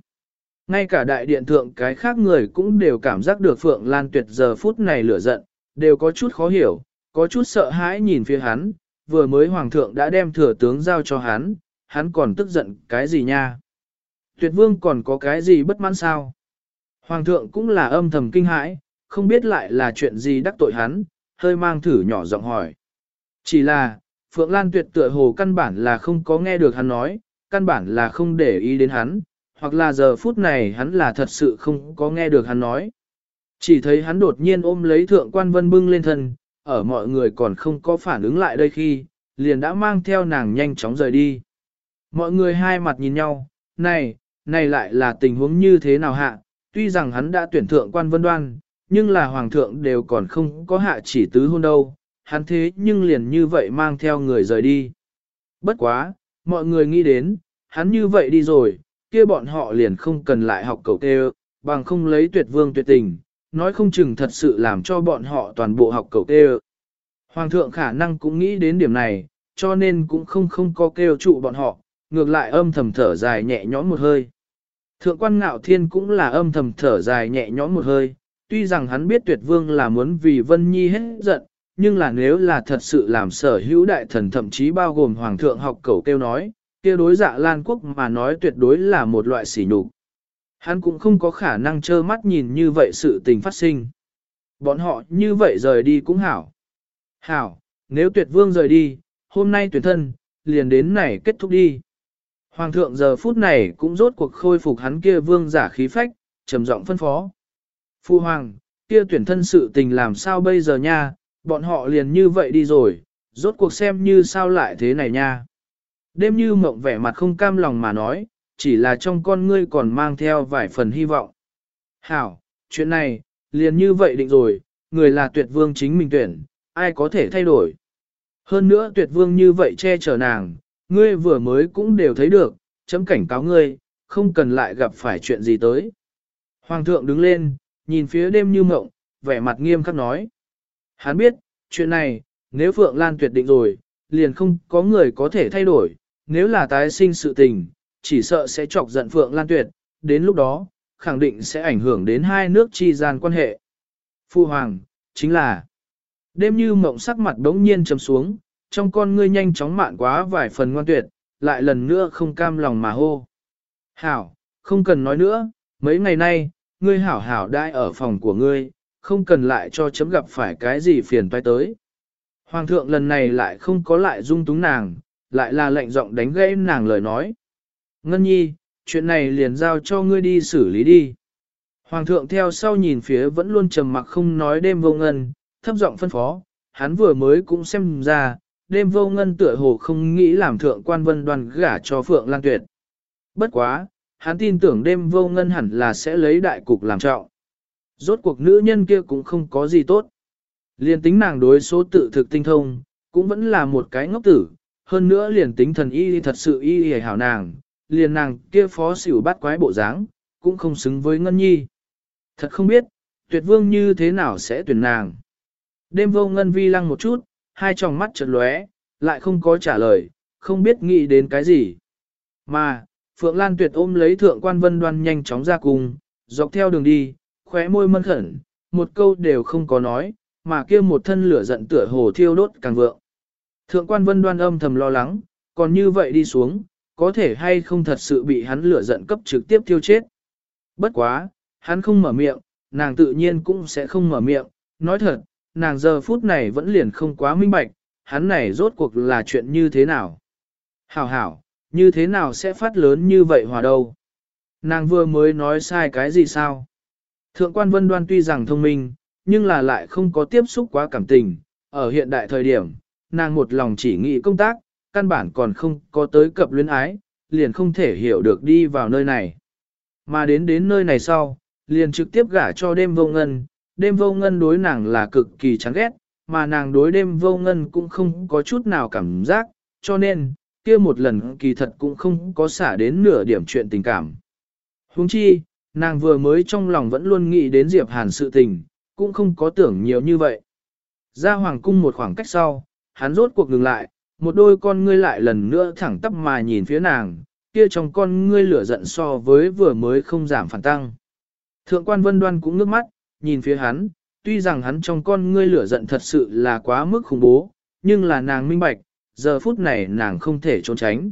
[SPEAKER 1] Ngay cả đại điện thượng cái khác người cũng đều cảm giác được Phượng Lan Tuyệt giờ phút này lửa giận, đều có chút khó hiểu, có chút sợ hãi nhìn phía hắn, vừa mới hoàng thượng đã đem thừa tướng giao cho hắn, hắn còn tức giận cái gì nha? Tuyệt vương còn có cái gì bất mãn sao? Hoàng thượng cũng là âm thầm kinh hãi, không biết lại là chuyện gì đắc tội hắn, hơi mang thử nhỏ giọng hỏi. Chỉ là, Phượng Lan tuyệt tựa hồ căn bản là không có nghe được hắn nói, căn bản là không để ý đến hắn, hoặc là giờ phút này hắn là thật sự không có nghe được hắn nói. Chỉ thấy hắn đột nhiên ôm lấy thượng quan vân bưng lên thân, ở mọi người còn không có phản ứng lại đây khi, liền đã mang theo nàng nhanh chóng rời đi. Mọi người hai mặt nhìn nhau, này, này lại là tình huống như thế nào hạ, tuy rằng hắn đã tuyển thượng quan vân đoan, nhưng là hoàng thượng đều còn không có hạ chỉ tứ hôn đâu, hắn thế nhưng liền như vậy mang theo người rời đi. Bất quá, mọi người nghĩ đến, hắn như vậy đi rồi, kia bọn họ liền không cần lại học cầu tê bằng không lấy tuyệt vương tuyệt tình, nói không chừng thật sự làm cho bọn họ toàn bộ học cầu tê Hoàng thượng khả năng cũng nghĩ đến điểm này, cho nên cũng không không có kêu trụ bọn họ, ngược lại âm thầm thở dài nhẹ nhõm một hơi. Thượng quan ngạo thiên cũng là âm thầm thở dài nhẹ nhõm một hơi, tuy rằng hắn biết tuyệt vương là muốn vì Vân Nhi hết giận, nhưng là nếu là thật sự làm sở hữu đại thần thậm chí bao gồm hoàng thượng học cầu kêu nói, kia đối dạ Lan Quốc mà nói tuyệt đối là một loại sỉ nhục. Hắn cũng không có khả năng trơ mắt nhìn như vậy sự tình phát sinh. Bọn họ như vậy rời đi cũng hảo. Hảo, nếu tuyệt vương rời đi, hôm nay tuyển thân, liền đến này kết thúc đi. Hoàng thượng giờ phút này cũng rốt cuộc khôi phục hắn kia vương giả khí phách, trầm giọng phân phó. Phu hoàng, kia tuyển thân sự tình làm sao bây giờ nha, bọn họ liền như vậy đi rồi, rốt cuộc xem như sao lại thế này nha. Đêm như mộng vẻ mặt không cam lòng mà nói, chỉ là trong con ngươi còn mang theo vài phần hy vọng. Hảo, chuyện này, liền như vậy định rồi, người là tuyệt vương chính mình tuyển, ai có thể thay đổi. Hơn nữa tuyệt vương như vậy che chở nàng, ngươi vừa mới cũng đều thấy được, chấm cảnh cáo ngươi, không cần lại gặp phải chuyện gì tới. Hoàng thượng đứng lên, nhìn phía đêm như mộng, vẻ mặt nghiêm khắc nói. Hắn biết, chuyện này, nếu Phượng Lan tuyệt định rồi, liền không có người có thể thay đổi, nếu là tái sinh sự tình, chỉ sợ sẽ chọc giận Phượng Lan tuyệt, đến lúc đó, khẳng định sẽ ảnh hưởng đến hai nước chi gian quan hệ. Phu Hoàng, chính là, đêm như mộng sắc mặt đống nhiên trầm xuống, trong con ngươi nhanh chóng mạn quá vài phần ngoan tuyệt, lại lần nữa không cam lòng mà hô. Hảo, không cần nói nữa, mấy ngày nay, ngươi hảo hảo đai ở phòng của ngươi, không cần lại cho chấm gặp phải cái gì phiền toái tới. Hoàng thượng lần này lại không có lại dung túng nàng, lại là lệnh giọng đánh gãy nàng lời nói. Ngân nhi, chuyện này liền giao cho ngươi đi xử lý đi. Hoàng thượng theo sau nhìn phía vẫn luôn trầm mặc không nói đêm vô ngân, thấp giọng phân phó, hắn vừa mới cũng xem ra, đêm vô ngân tựa hồ không nghĩ làm thượng quan vân đoàn gả cho Phượng Lan Tuyệt. Bất quá, hắn tin tưởng đêm vô ngân hẳn là sẽ lấy đại cục làm trọng. Rốt cuộc nữ nhân kia cũng không có gì tốt. Liền tính nàng đối số tự thực tinh thông, cũng vẫn là một cái ngốc tử, hơn nữa liền tính thần y thật sự y y hảo nàng, liền nàng kia phó xỉu bắt quái bộ dáng, cũng không xứng với Ngân Nhi. Thật không biết, tuyệt vương như thế nào sẽ tuyển nàng. Đêm vô Ngân vi lăng một chút, hai tròng mắt chợt lóe, lại không có trả lời, không biết nghĩ đến cái gì. Mà, Phượng Lan tuyệt ôm lấy thượng quan vân đoan nhanh chóng ra cùng, dọc theo đường đi, khóe môi mân khẩn, một câu đều không có nói, mà kia một thân lửa giận tựa hồ thiêu đốt càng vượng. Thượng quan vân đoan âm thầm lo lắng, còn như vậy đi xuống, có thể hay không thật sự bị hắn lửa giận cấp trực tiếp tiêu chết. Bất quá, hắn không mở miệng, nàng tự nhiên cũng sẽ không mở miệng, nói thật, nàng giờ phút này vẫn liền không quá minh bạch, hắn này rốt cuộc là chuyện như thế nào. Hảo hảo, như thế nào sẽ phát lớn như vậy hòa đâu. Nàng vừa mới nói sai cái gì sao? Thượng quan vân đoan tuy rằng thông minh, nhưng là lại không có tiếp xúc quá cảm tình. Ở hiện đại thời điểm, nàng một lòng chỉ nghĩ công tác, căn bản còn không có tới cập luyến ái, liền không thể hiểu được đi vào nơi này. Mà đến đến nơi này sau, liền trực tiếp gả cho đêm vô ngân, đêm vô ngân đối nàng là cực kỳ chán ghét, mà nàng đối đêm vô ngân cũng không có chút nào cảm giác, cho nên, kia một lần kỳ thật cũng không có xả đến nửa điểm chuyện tình cảm. Huống chi, nàng vừa mới trong lòng vẫn luôn nghĩ đến Diệp Hàn sự tình, cũng không có tưởng nhiều như vậy. Ra hoàng cung một khoảng cách sau, hắn rốt cuộc ngừng lại, một đôi con ngươi lại lần nữa thẳng tắp mà nhìn phía nàng, kia trong con ngươi lửa giận so với vừa mới không giảm phản tăng. Thượng quan vân đoan cũng nước mắt, nhìn phía hắn, tuy rằng hắn trong con ngươi lửa giận thật sự là quá mức khủng bố, nhưng là nàng minh bạch, giờ phút này nàng không thể trốn tránh.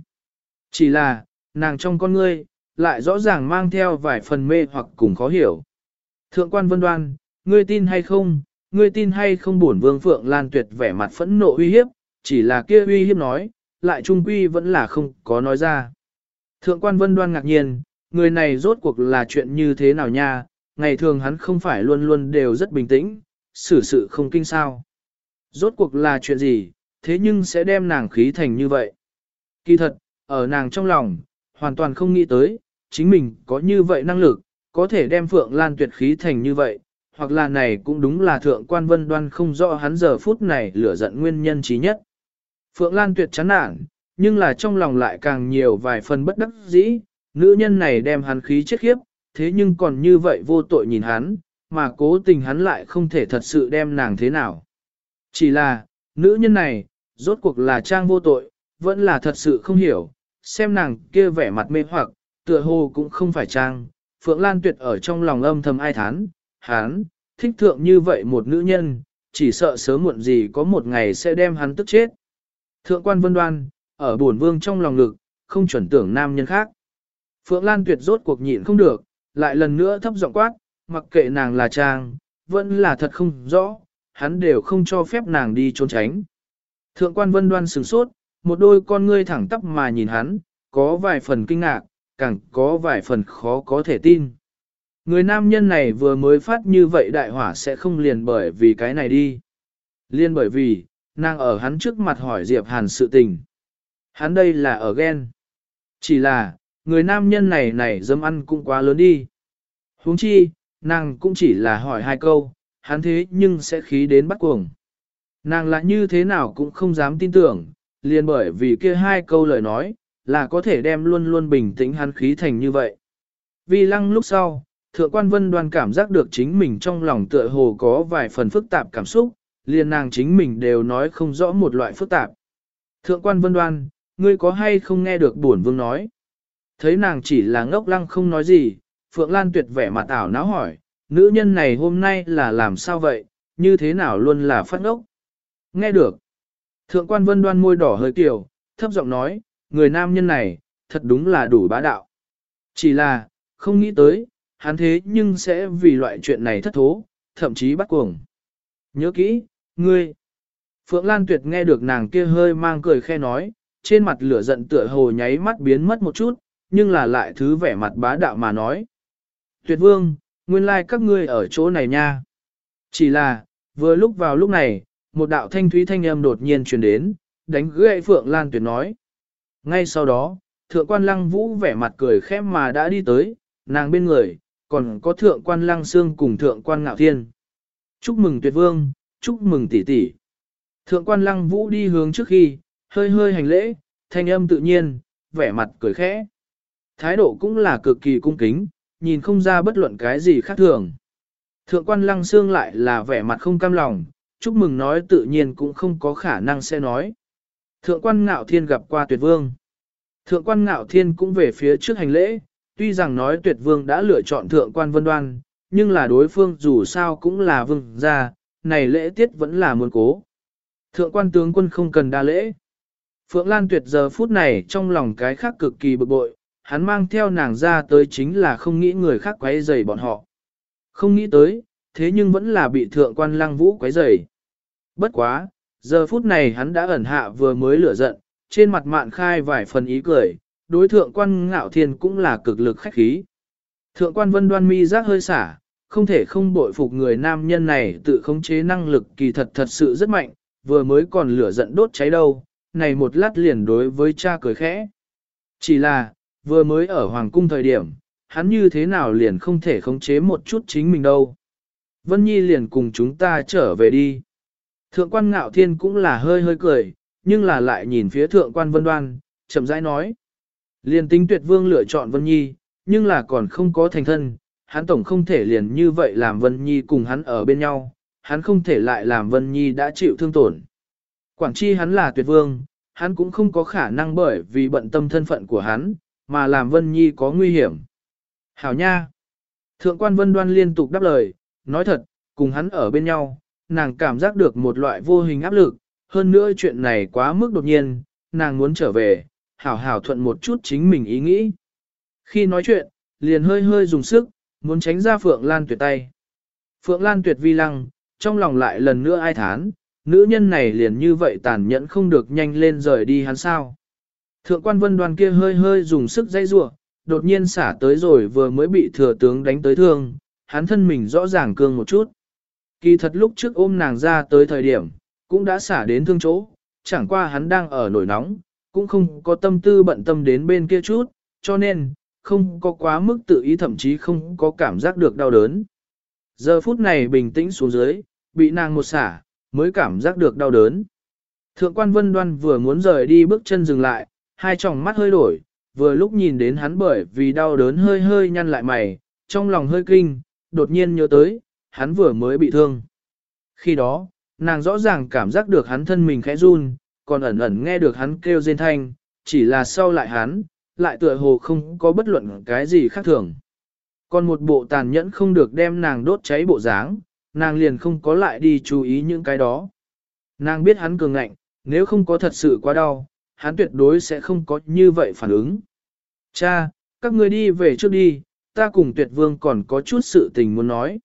[SPEAKER 1] Chỉ là, nàng trong con ngươi, lại rõ ràng mang theo vài phần mê hoặc cùng khó hiểu. Thượng quan vân đoan, ngươi tin hay không, ngươi tin hay không bổn vương phượng lan tuyệt vẻ mặt phẫn nộ uy hiếp, chỉ là kia uy hiếp nói, lại trung quy vẫn là không có nói ra. Thượng quan vân đoan ngạc nhiên, người này rốt cuộc là chuyện như thế nào nha, ngày thường hắn không phải luôn luôn đều rất bình tĩnh, xử sự không kinh sao. Rốt cuộc là chuyện gì, thế nhưng sẽ đem nàng khí thành như vậy. Kỳ thật, ở nàng trong lòng, hoàn toàn không nghĩ tới, chính mình có như vậy năng lực, có thể đem Phượng Lan tuyệt khí thành như vậy, hoặc là này cũng đúng là thượng quan vân đoan không rõ hắn giờ phút này lửa giận nguyên nhân trí nhất. Phượng Lan tuyệt chán nản, nhưng là trong lòng lại càng nhiều vài phần bất đắc dĩ, nữ nhân này đem hắn khí chết khiếp, thế nhưng còn như vậy vô tội nhìn hắn, mà cố tình hắn lại không thể thật sự đem nàng thế nào. Chỉ là, nữ nhân này, rốt cuộc là trang vô tội, vẫn là thật sự không hiểu, xem nàng kia vẻ mặt mê hoặc, tựa hồ cũng không phải trang. Phượng Lan Tuyệt ở trong lòng âm thầm ai thán, hắn, thích thượng như vậy một nữ nhân, chỉ sợ sớm muộn gì có một ngày sẽ đem hắn tức chết. Thượng quan vân đoan, ở buồn vương trong lòng lực, không chuẩn tưởng nam nhân khác. Phượng Lan Tuyệt rốt cuộc nhịn không được, lại lần nữa thấp giọng quát, mặc kệ nàng là trang, vẫn là thật không rõ, hắn đều không cho phép nàng đi trốn tránh. Thượng quan vân đoan sửng sốt, một đôi con ngươi thẳng tắp mà nhìn hắn, có vài phần kinh ngạc, càng có vài phần khó có thể tin. Người nam nhân này vừa mới phát như vậy đại hỏa sẽ không liền bởi vì cái này đi. Liên bởi vì, nàng ở hắn trước mặt hỏi Diệp Hàn sự tình. Hắn đây là ở ghen. Chỉ là, người nam nhân này này dâm ăn cũng quá lớn đi. huống chi, nàng cũng chỉ là hỏi hai câu, hắn thế nhưng sẽ khí đến bắt cuồng. Nàng lại như thế nào cũng không dám tin tưởng, liền bởi vì kia hai câu lời nói, là có thể đem luôn luôn bình tĩnh hắn khí thành như vậy. Vì lăng lúc sau, thượng quan vân đoan cảm giác được chính mình trong lòng tựa hồ có vài phần phức tạp cảm xúc, liền nàng chính mình đều nói không rõ một loại phức tạp. Thượng quan vân đoan, ngươi có hay không nghe được bổn vương nói? Thấy nàng chỉ là ngốc lăng không nói gì, Phượng Lan tuyệt vẻ mặt ảo náo hỏi, nữ nhân này hôm nay là làm sao vậy, như thế nào luôn là phát ngốc? Nghe được. Thượng quan vân đoan môi đỏ hơi kiểu, thấp giọng nói, người nam nhân này, thật đúng là đủ bá đạo. Chỉ là, không nghĩ tới, hắn thế nhưng sẽ vì loại chuyện này thất thố, thậm chí bắt cuồng. Nhớ kỹ, ngươi. Phượng Lan Tuyệt nghe được nàng kia hơi mang cười khe nói, trên mặt lửa giận tựa hồ nháy mắt biến mất một chút, nhưng là lại thứ vẻ mặt bá đạo mà nói. Tuyệt vương, nguyên lai like các ngươi ở chỗ này nha. Chỉ là, vừa lúc vào lúc này, một đạo thanh thúy thanh âm đột nhiên truyền đến, đánh gãy Phượng Lan Tuyệt nói. Ngay sau đó, thượng quan lăng vũ vẻ mặt cười khẽ mà đã đi tới, nàng bên người, còn có thượng quan lăng xương cùng thượng quan ngạo thiên. Chúc mừng tuyệt vương, chúc mừng tỷ tỷ. Thượng quan lăng vũ đi hướng trước khi, hơi hơi hành lễ, thanh âm tự nhiên, vẻ mặt cười khẽ. Thái độ cũng là cực kỳ cung kính, nhìn không ra bất luận cái gì khác thường. Thượng quan lăng xương lại là vẻ mặt không cam lòng, chúc mừng nói tự nhiên cũng không có khả năng sẽ nói. Thượng quan ngạo thiên gặp qua tuyệt vương. Thượng quan ngạo thiên cũng về phía trước hành lễ, tuy rằng nói tuyệt vương đã lựa chọn thượng quan vân đoan, nhưng là đối phương dù sao cũng là vương gia, này lễ tiết vẫn là muôn cố. Thượng quan tướng quân không cần đa lễ. Phượng Lan tuyệt giờ phút này trong lòng cái khác cực kỳ bực bội, hắn mang theo nàng ra tới chính là không nghĩ người khác quấy rầy bọn họ. Không nghĩ tới, thế nhưng vẫn là bị thượng quan lăng vũ quấy rầy. Bất quá, giờ phút này hắn đã ẩn hạ vừa mới lửa giận, trên mặt mạn khai vài phần ý cười, đối thượng quan ngạo thiên cũng là cực lực khách khí. Thượng quan vân đoan mi giác hơi xả, không thể không bội phục người nam nhân này tự khống chế năng lực kỳ thật thật sự rất mạnh, vừa mới còn lửa giận đốt cháy đâu, này một lát liền đối với cha cười khẽ. Chỉ là, vừa mới ở hoàng cung thời điểm, hắn như thế nào liền không thể khống chế một chút chính mình đâu. Vân Nhi liền cùng chúng ta trở về đi. Thượng quan ngạo thiên cũng là hơi hơi cười, nhưng là lại nhìn phía thượng quan vân đoan, chậm rãi nói. Liền tính tuyệt vương lựa chọn Vân Nhi, nhưng là còn không có thành thân, hắn tổng không thể liền như vậy làm Vân Nhi cùng hắn ở bên nhau, hắn không thể lại làm Vân Nhi đã chịu thương tổn. Quảng chi hắn là tuyệt vương, hắn cũng không có khả năng bởi vì bận tâm thân phận của hắn, mà làm Vân Nhi có nguy hiểm. Hảo nha! Thượng quan Vân Đoan liên tục đáp lời, nói thật, cùng hắn ở bên nhau, nàng cảm giác được một loại vô hình áp lực, hơn nữa chuyện này quá mức đột nhiên, nàng muốn trở về, hảo hảo thuận một chút chính mình ý nghĩ. Khi nói chuyện, liền hơi hơi dùng sức, muốn tránh ra Phượng Lan tuyệt tay. Phượng Lan tuyệt vi lăng, trong lòng lại lần nữa ai thán, nữ nhân này liền như vậy tàn nhẫn không được nhanh lên rời đi hắn sao. Thượng quan vân đoàn kia hơi hơi dùng sức dây rủa, đột nhiên xả tới rồi vừa mới bị thừa tướng đánh tới thương, hắn thân mình rõ ràng cương một chút. Kỳ thật lúc trước ôm nàng ra tới thời điểm, cũng đã xả đến thương chỗ, chẳng qua hắn đang ở nổi nóng, cũng không có tâm tư bận tâm đến bên kia chút, cho nên, không có quá mức tự ý thậm chí không có cảm giác được đau đớn. Giờ phút này bình tĩnh xuống dưới, bị nàng một xả, mới cảm giác được đau đớn. Thượng quan vân đoan vừa muốn rời đi bước chân dừng lại, hai tròng mắt hơi đổi, vừa lúc nhìn đến hắn bởi vì đau đớn hơi hơi nhăn lại mày, trong lòng hơi kinh, đột nhiên nhớ tới, hắn vừa mới bị thương. Khi đó, nàng rõ ràng cảm giác được hắn thân mình khẽ run, còn ẩn ẩn nghe được hắn kêu rên thanh, chỉ là sau lại hắn, lại tựa hồ không có bất luận cái gì khác thường. Còn một bộ tàn nhẫn không được đem nàng đốt cháy bộ dáng, nàng liền không có lại đi chú ý những cái đó. Nàng biết hắn cường ngạnh, nếu không có thật sự quá đau, hắn tuyệt đối sẽ không có như vậy phản ứng. Cha, các ngươi đi về trước đi, ta cùng tuyệt vương còn có chút sự tình muốn nói.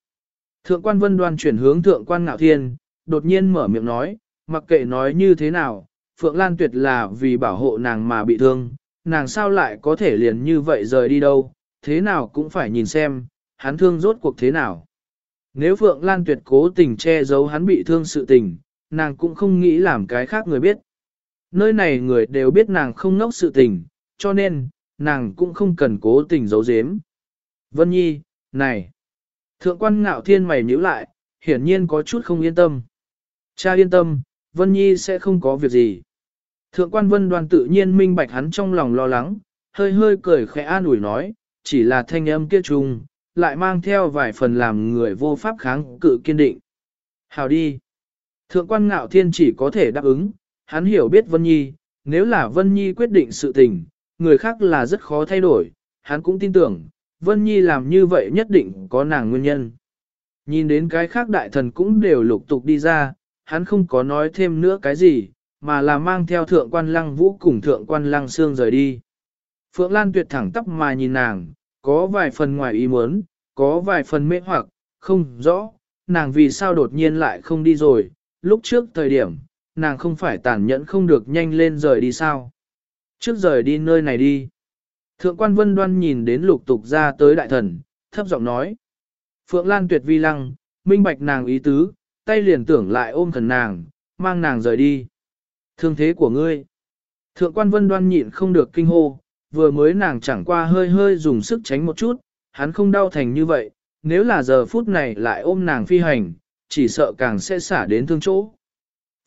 [SPEAKER 1] Thượng quan vân đoan chuyển hướng thượng quan ngạo thiên, đột nhiên mở miệng nói, mặc kệ nói như thế nào, Phượng Lan tuyệt là vì bảo hộ nàng mà bị thương, nàng sao lại có thể liền như vậy rời đi đâu, thế nào cũng phải nhìn xem, hắn thương rốt cuộc thế nào. Nếu Phượng Lan tuyệt cố tình che giấu hắn bị thương sự tình, nàng cũng không nghĩ làm cái khác người biết. Nơi này người đều biết nàng không ngốc sự tình, cho nên, nàng cũng không cần cố tình giấu giếm. Vân Nhi, này! Thượng quan ngạo thiên mày nhíu lại, hiển nhiên có chút không yên tâm. Cha yên tâm, Vân Nhi sẽ không có việc gì. Thượng quan Vân Đoan tự nhiên minh bạch hắn trong lòng lo lắng, hơi hơi cười khẽ an ủi nói, chỉ là thanh âm kia trùng, lại mang theo vài phần làm người vô pháp kháng cự kiên định. Hào đi! Thượng quan ngạo thiên chỉ có thể đáp ứng, hắn hiểu biết Vân Nhi, nếu là Vân Nhi quyết định sự tình, người khác là rất khó thay đổi, hắn cũng tin tưởng, Vân Nhi làm như vậy nhất định có nàng nguyên nhân. Nhìn đến cái khác đại thần cũng đều lục tục đi ra, hắn không có nói thêm nữa cái gì, mà là mang theo thượng quan lăng vũ cùng thượng quan lăng xương rời đi. Phượng Lan tuyệt thẳng tắp mà nhìn nàng, có vài phần ngoài ý muốn, có vài phần mê hoặc, không rõ, nàng vì sao đột nhiên lại không đi rồi, lúc trước thời điểm, nàng không phải tàn nhẫn không được nhanh lên rời đi sao. Trước rời đi nơi này đi. Thượng quan vân đoan nhìn đến lục tục ra tới đại thần, thấp giọng nói. Phượng Lan tuyệt vi lăng, minh bạch nàng ý tứ, tay liền tưởng lại ôm thần nàng, mang nàng rời đi. Thương thế của ngươi. Thượng quan vân đoan nhịn không được kinh hô, vừa mới nàng chẳng qua hơi hơi dùng sức tránh một chút, hắn không đau thành như vậy, nếu là giờ phút này lại ôm nàng phi hành, chỉ sợ càng sẽ xả đến thương chỗ.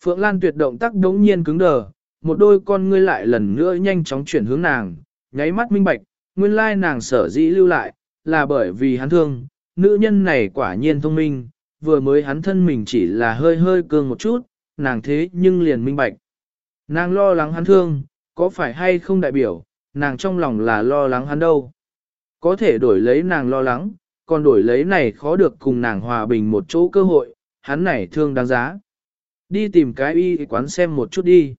[SPEAKER 1] Phượng Lan tuyệt động tác đống nhiên cứng đờ, một đôi con ngươi lại lần nữa nhanh chóng chuyển hướng nàng, nháy mắt minh bạch, nguyên lai nàng sở dĩ lưu lại, là bởi vì hắn thương, nữ nhân này quả nhiên thông minh, vừa mới hắn thân mình chỉ là hơi hơi cương một chút, nàng thế nhưng liền minh bạch. Nàng lo lắng hắn thương, có phải hay không đại biểu, nàng trong lòng là lo lắng hắn đâu. Có thể đổi lấy nàng lo lắng, còn đổi lấy này khó được cùng nàng hòa bình một chỗ cơ hội, hắn này thương đáng giá. Đi tìm cái y quán xem một chút đi.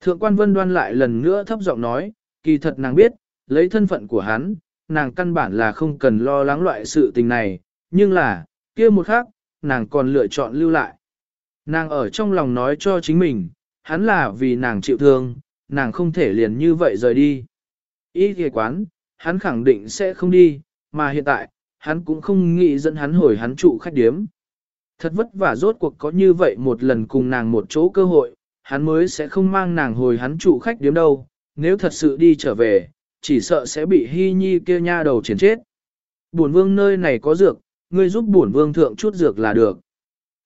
[SPEAKER 1] Thượng quan vân đoan lại lần nữa thấp giọng nói, kỳ thật nàng biết, lấy thân phận của hắn, nàng căn bản là không cần lo lắng loại sự tình này, nhưng là, kia một khác, nàng còn lựa chọn lưu lại. Nàng ở trong lòng nói cho chính mình, hắn là vì nàng chịu thương, nàng không thể liền như vậy rời đi. Ý kìa quán, hắn khẳng định sẽ không đi, mà hiện tại, hắn cũng không nghĩ dẫn hắn hồi hắn trụ khách điếm. Thật vất vả rốt cuộc có như vậy một lần cùng nàng một chỗ cơ hội, hắn mới sẽ không mang nàng hồi hắn trụ khách điếm đâu, nếu thật sự đi trở về, chỉ sợ sẽ bị hy nhi kia nha đầu chiến chết. Bổn vương nơi này có dược, ngươi giúp bổn vương thượng chút dược là được.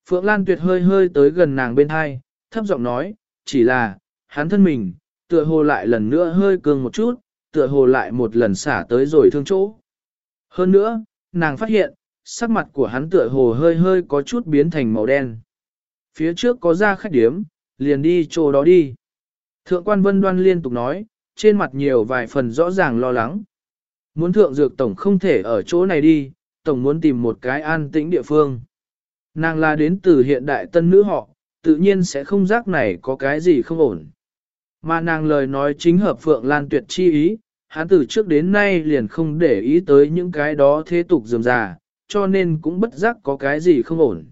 [SPEAKER 1] Phượng Lan Tuyệt hơi hơi tới gần nàng bên hai, thấp giọng nói, chỉ là, hắn thân mình, tựa hồ lại lần nữa hơi cường một chút, tựa hồ lại một lần xả tới rồi thương chỗ. Hơn nữa, nàng phát hiện, sắc mặt của hắn tựa hồ hơi hơi có chút biến thành màu đen. Phía trước có ra khách điếm, liền đi chỗ đó đi. Thượng quan vân đoan liên tục nói, trên mặt nhiều vài phần rõ ràng lo lắng. Muốn thượng dược tổng không thể ở chỗ này đi, tổng muốn tìm một cái an tĩnh địa phương. Nàng là đến từ hiện đại tân nữ họ, tự nhiên sẽ không giác này có cái gì không ổn. Mà nàng lời nói chính hợp Phượng Lan tuyệt chi ý, hắn từ trước đến nay liền không để ý tới những cái đó thế tục dườm già, cho nên cũng bất giác có cái gì không ổn.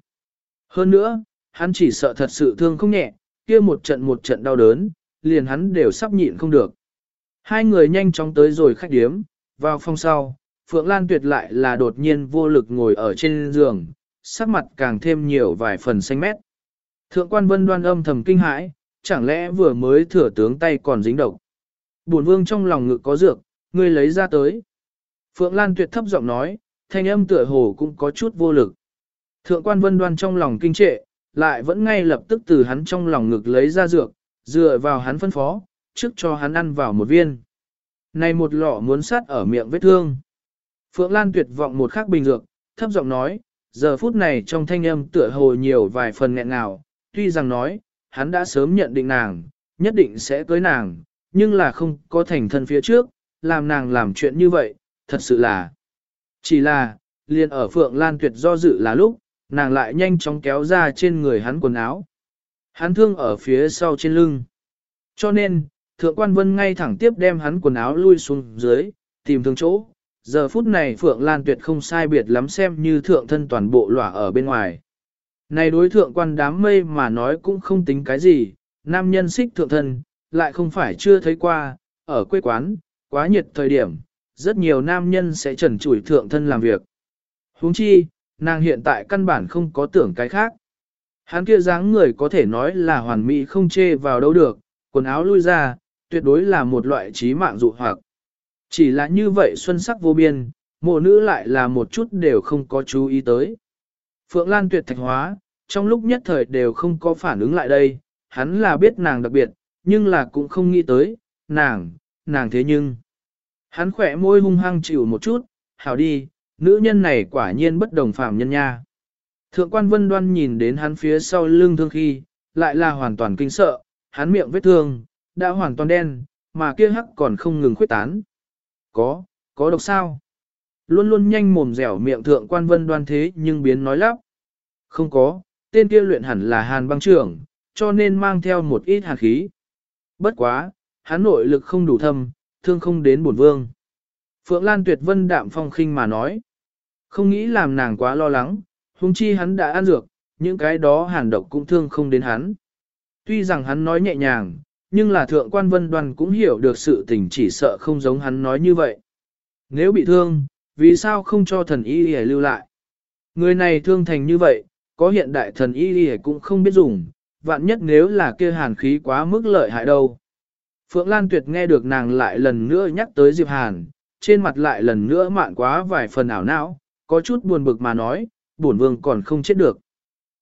[SPEAKER 1] Hơn nữa, hắn chỉ sợ thật sự thương không nhẹ, kia một trận một trận đau đớn, liền hắn đều sắp nhịn không được. Hai người nhanh chóng tới rồi khách điếm, vào phòng sau, Phượng Lan Tuyệt lại là đột nhiên vô lực ngồi ở trên giường, sắc mặt càng thêm nhiều vài phần xanh mét. Thượng quan vân đoan âm thầm kinh hãi, chẳng lẽ vừa mới thừa tướng tay còn dính độc. Bổn vương trong lòng ngực có dược, ngươi lấy ra tới. Phượng Lan tuyệt thấp giọng nói, thanh âm tựa hồ cũng có chút vô lực. Thượng quan vân đoan trong lòng kinh trệ, lại vẫn ngay lập tức từ hắn trong lòng ngực lấy ra dược, dựa vào hắn phân phó, trước cho hắn ăn vào một viên. Này một lọ muốn sát ở miệng vết thương. Phượng Lan tuyệt vọng một khắc bình dược, thấp giọng nói, giờ phút này trong thanh âm tựa hồ nhiều vài phần nghẹn ngào, tuy rằng nói, hắn đã sớm nhận định nàng, nhất định sẽ cưới nàng, nhưng là không có thành thân phía trước, làm nàng làm chuyện như vậy, thật sự là. Chỉ là, liền ở Phượng Lan Tuyệt do dự là lúc, nàng lại nhanh chóng kéo ra trên người hắn quần áo. Hắn thương ở phía sau trên lưng. Cho nên, Thượng Quan Vân ngay thẳng tiếp đem hắn quần áo lui xuống dưới, tìm thương chỗ. Giờ phút này Phượng Lan Tuyệt không sai biệt lắm xem như thượng thân toàn bộ lỏa ở bên ngoài. Này đối thượng quan đám mây mà nói cũng không tính cái gì, nam nhân xích thượng thân, lại không phải chưa thấy qua, ở quê quán, quá nhiệt thời điểm, rất nhiều nam nhân sẽ trần trụi thượng thân làm việc. huống chi, nàng hiện tại căn bản không có tưởng cái khác. Hắn kia dáng người có thể nói là hoàn mỹ không chê vào đâu được, quần áo lui ra, tuyệt đối là một loại trí mạng dụ hoặc. Chỉ là như vậy xuân sắc vô biên, mộ nữ lại là một chút đều không có chú ý tới. Phượng Lan tuyệt thạch hóa, trong lúc nhất thời đều không có phản ứng lại đây, hắn là biết nàng đặc biệt, nhưng là cũng không nghĩ tới, nàng, nàng thế nhưng. Hắn khỏe môi hung hăng chịu một chút, hảo đi, nữ nhân này quả nhiên bất đồng phàm nhân nha. Thượng quan vân đoan nhìn đến hắn phía sau lưng thương khi, lại là hoàn toàn kinh sợ, hắn miệng vết thương, đã hoàn toàn đen, mà kia hắc còn không ngừng khuyết tán. Có, có độc sao? Luôn luôn nhanh mồm dẻo miệng thượng quan vân đoan thế nhưng biến nói lắp. Không có, tên kia luyện hẳn là hàn băng trưởng, cho nên mang theo một ít hàn khí. Bất quá, hắn nội lực không đủ thâm, thương không đến bổn vương. Phượng Lan tuyệt vân đạm phong khinh mà nói. Không nghĩ làm nàng quá lo lắng, huống chi hắn đã ăn dược, những cái đó hàn độc cũng thương không đến hắn. Tuy rằng hắn nói nhẹ nhàng, nhưng là thượng quan vân đoàn cũng hiểu được sự tình chỉ sợ không giống hắn nói như vậy. Nếu bị thương, vì sao không cho thần y lưu lại? Người này thương thành như vậy, có hiện đại thần y y cũng không biết dùng, vạn nhất nếu là kia hàn khí quá mức lợi hại đâu. Phượng Lan Tuyệt nghe được nàng lại lần nữa nhắc tới Diệp Hàn, trên mặt lại lần nữa mạn quá vài phần ảo não, có chút buồn bực mà nói, bổn vương còn không chết được.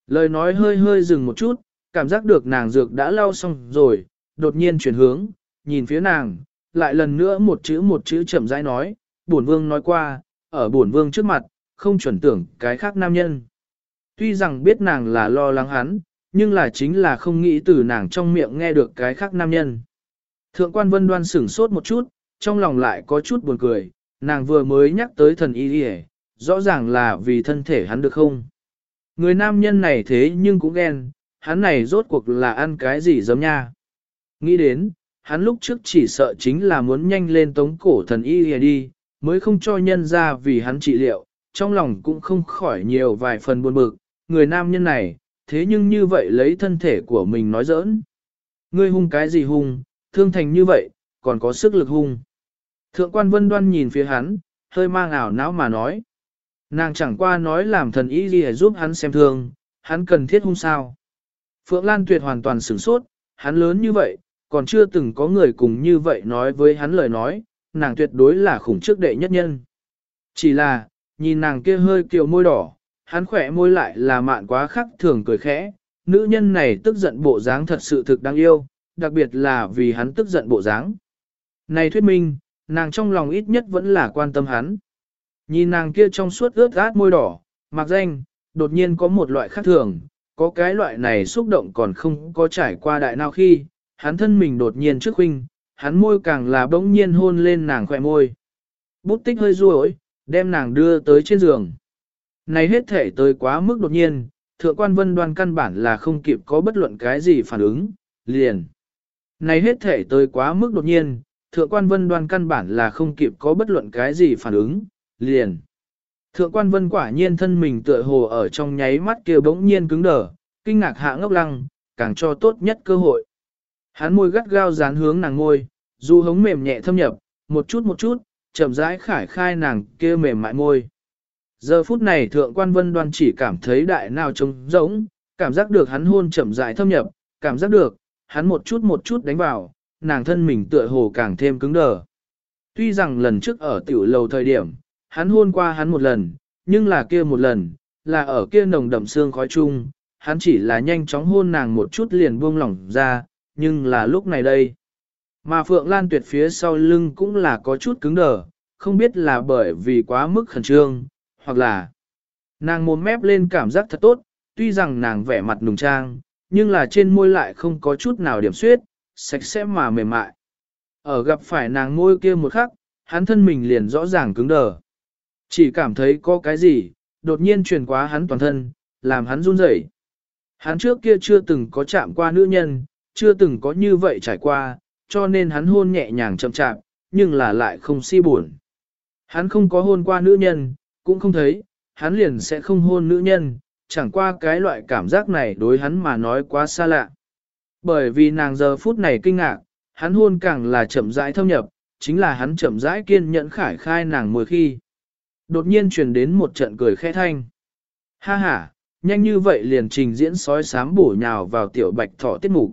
[SPEAKER 1] Lời nói hơi hơi dừng một chút, cảm giác được nàng dược đã lau xong rồi, đột nhiên chuyển hướng, nhìn phía nàng, lại lần nữa một chữ một chữ chậm rãi nói, bổn vương nói qua, ở bổn vương trước mặt, không chuẩn tưởng cái khác nam nhân. Tuy rằng biết nàng là lo lắng hắn, nhưng là chính là không nghĩ từ nàng trong miệng nghe được cái khác nam nhân. Thượng quan vân đoan sửng sốt một chút, trong lòng lại có chút buồn cười, nàng vừa mới nhắc tới thần y đi rõ ràng là vì thân thể hắn được không. Người nam nhân này thế nhưng cũng ghen, hắn này rốt cuộc là ăn cái gì giống nha. Nghĩ đến, hắn lúc trước chỉ sợ chính là muốn nhanh lên tống cổ thần y đi, mới không cho nhân ra vì hắn trị liệu, trong lòng cũng không khỏi nhiều vài phần buồn bực, người nam nhân này, thế nhưng như vậy lấy thân thể của mình nói giỡn. Ngươi hung cái gì hung, thương thành như vậy, còn có sức lực hung. Thượng quan vân đoan nhìn phía hắn, hơi mang ảo não mà nói. Nàng chẳng qua nói làm thần ý gì giúp hắn xem thương, hắn cần thiết hung sao. Phượng Lan Tuyệt hoàn toàn sửng sốt, hắn lớn như vậy, còn chưa từng có người cùng như vậy nói với hắn lời nói, nàng tuyệt đối là khủng trước đệ nhất nhân. Chỉ là, nhìn nàng kia hơi kiều môi đỏ, hắn khỏe môi lại là mạn quá khắc thường cười khẽ, nữ nhân này tức giận bộ dáng thật sự thực đáng yêu, đặc biệt là vì hắn tức giận bộ dáng. Này thuyết minh, nàng trong lòng ít nhất vẫn là quan tâm hắn. Nhìn nàng kia trong suốt ướt át môi đỏ, mặc danh, đột nhiên có một loại khác thường, có cái loại này xúc động còn không có trải qua đại nào khi, hắn thân mình đột nhiên trước huynh, hắn môi càng là bỗng nhiên hôn lên nàng khỏe môi. Bút tích hơi ruỗi, đem nàng đưa tới trên giường. Này hết thể tới quá mức đột nhiên, thượng quan vân đoan căn bản là không kịp có bất luận cái gì phản ứng, liền. Này hết thể tới quá mức đột nhiên, thượng quan vân đoan căn bản là không kịp có bất luận cái gì phản ứng, liền. Thượng quan vân quả nhiên thân mình tựa hồ ở trong nháy mắt kia bỗng nhiên cứng đờ, kinh ngạc hạ ngốc lăng, càng cho tốt nhất cơ hội. Hắn môi gắt gao dán hướng nàng ngôi, dù hống mềm nhẹ thâm nhập, một chút một chút, chậm rãi khải khai nàng kia mềm mại môi. Giờ phút này thượng quan vân đoan chỉ cảm thấy đại nào trống rỗng, cảm giác được hắn hôn chậm rãi thâm nhập, cảm giác được, hắn một chút một chút đánh vào, nàng thân mình tựa hồ càng thêm cứng đờ. Tuy rằng lần trước ở tiểu lầu thời điểm, hắn hôn qua hắn một lần, nhưng là kia một lần, là ở kia nồng đậm xương khói chung, hắn chỉ là nhanh chóng hôn nàng một chút liền buông lỏng ra, nhưng là lúc này đây. Mà Phượng Lan Tuyệt phía sau lưng cũng là có chút cứng đờ, không biết là bởi vì quá mức khẩn trương, hoặc là nàng mồm mép lên cảm giác thật tốt, tuy rằng nàng vẻ mặt nùng trang, nhưng là trên môi lại không có chút nào điểm suyết, sạch sẽ mà mềm mại. Ở gặp phải nàng môi kia một khắc, hắn thân mình liền rõ ràng cứng đờ. Chỉ cảm thấy có cái gì, đột nhiên truyền quá hắn toàn thân, làm hắn run rẩy. Hắn trước kia chưa từng có chạm qua nữ nhân, chưa từng có như vậy trải qua, cho nên hắn hôn nhẹ nhàng chậm chạm, nhưng là lại không si buồn. Hắn không có hôn qua nữ nhân, cũng không thấy, hắn liền sẽ không hôn nữ nhân, chẳng qua cái loại cảm giác này đối hắn mà nói quá xa lạ. Bởi vì nàng giờ phút này kinh ngạc, hắn hôn càng là chậm rãi thâm nhập, chính là hắn chậm rãi kiên nhẫn khải khai nàng mùi khi. Đột nhiên truyền đến một trận cười khẽ thanh. Ha ha, nhanh như vậy liền trình diễn sói sám bổ nhào vào tiểu bạch thỏ tiết mục.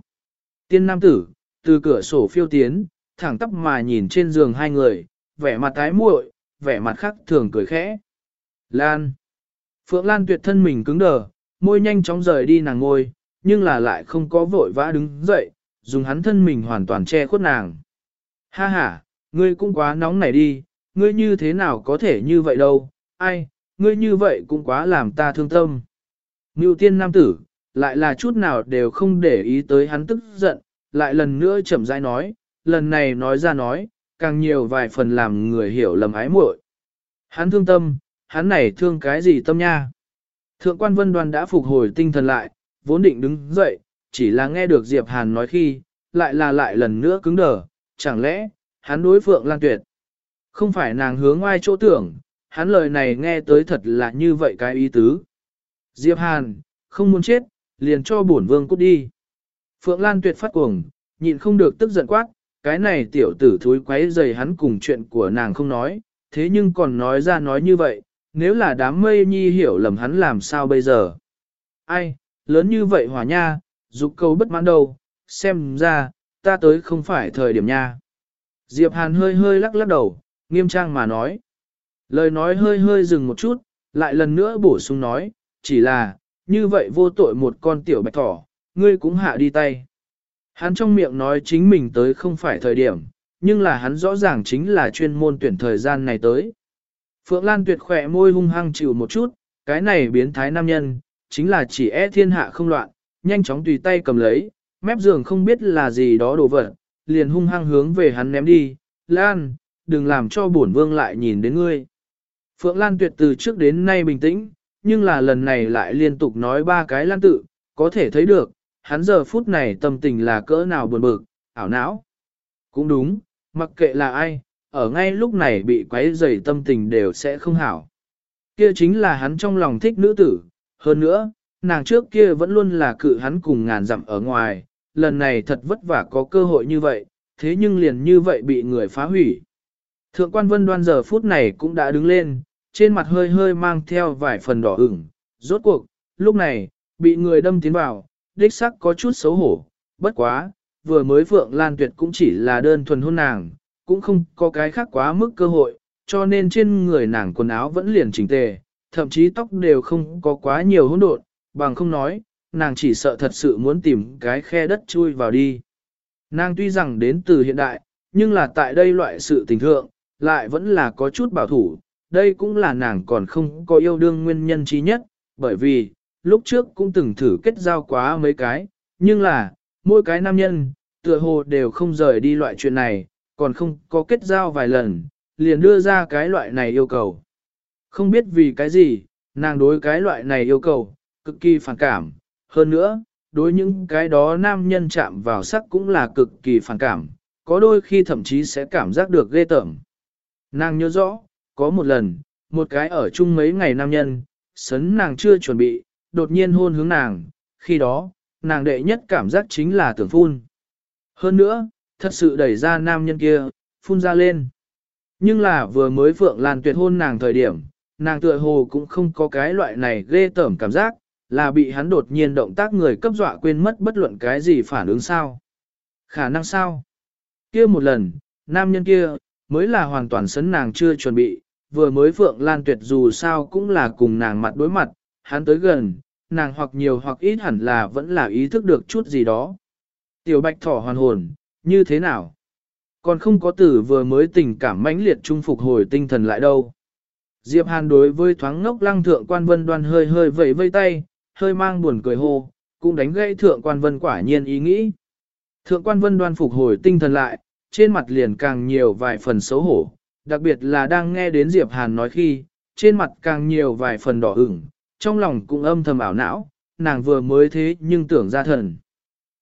[SPEAKER 1] Tiên nam tử, từ cửa sổ phiêu tiến, thẳng tắp mà nhìn trên giường hai người, vẻ mặt tái muội, vẻ mặt khác thường cười khẽ. Lan. Phượng Lan tuyệt thân mình cứng đờ, môi nhanh chóng rời đi nàng ngôi, nhưng là lại không có vội vã đứng dậy, dùng hắn thân mình hoàn toàn che khuất nàng. Ha ha, ngươi cũng quá nóng này đi, ngươi như thế nào có thể như vậy đâu, ai, ngươi như vậy cũng quá làm ta thương tâm. Ngưu tiên nam tử, lại là chút nào đều không để ý tới hắn tức giận, lại lần nữa chậm rãi nói, lần này nói ra nói, càng nhiều vài phần làm người hiểu lầm ái muội. Hắn thương tâm, hắn này thương cái gì tâm nha. Thượng quan vân đoàn đã phục hồi tinh thần lại, vốn định đứng dậy, chỉ là nghe được Diệp Hàn nói khi, lại là lại lần nữa cứng đờ, chẳng lẽ, hắn đối phượng lan tuyệt. Không phải nàng hướng ngoài chỗ tưởng, hắn lời này nghe tới thật là như vậy cái ý tứ. Diệp Hàn, không muốn chết, liền cho bổn vương cút đi. Phượng Lan tuyệt phát cuồng, nhịn không được tức giận quát, cái này tiểu tử thúi quấy dày hắn cùng chuyện của nàng không nói, thế nhưng còn nói ra nói như vậy, nếu là đám mây nhi hiểu lầm hắn làm sao bây giờ. Ai, lớn như vậy hỏa nha, dục câu bất mãn đâu, xem ra, ta tới không phải thời điểm nha. Diệp Hàn hơi hơi lắc lắc đầu, nghiêm trang mà nói. Lời nói hơi hơi dừng một chút, lại lần nữa bổ sung nói, chỉ là, như vậy vô tội một con tiểu bạch thỏ, ngươi cũng hạ đi tay. Hắn trong miệng nói chính mình tới không phải thời điểm, nhưng là hắn rõ ràng chính là chuyên môn tuyển thời gian này tới. Phượng Lan tuyệt khỏe môi hung hăng chịu một chút, cái này biến thái nam nhân, chính là chỉ e thiên hạ không loạn, nhanh chóng tùy tay cầm lấy, mép giường không biết là gì đó đồ vật, liền hung hăng hướng về hắn ném đi, Lan, đừng làm cho bổn vương lại nhìn đến ngươi. Phượng Lan tuyệt từ trước đến nay bình tĩnh, nhưng là lần này lại liên tục nói ba cái lan tự, có thể thấy được, hắn giờ phút này tâm tình là cỡ nào buồn bực, ảo não. Cũng đúng, mặc kệ là ai, ở ngay lúc này bị quấy rầy tâm tình đều sẽ không hảo. Kia chính là hắn trong lòng thích nữ tử, hơn nữa, nàng trước kia vẫn luôn là cự hắn cùng ngàn dặm ở ngoài, lần này thật vất vả có cơ hội như vậy, thế nhưng liền như vậy bị người phá hủy. Thượng quan vân đoan giờ phút này cũng đã đứng lên, trên mặt hơi hơi mang theo vài phần đỏ ửng. Rốt cuộc, lúc này, bị người đâm tiến vào, đích sắc có chút xấu hổ, bất quá, vừa mới Phượng Lan Tuyệt cũng chỉ là đơn thuần hôn nàng, cũng không có cái khác quá mức cơ hội, cho nên trên người nàng quần áo vẫn liền chỉnh tề, thậm chí tóc đều không có quá nhiều hỗn độn, bằng không nói, nàng chỉ sợ thật sự muốn tìm cái khe đất chui vào đi. Nàng tuy rằng đến từ hiện đại, nhưng là tại đây loại sự tình thượng, lại vẫn là có chút bảo thủ, đây cũng là nàng còn không có yêu đương nguyên nhân trí nhất, bởi vì, lúc trước cũng từng thử kết giao quá mấy cái, nhưng là, mỗi cái nam nhân, tựa hồ đều không rời đi loại chuyện này, còn không có kết giao vài lần, liền đưa ra cái loại này yêu cầu. Không biết vì cái gì, nàng đối cái loại này yêu cầu, cực kỳ phản cảm, hơn nữa, đối những cái đó nam nhân chạm vào sắc cũng là cực kỳ phản cảm, có đôi khi thậm chí sẽ cảm giác được ghê tởm. Nàng nhớ rõ, có một lần, một cái ở chung mấy ngày nam nhân, sấn nàng chưa chuẩn bị, đột nhiên hôn hướng nàng, khi đó, nàng đệ nhất cảm giác chính là tưởng phun. Hơn nữa, thật sự đẩy ra nam nhân kia, phun ra lên. Nhưng là vừa mới Phượng Lan tuyệt hôn nàng thời điểm, nàng tựa hồ cũng không có cái loại này ghê tởm cảm giác, là bị hắn đột nhiên động tác người cấp dọa quên mất bất luận cái gì phản ứng sao. Khả năng sao? kia một lần, nam nhân kia, mới là hoàn toàn sấn nàng chưa chuẩn bị, vừa mới Phượng Lan Tuyệt dù sao cũng là cùng nàng mặt đối mặt, hắn tới gần, nàng hoặc nhiều hoặc ít hẳn là vẫn là ý thức được chút gì đó. Tiểu bạch thỏ hoàn hồn, như thế nào? Còn không có tử vừa mới tình cảm mãnh liệt trung phục hồi tinh thần lại đâu. Diệp Hàn đối với thoáng ngốc lăng thượng quan vân đoan hơi hơi vẫy vây tay, hơi mang buồn cười hô, cũng đánh gãy thượng quan vân quả nhiên ý nghĩ. Thượng quan vân đoan phục hồi tinh thần lại, trên mặt liền càng nhiều vài phần xấu hổ, đặc biệt là đang nghe đến Diệp Hàn nói khi, trên mặt càng nhiều vài phần đỏ ửng, trong lòng cũng âm thầm ảo não, nàng vừa mới thế nhưng tưởng ra thần.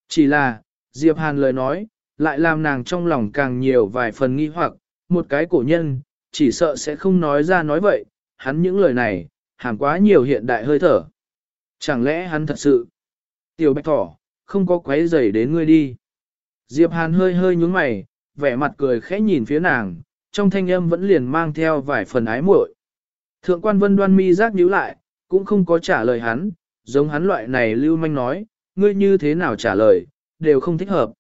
[SPEAKER 1] Chỉ là, Diệp Hàn lời nói, lại làm nàng trong lòng càng nhiều vài phần nghi hoặc, một cái cổ nhân, chỉ sợ sẽ không nói ra nói vậy, hắn những lời này, hàm quá nhiều hiện đại hơi thở. Chẳng lẽ hắn thật sự, tiểu bạch thỏ, không có quấy rầy đến ngươi đi. Diệp Hàn hơi hơi nhúng mày, vẻ mặt cười khẽ nhìn phía nàng, trong thanh âm vẫn liền mang theo vài phần ái muội. Thượng quan vân đoan mi giác nhíu lại, cũng không có trả lời hắn, giống hắn loại này lưu manh nói, ngươi như thế nào trả lời, đều không thích hợp.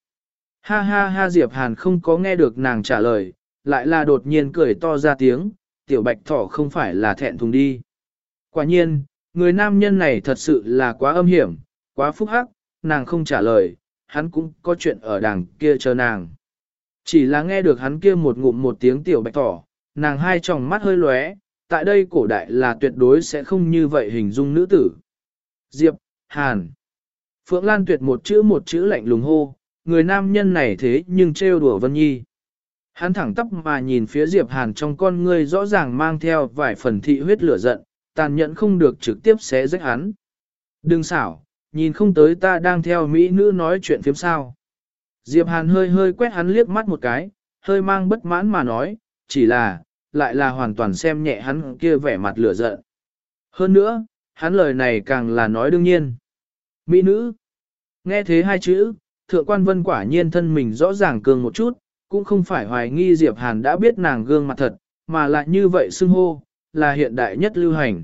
[SPEAKER 1] Ha ha ha Diệp Hàn không có nghe được nàng trả lời, lại là đột nhiên cười to ra tiếng, tiểu bạch thỏ không phải là thẹn thùng đi. Quả nhiên, người nam nhân này thật sự là quá âm hiểm, quá phúc hắc, nàng không trả lời, hắn cũng có chuyện ở đằng kia chờ nàng. Chỉ là nghe được hắn kia một ngụm một tiếng tiểu bạch thỏ, nàng hai tròng mắt hơi lóe, tại đây cổ đại là tuyệt đối sẽ không như vậy hình dung nữ tử. Diệp, Hàn. Phượng Lan tuyệt một chữ một chữ lạnh lùng hô, người nam nhân này thế nhưng trêu đùa Vân Nhi. Hắn thẳng tắp mà nhìn phía Diệp Hàn trong con ngươi rõ ràng mang theo vài phần thị huyết lửa giận, tàn nhẫn không được trực tiếp xé rách hắn. Đừng xảo, nhìn không tới ta đang theo mỹ nữ nói chuyện phiếm sao. Diệp Hàn hơi hơi quét hắn liếc mắt một cái, hơi mang bất mãn mà nói, chỉ là, lại là hoàn toàn xem nhẹ hắn kia vẻ mặt lửa giận. Hơn nữa, hắn lời này càng là nói đương nhiên. Mỹ nữ. Nghe thế hai chữ, thượng quan vân quả nhiên thân mình rõ ràng cường một chút, cũng không phải hoài nghi Diệp Hàn đã biết nàng gương mặt thật, mà lại như vậy xưng hô, là hiện đại nhất lưu hành.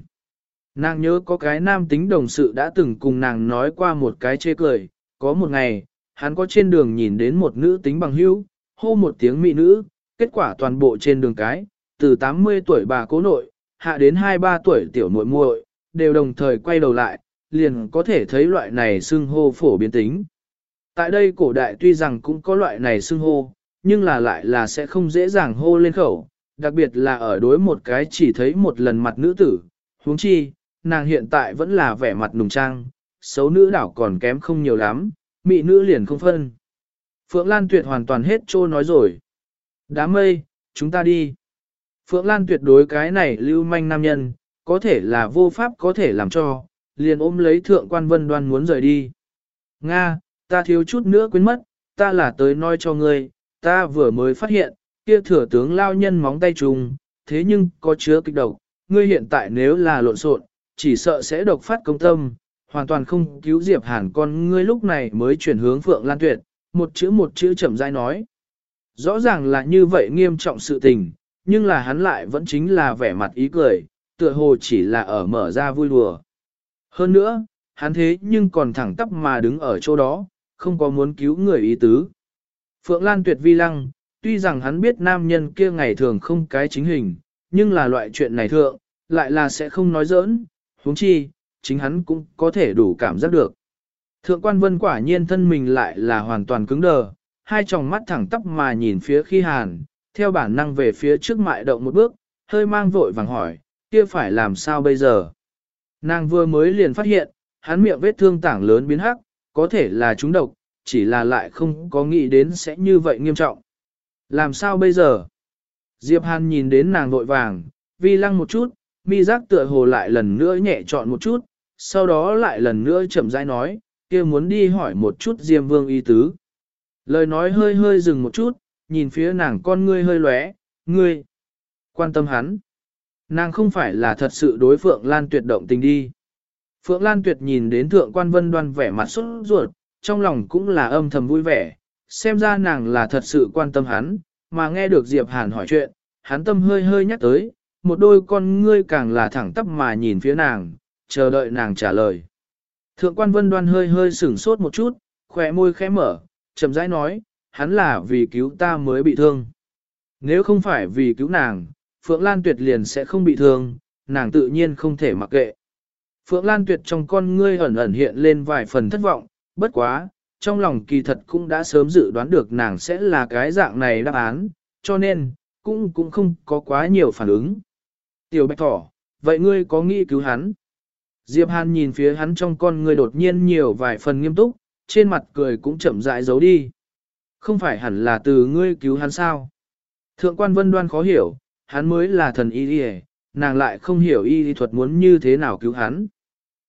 [SPEAKER 1] Nàng nhớ có cái nam tính đồng sự đã từng cùng nàng nói qua một cái chê cười, có một ngày, hắn có trên đường nhìn đến một nữ tính bằng hữu, hô một tiếng mỹ nữ, kết quả toàn bộ trên đường cái, từ 80 tuổi bà cố nội, hạ đến 23 tuổi tiểu muội muội, đều đồng thời quay đầu lại, liền có thể thấy loại này xưng hô phổ biến tính. Tại đây cổ đại tuy rằng cũng có loại này xưng hô, nhưng là lại là sẽ không dễ dàng hô lên khẩu, đặc biệt là ở đối một cái chỉ thấy một lần mặt nữ tử, huống chi, nàng hiện tại vẫn là vẻ mặt nùng trang, xấu nữ đảo còn kém không nhiều lắm, mị nữ liền không phân. Phượng Lan Tuyệt hoàn toàn hết trô nói rồi. Đám mây, chúng ta đi. Phượng Lan tuyệt đối cái này lưu manh nam nhân, có thể là vô pháp có thể làm cho, liền ôm lấy thượng quan vân đoan muốn rời đi. Nga, ta thiếu chút nữa quên mất, ta là tới nói cho ngươi, ta vừa mới phát hiện, kia thừa tướng lao nhân móng tay trùng, thế nhưng có chứa kịch độc, ngươi hiện tại nếu là lộn xộn, chỉ sợ sẽ độc phát công tâm, hoàn toàn không cứu Diệp Hàn con ngươi lúc này mới chuyển hướng Phượng Lan Tuyệt, một chữ một chữ chậm rãi nói. Rõ ràng là như vậy nghiêm trọng sự tình, nhưng là hắn lại vẫn chính là vẻ mặt ý cười, tựa hồ chỉ là ở mở ra vui đùa. Hơn nữa, hắn thế nhưng còn thẳng tắp mà đứng ở chỗ đó, không có muốn cứu người ý tứ. Phượng Lan tuyệt vi lăng, tuy rằng hắn biết nam nhân kia ngày thường không cái chính hình, nhưng là loại chuyện này thượng, lại là sẽ không nói giỡn, huống chi, chính hắn cũng có thể đủ cảm giác được. Thượng quan vân quả nhiên thân mình lại là hoàn toàn cứng đờ, hai tròng mắt thẳng tắp mà nhìn phía khi hàn, theo bản năng về phía trước mại động một bước, hơi mang vội vàng hỏi, kia phải làm sao bây giờ? Nàng vừa mới liền phát hiện, hắn miệng vết thương tảng lớn biến hắc, có thể là trúng độc, chỉ là lại không có nghĩ đến sẽ như vậy nghiêm trọng. Làm sao bây giờ? Diệp Hàn nhìn đến nàng vội vàng, vi lăng một chút, mi giác tựa hồ lại lần nữa nhẹ chọn một chút, sau đó lại lần nữa chậm rãi nói, kia muốn đi hỏi một chút Diêm Vương y tứ. Lời nói hơi hơi dừng một chút, nhìn phía nàng con ngươi hơi lóe, ngươi, quan tâm hắn. Nàng không phải là thật sự đối Phượng Lan Tuyệt động tình đi. Phượng Lan Tuyệt nhìn đến Thượng Quan Vân Đoan vẻ mặt sốt ruột, trong lòng cũng là âm thầm vui vẻ, xem ra nàng là thật sự quan tâm hắn, mà nghe được Diệp Hàn hỏi chuyện, hắn tâm hơi hơi nhắc tới, một đôi con ngươi càng là thẳng tắp mà nhìn phía nàng, chờ đợi nàng trả lời. Thượng quan vân đoan hơi hơi sửng sốt một chút, khỏe môi khẽ mở, chậm rãi nói, hắn là vì cứu ta mới bị thương. Nếu không phải vì cứu nàng, Phượng Lan Tuyệt liền sẽ không bị thương, nàng tự nhiên không thể mặc kệ. Phượng Lan Tuyệt trong con ngươi ẩn ẩn hiện lên vài phần thất vọng, bất quá, trong lòng kỳ thật cũng đã sớm dự đoán được nàng sẽ là cái dạng này đáp án, cho nên, cũng cũng không có quá nhiều phản ứng. Tiểu Bạch Thỏ, vậy ngươi có nghĩ cứu hắn? Diệp Hàn nhìn phía hắn trong con người đột nhiên nhiều vài phần nghiêm túc, trên mặt cười cũng chậm rãi giấu đi. Không phải hẳn là từ ngươi cứu hắn sao? Thượng quan vân đoan khó hiểu, hắn mới là thần y đi nàng lại không hiểu y lý thuật muốn như thế nào cứu hắn.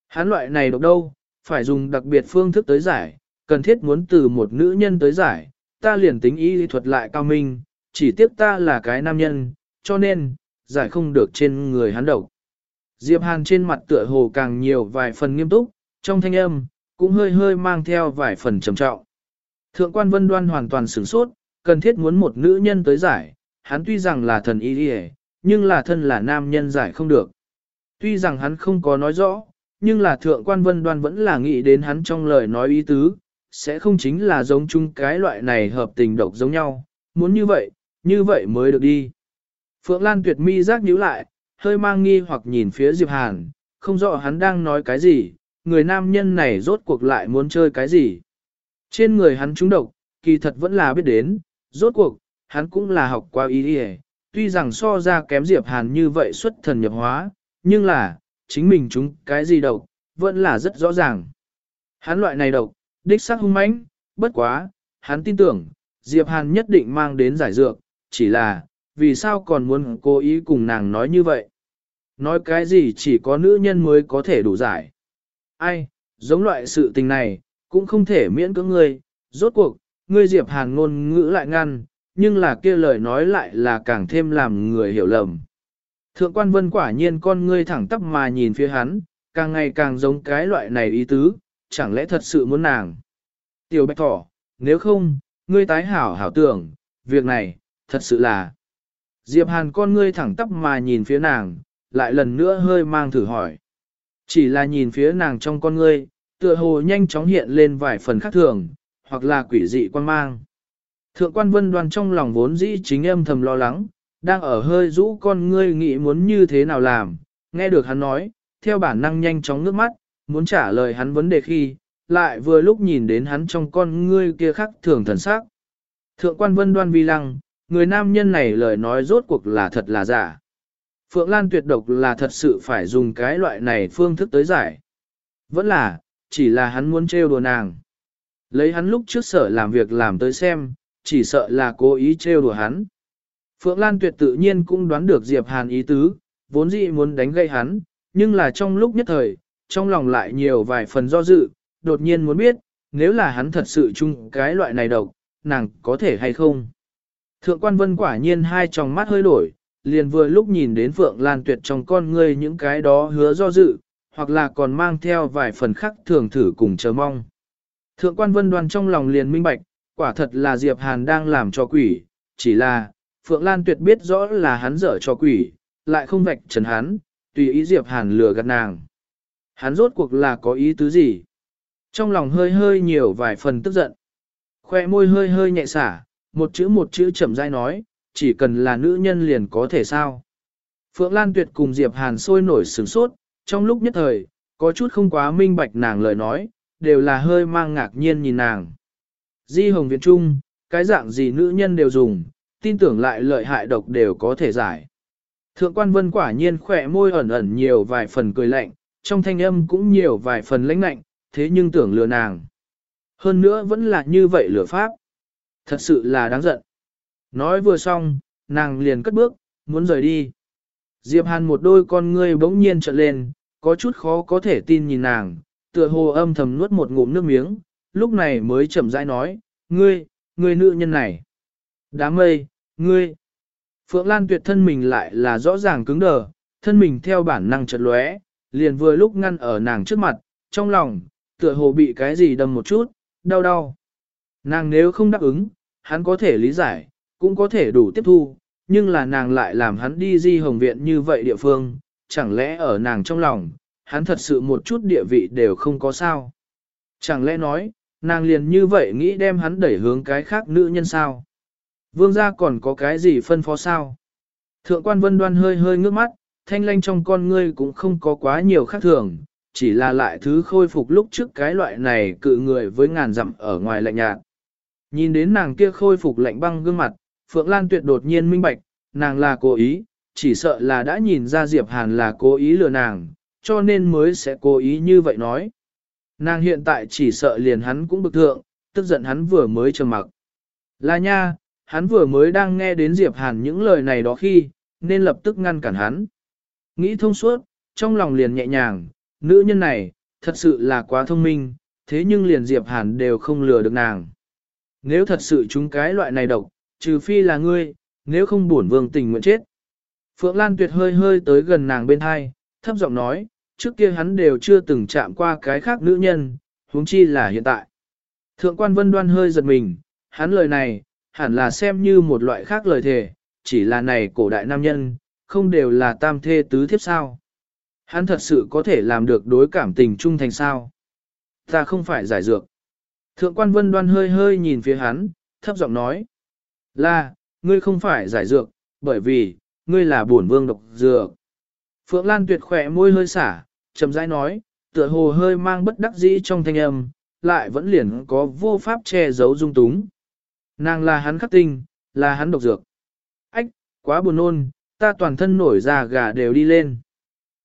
[SPEAKER 1] Hắn loại này độc đâu, phải dùng đặc biệt phương thức tới giải, cần thiết muốn từ một nữ nhân tới giải, ta liền tính y lý thuật lại cao minh, chỉ tiếc ta là cái nam nhân, cho nên, giải không được trên người hắn độc. Diệp Hàn trên mặt tựa hồ càng nhiều vài phần nghiêm túc, trong thanh âm, cũng hơi hơi mang theo vài phần trầm trọng. Thượng quan vân đoan hoàn toàn sửng sốt, cần thiết muốn một nữ nhân tới giải, hắn tuy rằng là thần y đi nhưng là thân là nam nhân giải không được. Tuy rằng hắn không có nói rõ, nhưng là thượng quan vân đoan vẫn là nghĩ đến hắn trong lời nói ý tứ, sẽ không chính là giống chung cái loại này hợp tình độc giống nhau, muốn như vậy, như vậy mới được đi. Phượng Lan tuyệt mi giác nhíu lại, hơi mang nghi hoặc nhìn phía Diệp Hàn, không rõ hắn đang nói cái gì, người nam nhân này rốt cuộc lại muốn chơi cái gì. Trên người hắn trúng độc, kỳ thật vẫn là biết đến, rốt cuộc, hắn cũng là học qua ý đi tuy rằng so ra kém Diệp Hàn như vậy xuất thần nhập hóa, nhưng là, chính mình chúng cái gì độc, vẫn là rất rõ ràng. Hắn loại này độc, đích xác hung mãnh, bất quá, hắn tin tưởng, Diệp Hàn nhất định mang đến giải dược, chỉ là, vì sao còn muốn cố ý cùng nàng nói như vậy? Nói cái gì chỉ có nữ nhân mới có thể đủ giải. Ai, giống loại sự tình này, cũng không thể miễn cưỡng ngươi, rốt cuộc, ngươi Diệp Hàn ngôn ngữ lại ngăn, nhưng là kia lời nói lại là càng thêm làm người hiểu lầm. Thượng quan vân quả nhiên con ngươi thẳng tắp mà nhìn phía hắn, càng ngày càng giống cái loại này ý tứ, chẳng lẽ thật sự muốn nàng. Tiểu bạch thỏ, nếu không, ngươi tái hảo hảo tưởng, việc này, thật sự là. Diệp Hàn con ngươi thẳng tắp mà nhìn phía nàng, lại lần nữa hơi mang thử hỏi. Chỉ là nhìn phía nàng trong con ngươi, tựa hồ nhanh chóng hiện lên vài phần khác thường, hoặc là quỷ dị quan mang. Thượng quan vân đoan trong lòng vốn dĩ chính âm thầm lo lắng, đang ở hơi rũ con ngươi nghĩ muốn như thế nào làm, nghe được hắn nói, theo bản năng nhanh chóng nước mắt, muốn trả lời hắn vấn đề khi, lại vừa lúc nhìn đến hắn trong con ngươi kia khắc thường thần sắc. Thượng quan vân đoan vi lăng, người nam nhân này lời nói rốt cuộc là thật là giả. Phượng Lan tuyệt độc là thật sự phải dùng cái loại này phương thức tới giải. Vẫn là, chỉ là hắn muốn trêu đùa nàng. Lấy hắn lúc trước sở làm việc làm tới xem, chỉ sợ là cố ý trêu đùa hắn. Phượng Lan tuyệt tự nhiên cũng đoán được Diệp Hàn ý tứ, vốn dĩ muốn đánh gây hắn, nhưng là trong lúc nhất thời, trong lòng lại nhiều vài phần do dự, đột nhiên muốn biết, nếu là hắn thật sự chung cái loại này độc, nàng có thể hay không. Thượng quan vân quả nhiên hai tròng mắt hơi đổi, liền vừa lúc nhìn đến Phượng Lan Tuyệt trong con ngươi những cái đó hứa do dự, hoặc là còn mang theo vài phần khắc thường thử cùng chờ mong. Thượng quan vân đoàn trong lòng liền minh bạch, quả thật là Diệp Hàn đang làm cho quỷ, chỉ là, Phượng Lan Tuyệt biết rõ là hắn dở cho quỷ, lại không vạch trần hắn, tùy ý Diệp Hàn lừa gạt nàng. Hắn rốt cuộc là có ý tứ gì? Trong lòng hơi hơi nhiều vài phần tức giận. Khoe môi hơi hơi nhẹ xả, một chữ một chữ chậm rãi nói, chỉ cần là nữ nhân liền có thể sao. Phượng Lan Tuyệt cùng Diệp Hàn sôi nổi sửng sốt, trong lúc nhất thời, có chút không quá minh bạch nàng lời nói, đều là hơi mang ngạc nhiên nhìn nàng. Di Hồng Viện Trung, cái dạng gì nữ nhân đều dùng, tin tưởng lại lợi hại độc đều có thể giải. Thượng quan vân quả nhiên khỏe môi ẩn ẩn nhiều vài phần cười lạnh, trong thanh âm cũng nhiều vài phần lãnh lạnh, thế nhưng tưởng lừa nàng. Hơn nữa vẫn là như vậy lừa pháp. Thật sự là đáng giận. Nói vừa xong, nàng liền cất bước, muốn rời đi. Diệp Hàn một đôi con ngươi bỗng nhiên trợn lên, có chút khó có thể tin nhìn nàng, tựa hồ âm thầm nuốt một ngụm nước miếng, lúc này mới chậm rãi nói, ngươi, ngươi nữ nhân này. Đám mây, ngươi. Phượng Lan tuyệt thân mình lại là rõ ràng cứng đờ, thân mình theo bản năng chợt lóe, liền vừa lúc ngăn ở nàng trước mặt, trong lòng, tựa hồ bị cái gì đâm một chút, đau đau. Nàng nếu không đáp ứng, hắn có thể lý giải, cũng có thể đủ tiếp thu, nhưng là nàng lại làm hắn đi di hồng viện như vậy địa phương, chẳng lẽ ở nàng trong lòng, hắn thật sự một chút địa vị đều không có sao. Chẳng lẽ nói, nàng liền như vậy nghĩ đem hắn đẩy hướng cái khác nữ nhân sao? Vương gia còn có cái gì phân phó sao? Thượng quan vân đoan hơi hơi ngước mắt, thanh lanh trong con ngươi cũng không có quá nhiều khác thường, chỉ là lại thứ khôi phục lúc trước cái loại này cự người với ngàn dặm ở ngoài lạnh nhạt. Nhìn đến nàng kia khôi phục lạnh băng gương mặt, Phượng Lan tuyệt đột nhiên minh bạch, nàng là cố ý, chỉ sợ là đã nhìn ra Diệp Hàn là cố ý lừa nàng, cho nên mới sẽ cố ý như vậy nói. Nàng hiện tại chỉ sợ liền hắn cũng bực thượng, tức giận hắn vừa mới trầm mặc. Là nha, hắn vừa mới đang nghe đến Diệp Hàn những lời này đó khi, nên lập tức ngăn cản hắn. Nghĩ thông suốt, trong lòng liền nhẹ nhàng, nữ nhân này, thật sự là quá thông minh, thế nhưng liền Diệp Hàn đều không lừa được nàng. Nếu thật sự chúng cái loại này độc, trừ phi là ngươi, nếu không bổn vương tình nguyện chết. Phượng Lan Tuyệt hơi hơi tới gần nàng bên hai, thấp giọng nói, trước kia hắn đều chưa từng chạm qua cái khác nữ nhân, huống chi là hiện tại. Thượng quan vân đoan hơi giật mình, hắn lời này, hẳn là xem như một loại khác lời thề, chỉ là này cổ đại nam nhân, không đều là tam thê tứ thiếp sao. Hắn thật sự có thể làm được đối cảm tình trung thành sao. Ta không phải giải dược. Thượng quan vân đoan hơi hơi nhìn phía hắn, thấp giọng nói. Là, ngươi không phải giải dược, bởi vì, ngươi là bổn vương độc dược. Phượng Lan tuyệt khỏe môi hơi xả, chậm rãi nói, tựa hồ hơi mang bất đắc dĩ trong thanh âm, lại vẫn liền có vô pháp che giấu dung túng. Nàng là hắn khắc tinh, là hắn độc dược. Ách, quá buồn nôn, ta toàn thân nổi da gà đều đi lên.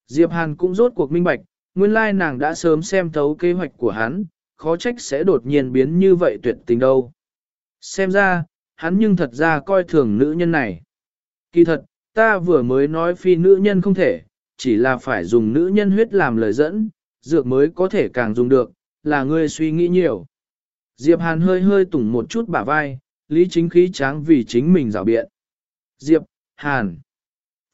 [SPEAKER 1] Diệp Hàn cũng rốt cuộc minh bạch, nguyên lai nàng đã sớm xem thấu kế hoạch của hắn, khó trách sẽ đột nhiên biến như vậy tuyệt tình đâu. Xem ra, hắn nhưng thật ra coi thường nữ nhân này. Kỳ thật, ta vừa mới nói phi nữ nhân không thể, chỉ là phải dùng nữ nhân huyết làm lời dẫn, dược mới có thể càng dùng được, là ngươi suy nghĩ nhiều. Diệp Hàn hơi hơi tủng một chút bả vai, lý chính khí tráng vì chính mình rào biện. Diệp, Hàn.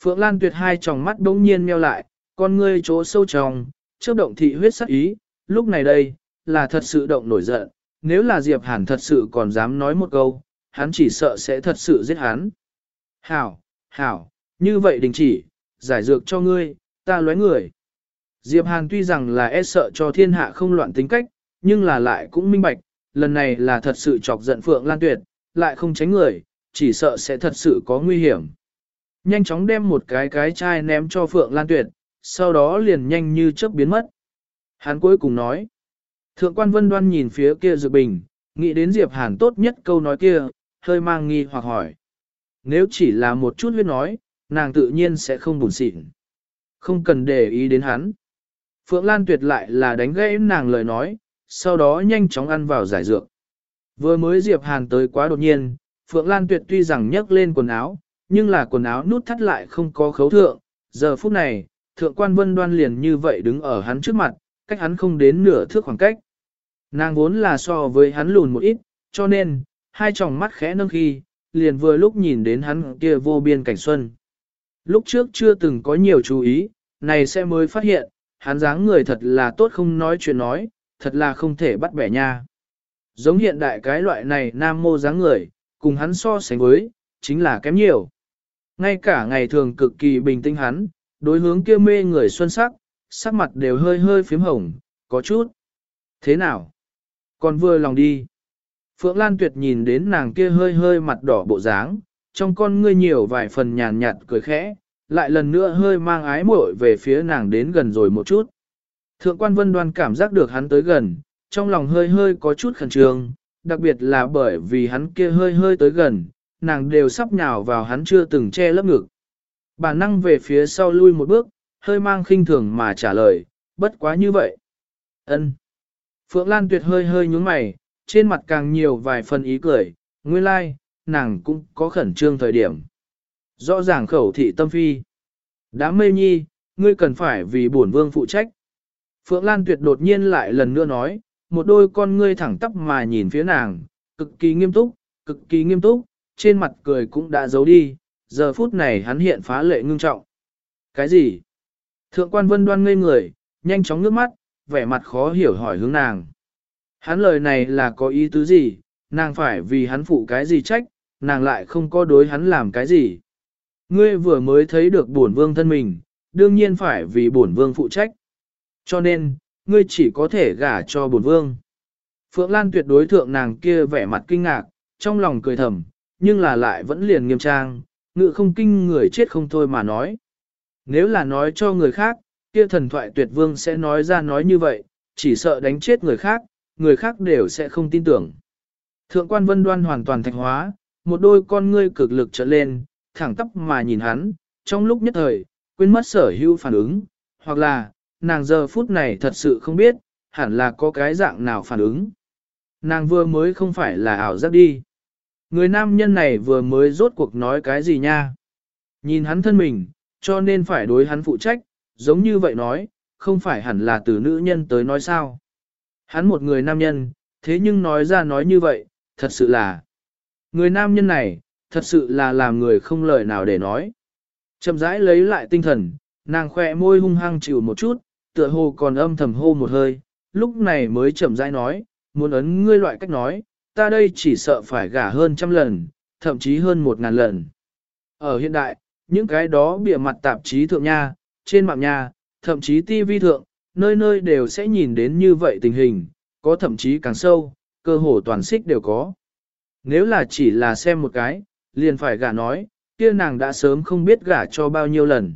[SPEAKER 1] Phượng Lan tuyệt hai tròng mắt đống nhiên meo lại, con ngươi chỗ sâu trong, chớp động thị huyết sắc ý, lúc này đây, là thật sự động nổi giận, nếu là Diệp Hàn thật sự còn dám nói một câu, hắn chỉ sợ sẽ thật sự giết hắn. Hảo, hảo, như vậy đình chỉ, giải dược cho ngươi, ta lóe người. Diệp Hàn tuy rằng là e sợ cho thiên hạ không loạn tính cách, nhưng là lại cũng minh bạch, lần này là thật sự chọc giận Phượng Lan Tuyệt, lại không tránh người, chỉ sợ sẽ thật sự có nguy hiểm. Nhanh chóng đem một cái cái chai ném cho Phượng Lan Tuyệt, sau đó liền nhanh như chớp biến mất. Hắn cuối cùng nói, Thượng quan vân đoan nhìn phía kia dược bình, nghĩ đến Diệp Hàn tốt nhất câu nói kia, hơi mang nghi hoặc hỏi. Nếu chỉ là một chút huyết nói, nàng tự nhiên sẽ không buồn xịn. Không cần để ý đến hắn. Phượng Lan tuyệt lại là đánh gãy nàng lời nói, sau đó nhanh chóng ăn vào giải dược. Vừa mới Diệp Hàn tới quá đột nhiên, Phượng Lan tuyệt tuy rằng nhấc lên quần áo, nhưng là quần áo nút thắt lại không có khấu thượng. Giờ phút này, thượng quan vân đoan liền như vậy đứng ở hắn trước mặt, cách hắn không đến nửa thước khoảng cách. Nàng vốn là so với hắn lùn một ít, cho nên, hai tròng mắt khẽ nâng khi, liền vừa lúc nhìn đến hắn kia vô biên cảnh xuân. Lúc trước chưa từng có nhiều chú ý, này sẽ mới phát hiện, hắn dáng người thật là tốt không nói chuyện nói, thật là không thể bắt bẻ nha. Giống hiện đại cái loại này nam mô dáng người, cùng hắn so sánh với, chính là kém nhiều. Ngay cả ngày thường cực kỳ bình tĩnh hắn, đối hướng kia mê người xuân sắc, sắc mặt đều hơi hơi phím hồng, có chút. Thế nào? Còn vừa lòng đi. Phượng Lan Tuyệt nhìn đến nàng kia hơi hơi mặt đỏ bộ dáng, trong con ngươi nhiều vài phần nhàn nhạt cười khẽ, lại lần nữa hơi mang ái muội về phía nàng đến gần rồi một chút. Thượng quan vân đoan cảm giác được hắn tới gần, trong lòng hơi hơi có chút khẩn trương, đặc biệt là bởi vì hắn kia hơi hơi tới gần, nàng đều sắp nhào vào hắn chưa từng che lấp ngực. Bà năng về phía sau lui một bước, hơi mang khinh thường mà trả lời, bất quá như vậy. ân Phượng Lan Tuyệt hơi hơi nhúng mày, trên mặt càng nhiều vài phần ý cười, nguyên lai, like, nàng cũng có khẩn trương thời điểm. Rõ ràng khẩu thị tâm phi. Đám mê nhi, ngươi cần phải vì bổn vương phụ trách. Phượng Lan Tuyệt đột nhiên lại lần nữa nói, một đôi con ngươi thẳng tắp mà nhìn phía nàng, cực kỳ nghiêm túc, cực kỳ nghiêm túc, trên mặt cười cũng đã giấu đi, giờ phút này hắn hiện phá lệ ngưng trọng. Cái gì? Thượng quan vân đoan ngây người, nhanh chóng nước mắt, vẻ mặt khó hiểu hỏi hướng nàng. Hắn lời này là có ý tứ gì, nàng phải vì hắn phụ cái gì trách, nàng lại không có đối hắn làm cái gì. Ngươi vừa mới thấy được bổn vương thân mình, đương nhiên phải vì bổn vương phụ trách. Cho nên, ngươi chỉ có thể gả cho bổn vương. Phượng Lan tuyệt đối thượng nàng kia vẻ mặt kinh ngạc, trong lòng cười thầm, nhưng là lại vẫn liền nghiêm trang, ngự không kinh người chết không thôi mà nói. Nếu là nói cho người khác, kia thần thoại tuyệt vương sẽ nói ra nói như vậy, chỉ sợ đánh chết người khác, người khác đều sẽ không tin tưởng. Thượng quan vân đoan hoàn toàn thạch hóa, một đôi con ngươi cực lực trở lên, thẳng tóc mà nhìn hắn, trong lúc nhất thời, quên mất sở hữu phản ứng, hoặc là, nàng giờ phút này thật sự không biết, hẳn là có cái dạng nào phản ứng. Nàng vừa mới không phải là ảo giác đi. Người nam nhân này vừa mới rốt cuộc nói cái gì nha. Nhìn hắn thân mình, cho nên phải đối hắn phụ trách, giống như vậy nói, không phải hẳn là từ nữ nhân tới nói sao. Hắn một người nam nhân, thế nhưng nói ra nói như vậy, thật sự là. Người nam nhân này, thật sự là làm người không lời nào để nói. Chậm rãi lấy lại tinh thần, nàng khỏe môi hung hăng chịu một chút, tựa hồ còn âm thầm hô một hơi, lúc này mới chậm rãi nói, muốn ấn ngươi loại cách nói, ta đây chỉ sợ phải gả hơn trăm lần, thậm chí hơn một ngàn lần. Ở hiện đại, những cái đó bịa mặt tạp chí thượng nha, trên mạng nha, thậm chí tivi thượng, nơi nơi đều sẽ nhìn đến như vậy tình hình, có thậm chí càng sâu, cơ hồ toàn xích đều có. Nếu là chỉ là xem một cái, liền phải gả nói, kia nàng đã sớm không biết gả cho bao nhiêu lần.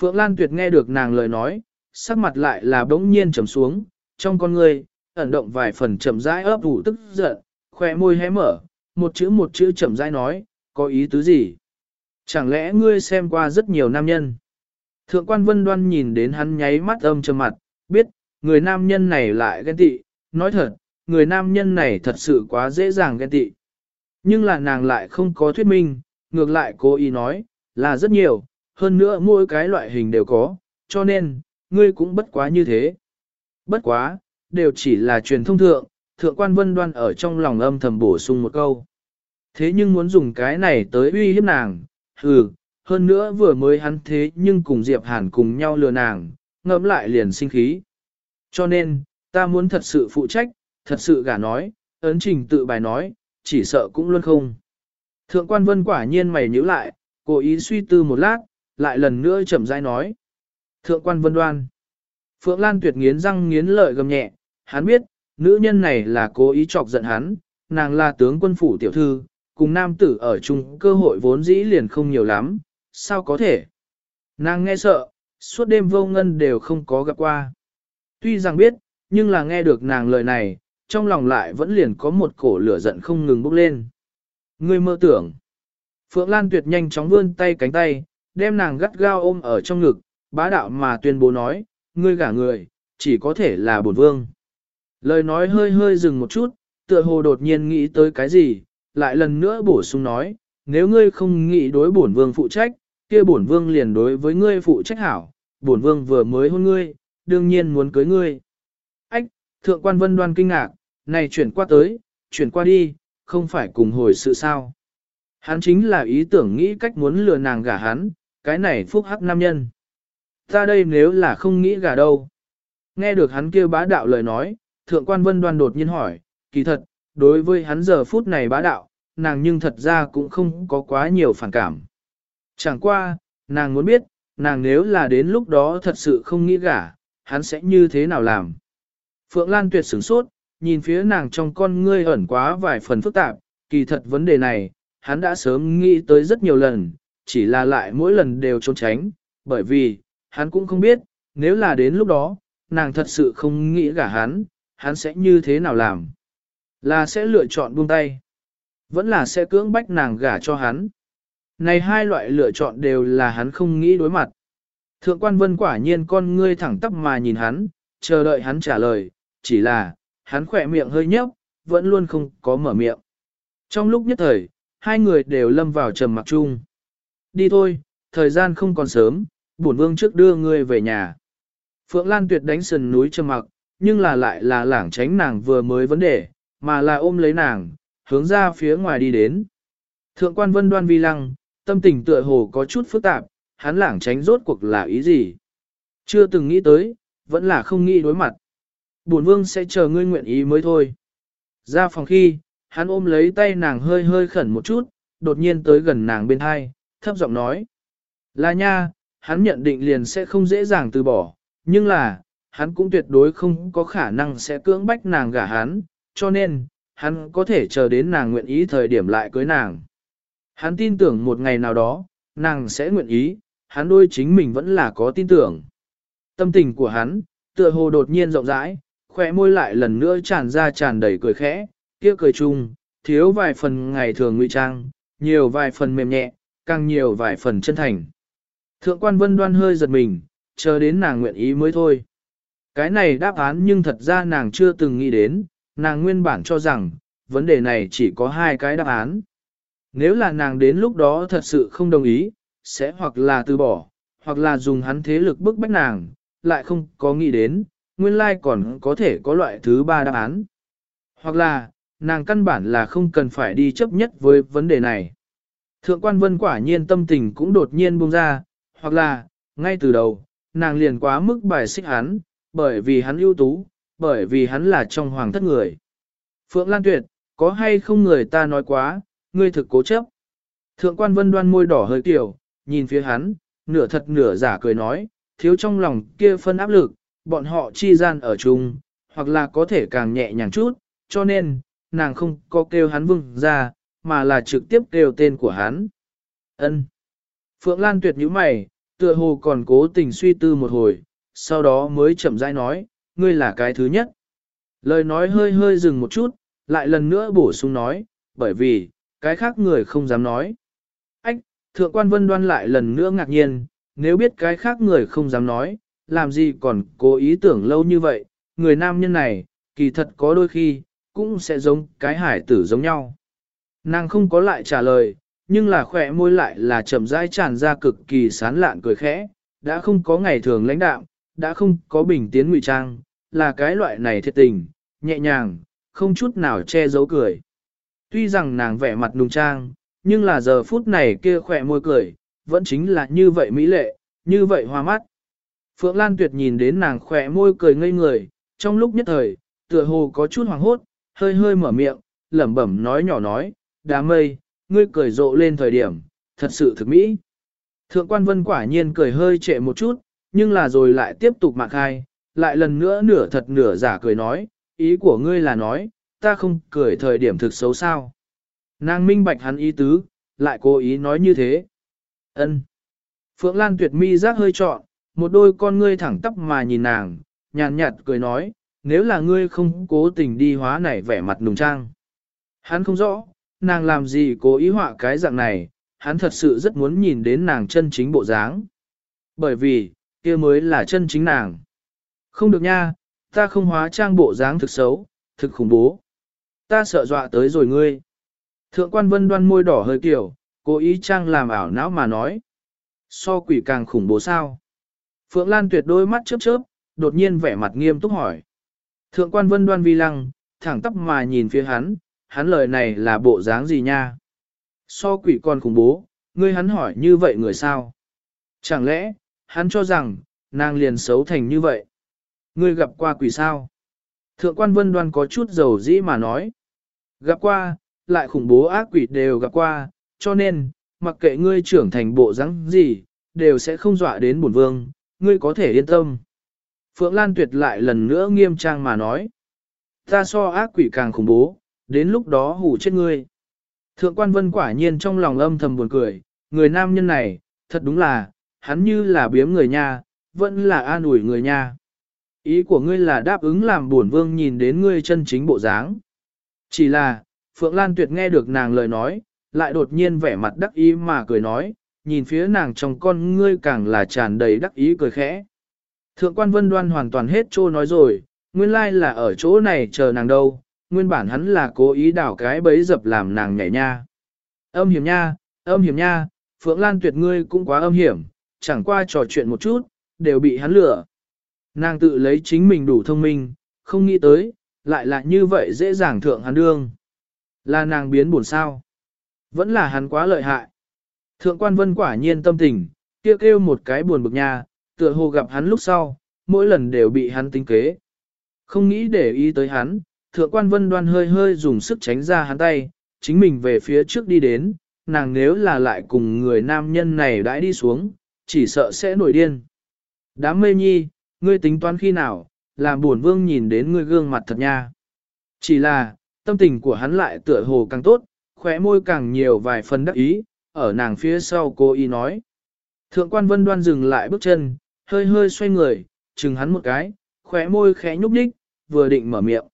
[SPEAKER 1] Phượng Lan Tuyệt nghe được nàng lời nói, sắc mặt lại là bỗng nhiên trầm xuống, trong con người, ẩn động vài phần chậm rãi ấp ủ tức giận, khỏe môi hé mở, một chữ một chữ chậm rãi nói, có ý tứ gì? Chẳng lẽ ngươi xem qua rất nhiều nam nhân? Thượng quan vân đoan nhìn đến hắn nháy mắt âm trầm mặt, biết, người nam nhân này lại ghen tị, nói thật, người nam nhân này thật sự quá dễ dàng ghen tị. Nhưng là nàng lại không có thuyết minh, ngược lại cố ý nói, là rất nhiều, hơn nữa mỗi cái loại hình đều có, cho nên, ngươi cũng bất quá như thế. Bất quá, đều chỉ là truyền thông thượng, thượng quan vân đoan ở trong lòng âm thầm bổ sung một câu. Thế nhưng muốn dùng cái này tới uy hiếp nàng, hừ, hơn nữa vừa mới hắn thế nhưng cùng Diệp Hàn cùng nhau lừa nàng, ngẫm lại liền sinh khí. Cho nên, ta muốn thật sự phụ trách, thật sự gả nói, ấn trình tự bài nói, chỉ sợ cũng luôn không. Thượng quan vân quả nhiên mày nhíu lại, cố ý suy tư một lát, lại lần nữa chậm rãi nói. Thượng quan vân đoan. Phượng Lan tuyệt nghiến răng nghiến lợi gầm nhẹ, hắn biết, nữ nhân này là cố ý chọc giận hắn, nàng là tướng quân phủ tiểu thư, cùng nam tử ở chung cơ hội vốn dĩ liền không nhiều lắm, sao có thể? Nàng nghe sợ, suốt đêm vô ngân đều không có gặp qua. Tuy rằng biết, nhưng là nghe được nàng lời này, trong lòng lại vẫn liền có một cổ lửa giận không ngừng bốc lên. Ngươi mơ tưởng. Phượng Lan Tuyệt nhanh chóng vươn tay cánh tay, đem nàng gắt gao ôm ở trong ngực, bá đạo mà tuyên bố nói, ngươi gả người, chỉ có thể là bổn vương. Lời nói hơi hơi dừng một chút, tựa hồ đột nhiên nghĩ tới cái gì, lại lần nữa bổ sung nói, nếu ngươi không nghĩ đối bổn vương phụ trách, kia bổn vương liền đối với ngươi phụ trách hảo, bổn vương vừa mới hôn ngươi, đương nhiên muốn cưới ngươi. Ách, thượng quan vân đoan kinh ngạc, này chuyển qua tới, chuyển qua đi, không phải cùng hồi sự sao. Hắn chính là ý tưởng nghĩ cách muốn lừa nàng gả hắn, cái này phúc hắc nam nhân. Ta đây nếu là không nghĩ gả đâu. Nghe được hắn kêu bá đạo lời nói, thượng quan vân đoan đột nhiên hỏi, kỳ thật, đối với hắn giờ phút này bá đạo, nàng nhưng thật ra cũng không có quá nhiều phản cảm. Chẳng qua, nàng muốn biết, nàng nếu là đến lúc đó thật sự không nghĩ gả, hắn sẽ như thế nào làm. Phượng Lan tuyệt sửng sốt, nhìn phía nàng trong con ngươi ẩn quá vài phần phức tạp, kỳ thật vấn đề này, hắn đã sớm nghĩ tới rất nhiều lần, chỉ là lại mỗi lần đều trốn tránh, bởi vì, hắn cũng không biết, nếu là đến lúc đó, nàng thật sự không nghĩ gả hắn, hắn sẽ như thế nào làm. Là sẽ lựa chọn buông tay, vẫn là sẽ cưỡng bách nàng gả cho hắn. Này hai loại lựa chọn đều là hắn không nghĩ đối mặt. Thượng quan vân quả nhiên con ngươi thẳng tắp mà nhìn hắn, chờ đợi hắn trả lời, chỉ là, hắn khỏe miệng hơi nhấp, vẫn luôn không có mở miệng. Trong lúc nhất thời, hai người đều lâm vào trầm mặc chung. Đi thôi, thời gian không còn sớm, bổn vương trước đưa ngươi về nhà. Phượng Lan tuyệt đánh sần núi trầm mặc, nhưng là lại là lảng tránh nàng vừa mới vấn đề, mà là ôm lấy nàng, hướng ra phía ngoài đi đến. Thượng quan vân đoan vi lăng, tâm tình tựa hồ có chút phức tạp, hắn lảng tránh rốt cuộc là ý gì. Chưa từng nghĩ tới, vẫn là không nghĩ đối mặt. Bổn vương sẽ chờ ngươi nguyện ý mới thôi. Ra phòng khi, hắn ôm lấy tay nàng hơi hơi khẩn một chút, đột nhiên tới gần nàng bên hai, thấp giọng nói. Là nha, hắn nhận định liền sẽ không dễ dàng từ bỏ, nhưng là, hắn cũng tuyệt đối không có khả năng sẽ cưỡng bách nàng gả hắn, cho nên, hắn có thể chờ đến nàng nguyện ý thời điểm lại cưới nàng. Hắn tin tưởng một ngày nào đó, nàng sẽ nguyện ý, hắn đôi chính mình vẫn là có tin tưởng. Tâm tình của hắn, tựa hồ đột nhiên rộng rãi, khỏe môi lại lần nữa tràn ra tràn đầy cười khẽ, kia cười chung, thiếu vài phần ngày thường ngụy trang, nhiều vài phần mềm nhẹ, càng nhiều vài phần chân thành. Thượng quan vân đoan hơi giật mình, chờ đến nàng nguyện ý mới thôi. Cái này đáp án nhưng thật ra nàng chưa từng nghĩ đến, nàng nguyên bản cho rằng, vấn đề này chỉ có hai cái đáp án. Nếu là nàng đến lúc đó thật sự không đồng ý, sẽ hoặc là từ bỏ, hoặc là dùng hắn thế lực bức bách nàng, lại không có nghĩ đến, nguyên lai còn có thể có loại thứ ba đáp án. Hoặc là, nàng căn bản là không cần phải đi chấp nhất với vấn đề này. Thượng quan vân quả nhiên tâm tình cũng đột nhiên buông ra, hoặc là, ngay từ đầu, nàng liền quá mức bài xích hắn, bởi vì hắn ưu tú, bởi vì hắn là trong hoàng thất người. Phượng Lan Tuyệt, có hay không người ta nói quá, ngươi thực cố chấp. Thượng quan vân đoan môi đỏ hơi kiểu, nhìn phía hắn, nửa thật nửa giả cười nói, thiếu trong lòng kia phân áp lực, bọn họ chi gian ở chung, hoặc là có thể càng nhẹ nhàng chút, cho nên, nàng không có kêu hắn vương ra, mà là trực tiếp kêu tên của hắn. Ân. Phượng Lan tuyệt nhíu mày, tựa hồ còn cố tình suy tư một hồi, sau đó mới chậm rãi nói, ngươi là cái thứ nhất. Lời nói hơi hơi dừng một chút, lại lần nữa bổ sung nói, bởi vì, cái khác người không dám nói. Ách, thượng quan vân đoan lại lần nữa ngạc nhiên, nếu biết cái khác người không dám nói, làm gì còn cố ý tưởng lâu như vậy, người nam nhân này, kỳ thật có đôi khi, cũng sẽ giống cái hải tử giống nhau. Nàng không có lại trả lời, nhưng là khỏe môi lại là chậm rãi tràn ra cực kỳ sán lạn cười khẽ, đã không có ngày thường lãnh đạm, đã không có bình tiến ngụy trang, là cái loại này thiệt tình, nhẹ nhàng, không chút nào che giấu cười. Tuy rằng nàng vẻ mặt nùng trang, nhưng là giờ phút này kia khỏe môi cười, vẫn chính là như vậy mỹ lệ, như vậy hoa mắt. Phượng Lan Tuyệt nhìn đến nàng khỏe môi cười ngây người, trong lúc nhất thời, tựa hồ có chút hoàng hốt, hơi hơi mở miệng, lẩm bẩm nói nhỏ nói, đá mây, ngươi cười rộ lên thời điểm, thật sự thực mỹ. Thượng quan vân quả nhiên cười hơi trệ một chút, nhưng là rồi lại tiếp tục mạc khai, lại lần nữa nửa thật nửa giả cười nói, ý của ngươi là nói, ta không cười thời điểm thực xấu sao. Nàng minh bạch hắn ý tứ, lại cố ý nói như thế. ân Phượng Lan tuyệt mi giác hơi trọn, một đôi con ngươi thẳng tắp mà nhìn nàng, nhàn nhạt cười nói, nếu là ngươi không cố tình đi hóa này vẻ mặt nùng trang. Hắn không rõ, nàng làm gì cố ý họa cái dạng này, hắn thật sự rất muốn nhìn đến nàng chân chính bộ dáng. Bởi vì, kia mới là chân chính nàng. Không được nha, ta không hóa trang bộ dáng thực xấu, thực khủng bố. Ta sợ dọa tới rồi ngươi. Thượng quan vân đoan môi đỏ hơi kiểu, cố ý trang làm ảo não mà nói. So quỷ càng khủng bố sao? Phượng Lan tuyệt đôi mắt chớp chớp, đột nhiên vẻ mặt nghiêm túc hỏi. Thượng quan vân đoan vi lăng, thẳng tắp mà nhìn phía hắn, hắn lời này là bộ dáng gì nha? So quỷ còn khủng bố, ngươi hắn hỏi như vậy người sao? Chẳng lẽ, hắn cho rằng, nàng liền xấu thành như vậy? Ngươi gặp qua quỷ sao? Thượng quan vân đoan có chút dầu dĩ mà nói. Gặp qua, lại khủng bố ác quỷ đều gặp qua, cho nên, mặc kệ ngươi trưởng thành bộ dáng gì, đều sẽ không dọa đến bổn vương, ngươi có thể yên tâm. Phượng Lan Tuyệt lại lần nữa nghiêm trang mà nói. Ta so ác quỷ càng khủng bố, đến lúc đó hủ chết ngươi. Thượng quan vân quả nhiên trong lòng âm thầm buồn cười, người nam nhân này, thật đúng là, hắn như là biếm người nha, vẫn là an ủi người nha. Ý của ngươi là đáp ứng làm buồn vương nhìn đến ngươi chân chính bộ dáng. Chỉ là, Phượng Lan Tuyệt nghe được nàng lời nói, lại đột nhiên vẻ mặt đắc ý mà cười nói, nhìn phía nàng trong con ngươi càng là tràn đầy đắc ý cười khẽ. Thượng quan vân đoan hoàn toàn hết trô nói rồi, nguyên lai là ở chỗ này chờ nàng đâu, nguyên bản hắn là cố ý đảo cái bấy dập làm nàng nhảy nha. Âm hiểm nha, âm hiểm nha, Phượng Lan tuyệt ngươi cũng quá âm hiểm, chẳng qua trò chuyện một chút, đều bị hắn lừa. Nàng tự lấy chính mình đủ thông minh, không nghĩ tới, lại là như vậy dễ dàng thượng hắn đương. Là nàng biến buồn sao. Vẫn là hắn quá lợi hại. Thượng quan vân quả nhiên tâm tình, kêu kêu một cái buồn bực nha, tựa hồ gặp hắn lúc sau, mỗi lần đều bị hắn tính kế. Không nghĩ để ý tới hắn, thượng quan vân đoan hơi hơi dùng sức tránh ra hắn tay, chính mình về phía trước đi đến, nàng nếu là lại cùng người nam nhân này đãi đi xuống, chỉ sợ sẽ nổi điên. Đám mê nhi, ngươi tính toán khi nào, làm buồn vương nhìn đến ngươi gương mặt thật nha. Chỉ là, tâm tình của hắn lại tựa hồ càng tốt, khóe môi càng nhiều vài phần đắc ý, ở nàng phía sau cô y nói. Thượng quan vân đoan dừng lại bước chân, hơi hơi xoay người, chừng hắn một cái, khóe môi khẽ nhúc nhích, vừa định mở miệng.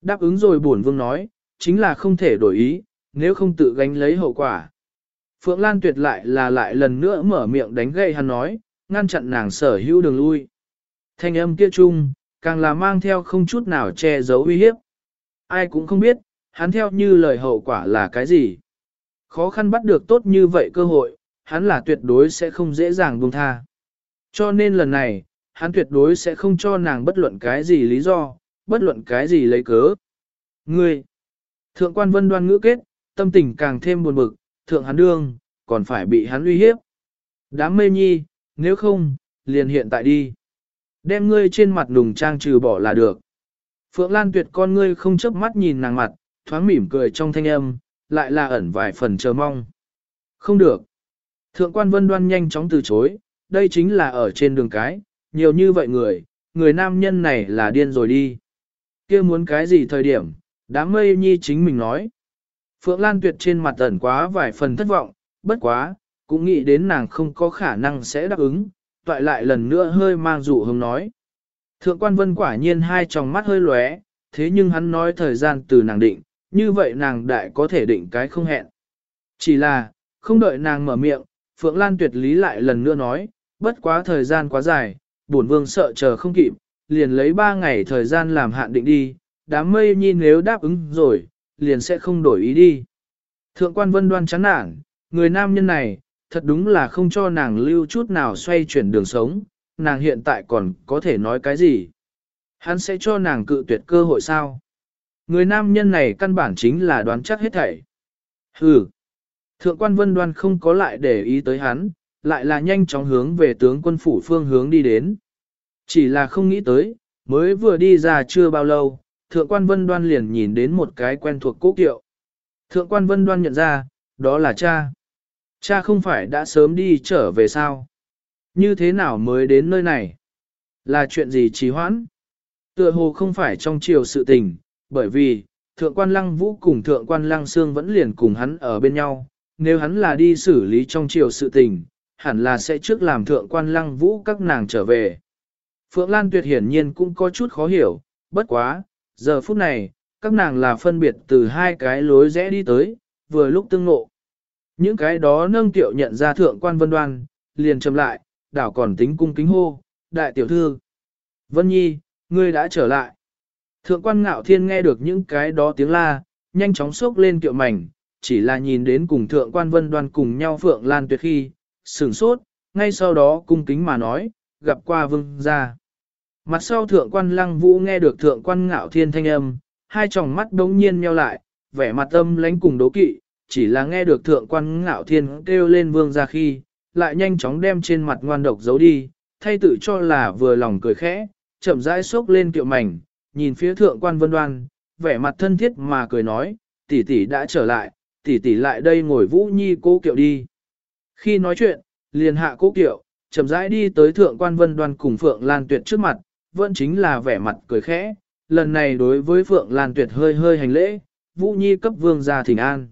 [SPEAKER 1] Đáp ứng rồi buồn vương nói, chính là không thể đổi ý, nếu không tự gánh lấy hậu quả. Phượng Lan tuyệt lại là lại lần nữa mở miệng đánh gậy hắn nói, ngăn chặn nàng sở hữu đường lui. Thanh âm kia chung, càng là mang theo không chút nào che giấu uy hiếp. Ai cũng không biết, hắn theo như lời hậu quả là cái gì. Khó khăn bắt được tốt như vậy cơ hội, hắn là tuyệt đối sẽ không dễ dàng buông tha. Cho nên lần này, hắn tuyệt đối sẽ không cho nàng bất luận cái gì lý do, bất luận cái gì lấy cớ. Ngươi, thượng quan vân đoan ngữ kết, tâm tình càng thêm buồn bực, thượng hắn đương, còn phải bị hắn uy hiếp. Đám mê nhi, nếu không, liền hiện tại đi. Đem ngươi trên mặt nùng trang trừ bỏ là được. Phượng Lan tuyệt con ngươi không chớp mắt nhìn nàng mặt, thoáng mỉm cười trong thanh âm, lại là ẩn vài phần chờ mong. Không được. Thượng quan vân đoan nhanh chóng từ chối, đây chính là ở trên đường cái, nhiều như vậy người, người nam nhân này là điên rồi đi. kia muốn cái gì thời điểm, đám mây nhi chính mình nói. Phượng Lan Tuyệt trên mặt ẩn quá vài phần thất vọng, bất quá, cũng nghĩ đến nàng không có khả năng sẽ đáp ứng, toại lại lần nữa hơi mang dụ hứng nói. Thượng quan vân quả nhiên hai tròng mắt hơi lóe, thế nhưng hắn nói thời gian từ nàng định, như vậy nàng đại có thể định cái không hẹn. Chỉ là, không đợi nàng mở miệng, Phượng Lan tuyệt lý lại lần nữa nói, bất quá thời gian quá dài, bổn vương sợ chờ không kịp, liền lấy ba ngày thời gian làm hạn định đi, đám mây nhìn nếu đáp ứng rồi, liền sẽ không đổi ý đi. Thượng quan vân đoan chán nản, người nam nhân này, thật đúng là không cho nàng lưu chút nào xoay chuyển đường sống, nàng hiện tại còn có thể nói cái gì. Hắn sẽ cho nàng cự tuyệt cơ hội sao? Người nam nhân này căn bản chính là đoán chắc hết thảy. Hừ. Thượng quan vân đoan không có lại để ý tới hắn, lại là nhanh chóng hướng về tướng quân phủ phương hướng đi đến. Chỉ là không nghĩ tới, mới vừa đi ra chưa bao lâu, thượng quan vân đoan liền nhìn đến một cái quen thuộc cố kiệu. Thượng quan vân đoan nhận ra, đó là cha. Cha không phải đã sớm đi trở về sao? Như thế nào mới đến nơi này? Là chuyện gì trì hoãn? Tựa hồ không phải trong chiều sự tình, bởi vì, thượng quan lăng vũ cùng thượng quan lăng xương vẫn liền cùng hắn ở bên nhau. Nếu hắn là đi xử lý trong chiều sự tình, hẳn là sẽ trước làm thượng quan lăng vũ các nàng trở về. Phượng Lan Tuyệt hiển nhiên cũng có chút khó hiểu, bất quá, giờ phút này, các nàng là phân biệt từ hai cái lối rẽ đi tới, vừa lúc tương ngộ. Những cái đó nâng tiệu nhận ra thượng quan vân đoan, liền trầm lại, đảo còn tính cung kính hô, đại tiểu thư. Vân Nhi, ngươi đã trở lại. Thượng quan ngạo thiên nghe được những cái đó tiếng la, nhanh chóng xốc lên kiệu mảnh, chỉ là nhìn đến cùng thượng quan vân đoan cùng nhau phượng lan tuyệt khi, sửng sốt, ngay sau đó cung kính mà nói, gặp qua vương gia. Mặt sau thượng quan lăng vũ nghe được thượng quan ngạo thiên thanh âm, hai tròng mắt đống nhiên nheo lại, vẻ mặt âm lánh cùng đố kỵ, chỉ là nghe được thượng quan ngạo thiên kêu lên vương ra khi, lại nhanh chóng đem trên mặt ngoan độc giấu đi, thay tự cho là vừa lòng cười khẽ, chậm rãi xốc lên kiệu mảnh, nhìn phía thượng quan vân đoan, vẻ mặt thân thiết mà cười nói, tỷ tỷ đã trở lại, tỷ tỷ lại đây ngồi vũ nhi cố kiệu đi. Khi nói chuyện, liền hạ cố kiệu, chậm rãi đi tới thượng quan vân đoan cùng Phượng Lan Tuyệt trước mặt, vẫn chính là vẻ mặt cười khẽ, lần này đối với Phượng Lan Tuyệt hơi hơi hành lễ, Vũ Nhi cấp vương ra thỉnh an.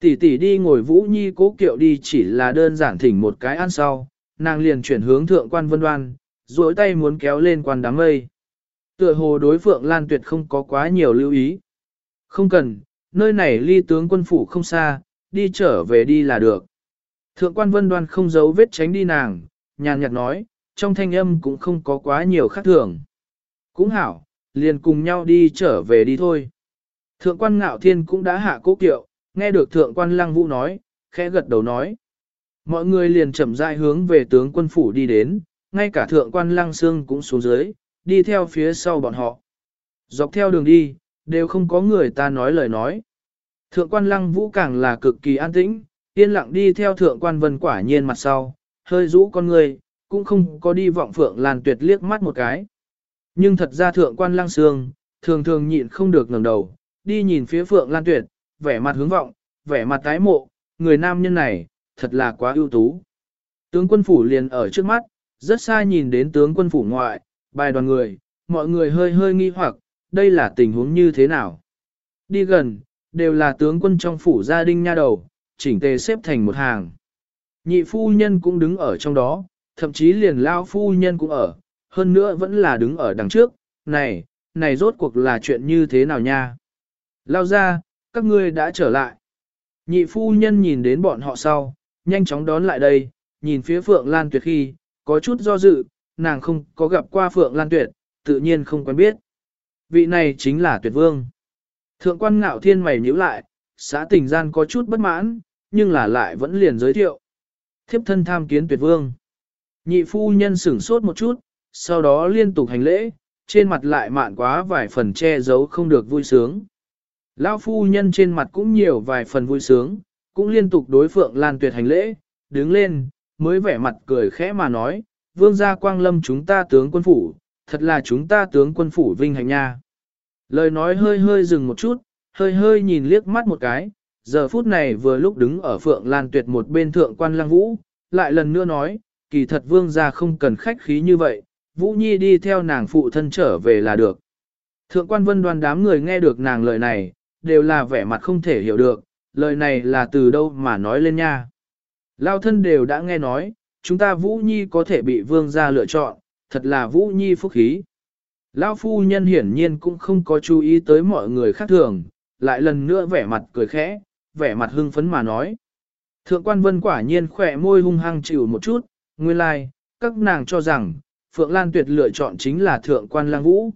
[SPEAKER 1] Tỷ tỷ đi ngồi Vũ Nhi cố kiệu đi chỉ là đơn giản thỉnh một cái ăn sau, nàng liền chuyển hướng thượng quan vân đoan, duỗi tay muốn kéo lên quan đám mây. Tựa hồ đối Phượng Lan Tuyệt không có quá nhiều lưu ý. Không cần, nơi này ly tướng quân phủ không xa, đi trở về đi là được. Thượng quan vân đoan không giấu vết tránh đi nàng, nhàn nhạt nói, trong thanh âm cũng không có quá nhiều khác thường. Cũng hảo, liền cùng nhau đi trở về đi thôi. Thượng quan ngạo thiên cũng đã hạ cố kiệu, nghe được thượng quan lăng vũ nói, khẽ gật đầu nói. Mọi người liền chậm rãi hướng về tướng quân phủ đi đến, ngay cả thượng quan lăng xương cũng xuống dưới, đi theo phía sau bọn họ. Dọc theo đường đi, đều không có người ta nói lời nói. Thượng quan lăng vũ càng là cực kỳ an tĩnh, yên lặng đi theo thượng quan vân quả nhiên mặt sau, hơi rũ con người, cũng không có đi vọng Phượng Lan Tuyệt liếc mắt một cái. Nhưng thật ra thượng quan lăng xương thường thường nhịn không được ngẩng đầu, đi nhìn phía Phượng Lan Tuyệt, vẻ mặt hướng vọng, vẻ mặt tái mộ, người nam nhân này, thật là quá ưu tú. Tướng quân phủ liền ở trước mắt, rất xa nhìn đến tướng quân phủ ngoại, bài đoàn người, mọi người hơi hơi nghi hoặc, đây là tình huống như thế nào. Đi gần, đều là tướng quân trong phủ gia đình nha đầu, chỉnh tề xếp thành một hàng. Nhị phu nhân cũng đứng ở trong đó, thậm chí liền lao phu nhân cũng ở, hơn nữa vẫn là đứng ở đằng trước, này, này rốt cuộc là chuyện như thế nào nha. Lao ra, các ngươi đã trở lại. Nhị phu nhân nhìn đến bọn họ sau, nhanh chóng đón lại đây, nhìn phía Phượng Lan Tuyệt khi, có chút do dự, nàng không có gặp qua Phượng Lan Tuyệt, tự nhiên không quen biết. Vị này chính là Tuyệt Vương. Thượng quan ngạo thiên mày nhíu lại, xã tình gian có chút bất mãn, nhưng là lại vẫn liền giới thiệu. Thiếp thân tham kiến Tuyệt Vương. Nhị phu nhân sửng sốt một chút, sau đó liên tục hành lễ, trên mặt lại mạn quá vài phần che giấu không được vui sướng. Lão phu nhân trên mặt cũng nhiều vài phần vui sướng, cũng liên tục đối Phượng Lan Tuyệt hành lễ, đứng lên, mới vẻ mặt cười khẽ mà nói, vương gia quang lâm chúng ta tướng quân phủ, thật là chúng ta tướng quân phủ vinh hạnh nha. Lời nói hơi hơi dừng một chút, hơi hơi nhìn liếc mắt một cái, giờ phút này vừa lúc đứng ở Phượng Lan Tuyệt một bên thượng quan Lang vũ, lại lần nữa nói, kỳ thật vương gia không cần khách khí như vậy, Vũ Nhi đi theo nàng phụ thân trở về là được. Thượng quan vân đoàn đám người nghe được nàng lời này, đều là vẻ mặt không thể hiểu được, lời này là từ đâu mà nói lên nha. Lao thân đều đã nghe nói, chúng ta Vũ Nhi có thể bị vương gia lựa chọn, thật là Vũ Nhi phúc khí. Lao phu nhân hiển nhiên cũng không có chú ý tới mọi người khác thường, lại lần nữa vẻ mặt cười khẽ, vẻ mặt hưng phấn mà nói. Thượng quan vân quả nhiên khỏe môi hung hăng chịu một chút, nguyên lai, like, các nàng cho rằng, Phượng Lan Tuyệt lựa chọn chính là thượng quan lang vũ.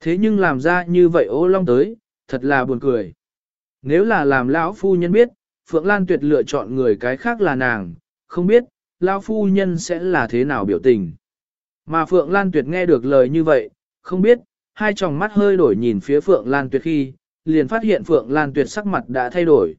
[SPEAKER 1] Thế nhưng làm ra như vậy ô long tới, thật là buồn cười. Nếu là làm lão phu nhân biết, Phượng Lan Tuyệt lựa chọn người cái khác là nàng, không biết, lão phu nhân sẽ là thế nào biểu tình. Mà Phượng Lan Tuyệt nghe được lời như vậy, không biết, hai tròng mắt hơi đổi nhìn phía Phượng Lan Tuyệt khi, liền phát hiện Phượng Lan Tuyệt sắc mặt đã thay đổi.